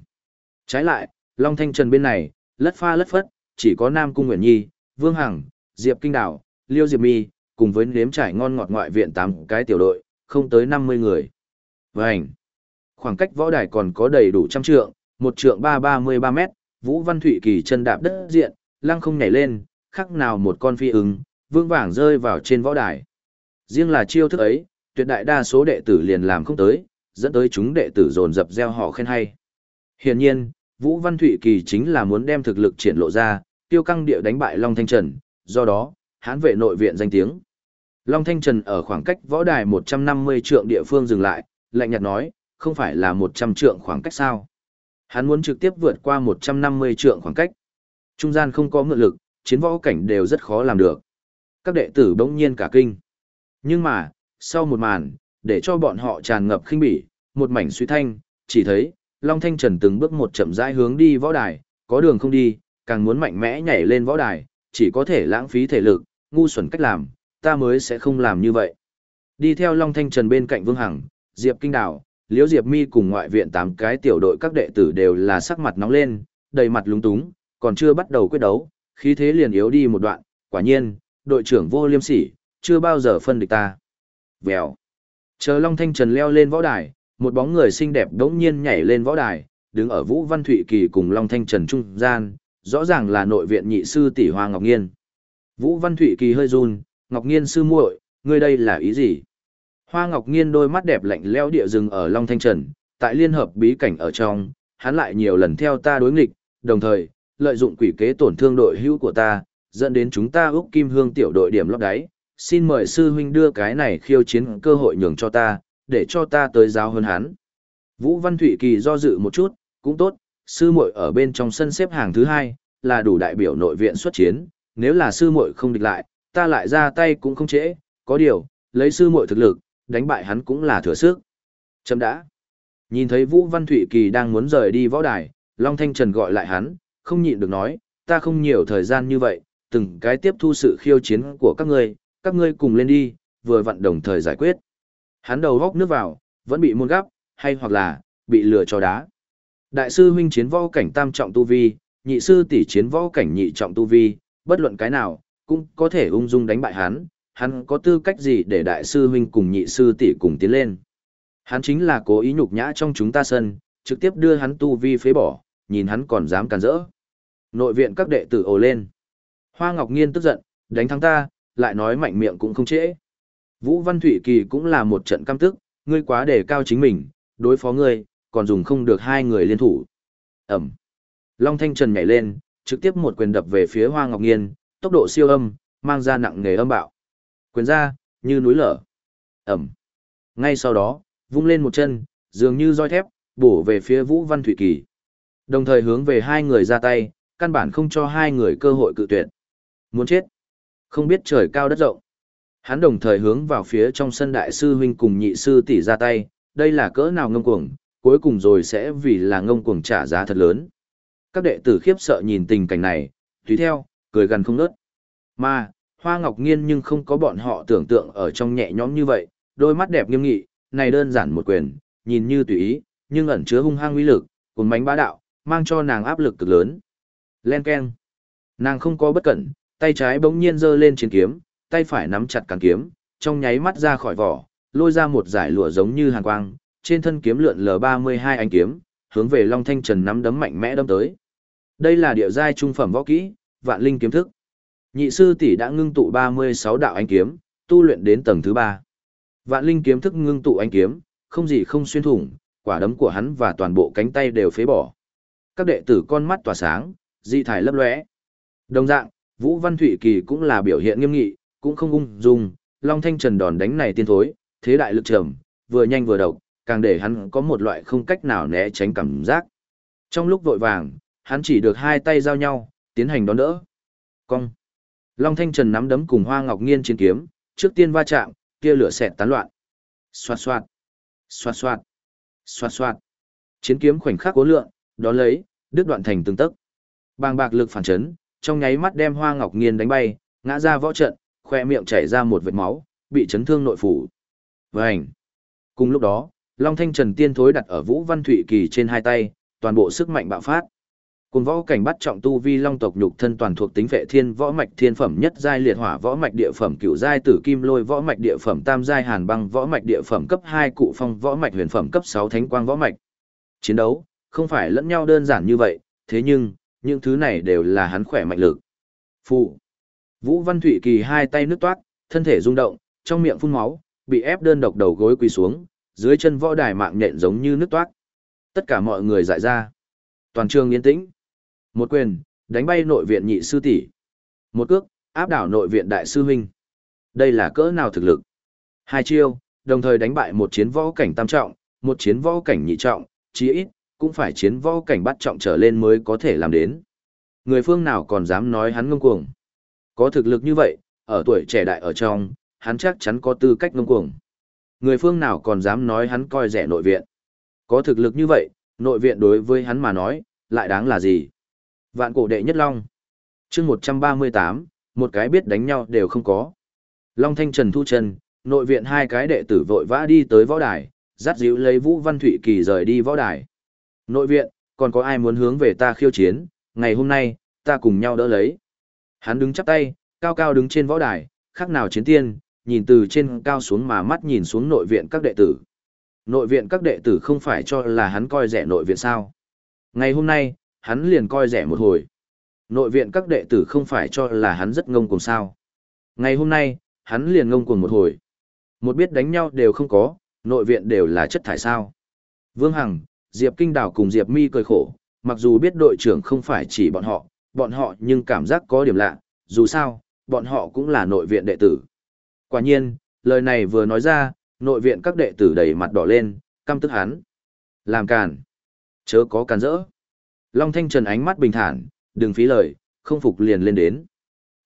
Trái lại, Long Thanh Trần bên này, lất pha lất phất, chỉ có Nam Cung Nguyễn Nhi, Vương Hằng, Diệp Kinh Đảo, Liêu Diệp Mi, cùng với nếm trải ngon ngọt ngoại viện 8 cái tiểu đội, không tới 50 người. Vânh! Khoảng cách võ đài còn có đầy đủ trăm trượng, một trượng 333 mét, Vũ Văn Thụy Kỳ chân đạp đất diện, lăng không nhảy lên, khác nào một con phi ứng, vương vàng rơi vào trên võ đài. Riêng là chiêu thức ấy, tuyệt đại đa số đệ tử liền làm không tới, dẫn tới chúng đệ tử dồn dập gieo họ khen hay. Hiển nhiên, Vũ Văn Thụy Kỳ chính là muốn đem thực lực triển lộ ra, tiêu căng địa đánh bại Long Thanh Trần, do đó, hán vệ nội viện danh tiếng. Long Thanh Trần ở khoảng cách võ đài 150 trượng địa phương dừng lại, lạnh nhạt nói, không phải là 100 trượng khoảng cách sao. Hắn muốn trực tiếp vượt qua 150 trượng khoảng cách. Trung gian không có mượn lực, chiến võ cảnh đều rất khó làm được. Các đệ tử bỗng nhiên cả kinh. Nhưng mà, sau một màn, để cho bọn họ tràn ngập khinh bỉ, một mảnh suy thanh, chỉ thấy, Long Thanh Trần từng bước một chậm rãi hướng đi võ đài, có đường không đi, càng muốn mạnh mẽ nhảy lên võ đài, chỉ có thể lãng phí thể lực, ngu xuẩn cách làm, ta mới sẽ không làm như vậy. Đi theo Long Thanh Trần bên cạnh Vương Hằng, Diệp Kinh Đào, Liễu Diệp Mi cùng ngoại viện 8 cái tiểu đội các đệ tử đều là sắc mặt nóng lên, đầy mặt lúng túng, còn chưa bắt đầu quyết đấu, khí thế liền yếu đi một đoạn, quả nhiên, đội trưởng vô liêm sỉ, chưa bao giờ phân địch ta. Vèo. Chờ Long Thanh Trần leo lên võ đài, một bóng người xinh đẹp đống nhiên nhảy lên võ đài, đứng ở Vũ Văn Thụy Kỳ cùng Long Thanh Trần trung gian, rõ ràng là nội viện nhị sư tỷ Hoa Ngọc Nghiên. Vũ Văn Thụy Kỳ hơi run, Ngọc Nghiên sư muội, ngươi đây là ý gì? Hoa Ngọc Nghiên đôi mắt đẹp lạnh lẽo địa rừng ở Long Thanh Trần, tại liên hợp bí cảnh ở trong, hắn lại nhiều lần theo ta đối nghịch, đồng thời, lợi dụng quỷ kế tổn thương đội hữu của ta, dẫn đến chúng ta úc kim hương tiểu đội điểm lót đáy. Xin mời sư huynh đưa cái này khiêu chiến cơ hội nhường cho ta, để cho ta tới giáo hơn hắn. Vũ Văn Thụy Kỳ do dự một chút, cũng tốt, sư muội ở bên trong sân xếp hàng thứ hai, là đủ đại biểu nội viện xuất chiến, nếu là sư muội không địch lại, ta lại ra tay cũng không trễ, có điều, lấy sư muội thực lực, đánh bại hắn cũng là thừa sức. Chấm đã. Nhìn thấy Vũ Văn Thụy Kỳ đang muốn rời đi võ đài, Long Thanh Trần gọi lại hắn, không nhịn được nói, ta không nhiều thời gian như vậy, từng cái tiếp thu sự khiêu chiến của các ngươi, các ngươi cùng lên đi, vừa vặn đồng thời giải quyết. Hắn đầu góc nước vào, vẫn bị môn gắp, hay hoặc là, bị lừa cho đá. Đại sư huynh chiến võ cảnh tam trọng tu vi, nhị sư tỷ chiến võ cảnh nhị trọng tu vi, bất luận cái nào, cũng có thể ung dung đánh bại hắn, hắn có tư cách gì để đại sư huynh cùng nhị sư tỷ cùng tiến lên. Hắn chính là cố ý nhục nhã trong chúng ta sân, trực tiếp đưa hắn tu vi phế bỏ, nhìn hắn còn dám càn rỡ. Nội viện các đệ tử ồ lên. Hoa Ngọc Nghiên tức giận, đánh thắng ta, lại nói mạnh miệng cũng không trễ. Vũ Văn Thụy Kỳ cũng là một trận cam tức, ngươi quá đề cao chính mình, đối phó ngươi, còn dùng không được hai người liên thủ. Ẩm. Long Thanh Trần nhảy lên, trực tiếp một quyền đập về phía Hoa Ngọc Nghiên, tốc độ siêu âm, mang ra nặng nghề âm bạo. Quyền ra, như núi lở. Ẩm. Ngay sau đó, vung lên một chân, dường như roi thép, bổ về phía Vũ Văn Thụy Kỳ. Đồng thời hướng về hai người ra tay, căn bản không cho hai người cơ hội cự tuyệt. Muốn chết. Không biết trời cao đất rộng. Hắn đồng thời hướng vào phía trong sân đại sư huynh cùng nhị sư tỷ ra tay, đây là cỡ nào ngông cuồng, cuối cùng rồi sẽ vì là ngông cuồng trả giá thật lớn. Các đệ tử khiếp sợ nhìn tình cảnh này, tùy theo, cười gần không nớt. Mà, Hoa Ngọc Nghiên nhưng không có bọn họ tưởng tượng ở trong nhẹ nhõm như vậy, đôi mắt đẹp nghiêm nghị, này đơn giản một quyền, nhìn như tùy ý, nhưng ẩn chứa hung hăng uy lực, cùng mánh bá đạo, mang cho nàng áp lực cực lớn. Len keng. Nàng không có bất cẩn, tay trái bỗng nhiên giơ lên chiến kiếm, tay phải nắm chặt cán kiếm, trong nháy mắt ra khỏi vỏ, lôi ra một giải lụa giống như hàn quang, trên thân kiếm lượn L32 ánh kiếm, hướng về Long Thanh Trần nắm đấm mạnh mẽ đâm tới. Đây là địa giai trung phẩm võ kỹ, Vạn Linh kiếm thức. Nhị sư tỷ đã ngưng tụ 36 đạo ánh kiếm, tu luyện đến tầng thứ 3. Vạn Linh kiếm thức ngưng tụ ánh kiếm, không gì không xuyên thủng, quả đấm của hắn và toàn bộ cánh tay đều phế bỏ. Các đệ tử con mắt tỏa sáng, dị thải lấp lóe. Đồng dạng, Vũ Văn Thụy Kỳ cũng là biểu hiện nghiêm nghị, cũng không ung dung, Long Thanh Trần đòn đánh này tiên thối, thế đại lực trầm, vừa nhanh vừa độc, càng để hắn có một loại không cách nào né tránh cảm giác. Trong lúc vội vàng, hắn chỉ được hai tay giao nhau, tiến hành đón đỡ. Cong. Long Thanh Trần nắm đấm cùng Hoa Ngọc Nghiên chiến kiếm, trước tiên va chạm, kia lửa xẹt tán loạn. Xoạt xoạt, xoạt xoạt, xoạt xoạt. Chiến kiếm khoảnh khắc cố lượng, đó lấy, đứt đoạn thành từng tấc. Bàng bạc lực phản chấn, trong nháy mắt đem Hoa Ngọc Nghiên đánh bay, ngã ra võ trận, khoe miệng chảy ra một vệt máu, bị chấn thương nội phủ. Vành. Cùng lúc đó, Long Thanh Trần tiên thối đặt ở Vũ Văn Thụy Kỳ trên hai tay, toàn bộ sức mạnh bạo phát. Cùng võ cảnh bắt trọng tu vi long tộc nhục thân toàn thuộc tính vệ thiên võ mạch thiên phẩm nhất giai liệt hỏa võ mạch địa phẩm cửu giai tử kim lôi võ mạch địa phẩm tam giai hàn băng võ mạch địa phẩm cấp 2 cụ phong võ mạch huyền phẩm cấp 6 thánh quang võ mạch. Chiến đấu, không phải lẫn nhau đơn giản như vậy, thế nhưng, những thứ này đều là hắn khỏe mạnh lực. Phụ. Vũ Văn Thụy Kỳ hai tay nước toát, thân thể rung động, trong miệng phun máu, bị ép đơn độc đầu gối quỳ xuống, dưới chân võ đài mạng nhện giống như nước toát. Tất cả mọi người dại ra. Toàn trường yên tĩnh. Một quyền, đánh bay nội viện nhị sư tỷ. Một cước, áp đảo nội viện đại sư huynh. Đây là cỡ nào thực lực? Hai chiêu, đồng thời đánh bại một chiến võ cảnh tam trọng, một chiến võ cảnh nhị trọng, chí ít, cũng phải chiến võ cảnh bắt trọng trở lên mới có thể làm đến. Người phương nào còn dám nói hắn ngông cuồng. Có thực lực như vậy, ở tuổi trẻ đại ở trong, hắn chắc chắn có tư cách ngông cuồng. Người phương nào còn dám nói hắn coi rẻ nội viện. Có thực lực như vậy, nội viện đối với hắn mà nói, lại đáng là gì? Vạn cổ đệ nhất long. chương 138, một cái biết đánh nhau đều không có. Long Thanh Trần thu trần nội viện hai cái đệ tử vội vã đi tới võ đài, dắt dịu lấy Vũ Văn Thụy Kỳ rời đi võ đài. Nội viện, còn có ai muốn hướng về ta khiêu chiến, ngày hôm nay, ta cùng nhau đỡ lấy. Hắn đứng chắp tay, cao cao đứng trên võ đài, khác nào chiến tiên, nhìn từ trên cao xuống mà mắt nhìn xuống nội viện các đệ tử. Nội viện các đệ tử không phải cho là hắn coi rẻ nội viện sao. Ngày hôm nay, hắn liền coi rẻ một hồi. Nội viện các đệ tử không phải cho là hắn rất ngông cuồng sao. Ngày hôm nay, hắn liền ngông cuồng một hồi. Một biết đánh nhau đều không có, nội viện đều là chất thải sao. Vương Hằng, Diệp Kinh Đào cùng Diệp Mi cười khổ, mặc dù biết đội trưởng không phải chỉ bọn họ, bọn họ nhưng cảm giác có điểm lạ, dù sao, bọn họ cũng là nội viện đệ tử. Quả nhiên, lời này vừa nói ra, nội viện các đệ tử đầy mặt đỏ lên, căm tức hắn. Làm càn. Chớ có càn rỡ. Long Thanh Trần ánh mắt bình thản, đừng phí lời, không phục liền lên đến.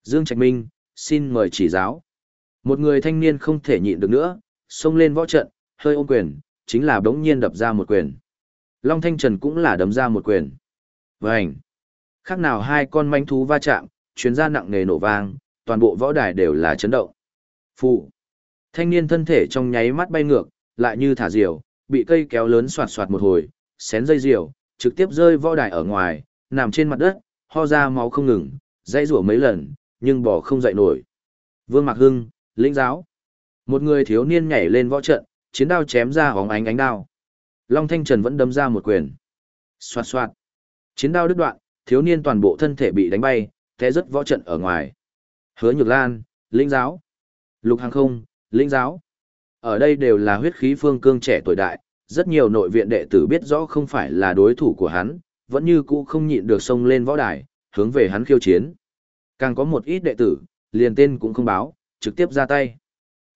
Dương Trạch Minh, xin mời chỉ giáo. Một người thanh niên không thể nhịn được nữa, xông lên võ trận, hơi ôm quyền, chính là đống nhiên đập ra một quyền. Long Thanh Trần cũng là đấm ra một quyền. Vânh! Khác nào hai con manh thú va chạm, chuyến ra nặng nề nổ vang, toàn bộ võ đài đều là chấn động. Phụ! Thanh niên thân thể trong nháy mắt bay ngược, lại như thả diều, bị cây kéo lớn soạt soạt một hồi, xén dây diều, trực tiếp rơi võ đài ở ngoài, nằm trên mặt đất, ho ra máu không ngừng, dãy rủa mấy lần, nhưng bỏ không dậy nổi. Vương Mạc Hưng, lĩnh giáo. Một người thiếu niên nhảy lên võ trận, chiến đao chém ra hóng ánh ánh đao. Long Thanh Trần vẫn đâm ra một quyền. Xoạt xoạt. Chiến đao đứt đoạn, thiếu niên toàn bộ thân thể bị đánh bay, té rất võ trận ở ngoài. Hứa Nhược Lan, lĩnh giáo. Lục Hàng Không, lĩnh giáo. Ở đây đều là huyết khí phương cương trẻ tuổi đại, rất nhiều nội viện đệ tử biết rõ không phải là đối thủ của hắn, vẫn như cũ không nhịn được xông lên võ đài, hướng về hắn khiêu chiến. Càng có một ít đệ tử, liền tên cũng không báo, trực tiếp ra tay.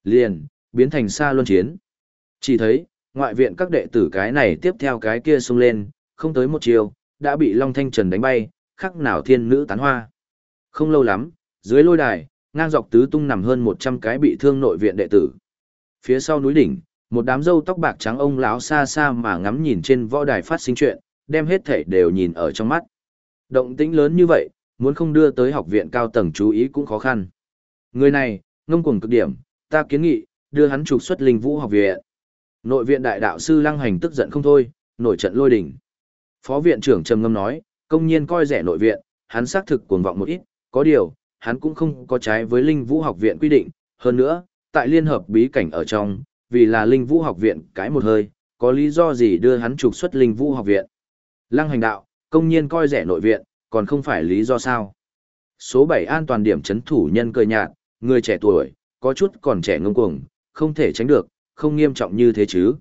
Liền, biến thành xa luân chiến. Chỉ thấy, ngoại viện các đệ tử cái này tiếp theo cái kia xông lên, không tới một chiều, đã bị Long Thanh Trần đánh bay, khắc nào thiên nữ tán hoa. Không lâu lắm, dưới lôi đài, ngang dọc tứ tung nằm hơn 100 cái bị thương nội viện đệ tử. Phía sau núi đỉnh, một đám râu tóc bạc trắng ông lão xa xa mà ngắm nhìn trên võ đài phát sinh chuyện, đem hết thể đều nhìn ở trong mắt. Động tĩnh lớn như vậy, muốn không đưa tới học viện cao tầng chú ý cũng khó khăn. Người này, ngông cuồng cực điểm, ta kiến nghị, đưa hắn trục xuất linh vũ học viện. Nội viện đại đạo sư lăng hành tức giận không thôi, nổi trận lôi đỉnh. Phó viện trưởng trầm ngâm nói, công nhiên coi rẻ nội viện, hắn xác thực cuồng vọng một ít, có điều, hắn cũng không có trái với linh vũ học viện quy định, hơn nữa, tại liên hợp bí cảnh ở trong, vì là linh vũ học viện cái một hơi, có lý do gì đưa hắn trục xuất linh vũ học viện. Lăng hành đạo, công nhiên coi rẻ nội viện, còn không phải lý do sao. Số 7 an toàn điểm chấn thủ nhân cười nhạt, người trẻ tuổi, có chút còn trẻ ngông cuồng, không thể tránh được, không nghiêm trọng như thế chứ.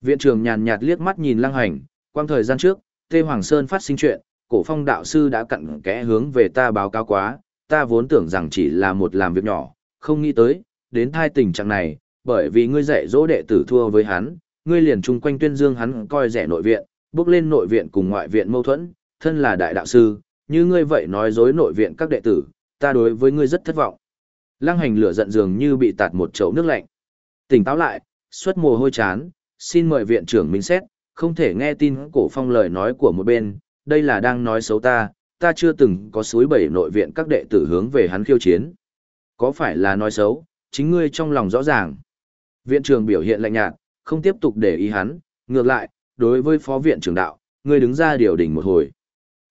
Viện trưởng nhàn nhạt liếc mắt nhìn lăng hành, quang thời gian trước, Tê Hoàng Sơn phát sinh chuyện, cổ phong đạo sư đã cặn kẽ hướng về ta báo cáo quá, ta vốn tưởng rằng chỉ là một làm việc nhỏ, không nghĩ tới, đến thai tình trạng này, bởi vì ngươi dạy dỗ đệ tử thua với hắn, ngươi liền chung quanh tuyên dương hắn coi rẻ nội viện, bước lên nội viện cùng ngoại viện mâu thuẫn, thân là đại đạo sư, như ngươi vậy nói dối nội viện các đệ tử, ta đối với ngươi rất thất vọng. Lăng hành lửa giận dường như bị tạt một chậu nước lạnh. Tỉnh táo lại, xuất mồ hôi chán, xin mời viện trưởng minh xét, không thể nghe tin cổ phong lời nói của một bên, đây là đang nói xấu ta, ta chưa từng có suối bảy nội viện các đệ tử hướng về hắn khiêu chiến. Có phải là nói xấu, chính ngươi trong lòng rõ ràng. Viện trưởng biểu hiện lạnh nhạt, không tiếp tục để ý hắn, ngược lại, đối với phó viện trưởng đạo, ngươi đứng ra điều đỉnh một hồi.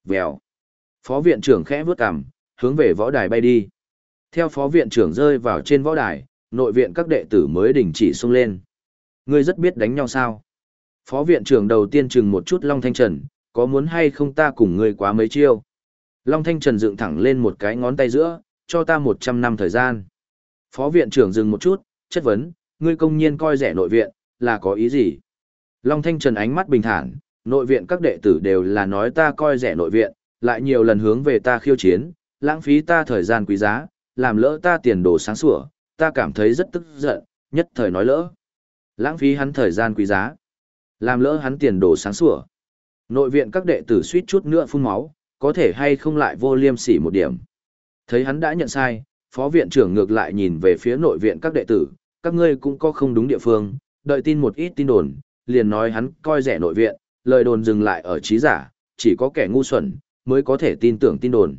Vèo. Phó viện trưởng khẽ vướt cằm, hướng về võ đài bay đi. Theo phó viện trưởng rơi vào trên võ đài, nội viện các đệ tử mới đình chỉ xung lên. Ngươi rất biết đánh nhau sao? Phó viện trưởng đầu tiên chừng một chút Long Thanh Trần, có muốn hay không ta cùng ngươi quá mấy chiêu? Long Thanh Trần dựng thẳng lên một cái ngón tay giữa, cho ta 100 năm thời gian. Phó viện trưởng dừng một chút, chất vấn, ngươi công nhiên coi rẻ nội viện, là có ý gì? Long Thanh Trần ánh mắt bình thản, nội viện các đệ tử đều là nói ta coi rẻ nội viện, lại nhiều lần hướng về ta khiêu chiến, lãng phí ta thời gian quý giá, làm lỡ ta tiền đồ sáng sủa, ta cảm thấy rất tức giận, nhất thời nói lỡ. Lãng phí hắn thời gian quý giá, làm lỡ hắn tiền đồ sáng sủa. Nội viện các đệ tử suýt chút nữa phun máu, có thể hay không lại vô liêm sỉ một điểm. Thấy hắn đã nhận sai, phó viện trưởng ngược lại nhìn về phía nội viện các đệ tử, các ngươi cũng có không đúng địa phương, đợi tin một ít tin đồn, liền nói hắn coi rẻ nội viện, lời đồn dừng lại ở trí giả, chỉ có kẻ ngu xuẩn, mới có thể tin tưởng tin đồn.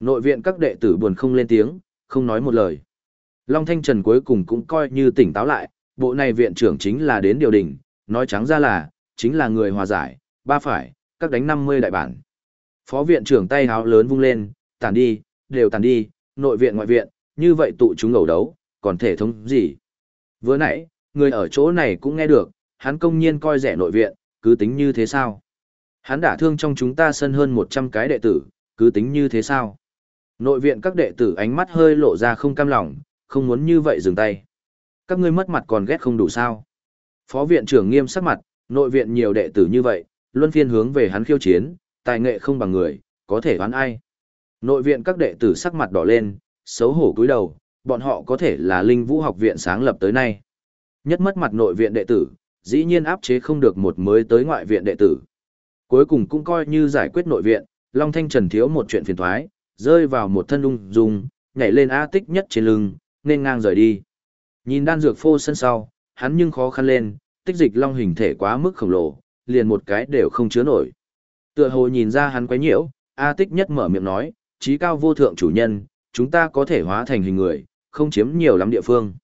Nội viện các đệ tử buồn không lên tiếng, không nói một lời. Long Thanh Trần cuối cùng cũng coi như tỉnh táo lại, bộ này viện trưởng chính là đến điều đình, nói trắng ra là, chính là người hòa giải, ba phải, các đánh 50 đại bản. Phó viện trưởng tay háo lớn vung lên, tàn đi, đều tàn đi, nội viện ngoại viện, như vậy tụ chúng ngầu đấu, còn thể thống gì? Vừa nãy, người ở chỗ này cũng nghe được, hắn công nhiên coi rẻ nội viện, cứ tính như thế sao? Hắn đã thương trong chúng ta sân hơn 100 cái đệ tử, cứ tính như thế sao? Nội viện các đệ tử ánh mắt hơi lộ ra không cam lòng, không muốn như vậy dừng tay. Các ngươi mất mặt còn ghét không đủ sao? Phó viện trưởng nghiêm sắc mặt, nội viện nhiều đệ tử như vậy, luân phiên hướng về hắn khiêu chiến, tài nghệ không bằng người, có thể đoán ai. Nội viện các đệ tử sắc mặt đỏ lên, xấu hổ cúi đầu, bọn họ có thể là linh vũ học viện sáng lập tới nay. Nhất mất mặt nội viện đệ tử, dĩ nhiên áp chế không được một mới tới ngoại viện đệ tử. Cuối cùng cũng coi như giải quyết nội viện, Long Thanh Trần thiếu một chuyện phiền thoái, rơi vào một thân ung dung, nhảy lên A tích nhất trên lưng, nên ngang rời đi. Nhìn đan dược phô sân sau, hắn nhưng khó khăn lên, tích dịch long hình thể quá mức khổng lồ, liền một cái đều không chứa nổi. Tựa hồ nhìn ra hắn quấy nhiễu, A tích nhất mở miệng nói, trí cao vô thượng chủ nhân, chúng ta có thể hóa thành hình người, không chiếm nhiều lắm địa phương.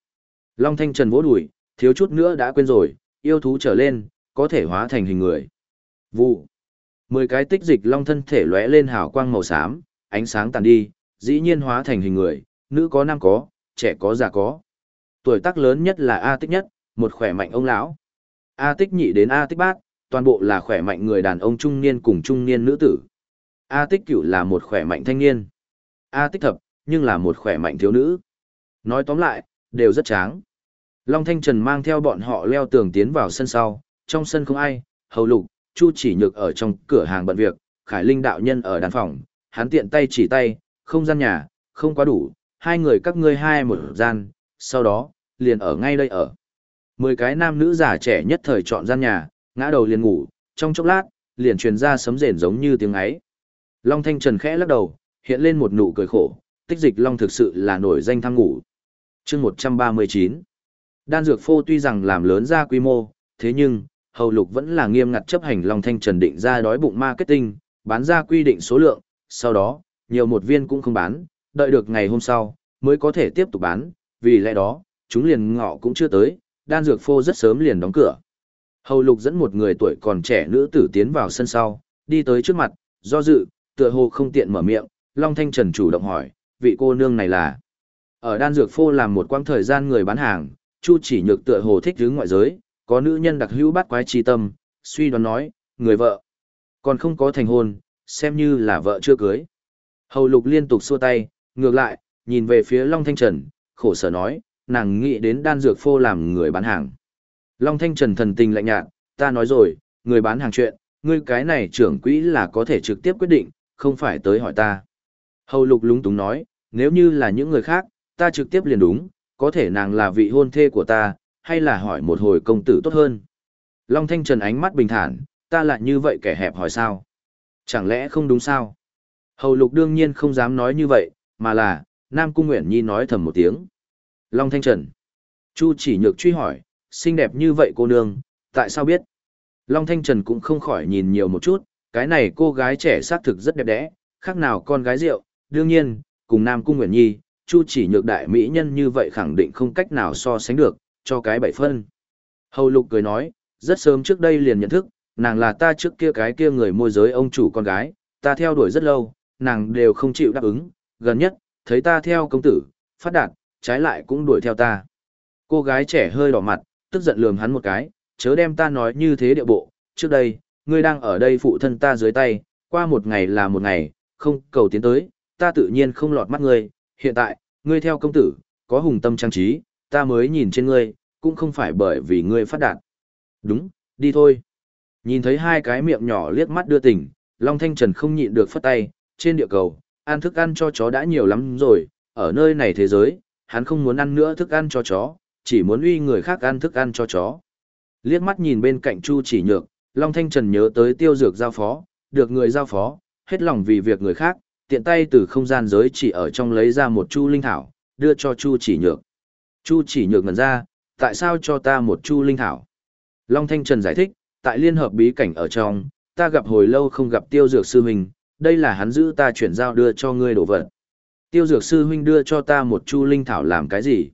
Long Thanh Trần vỗ đùi, thiếu chút nữa đã quên rồi, yêu thú trở lên, có thể hóa thành hình người. Vụ. Mười cái tích dịch long thân thể lóe lên hào quang màu xám, ánh sáng tàn đi, dĩ nhiên hóa thành hình người, nữ có nam có, trẻ có già có. Tuổi tác lớn nhất là A tích nhất, một khỏe mạnh ông lão. A tích nhị đến A tích bát, toàn bộ là khỏe mạnh người đàn ông trung niên cùng trung niên nữ tử. A tích cửu là một khỏe mạnh thanh niên. A tích thập, nhưng là một khỏe mạnh thiếu nữ. Nói tóm lại, đều rất tráng. Long Thanh Trần mang theo bọn họ leo tường tiến vào sân sau, trong sân không ai, hầu lục, Chu chỉ nhược ở trong cửa hàng bận việc, Khải Linh đạo nhân ở đàn phòng, hắn tiện tay chỉ tay, không gian nhà, không quá đủ, hai người các ngươi hai một gian, sau đó, liền ở ngay đây ở. Mười cái nam nữ già trẻ nhất thời chọn gian nhà, ngã đầu liền ngủ, trong chốc lát, liền truyền ra sấm rền giống như tiếng ấy. Long Thanh Trần khẽ lắc đầu, hiện lên một nụ cười khổ, tích dịch Long thực sự là nổi danh tham ngủ. chương 139 Đan dược phô tuy rằng làm lớn ra quy mô, thế nhưng, hầu lục vẫn là nghiêm ngặt chấp hành Long Thanh Trần định ra đói bụng marketing, bán ra quy định số lượng, sau đó, nhiều một viên cũng không bán, đợi được ngày hôm sau, mới có thể tiếp tục bán, vì lẽ đó, chúng liền ngọ cũng chưa tới, đan dược phô rất sớm liền đóng cửa. Hầu lục dẫn một người tuổi còn trẻ nữ tử tiến vào sân sau, đi tới trước mặt, do dự, tựa hồ không tiện mở miệng, Long Thanh Trần chủ động hỏi, vị cô nương này là. Ở đan dược phô làm một quãng thời gian người bán hàng, Chu chỉ nhược tựa hồ thích hướng ngoại giới, có nữ nhân đặc hữu bắt quái chi tâm, suy đoán nói, người vợ. Còn không có thành hôn, xem như là vợ chưa cưới. Hầu lục liên tục xua tay, ngược lại, nhìn về phía Long Thanh Trần, khổ sở nói, nàng nghĩ đến đan dược phô làm người bán hàng. Long Thanh Trần thần tình lạnh nhạt, ta nói rồi, người bán hàng chuyện, ngươi cái này trưởng quỹ là có thể trực tiếp quyết định, không phải tới hỏi ta. Hầu lục lúng túng nói, nếu như là những người khác, ta trực tiếp liền đúng, có thể nàng là vị hôn thê của ta, hay là hỏi một hồi công tử tốt hơn. Long Thanh Trần ánh mắt bình thản, ta lại như vậy kẻ hẹp hỏi sao? Chẳng lẽ không đúng sao? Hầu lục đương nhiên không dám nói như vậy, mà là, Nam Cung Nguyễn Nhi nói thầm một tiếng. Long Thanh Trần. Chu chỉ nhược truy hỏi, xinh đẹp như vậy cô nương, tại sao biết? Long Thanh Trần cũng không khỏi nhìn nhiều một chút, cái này cô gái trẻ xác thực rất đẹp đẽ, khác nào con gái rượu, đương nhiên, cùng Nam Cung Nguyễn Nhi, Chu chỉ nhược đại mỹ nhân như vậy khẳng định không cách nào so sánh được, cho cái bảy phân. Hầu Lục cười nói, rất sớm trước đây liền nhận thức, nàng là ta trước kia cái kia người môi giới ông chủ con gái, ta theo đuổi rất lâu, nàng đều không chịu đáp ứng, gần nhất, thấy ta theo công tử, phát đạt, trái lại cũng đuổi theo ta. Cô gái trẻ hơi đỏ mặt, tức giận lườm hắn một cái, chớ đem ta nói như thế địa bộ, trước đây, ngươi đang ở đây phụ thân ta dưới tay, qua một ngày là một ngày, không cầu tiến tới, ta tự nhiên không lọt mắt ngươi, hiện tại, ngươi theo công tử, có hùng tâm trang trí, ta mới nhìn trên ngươi, cũng không phải bởi vì ngươi phát đạt. Đúng, đi thôi. Nhìn thấy hai cái miệng nhỏ liếc mắt đưa tình, Long Thanh Trần không nhịn được phất tay, trên địa cầu, ăn thức ăn cho chó đã nhiều lắm rồi, ở nơi này thế giới, hắn không muốn ăn nữa thức ăn cho chó, chỉ muốn uy người khác ăn thức ăn cho chó. Liếc mắt nhìn bên cạnh Chu chỉ nhược, Long Thanh Trần nhớ tới tiêu dược giao phó, được người giao phó, hết lòng vì việc người khác, tiện tay từ không gian giới chỉ ở trong lấy ra một chu linh thảo, đưa cho Chu chỉ nhược. Chu chỉ nhược ngần ra, tại sao cho ta một chu linh thảo? Long Thanh Trần giải thích, tại liên hợp bí cảnh ở trong, ta gặp hồi lâu không gặp tiêu dược sư mình đây là hắn giữ ta chuyển giao đưa cho ngươi đổ vật. Tiêu dược sư huynh đưa cho ta một chu linh thảo làm cái gì?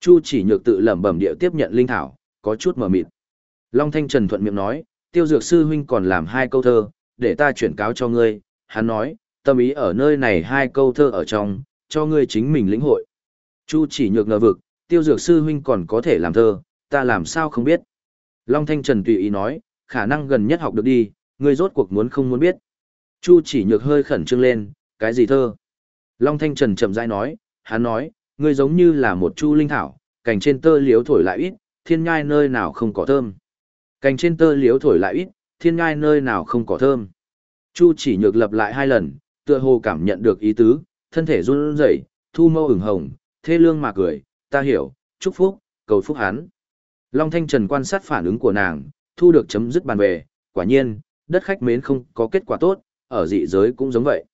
Chu chỉ nhược tự lẩm bẩm địa tiếp nhận linh thảo, có chút mờ mịt. Long Thanh Trần thuận miệng nói, tiêu dược sư huynh còn làm hai câu thơ, để ta chuyển cáo cho ngươi. Hắn nói, tâm ý ở nơi này hai câu thơ ở trong, cho ngươi chính mình lĩnh hội. Chu chỉ nhược ngờ vực, tiêu dược sư huynh còn có thể làm thơ, ta làm sao không biết. Long Thanh Trần tùy ý nói, khả năng gần nhất học được đi, ngươi rốt cuộc muốn không muốn biết. Chu chỉ nhược hơi khẩn trương lên, cái gì thơ? Long Thanh Trần chậm rãi nói, hắn nói, ngươi giống như là một chu linh thảo, cành trên tơ liếu thổi lại ít, thiên nhai nơi nào không có thơm. Cành trên tơ liếu thổi lại ít, thiên nhai nơi nào không có thơm. Chu chỉ nhược lập lại hai lần, tựa hồ cảm nhận được ý tứ, thân thể run rẩy, thu mâu ửng hồng, thê lương mà cười, ta hiểu, chúc phúc, cầu phúc hắn. Long Thanh Trần quan sát phản ứng của nàng, thu được chấm dứt bàn về, quả nhiên, đất khách mến không có kết quả tốt, ở dị giới cũng giống vậy.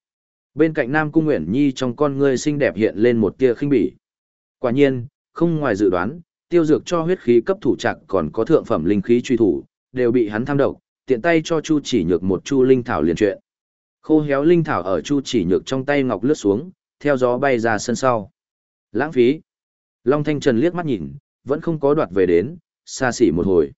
Bên cạnh Nam Cung Nguyễn Nhi trong con ngươi xinh đẹp hiện lên một tia khinh bỉ. Quả nhiên, không ngoài dự đoán, tiêu dược cho huyết khí cấp thủ trạng còn có thượng phẩm linh khí truy thủ, đều bị hắn tham độc, tiện tay cho Chu Chỉ Nhược một chu linh thảo liền chuyện. Khô héo linh thảo ở Chu Chỉ Nhược trong tay ngọc lướt xuống, theo gió bay ra sân sau. Lãng phí. Long Thanh Trần liếc mắt nhìn, vẫn không có đoạt về đến, xa xỉ một hồi.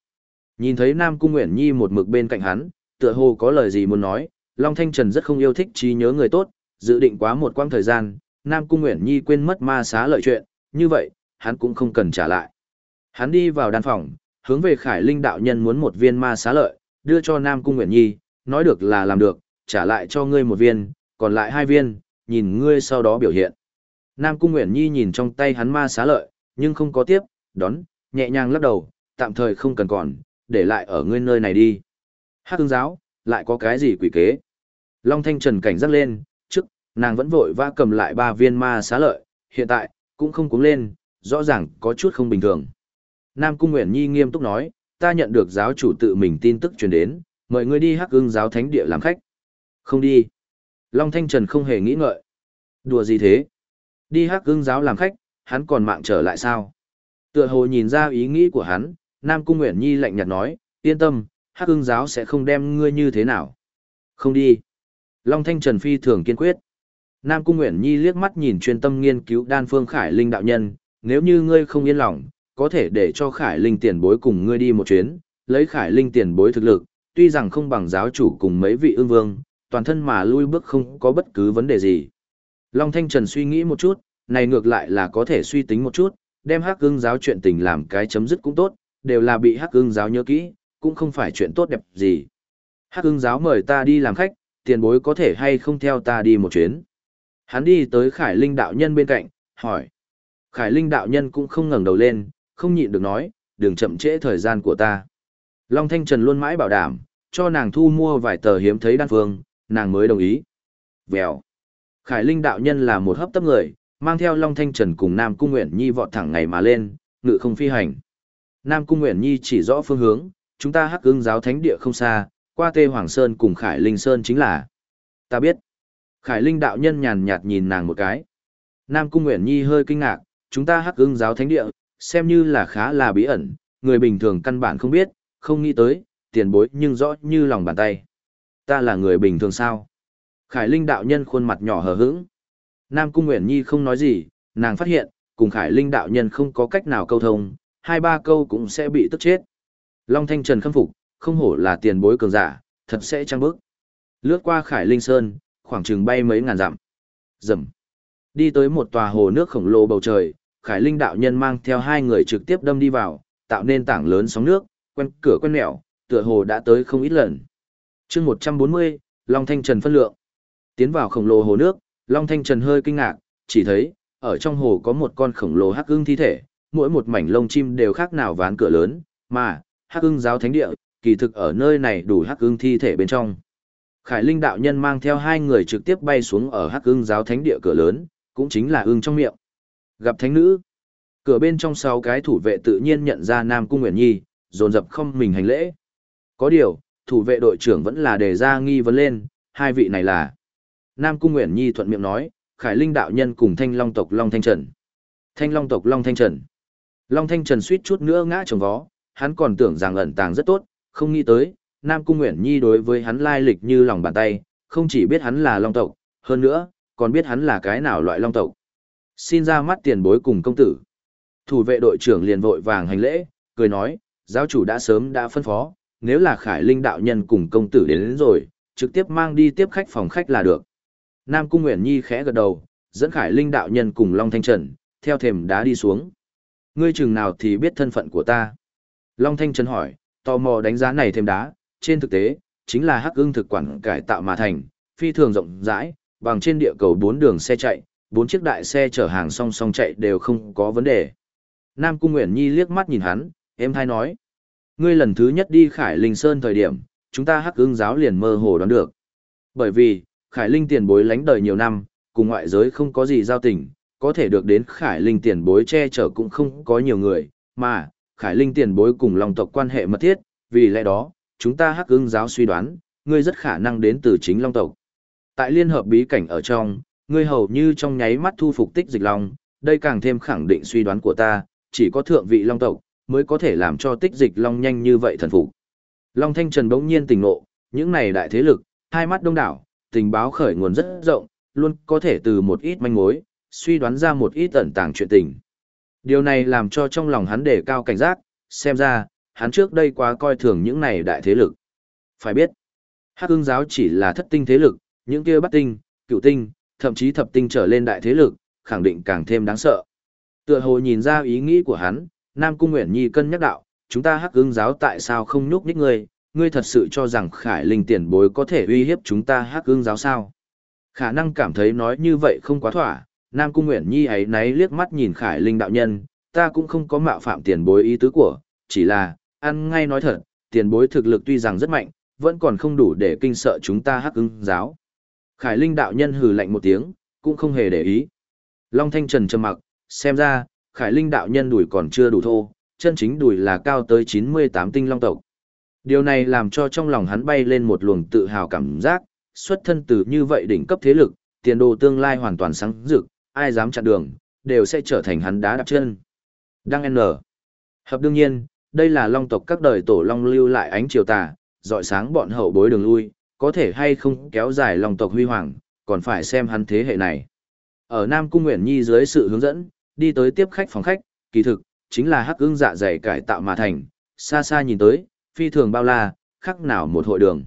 Nhìn thấy Nam Cung Nguyễn Nhi một mực bên cạnh hắn, tựa hồ có lời gì muốn nói, Long Thanh Trần rất không yêu thích trí nhớ người tốt, dự định quá một quãng thời gian, Nam Cung Nguyễn Nhi quên mất ma xá lợi chuyện, như vậy, hắn cũng không cần trả lại. Hắn đi vào đan phòng, hướng về Khải Linh đạo nhân muốn một viên ma xá lợi, đưa cho Nam Cung Nguyễn Nhi, nói được là làm được, trả lại cho ngươi một viên, còn lại hai viên, nhìn ngươi sau đó biểu hiện. Nam Cung Nguyễn Nhi nhìn trong tay hắn ma xá lợi, nhưng không có tiếp, đón, nhẹ nhàng lắc đầu, tạm thời không cần còn, để lại ở ngươi nơi này đi. Hắc ương giáo, lại có cái gì quỷ kế? Long Thanh Trần cảnh giác lên, trước, nàng vẫn vội vã cầm lại ba viên ma xá lợi, hiện tại, cũng không cuống lên, rõ ràng có chút không bình thường. Nam Cung Nguyễn Nhi nghiêm túc nói, ta nhận được giáo chủ tự mình tin tức truyền đến, mời ngươi đi hắc ưng giáo thánh địa làm khách. Không đi. Long Thanh Trần không hề nghĩ ngợi. Đùa gì thế? Đi hắc ưng giáo làm khách, hắn còn mạng trở lại sao? Tựa hồ nhìn ra ý nghĩ của hắn, Nam Cung Nguyễn Nhi lạnh nhạt nói, yên tâm, hắc ưng giáo sẽ không đem ngươi như thế nào. Không đi. Long Thanh Trần phi thường kiên quyết. Nam Cung Nguyễn Nhi liếc mắt nhìn chuyên tâm nghiên cứu đan phương Khải Linh đạo nhân, nếu như ngươi không yên lòng, có thể để cho Khải Linh tiền bối cùng ngươi đi một chuyến, lấy Khải Linh tiền bối thực lực, tuy rằng không bằng giáo chủ cùng mấy vị ương vương, toàn thân mà lui bước không có bất cứ vấn đề gì. Long Thanh Trần suy nghĩ một chút, này ngược lại là có thể suy tính một chút, đem hắc ưng giáo chuyện tình làm cái chấm dứt cũng tốt, đều là bị hắc ưng giáo nhớ kỹ, cũng không phải chuyện tốt đẹp gì. Hắc ưng giáo mời ta đi làm khách, tiền bối có thể hay không theo ta đi một chuyến. Hắn đi tới Khải Linh đạo nhân bên cạnh, hỏi. Khải Linh đạo nhân cũng không ngẩng đầu lên, không nhịn được nói, đừng chậm trễ thời gian của ta. Long Thanh Trần luôn mãi bảo đảm, cho nàng thu mua vài tờ hiếm thấy đan phương, nàng mới đồng ý. Vèo. Khải Linh đạo nhân là một hấp tấp người, mang theo Long Thanh Trần cùng Nam Cung Nguyện Nhi vọt thẳng ngày mà lên, ngự không phi hành. Nam Cung Nguyện Nhi chỉ rõ phương hướng, chúng ta hắc ưng giáo thánh địa không xa, qua Tê Hoàng Sơn cùng Khải Linh Sơn chính là. Ta biết. Khải Linh đạo nhân nhàn nhạt nhìn nàng một cái. Nam Cung Nguyện Nhi hơi kinh ngạc, chúng ta hắc ưng giáo thánh địa, xem như là khá là bí ẩn, người bình thường căn bản không biết, không nghĩ tới, tiền bối nhưng rõ như lòng bàn tay. Ta là người bình thường sao? Khải Linh đạo nhân khuôn mặt nhỏ hờ hững. Nam Cung Nguyễn Nhi không nói gì, nàng phát hiện, cùng Khải Linh đạo nhân không có cách nào câu thông, hai ba câu cũng sẽ bị tức chết. Long Thanh Trần khâm phục, không hổ là tiền bối cường giả, thật sẽ trăng bước. Lướt qua Khải Linh Sơn, khoảng chừng bay mấy ngàn dặm. Dầm. Đi tới một tòa hồ nước khổng lồ bầu trời, Khải Linh đạo nhân mang theo hai người trực tiếp đâm đi vào, tạo nên tảng lớn sóng nước, quen cửa quen mẹo, tựa hồ đã tới không ít lần. chương 140, Long Thanh Trần phân lượng. Tiến vào khổng lồ hồ nước, Long Thanh Trần hơi kinh ngạc, chỉ thấy, ở trong hồ có một con khổng lồ hắc ưng thi thể, mỗi một mảnh lông chim đều khác nào ván cửa lớn, mà, hắc ưng giáo thánh địa, kỳ thực ở nơi này đủ hắc ưng thi thể bên trong. Khải Linh đạo nhân mang theo hai người trực tiếp bay xuống ở hắc ưng giáo thánh địa cửa lớn, cũng chính là ưng trong miệng. Gặp thánh nữ, cửa bên trong sáu cái thủ vệ tự nhiên nhận ra Nam Cung nguyện Nhi, dồn dập không mình hành lễ. Có điều, thủ vệ đội trưởng vẫn là đề ra nghi vấn lên, hai vị này là. Nam Cung nguyện Nhi thuận miệng nói, Khải Linh đạo nhân cùng Thanh Long tộc Long Thanh Trần. Thanh Long tộc Long Thanh Trần. Long Thanh Trần suýt chút nữa ngã trồng vó, hắn còn tưởng rằng ẩn tàng rất tốt, không nghĩ tới, Nam Cung Nguyễn Nhi đối với hắn lai lịch như lòng bàn tay, không chỉ biết hắn là Long tộc, hơn nữa, còn biết hắn là cái nào loại Long tộc. Xin ra mắt tiền bối cùng công tử. Thủ vệ đội trưởng liền vội vàng hành lễ, cười nói, giáo chủ đã sớm đã phân phó, nếu là Khải Linh đạo nhân cùng công tử đến, đến rồi, trực tiếp mang đi tiếp khách phòng khách là được. Nam Cung Nguyễn Nhi khẽ gật đầu, dẫn Khải Linh đạo nhân cùng Long Thanh Trần, theo thềm đá đi xuống. Ngươi chừng nào thì biết thân phận của ta? Long Thanh Trần hỏi, tò mò đánh giá này thêm đá, trên thực tế, chính là hắc ưng thực quản cải tạo mà thành, phi thường rộng rãi, bằng trên địa cầu bốn đường xe chạy, bốn chiếc đại xe chở hàng song song chạy đều không có vấn đề. Nam Cung Nguyễn Nhi liếc mắt nhìn hắn, em thay nói. Ngươi lần thứ nhất đi Khải Linh Sơn thời điểm, chúng ta hắc ưng giáo liền mơ hồ đoán được. Bởi vì, Khải Linh tiền bối lánh đời nhiều năm, cùng ngoại giới không có gì giao tình, có thể được đến Khải Linh tiền bối che chở cũng không có nhiều người, mà, Khải Linh tiền bối cùng lòng tộc quan hệ mật thiết, vì lẽ đó, chúng ta hắc ưng giáo suy đoán, ngươi rất khả năng đến từ chính long tộc. Tại liên hợp bí cảnh ở trong, ngươi hầu như trong nháy mắt thu phục tích dịch long, đây càng thêm khẳng định suy đoán của ta, chỉ có thượng vị long tộc, mới có thể làm cho tích dịch long nhanh như vậy thần phục. Long Thanh Trần bỗng nhiên tỉnh ngộ, những này đại thế lực, hai mắt đông đảo, tình báo khởi nguồn rất rộng, luôn có thể từ một ít manh mối, suy đoán ra một ít ẩn tàng chuyện tình. Điều này làm cho trong lòng hắn đề cao cảnh giác, xem ra, hắn trước đây quá coi thường những này đại thế lực. Phải biết, Hắc ưng giáo chỉ là thất tinh thế lực, những kia bắt tinh, cựu tinh, thậm chí thập tinh trở lên đại thế lực, khẳng định càng thêm đáng sợ. Tựa hồ nhìn ra ý nghĩ của hắn, Nam Cung Nguyễn Nhi cân nhắc đạo, chúng ta hắc ưng giáo tại sao không nhúc nhích ngươi, ngươi thật sự cho rằng khải linh tiền bối có thể uy hiếp chúng ta hắc ưng giáo sao. Khả năng cảm thấy nói như vậy không quá thỏa, Nam Cung Nguyễn Nhi ấy náy liếc mắt nhìn khải linh đạo nhân, ta cũng không có mạo phạm tiền bối ý tứ của, chỉ là, ăn ngay nói thật, tiền bối thực lực tuy rằng rất mạnh, vẫn còn không đủ để kinh sợ chúng ta hắc ưng giáo. Khải linh đạo nhân hừ lạnh một tiếng, cũng không hề để ý. Long Thanh Trần trầm mặc, xem ra, Khải linh đạo nhân đùi còn chưa đủ thô, chân chính đùi là cao tới 98 tinh long tộc. Điều này làm cho trong lòng hắn bay lên một luồng tự hào cảm giác, xuất thân từ như vậy đỉnh cấp thế lực, tiền đồ tương lai hoàn toàn sáng rực, ai dám chặn đường, đều sẽ trở thành hắn đá đạp chân. Đăng N. Hợp đương nhiên, đây là long tộc các đời tổ long lưu lại ánh chiều tà, dọi sáng bọn hậu bối đường lui, có thể hay không kéo dài long tộc huy hoàng, còn phải xem hắn thế hệ này. Ở Nam Cung Nguyễn Nhi dưới sự hướng dẫn, đi tới tiếp khách phòng khách, kỳ thực, chính là hắc ưng dạ dày cải tạo mà thành, xa xa nhìn tới, phi thường bao la, khắc nào một hội đường.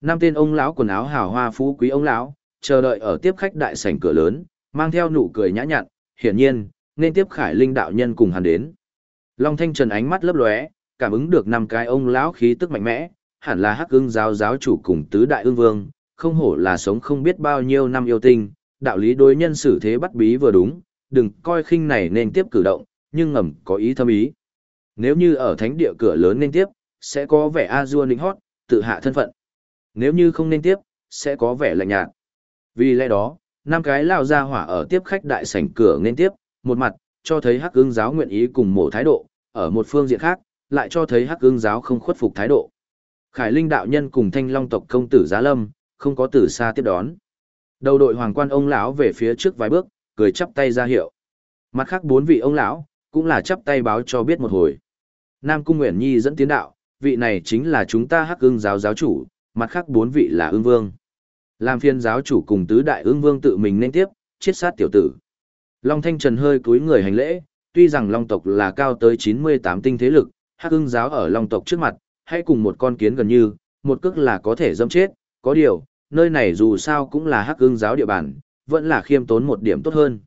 Năm tên ông lão quần áo hào hoa phú quý ông lão, chờ đợi ở tiếp khách đại sảnh cửa lớn, mang theo nụ cười nhã nhặn, hiển nhiên, nên tiếp Khải Linh đạo nhân cùng hắn đến. Long Thanh Trần ánh mắt lấp lóe, cảm ứng được năm cái ông lão khí tức mạnh mẽ, hẳn là Hắc Ưng giáo giáo chủ cùng tứ đại ương vương, không hổ là sống không biết bao nhiêu năm yêu tinh, đạo lý đối nhân xử thế bắt bí vừa đúng, đừng coi khinh này nên tiếp cử động, nhưng ngầm có ý thâm ý. Nếu như ở thánh địa cửa lớn nên tiếp, sẽ có vẻ a du nịnh hót, tự hạ thân phận. Nếu như không nên tiếp, sẽ có vẻ lạnh nhạt. Vì lẽ đó, năm cái lao ra hỏa ở tiếp khách đại sảnh cửa nên tiếp, một mặt, cho thấy hắc ương giáo nguyện ý cùng mổ thái độ, ở một phương diện khác, lại cho thấy hắc ương giáo không khuất phục thái độ. Khải Linh đạo nhân cùng Thanh Long tộc công tử Giá Lâm, không có từ xa tiếp đón. Đầu đội hoàng quan ông lão về phía trước vài bước, cười chắp tay ra hiệu. Mặt khác bốn vị ông lão cũng là chắp tay báo cho biết một hồi. Nam Cung Nguyễn Nhi dẫn tiến đạo, vị này chính là chúng ta Hắc Ưng giáo giáo chủ, mặt khác bốn vị là Ưng Vương. Làm phiên giáo chủ cùng tứ đại ương Vương tự mình nên tiếp, chiết sát tiểu tử. Long Thanh Trần hơi cúi người hành lễ, tuy rằng Long tộc là cao tới 98 tinh thế lực, Hắc Ưng giáo ở Long tộc trước mặt, hay cùng một con kiến gần như, một cước là có thể dâm chết, có điều, nơi này dù sao cũng là Hắc Ưng giáo địa bàn, vẫn là khiêm tốn một điểm tốt hơn.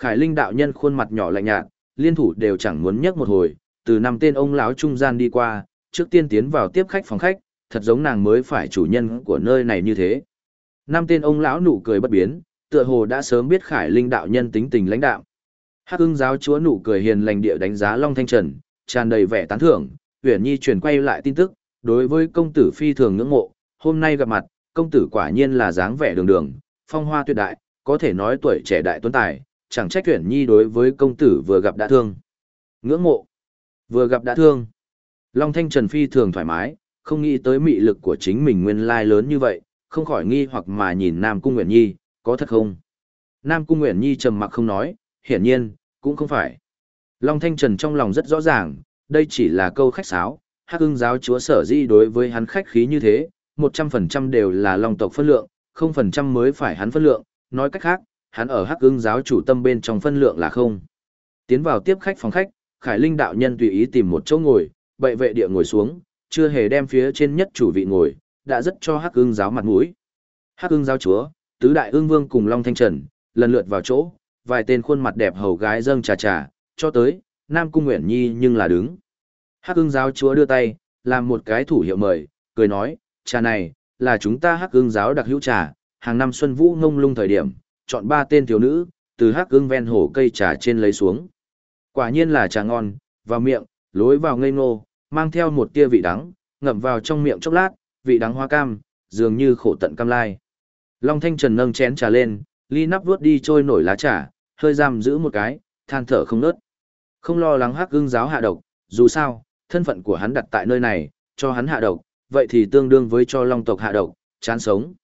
Khải Linh đạo nhân khuôn mặt nhỏ lạnh nhạt, liên thủ đều chẳng muốn nhấc một hồi, từ năm tên ông lão trung gian đi qua, trước tiên tiến vào tiếp khách phòng khách, thật giống nàng mới phải chủ nhân của nơi này như thế. Năm tên ông lão nụ cười bất biến, tựa hồ đã sớm biết Khải Linh đạo nhân tính tình lãnh đạo. Hắc Ưng giáo chúa nụ cười hiền lành địa đánh giá Long Thanh Trần, tràn đầy vẻ tán thưởng, Uyển Nhi truyền quay lại tin tức, đối với công tử phi thường ngưỡng mộ, hôm nay gặp mặt, công tử quả nhiên là dáng vẻ đường đường, phong hoa tuyệt đại, có thể nói tuổi trẻ đại tuấn tài, chẳng trách Uyển Nhi đối với công tử vừa gặp đã thương. Ngưỡng mộ, vừa gặp đã thương. Long Thanh Trần phi thường thoải mái, không nghĩ tới mị lực của chính mình nguyên lai lớn như vậy, không khỏi nghi hoặc mà nhìn Nam Cung Nguyễn Nhi, có thật không? Nam Cung Nguyễn Nhi trầm mặc không nói, hiển nhiên, cũng không phải. Long Thanh Trần trong lòng rất rõ ràng, đây chỉ là câu khách sáo, hắc ưng giáo chúa sở di đối với hắn khách khí như thế, 100% đều là long tộc phân lượng, 0% mới phải hắn phân lượng, nói cách khác, hắn ở hắc ưng giáo chủ tâm bên trong phân lượng là không. Tiến vào tiếp khách phòng khách, Khải Linh đạo nhân tùy ý tìm một chỗ ngồi, bệ vệ địa ngồi xuống, chưa hề đem phía trên nhất chủ vị ngồi, đã rất cho hắc ương giáo mặt mũi. Hắc ương giáo chúa, tứ đại ương vương cùng Long Thanh Trần, lần lượt vào chỗ, vài tên khuôn mặt đẹp hầu gái dâng trà trà, cho tới, Nam Cung Nguyễn Nhi nhưng là đứng. Hắc ương giáo chúa đưa tay, làm một cái thủ hiệu mời, cười nói, trà này, là chúng ta hắc ương giáo đặc hữu trà, hàng năm xuân vũ ngông lung thời điểm, chọn ba tên thiếu nữ, từ hắc ương ven hồ cây trà trên lấy xuống. Quả nhiên là trà ngon, vào miệng, lối vào ngây ngô, mang theo một tia vị đắng, ngậm vào trong miệng chốc lát, vị đắng hoa cam, dường như khổ tận cam lai. Long Thanh Trần nâng chén trà lên, ly nắp vuốt đi trôi nổi lá trà, hơi giam giữ một cái, than thở không nớt. Không lo lắng hắc gương giáo hạ độc, dù sao, thân phận của hắn đặt tại nơi này, cho hắn hạ độc, vậy thì tương đương với cho long tộc hạ độc, chán sống.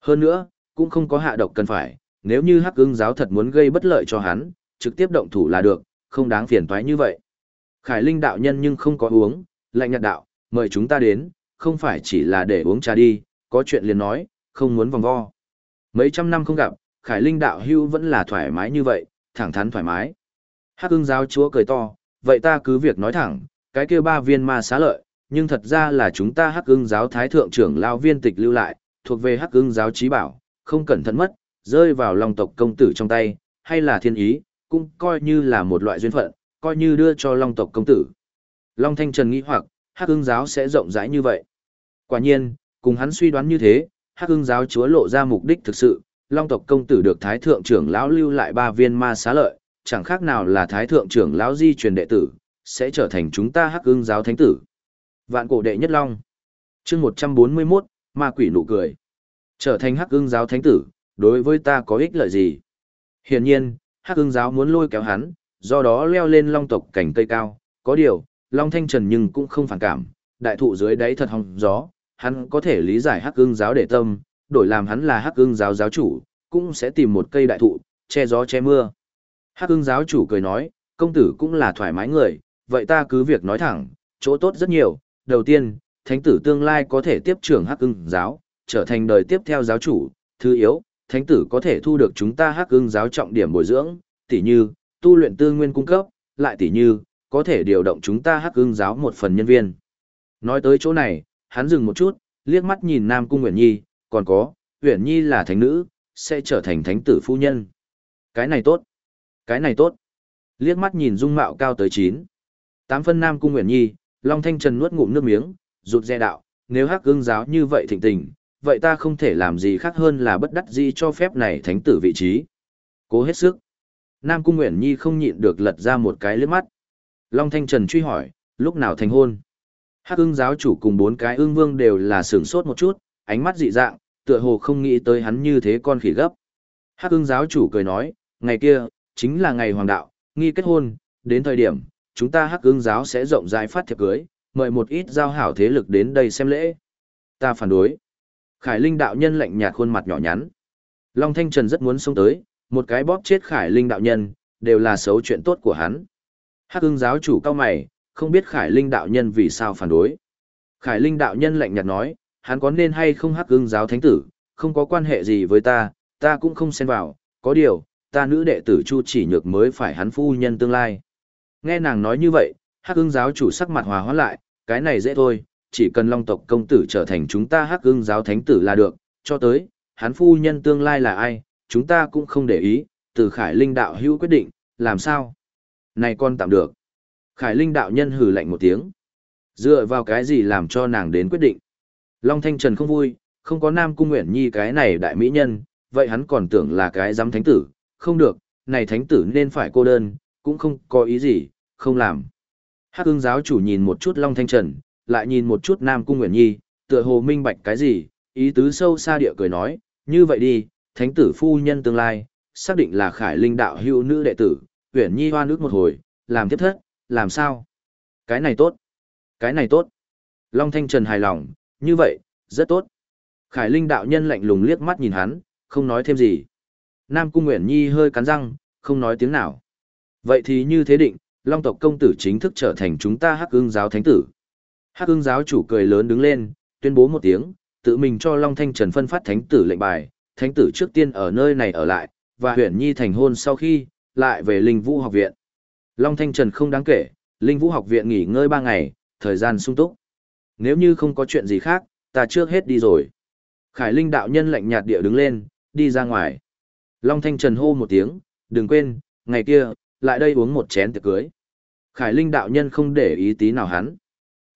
Hơn nữa, cũng không có hạ độc cần phải, nếu như hắc gương giáo thật muốn gây bất lợi cho hắn, trực tiếp động thủ là được, không đáng phiền toái như vậy. Khải Linh đạo nhân nhưng không có uống, lạnh nhạt đạo, mời chúng ta đến, không phải chỉ là để uống trà đi, có chuyện liền nói, không muốn vòng vo. Mấy trăm năm không gặp, Khải Linh đạo hưu vẫn là thoải mái như vậy, thẳng thắn thoải mái. Hắc ưng giáo chúa cười to, vậy ta cứ việc nói thẳng, cái kia ba viên ma xá lợi, nhưng thật ra là chúng ta hắc ưng giáo thái thượng trưởng lao viên tịch lưu lại, thuộc về hắc ưng giáo trí bảo, không cẩn thận mất, rơi vào lòng tộc công tử trong tay, hay là thiên ý, cũng coi như là một loại duyên phận, coi như đưa cho long tộc công tử. Long Thanh Trần nghĩ hoặc, hắc ưng giáo sẽ rộng rãi như vậy. Quả nhiên, cùng hắn suy đoán như thế, hắc ưng giáo chúa lộ ra mục đích thực sự, long tộc công tử được thái thượng trưởng lão lưu lại ba viên ma xá lợi, chẳng khác nào là thái thượng trưởng lão di truyền đệ tử, sẽ trở thành chúng ta hắc ưng giáo thánh tử. Vạn cổ đệ nhất long. chương 141, ma quỷ nụ cười. Trở thành hắc ưng giáo thánh tử, đối với ta có ích lợi gì? Hiển nhiên, hắc ưng giáo muốn lôi kéo hắn, do đó leo lên long tộc cảnh cây cao. Có điều, long thanh trần nhưng cũng không phản cảm, đại thụ dưới đáy thật hong gió, hắn có thể lý giải hắc ưng giáo để tâm, đổi làm hắn là hắc ưng giáo giáo chủ, cũng sẽ tìm một cây đại thụ, che gió che mưa. Hắc ưng giáo chủ cười nói, công tử cũng là thoải mái người, vậy ta cứ việc nói thẳng, chỗ tốt rất nhiều. Đầu tiên, thánh tử tương lai có thể tiếp trưởng hắc ưng giáo, trở thành đời tiếp theo giáo chủ, thứ yếu, thánh tử có thể thu được chúng ta hắc ưng giáo trọng điểm bồi dưỡng, tỉ như, tu luyện tư nguyên cung cấp, lại tỉ như, có thể điều động chúng ta hắc ưng giáo một phần nhân viên. Nói tới chỗ này, hắn dừng một chút, liếc mắt nhìn Nam Cung Nguyễn Nhi, còn có, Nguyễn Nhi là thánh nữ, sẽ trở thành thánh tử phu nhân. Cái này tốt. Cái này tốt. Liếc mắt nhìn dung mạo cao tới 9. Tám phân Nam Cung Nguyễn Nhi, Long Thanh Trần nuốt ngụm nước miếng, rụt rè đạo, nếu hắc ưng giáo như vậy thịnh tình, vậy ta không thể làm gì khác hơn là bất đắc dĩ cho phép này thánh tử vị trí. Cố hết sức. Nam Cung Nguyễn Nhi không nhịn được lật ra một cái liếc mắt. Long Thanh Trần truy hỏi, lúc nào thành hôn? Hắc ưng giáo chủ cùng bốn cái ưng vương đều là sửng sốt một chút, ánh mắt dị dạng, tựa hồ không nghĩ tới hắn như thế con khỉ gấp. Hắc ưng giáo chủ cười nói, ngày kia, chính là ngày hoàng đạo, nghi kết hôn, đến thời điểm, chúng ta hắc ưng giáo sẽ rộng rãi phát thiệp cưới, mời một ít giao hảo thế lực đến đây xem lễ. Ta phản đối. Khải Linh đạo nhân lạnh nhạt khuôn mặt nhỏ nhắn. Long Thanh Trần rất muốn xông tới, một cái bóp chết Khải Linh đạo nhân, đều là xấu chuyện tốt của hắn. Hắc ưng giáo chủ cao mày, không biết Khải Linh đạo nhân vì sao phản đối. Khải Linh đạo nhân lạnh nhạt nói, hắn có nên hay không hắc ưng giáo thánh tử, không có quan hệ gì với ta, ta cũng không xen vào, có điều, ta nữ đệ tử Chu chỉ nhược mới phải hắn phu nhân tương lai. Nghe nàng nói như vậy, hắc ưng giáo chủ sắc mặt hòa hóa lại, cái này dễ thôi, chỉ cần long tộc công tử trở thành chúng ta hắc ưng giáo thánh tử là được, cho tới, hắn phu nhân tương lai là ai, chúng ta cũng không để ý, từ khải linh đạo hữu quyết định, làm sao? Này con tạm được. Khải linh đạo nhân hừ lạnh một tiếng. Dựa vào cái gì làm cho nàng đến quyết định? Long Thanh Trần không vui, không có Nam Cung Nguyễn Nhi cái này đại mỹ nhân, vậy hắn còn tưởng là cái giám thánh tử, không được, này thánh tử nên phải cô đơn, cũng không có ý gì, không làm. Hắc ương giáo chủ nhìn một chút Long Thanh Trần, lại nhìn một chút Nam Cung Nguyễn Nhi, tựa hồ minh bạch cái gì, ý tứ sâu xa địa cười nói, như vậy đi, thánh tử phu nhân tương lai, xác định là khải linh đạo hữu nữ đệ tử, Uyển Nhi hoa nước một hồi, làm tiếp thất, làm sao? Cái này tốt, cái này tốt. Long Thanh Trần hài lòng, như vậy, rất tốt. Khải linh đạo nhân lạnh lùng liếc mắt nhìn hắn, không nói thêm gì. Nam Cung Uyển Nhi hơi cắn răng, không nói tiếng nào. Vậy thì như thế định, Long tộc công tử chính thức trở thành chúng ta Hắc Ưng giáo thánh tử. Hắc Ưng giáo chủ cười lớn đứng lên, tuyên bố một tiếng, tự mình cho Long Thanh Trần phân phát thánh tử lệnh bài, thánh tử trước tiên ở nơi này ở lại, và Huyền Nhi thành hôn sau khi, lại về Linh Vũ học viện. Long Thanh Trần không đáng kể, Linh Vũ học viện nghỉ ngơi 3 ngày, thời gian sung túc. Nếu như không có chuyện gì khác, ta trước hết đi rồi. Khải Linh đạo nhân lạnh nhạt địa đứng lên, đi ra ngoài. Long Thanh Trần hô một tiếng, đừng quên, ngày kia, lại đây uống một chén tiệc cưới. Khải Linh đạo nhân không để ý tí nào hắn.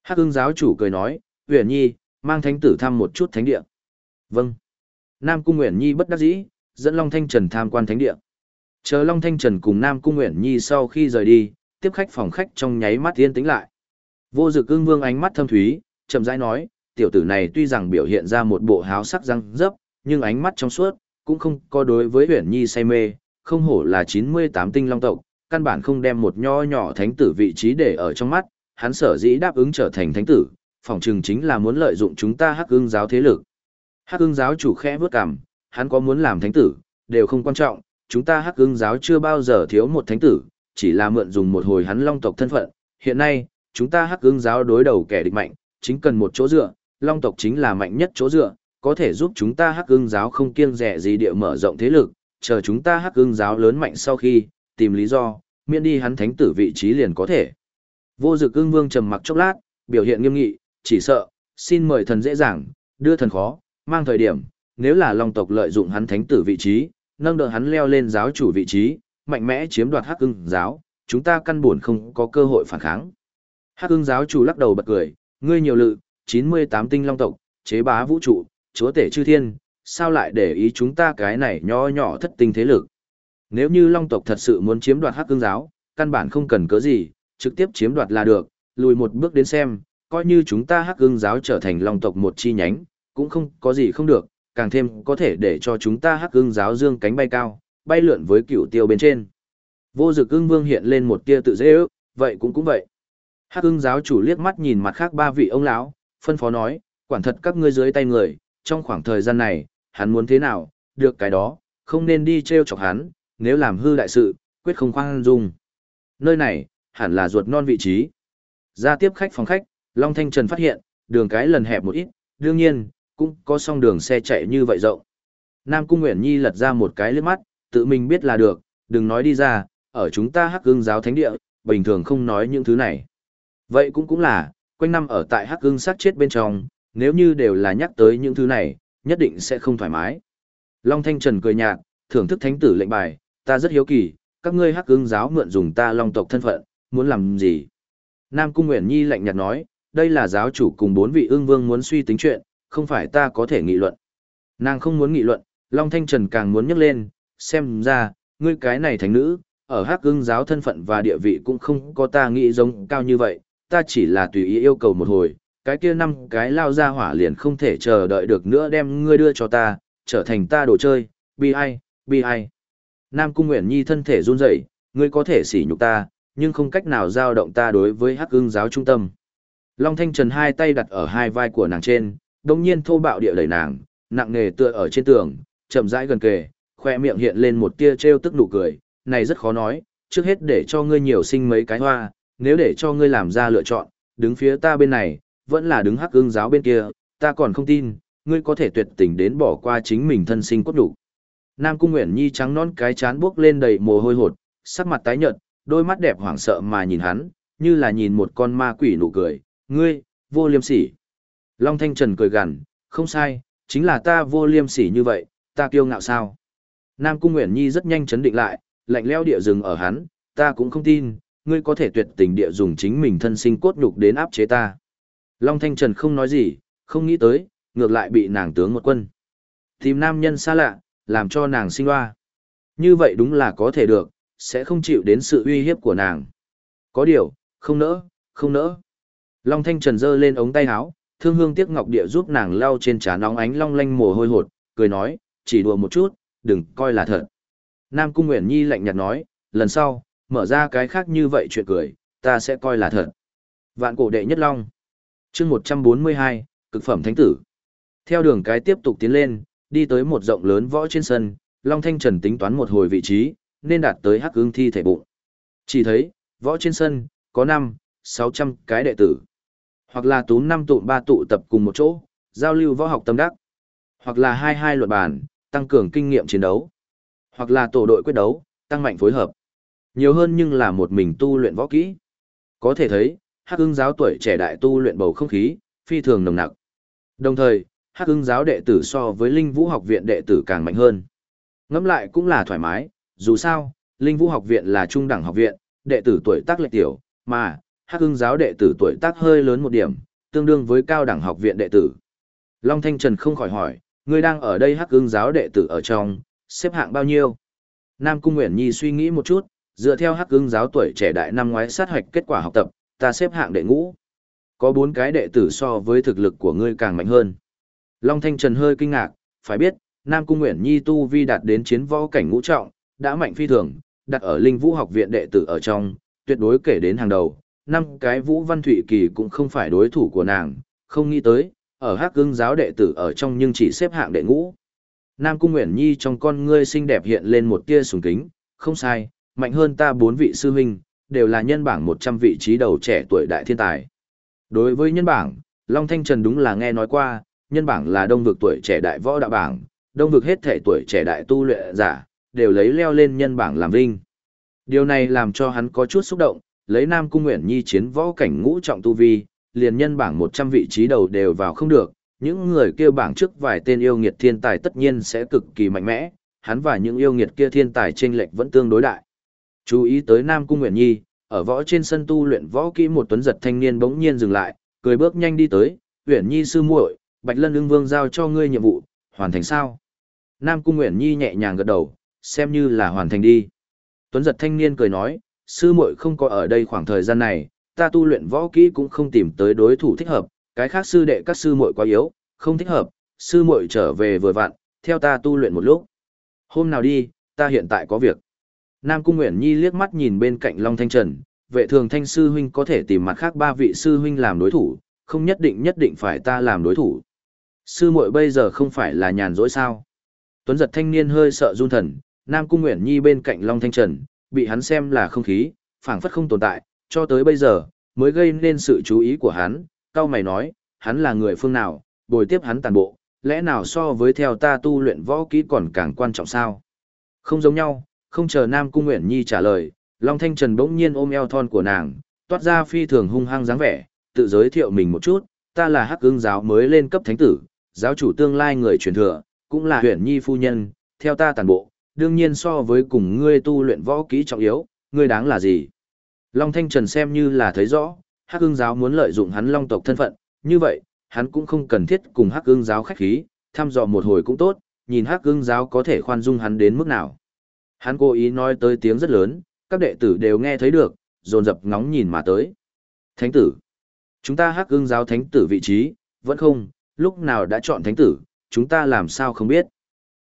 Hắc ưng giáo chủ cười nói, Uyển Nhi, mang thánh tử thăm một chút thánh địa. Vâng. Nam Cung Uyển Nhi bất đắc dĩ, dẫn Long Thanh Trần tham quan thánh địa. Chờ Long Thanh Trần cùng Nam Cung Nguyện Nhi sau khi rời đi, tiếp khách phòng khách trong nháy mắt yên tĩnh lại. Vô Dực Ưng Vương ánh mắt thâm thúy, chậm rãi nói, tiểu tử này tuy rằng biểu hiện ra một bộ háo sắc răng dấp, nhưng ánh mắt trong suốt, cũng không có đối với Uyển Nhi say mê, không hổ là 98 tinh long tộc, căn bản không đem một nho nhỏ thánh tử vị trí để ở trong mắt, hắn sở dĩ đáp ứng trở thành thánh tử, phỏng chừng chính là muốn lợi dụng chúng ta hắc ưng giáo thế lực. Hắc ưng giáo chủ khẽ vớt cằm, hắn có muốn làm thánh tử, đều không quan trọng, chúng ta hắc ưng giáo chưa bao giờ thiếu một thánh tử, chỉ là mượn dùng một hồi hắn long tộc thân phận. Hiện nay, chúng ta hắc ưng giáo đối đầu kẻ địch mạnh, chính cần một chỗ dựa, long tộc chính là mạnh nhất chỗ dựa, có thể giúp chúng ta hắc ưng giáo không kiêng rẻ gì địa mở rộng thế lực, chờ chúng ta hắc ưng giáo lớn mạnh sau khi, tìm lý do, miễn đi hắn thánh tử vị trí liền có thể. Vô dực ưng vương trầm mặc chốc lát, biểu hiện nghiêm nghị, chỉ sợ, xin mời thần dễ dàng, đưa thần khó, mang thời điểm, nếu là long tộc lợi dụng hắn thánh tử vị trí, nâng đỡ hắn leo lên giáo chủ vị trí, mạnh mẽ chiếm đoạt hắc ưng giáo, chúng ta căn buồn không có cơ hội phản kháng. Hắc ưng giáo chủ lắc đầu bật cười, ngươi nhiều lự, 98 tinh long tộc, chế bá vũ trụ, chúa tể chư thiên, sao lại để ý chúng ta cái này nhỏ nhỏ thất tinh thế lực. Nếu như long tộc thật sự muốn chiếm đoạt hắc ưng giáo, căn bản không cần cớ gì, trực tiếp chiếm đoạt là được, lùi một bước đến xem, coi như chúng ta hắc ưng giáo trở thành long tộc một chi nhánh, cũng không có gì không được, càng thêm có thể để cho chúng ta hắc ưng giáo dương cánh bay cao, bay lượn với cửu tiêu bên trên. Vô dực ưng vương hiện lên một tia tự dễ ước, vậy cũng cũng vậy. Hắc ưng giáo chủ liếc mắt nhìn mặt khác ba vị ông lão, phân phó nói, quản thật các ngươi dưới tay người, trong khoảng thời gian này, hắn muốn thế nào, được cái đó, không nên đi treo chọc hắn, nếu làm hư đại sự, quyết không khoan dung. Nơi này, hẳn là ruột non vị trí. Ra tiếp khách phòng khách, Long Thanh Trần phát hiện, đường cái lần hẹp một ít, đương nhiên, cũng có song đường xe chạy như vậy rộng. Nam Cung Nguyễn Nhi lật ra một cái liếc mắt, tự mình biết là được, đừng nói đi ra, ở chúng ta hắc ưng giáo thánh địa, bình thường không nói những thứ này. Vậy cũng cũng là, quanh năm ở tại hắc ưng sát chết bên trong, nếu như đều là nhắc tới những thứ này, nhất định sẽ không thoải mái. Long Thanh Trần cười nhạt, thưởng thức thánh tử lệnh bài, ta rất hiếu kỳ, các ngươi hắc ưng giáo mượn dùng ta long tộc thân phận, muốn làm gì? Nam Cung Nguyễn Nhi lạnh nhạt nói, đây là giáo chủ cùng bốn vị ương vương muốn suy tính chuyện, không phải ta có thể nghị luận. Nàng không muốn nghị luận, Long Thanh Trần càng muốn nhắc lên, xem ra, ngươi cái này thánh nữ, ở hắc ưng giáo thân phận và địa vị cũng không có ta nghĩ giống cao như vậy, ta chỉ là tùy ý yêu cầu một hồi, cái kia năm cái lao ra hỏa liền không thể chờ đợi được nữa đem ngươi đưa cho ta, trở thành ta đồ chơi, bi ai, bi ai. Nam Cung Nguyễn Nhi thân thể run rẩy, ngươi có thể sỉ nhục ta, nhưng không cách nào giao động ta đối với hắc ưng giáo trung tâm. Long Thanh Trần hai tay đặt ở hai vai của nàng trên, đông nhiên thô bạo địa đẩy nàng, nặng nề tựa ở trên tường, chậm rãi gần kề, khoe miệng hiện lên một tia trêu tức nụ cười, này rất khó nói, trước hết để cho ngươi nhiều sinh mấy cái hoa, nếu để cho ngươi làm ra lựa chọn, đứng phía ta bên này, vẫn là đứng hắc ương giáo bên kia, ta còn không tin, ngươi có thể tuyệt tình đến bỏ qua chính mình thân sinh cốt đủ. Nam Cung Nguyễn Nhi trắng non cái chán buốc lên đầy mồ hôi hột, sắc mặt tái nhợt, đôi mắt đẹp hoảng sợ mà nhìn hắn, như là nhìn một con ma quỷ nụ cười, ngươi, vô liêm sỉ. Long Thanh Trần cười gằn, không sai, chính là ta vô liêm sỉ như vậy, ta kiêu ngạo sao. Nam Cung Nguyễn Nhi rất nhanh chấn định lại, lạnh leo địa rừng ở hắn, ta cũng không tin, ngươi có thể tuyệt tình địa dùng chính mình thân sinh cốt nhục đến áp chế ta. Long Thanh Trần không nói gì, không nghĩ tới, ngược lại bị nàng tướng một quân. Tìm nam nhân xa lạ, làm cho nàng sinh hoa. Như vậy đúng là có thể được, sẽ không chịu đến sự uy hiếp của nàng. Có điều, không nỡ, không nỡ. Long Thanh Trần giơ lên ống tay áo, thương hương tiếc ngọc địa giúp nàng lau trên trán nóng ánh long lanh mồ hôi hột, cười nói, chỉ đùa một chút, đừng coi là thật. Nam Cung Nguyễn Nhi lạnh nhạt nói, lần sau, mở ra cái khác như vậy chuyện cười, ta sẽ coi là thật. Vạn cổ đệ nhất long. chương 142, cực phẩm thánh tử. Theo đường cái tiếp tục tiến lên, đi tới một rộng lớn võ trên sân, Long Thanh Trần tính toán một hồi vị trí, nên đạt tới hắc ương thi thể bụng. Chỉ thấy, võ trên sân, có 5, 600 cái đệ tử. Hoặc là túm năm tụ ba tụ tập cùng một chỗ, giao lưu võ học tâm đắc. Hoặc là hai hai luận bàn, tăng cường kinh nghiệm chiến đấu. Hoặc là tổ đội quyết đấu, tăng mạnh phối hợp. Nhiều hơn nhưng là một mình tu luyện võ kỹ. Có thể thấy, hắc ưng giáo tuổi trẻ đại tu luyện bầu không khí, phi thường nồng nặc. Đồng thời, hắc ưng giáo đệ tử so với linh vũ học viện đệ tử càng mạnh hơn. Ngẫm lại cũng là thoải mái, dù sao, linh vũ học viện là trung đẳng học viện, đệ tử tuổi tác lệch tiểu, mà, hắc hưng giáo đệ tử tuổi tác hơi lớn một điểm, tương đương với cao đẳng học viện đệ tử. Long Thanh Trần không khỏi hỏi, ngươi đang ở đây hắc hưng giáo đệ tử ở trong, xếp hạng bao nhiêu? Nam Cung Nguyễn Nhi suy nghĩ một chút, dựa theo hắc hưng giáo tuổi trẻ đại năm ngoái sát hoạch kết quả học tập, ta xếp hạng đệ ngũ. Có bốn cái đệ tử so với thực lực của ngươi càng mạnh hơn. Long Thanh Trần hơi kinh ngạc, phải biết, Nam Cung Nguyễn Nhi tu vi đạt đến chiến võ cảnh ngũ trọng, đã mạnh phi thường, đặt ở Linh Vũ học viện đệ tử ở trong, tuyệt đối kể đến hàng đầu. Năm cái Vũ Văn Thụy Kỳ cũng không phải đối thủ của nàng, không nghĩ tới, ở Hắc Ưng giáo đệ tử ở trong nhưng chỉ xếp hạng đệ ngũ. Nam Cung Nguyễn Nhi trong con ngươi xinh đẹp hiện lên một tia sùng kính, không sai, mạnh hơn ta bốn vị sư huynh, đều là nhân bảng 100 vị trí đầu trẻ tuổi đại thiên tài. Đối với nhân bảng, Long Thanh Trần đúng là nghe nói qua, nhân bảng là đông vực tuổi trẻ đại võ đạo bảng, đông vực hết thể tuổi trẻ đại tu luyện giả, đều lấy leo lên nhân bảng làm vinh. Điều này làm cho hắn có chút xúc động, lấy Nam Cung Nguyễn Nhi chiến võ cảnh ngũ trọng tu vi, liền nhân bảng 100 vị trí đầu đều vào không được, những người kia bảng trước vài tên yêu nghiệt thiên tài tất nhiên sẽ cực kỳ mạnh mẽ, hắn và những yêu nghiệt kia thiên tài chênh lệch vẫn tương đối đại. Chú ý tới Nam Cung Nguyễn Nhi, ở võ trên sân tu luyện võ kỹ một tuấn giật thanh niên bỗng nhiên dừng lại, cười bước nhanh đi tới, "Uyển Nhi sư muội, Bạch Lân Ưng Vương giao cho ngươi nhiệm vụ, hoàn thành sao?" Nam Cung Nguyễn Nhi nhẹ nhàng gật đầu, xem như là hoàn thành đi. Tuấn giật thanh niên cười nói, sư muội không có ở đây khoảng thời gian này, ta tu luyện võ kỹ cũng không tìm tới đối thủ thích hợp, cái khác sư đệ các sư muội quá yếu, không thích hợp, sư muội trở về vừa vặn, theo ta tu luyện một lúc. Hôm nào đi, ta hiện tại có việc. Nam Cung Nguyễn Nhi liếc mắt nhìn bên cạnh Long Thanh Trần, vệ thường thanh sư huynh có thể tìm mặt khác ba vị sư huynh làm đối thủ, không nhất định nhất định phải ta làm đối thủ. Sư muội bây giờ không phải là nhàn rỗi sao. Tuấn giật thanh niên hơi sợ run thần, Nam Cung Nguyễn Nhi bên cạnh Long Thanh Trần, bị hắn xem là không khí, phảng phất không tồn tại, cho tới bây giờ, mới gây nên sự chú ý của hắn, cao mày nói, hắn là người phương nào, bồi tiếp hắn tàn bộ, lẽ nào so với theo ta tu luyện võ kỹ còn càng quan trọng sao? Không giống nhau, không chờ Nam Cung Nguyễn Nhi trả lời, Long Thanh Trần bỗng nhiên ôm eo thon của nàng, toát ra phi thường hung hăng dáng vẻ, tự giới thiệu mình một chút, ta là hắc ưng giáo mới lên cấp thánh tử, giáo chủ tương lai người truyền thừa, cũng là huyện nhi phu nhân, theo ta tàn bộ, đương nhiên so với cùng ngươi tu luyện võ kỹ trọng yếu, ngươi đáng là gì? Long Thanh Trần xem như là thấy rõ, hắc ưng giáo muốn lợi dụng hắn long tộc thân phận, như vậy, hắn cũng không cần thiết cùng hắc ưng giáo khách khí, thăm dò một hồi cũng tốt, nhìn hắc ưng giáo có thể khoan dung hắn đến mức nào. Hắn cố ý nói tới tiếng rất lớn, các đệ tử đều nghe thấy được, dồn dập ngóng nhìn mà tới. Thánh tử. Chúng ta hắc ưng giáo thánh tử vị trí, vẫn không, lúc nào đã chọn thánh tử, chúng ta làm sao không biết.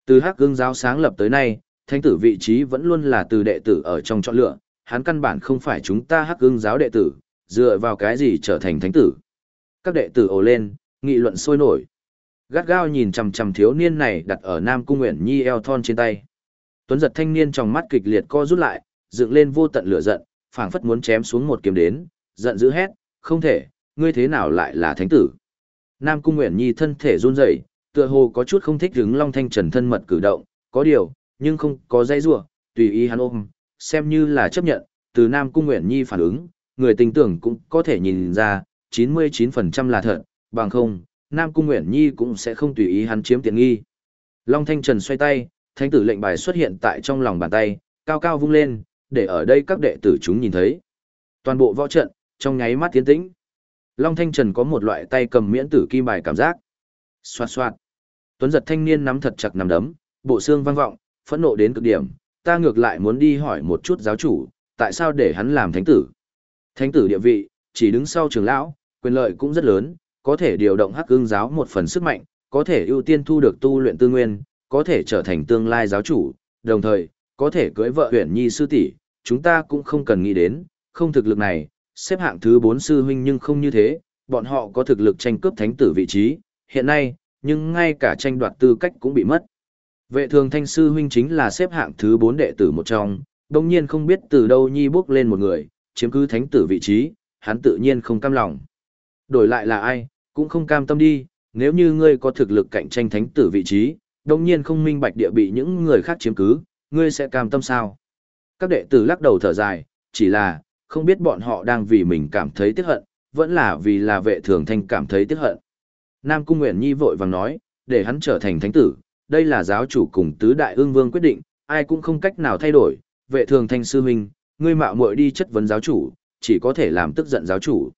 Từ hắc gương giáo sáng lập tới nay, thánh tử vị trí vẫn luôn là từ đệ tử ở trong chọn lựa, hắn căn bản không phải chúng ta hắc gương giáo đệ tử, dựa vào cái gì trở thành thánh tử. Các đệ tử ồ lên, nghị luận sôi nổi. Gắt gao nhìn chằm chằm thiếu niên này đặt ở Nam Cung Nguyện Nhi eo thon trên tay. Tuấn giật thanh niên trong mắt kịch liệt co rút lại, dựng lên vô tận lửa giận, phảng phất muốn chém xuống một kiếm đến, giận dữ hét, không thể, ngươi thế nào lại là thánh tử. Nam Cung Nguyện Nhi thân thể run rẩy, tựa hồ có chút không thích hứng Long Thanh Trần thân mật cử động, có điều, nhưng không có dây rủa, tùy ý hắn ôm, xem như là chấp nhận, từ Nam Cung Nguyễn Nhi phản ứng, người tình tưởng cũng có thể nhìn ra, 99% là thật, bằng không, Nam Cung Nguyễn Nhi cũng sẽ không tùy ý hắn chiếm tiện nghi. Long Thanh Trần xoay tay, thánh tử lệnh bài xuất hiện tại trong lòng bàn tay, cao cao vung lên, để ở đây các đệ tử chúng nhìn thấy. Toàn bộ võ trận, trong nháy mắt tiến tĩnh. Long Thanh Trần có một loại tay cầm miễn tử kim bài cảm giác. Xoạt xoạt. Tuấn giật thanh niên nắm thật chặt nắm đấm, bộ xương vang vọng, phẫn nộ đến cực điểm, ta ngược lại muốn đi hỏi một chút giáo chủ, tại sao để hắn làm thánh tử. Thánh tử địa vị, chỉ đứng sau trường lão, quyền lợi cũng rất lớn, có thể điều động hắc ương giáo một phần sức mạnh, có thể ưu tiên thu được tu luyện tư nguyên, có thể trở thành tương lai giáo chủ, đồng thời, có thể cưới vợ huyện nhi sư tỷ, chúng ta cũng không cần nghĩ đến, không thực lực này, xếp hạng thứ 4 sư huynh nhưng không như thế, bọn họ có thực lực tranh cướp thánh tử vị trí, hiện nay, nhưng ngay cả tranh đoạt tư cách cũng bị mất. Vệ thường thanh sư huynh chính là xếp hạng thứ 4 đệ tử một trong, đồng nhiên không biết từ đâu nhi bước lên một người, chiếm cứ thánh tử vị trí, hắn tự nhiên không cam lòng. Đổi lại là ai, cũng không cam tâm đi, nếu như ngươi có thực lực cạnh tranh thánh tử vị trí, đồng nhiên không minh bạch địa bị những người khác chiếm cứ, ngươi sẽ cam tâm sao? Các đệ tử lắc đầu thở dài, chỉ là, không biết bọn họ đang vì mình cảm thấy tiếc hận, vẫn là vì là vệ thường thanh cảm thấy tiếc hận. Nam Cung Nguyễn Nhi vội vàng nói, để hắn trở thành thánh tử, đây là giáo chủ cùng tứ đại ương vương quyết định, ai cũng không cách nào thay đổi, vệ thường thanh sư huynh, ngươi mạo muội đi chất vấn giáo chủ, chỉ có thể làm tức giận giáo chủ.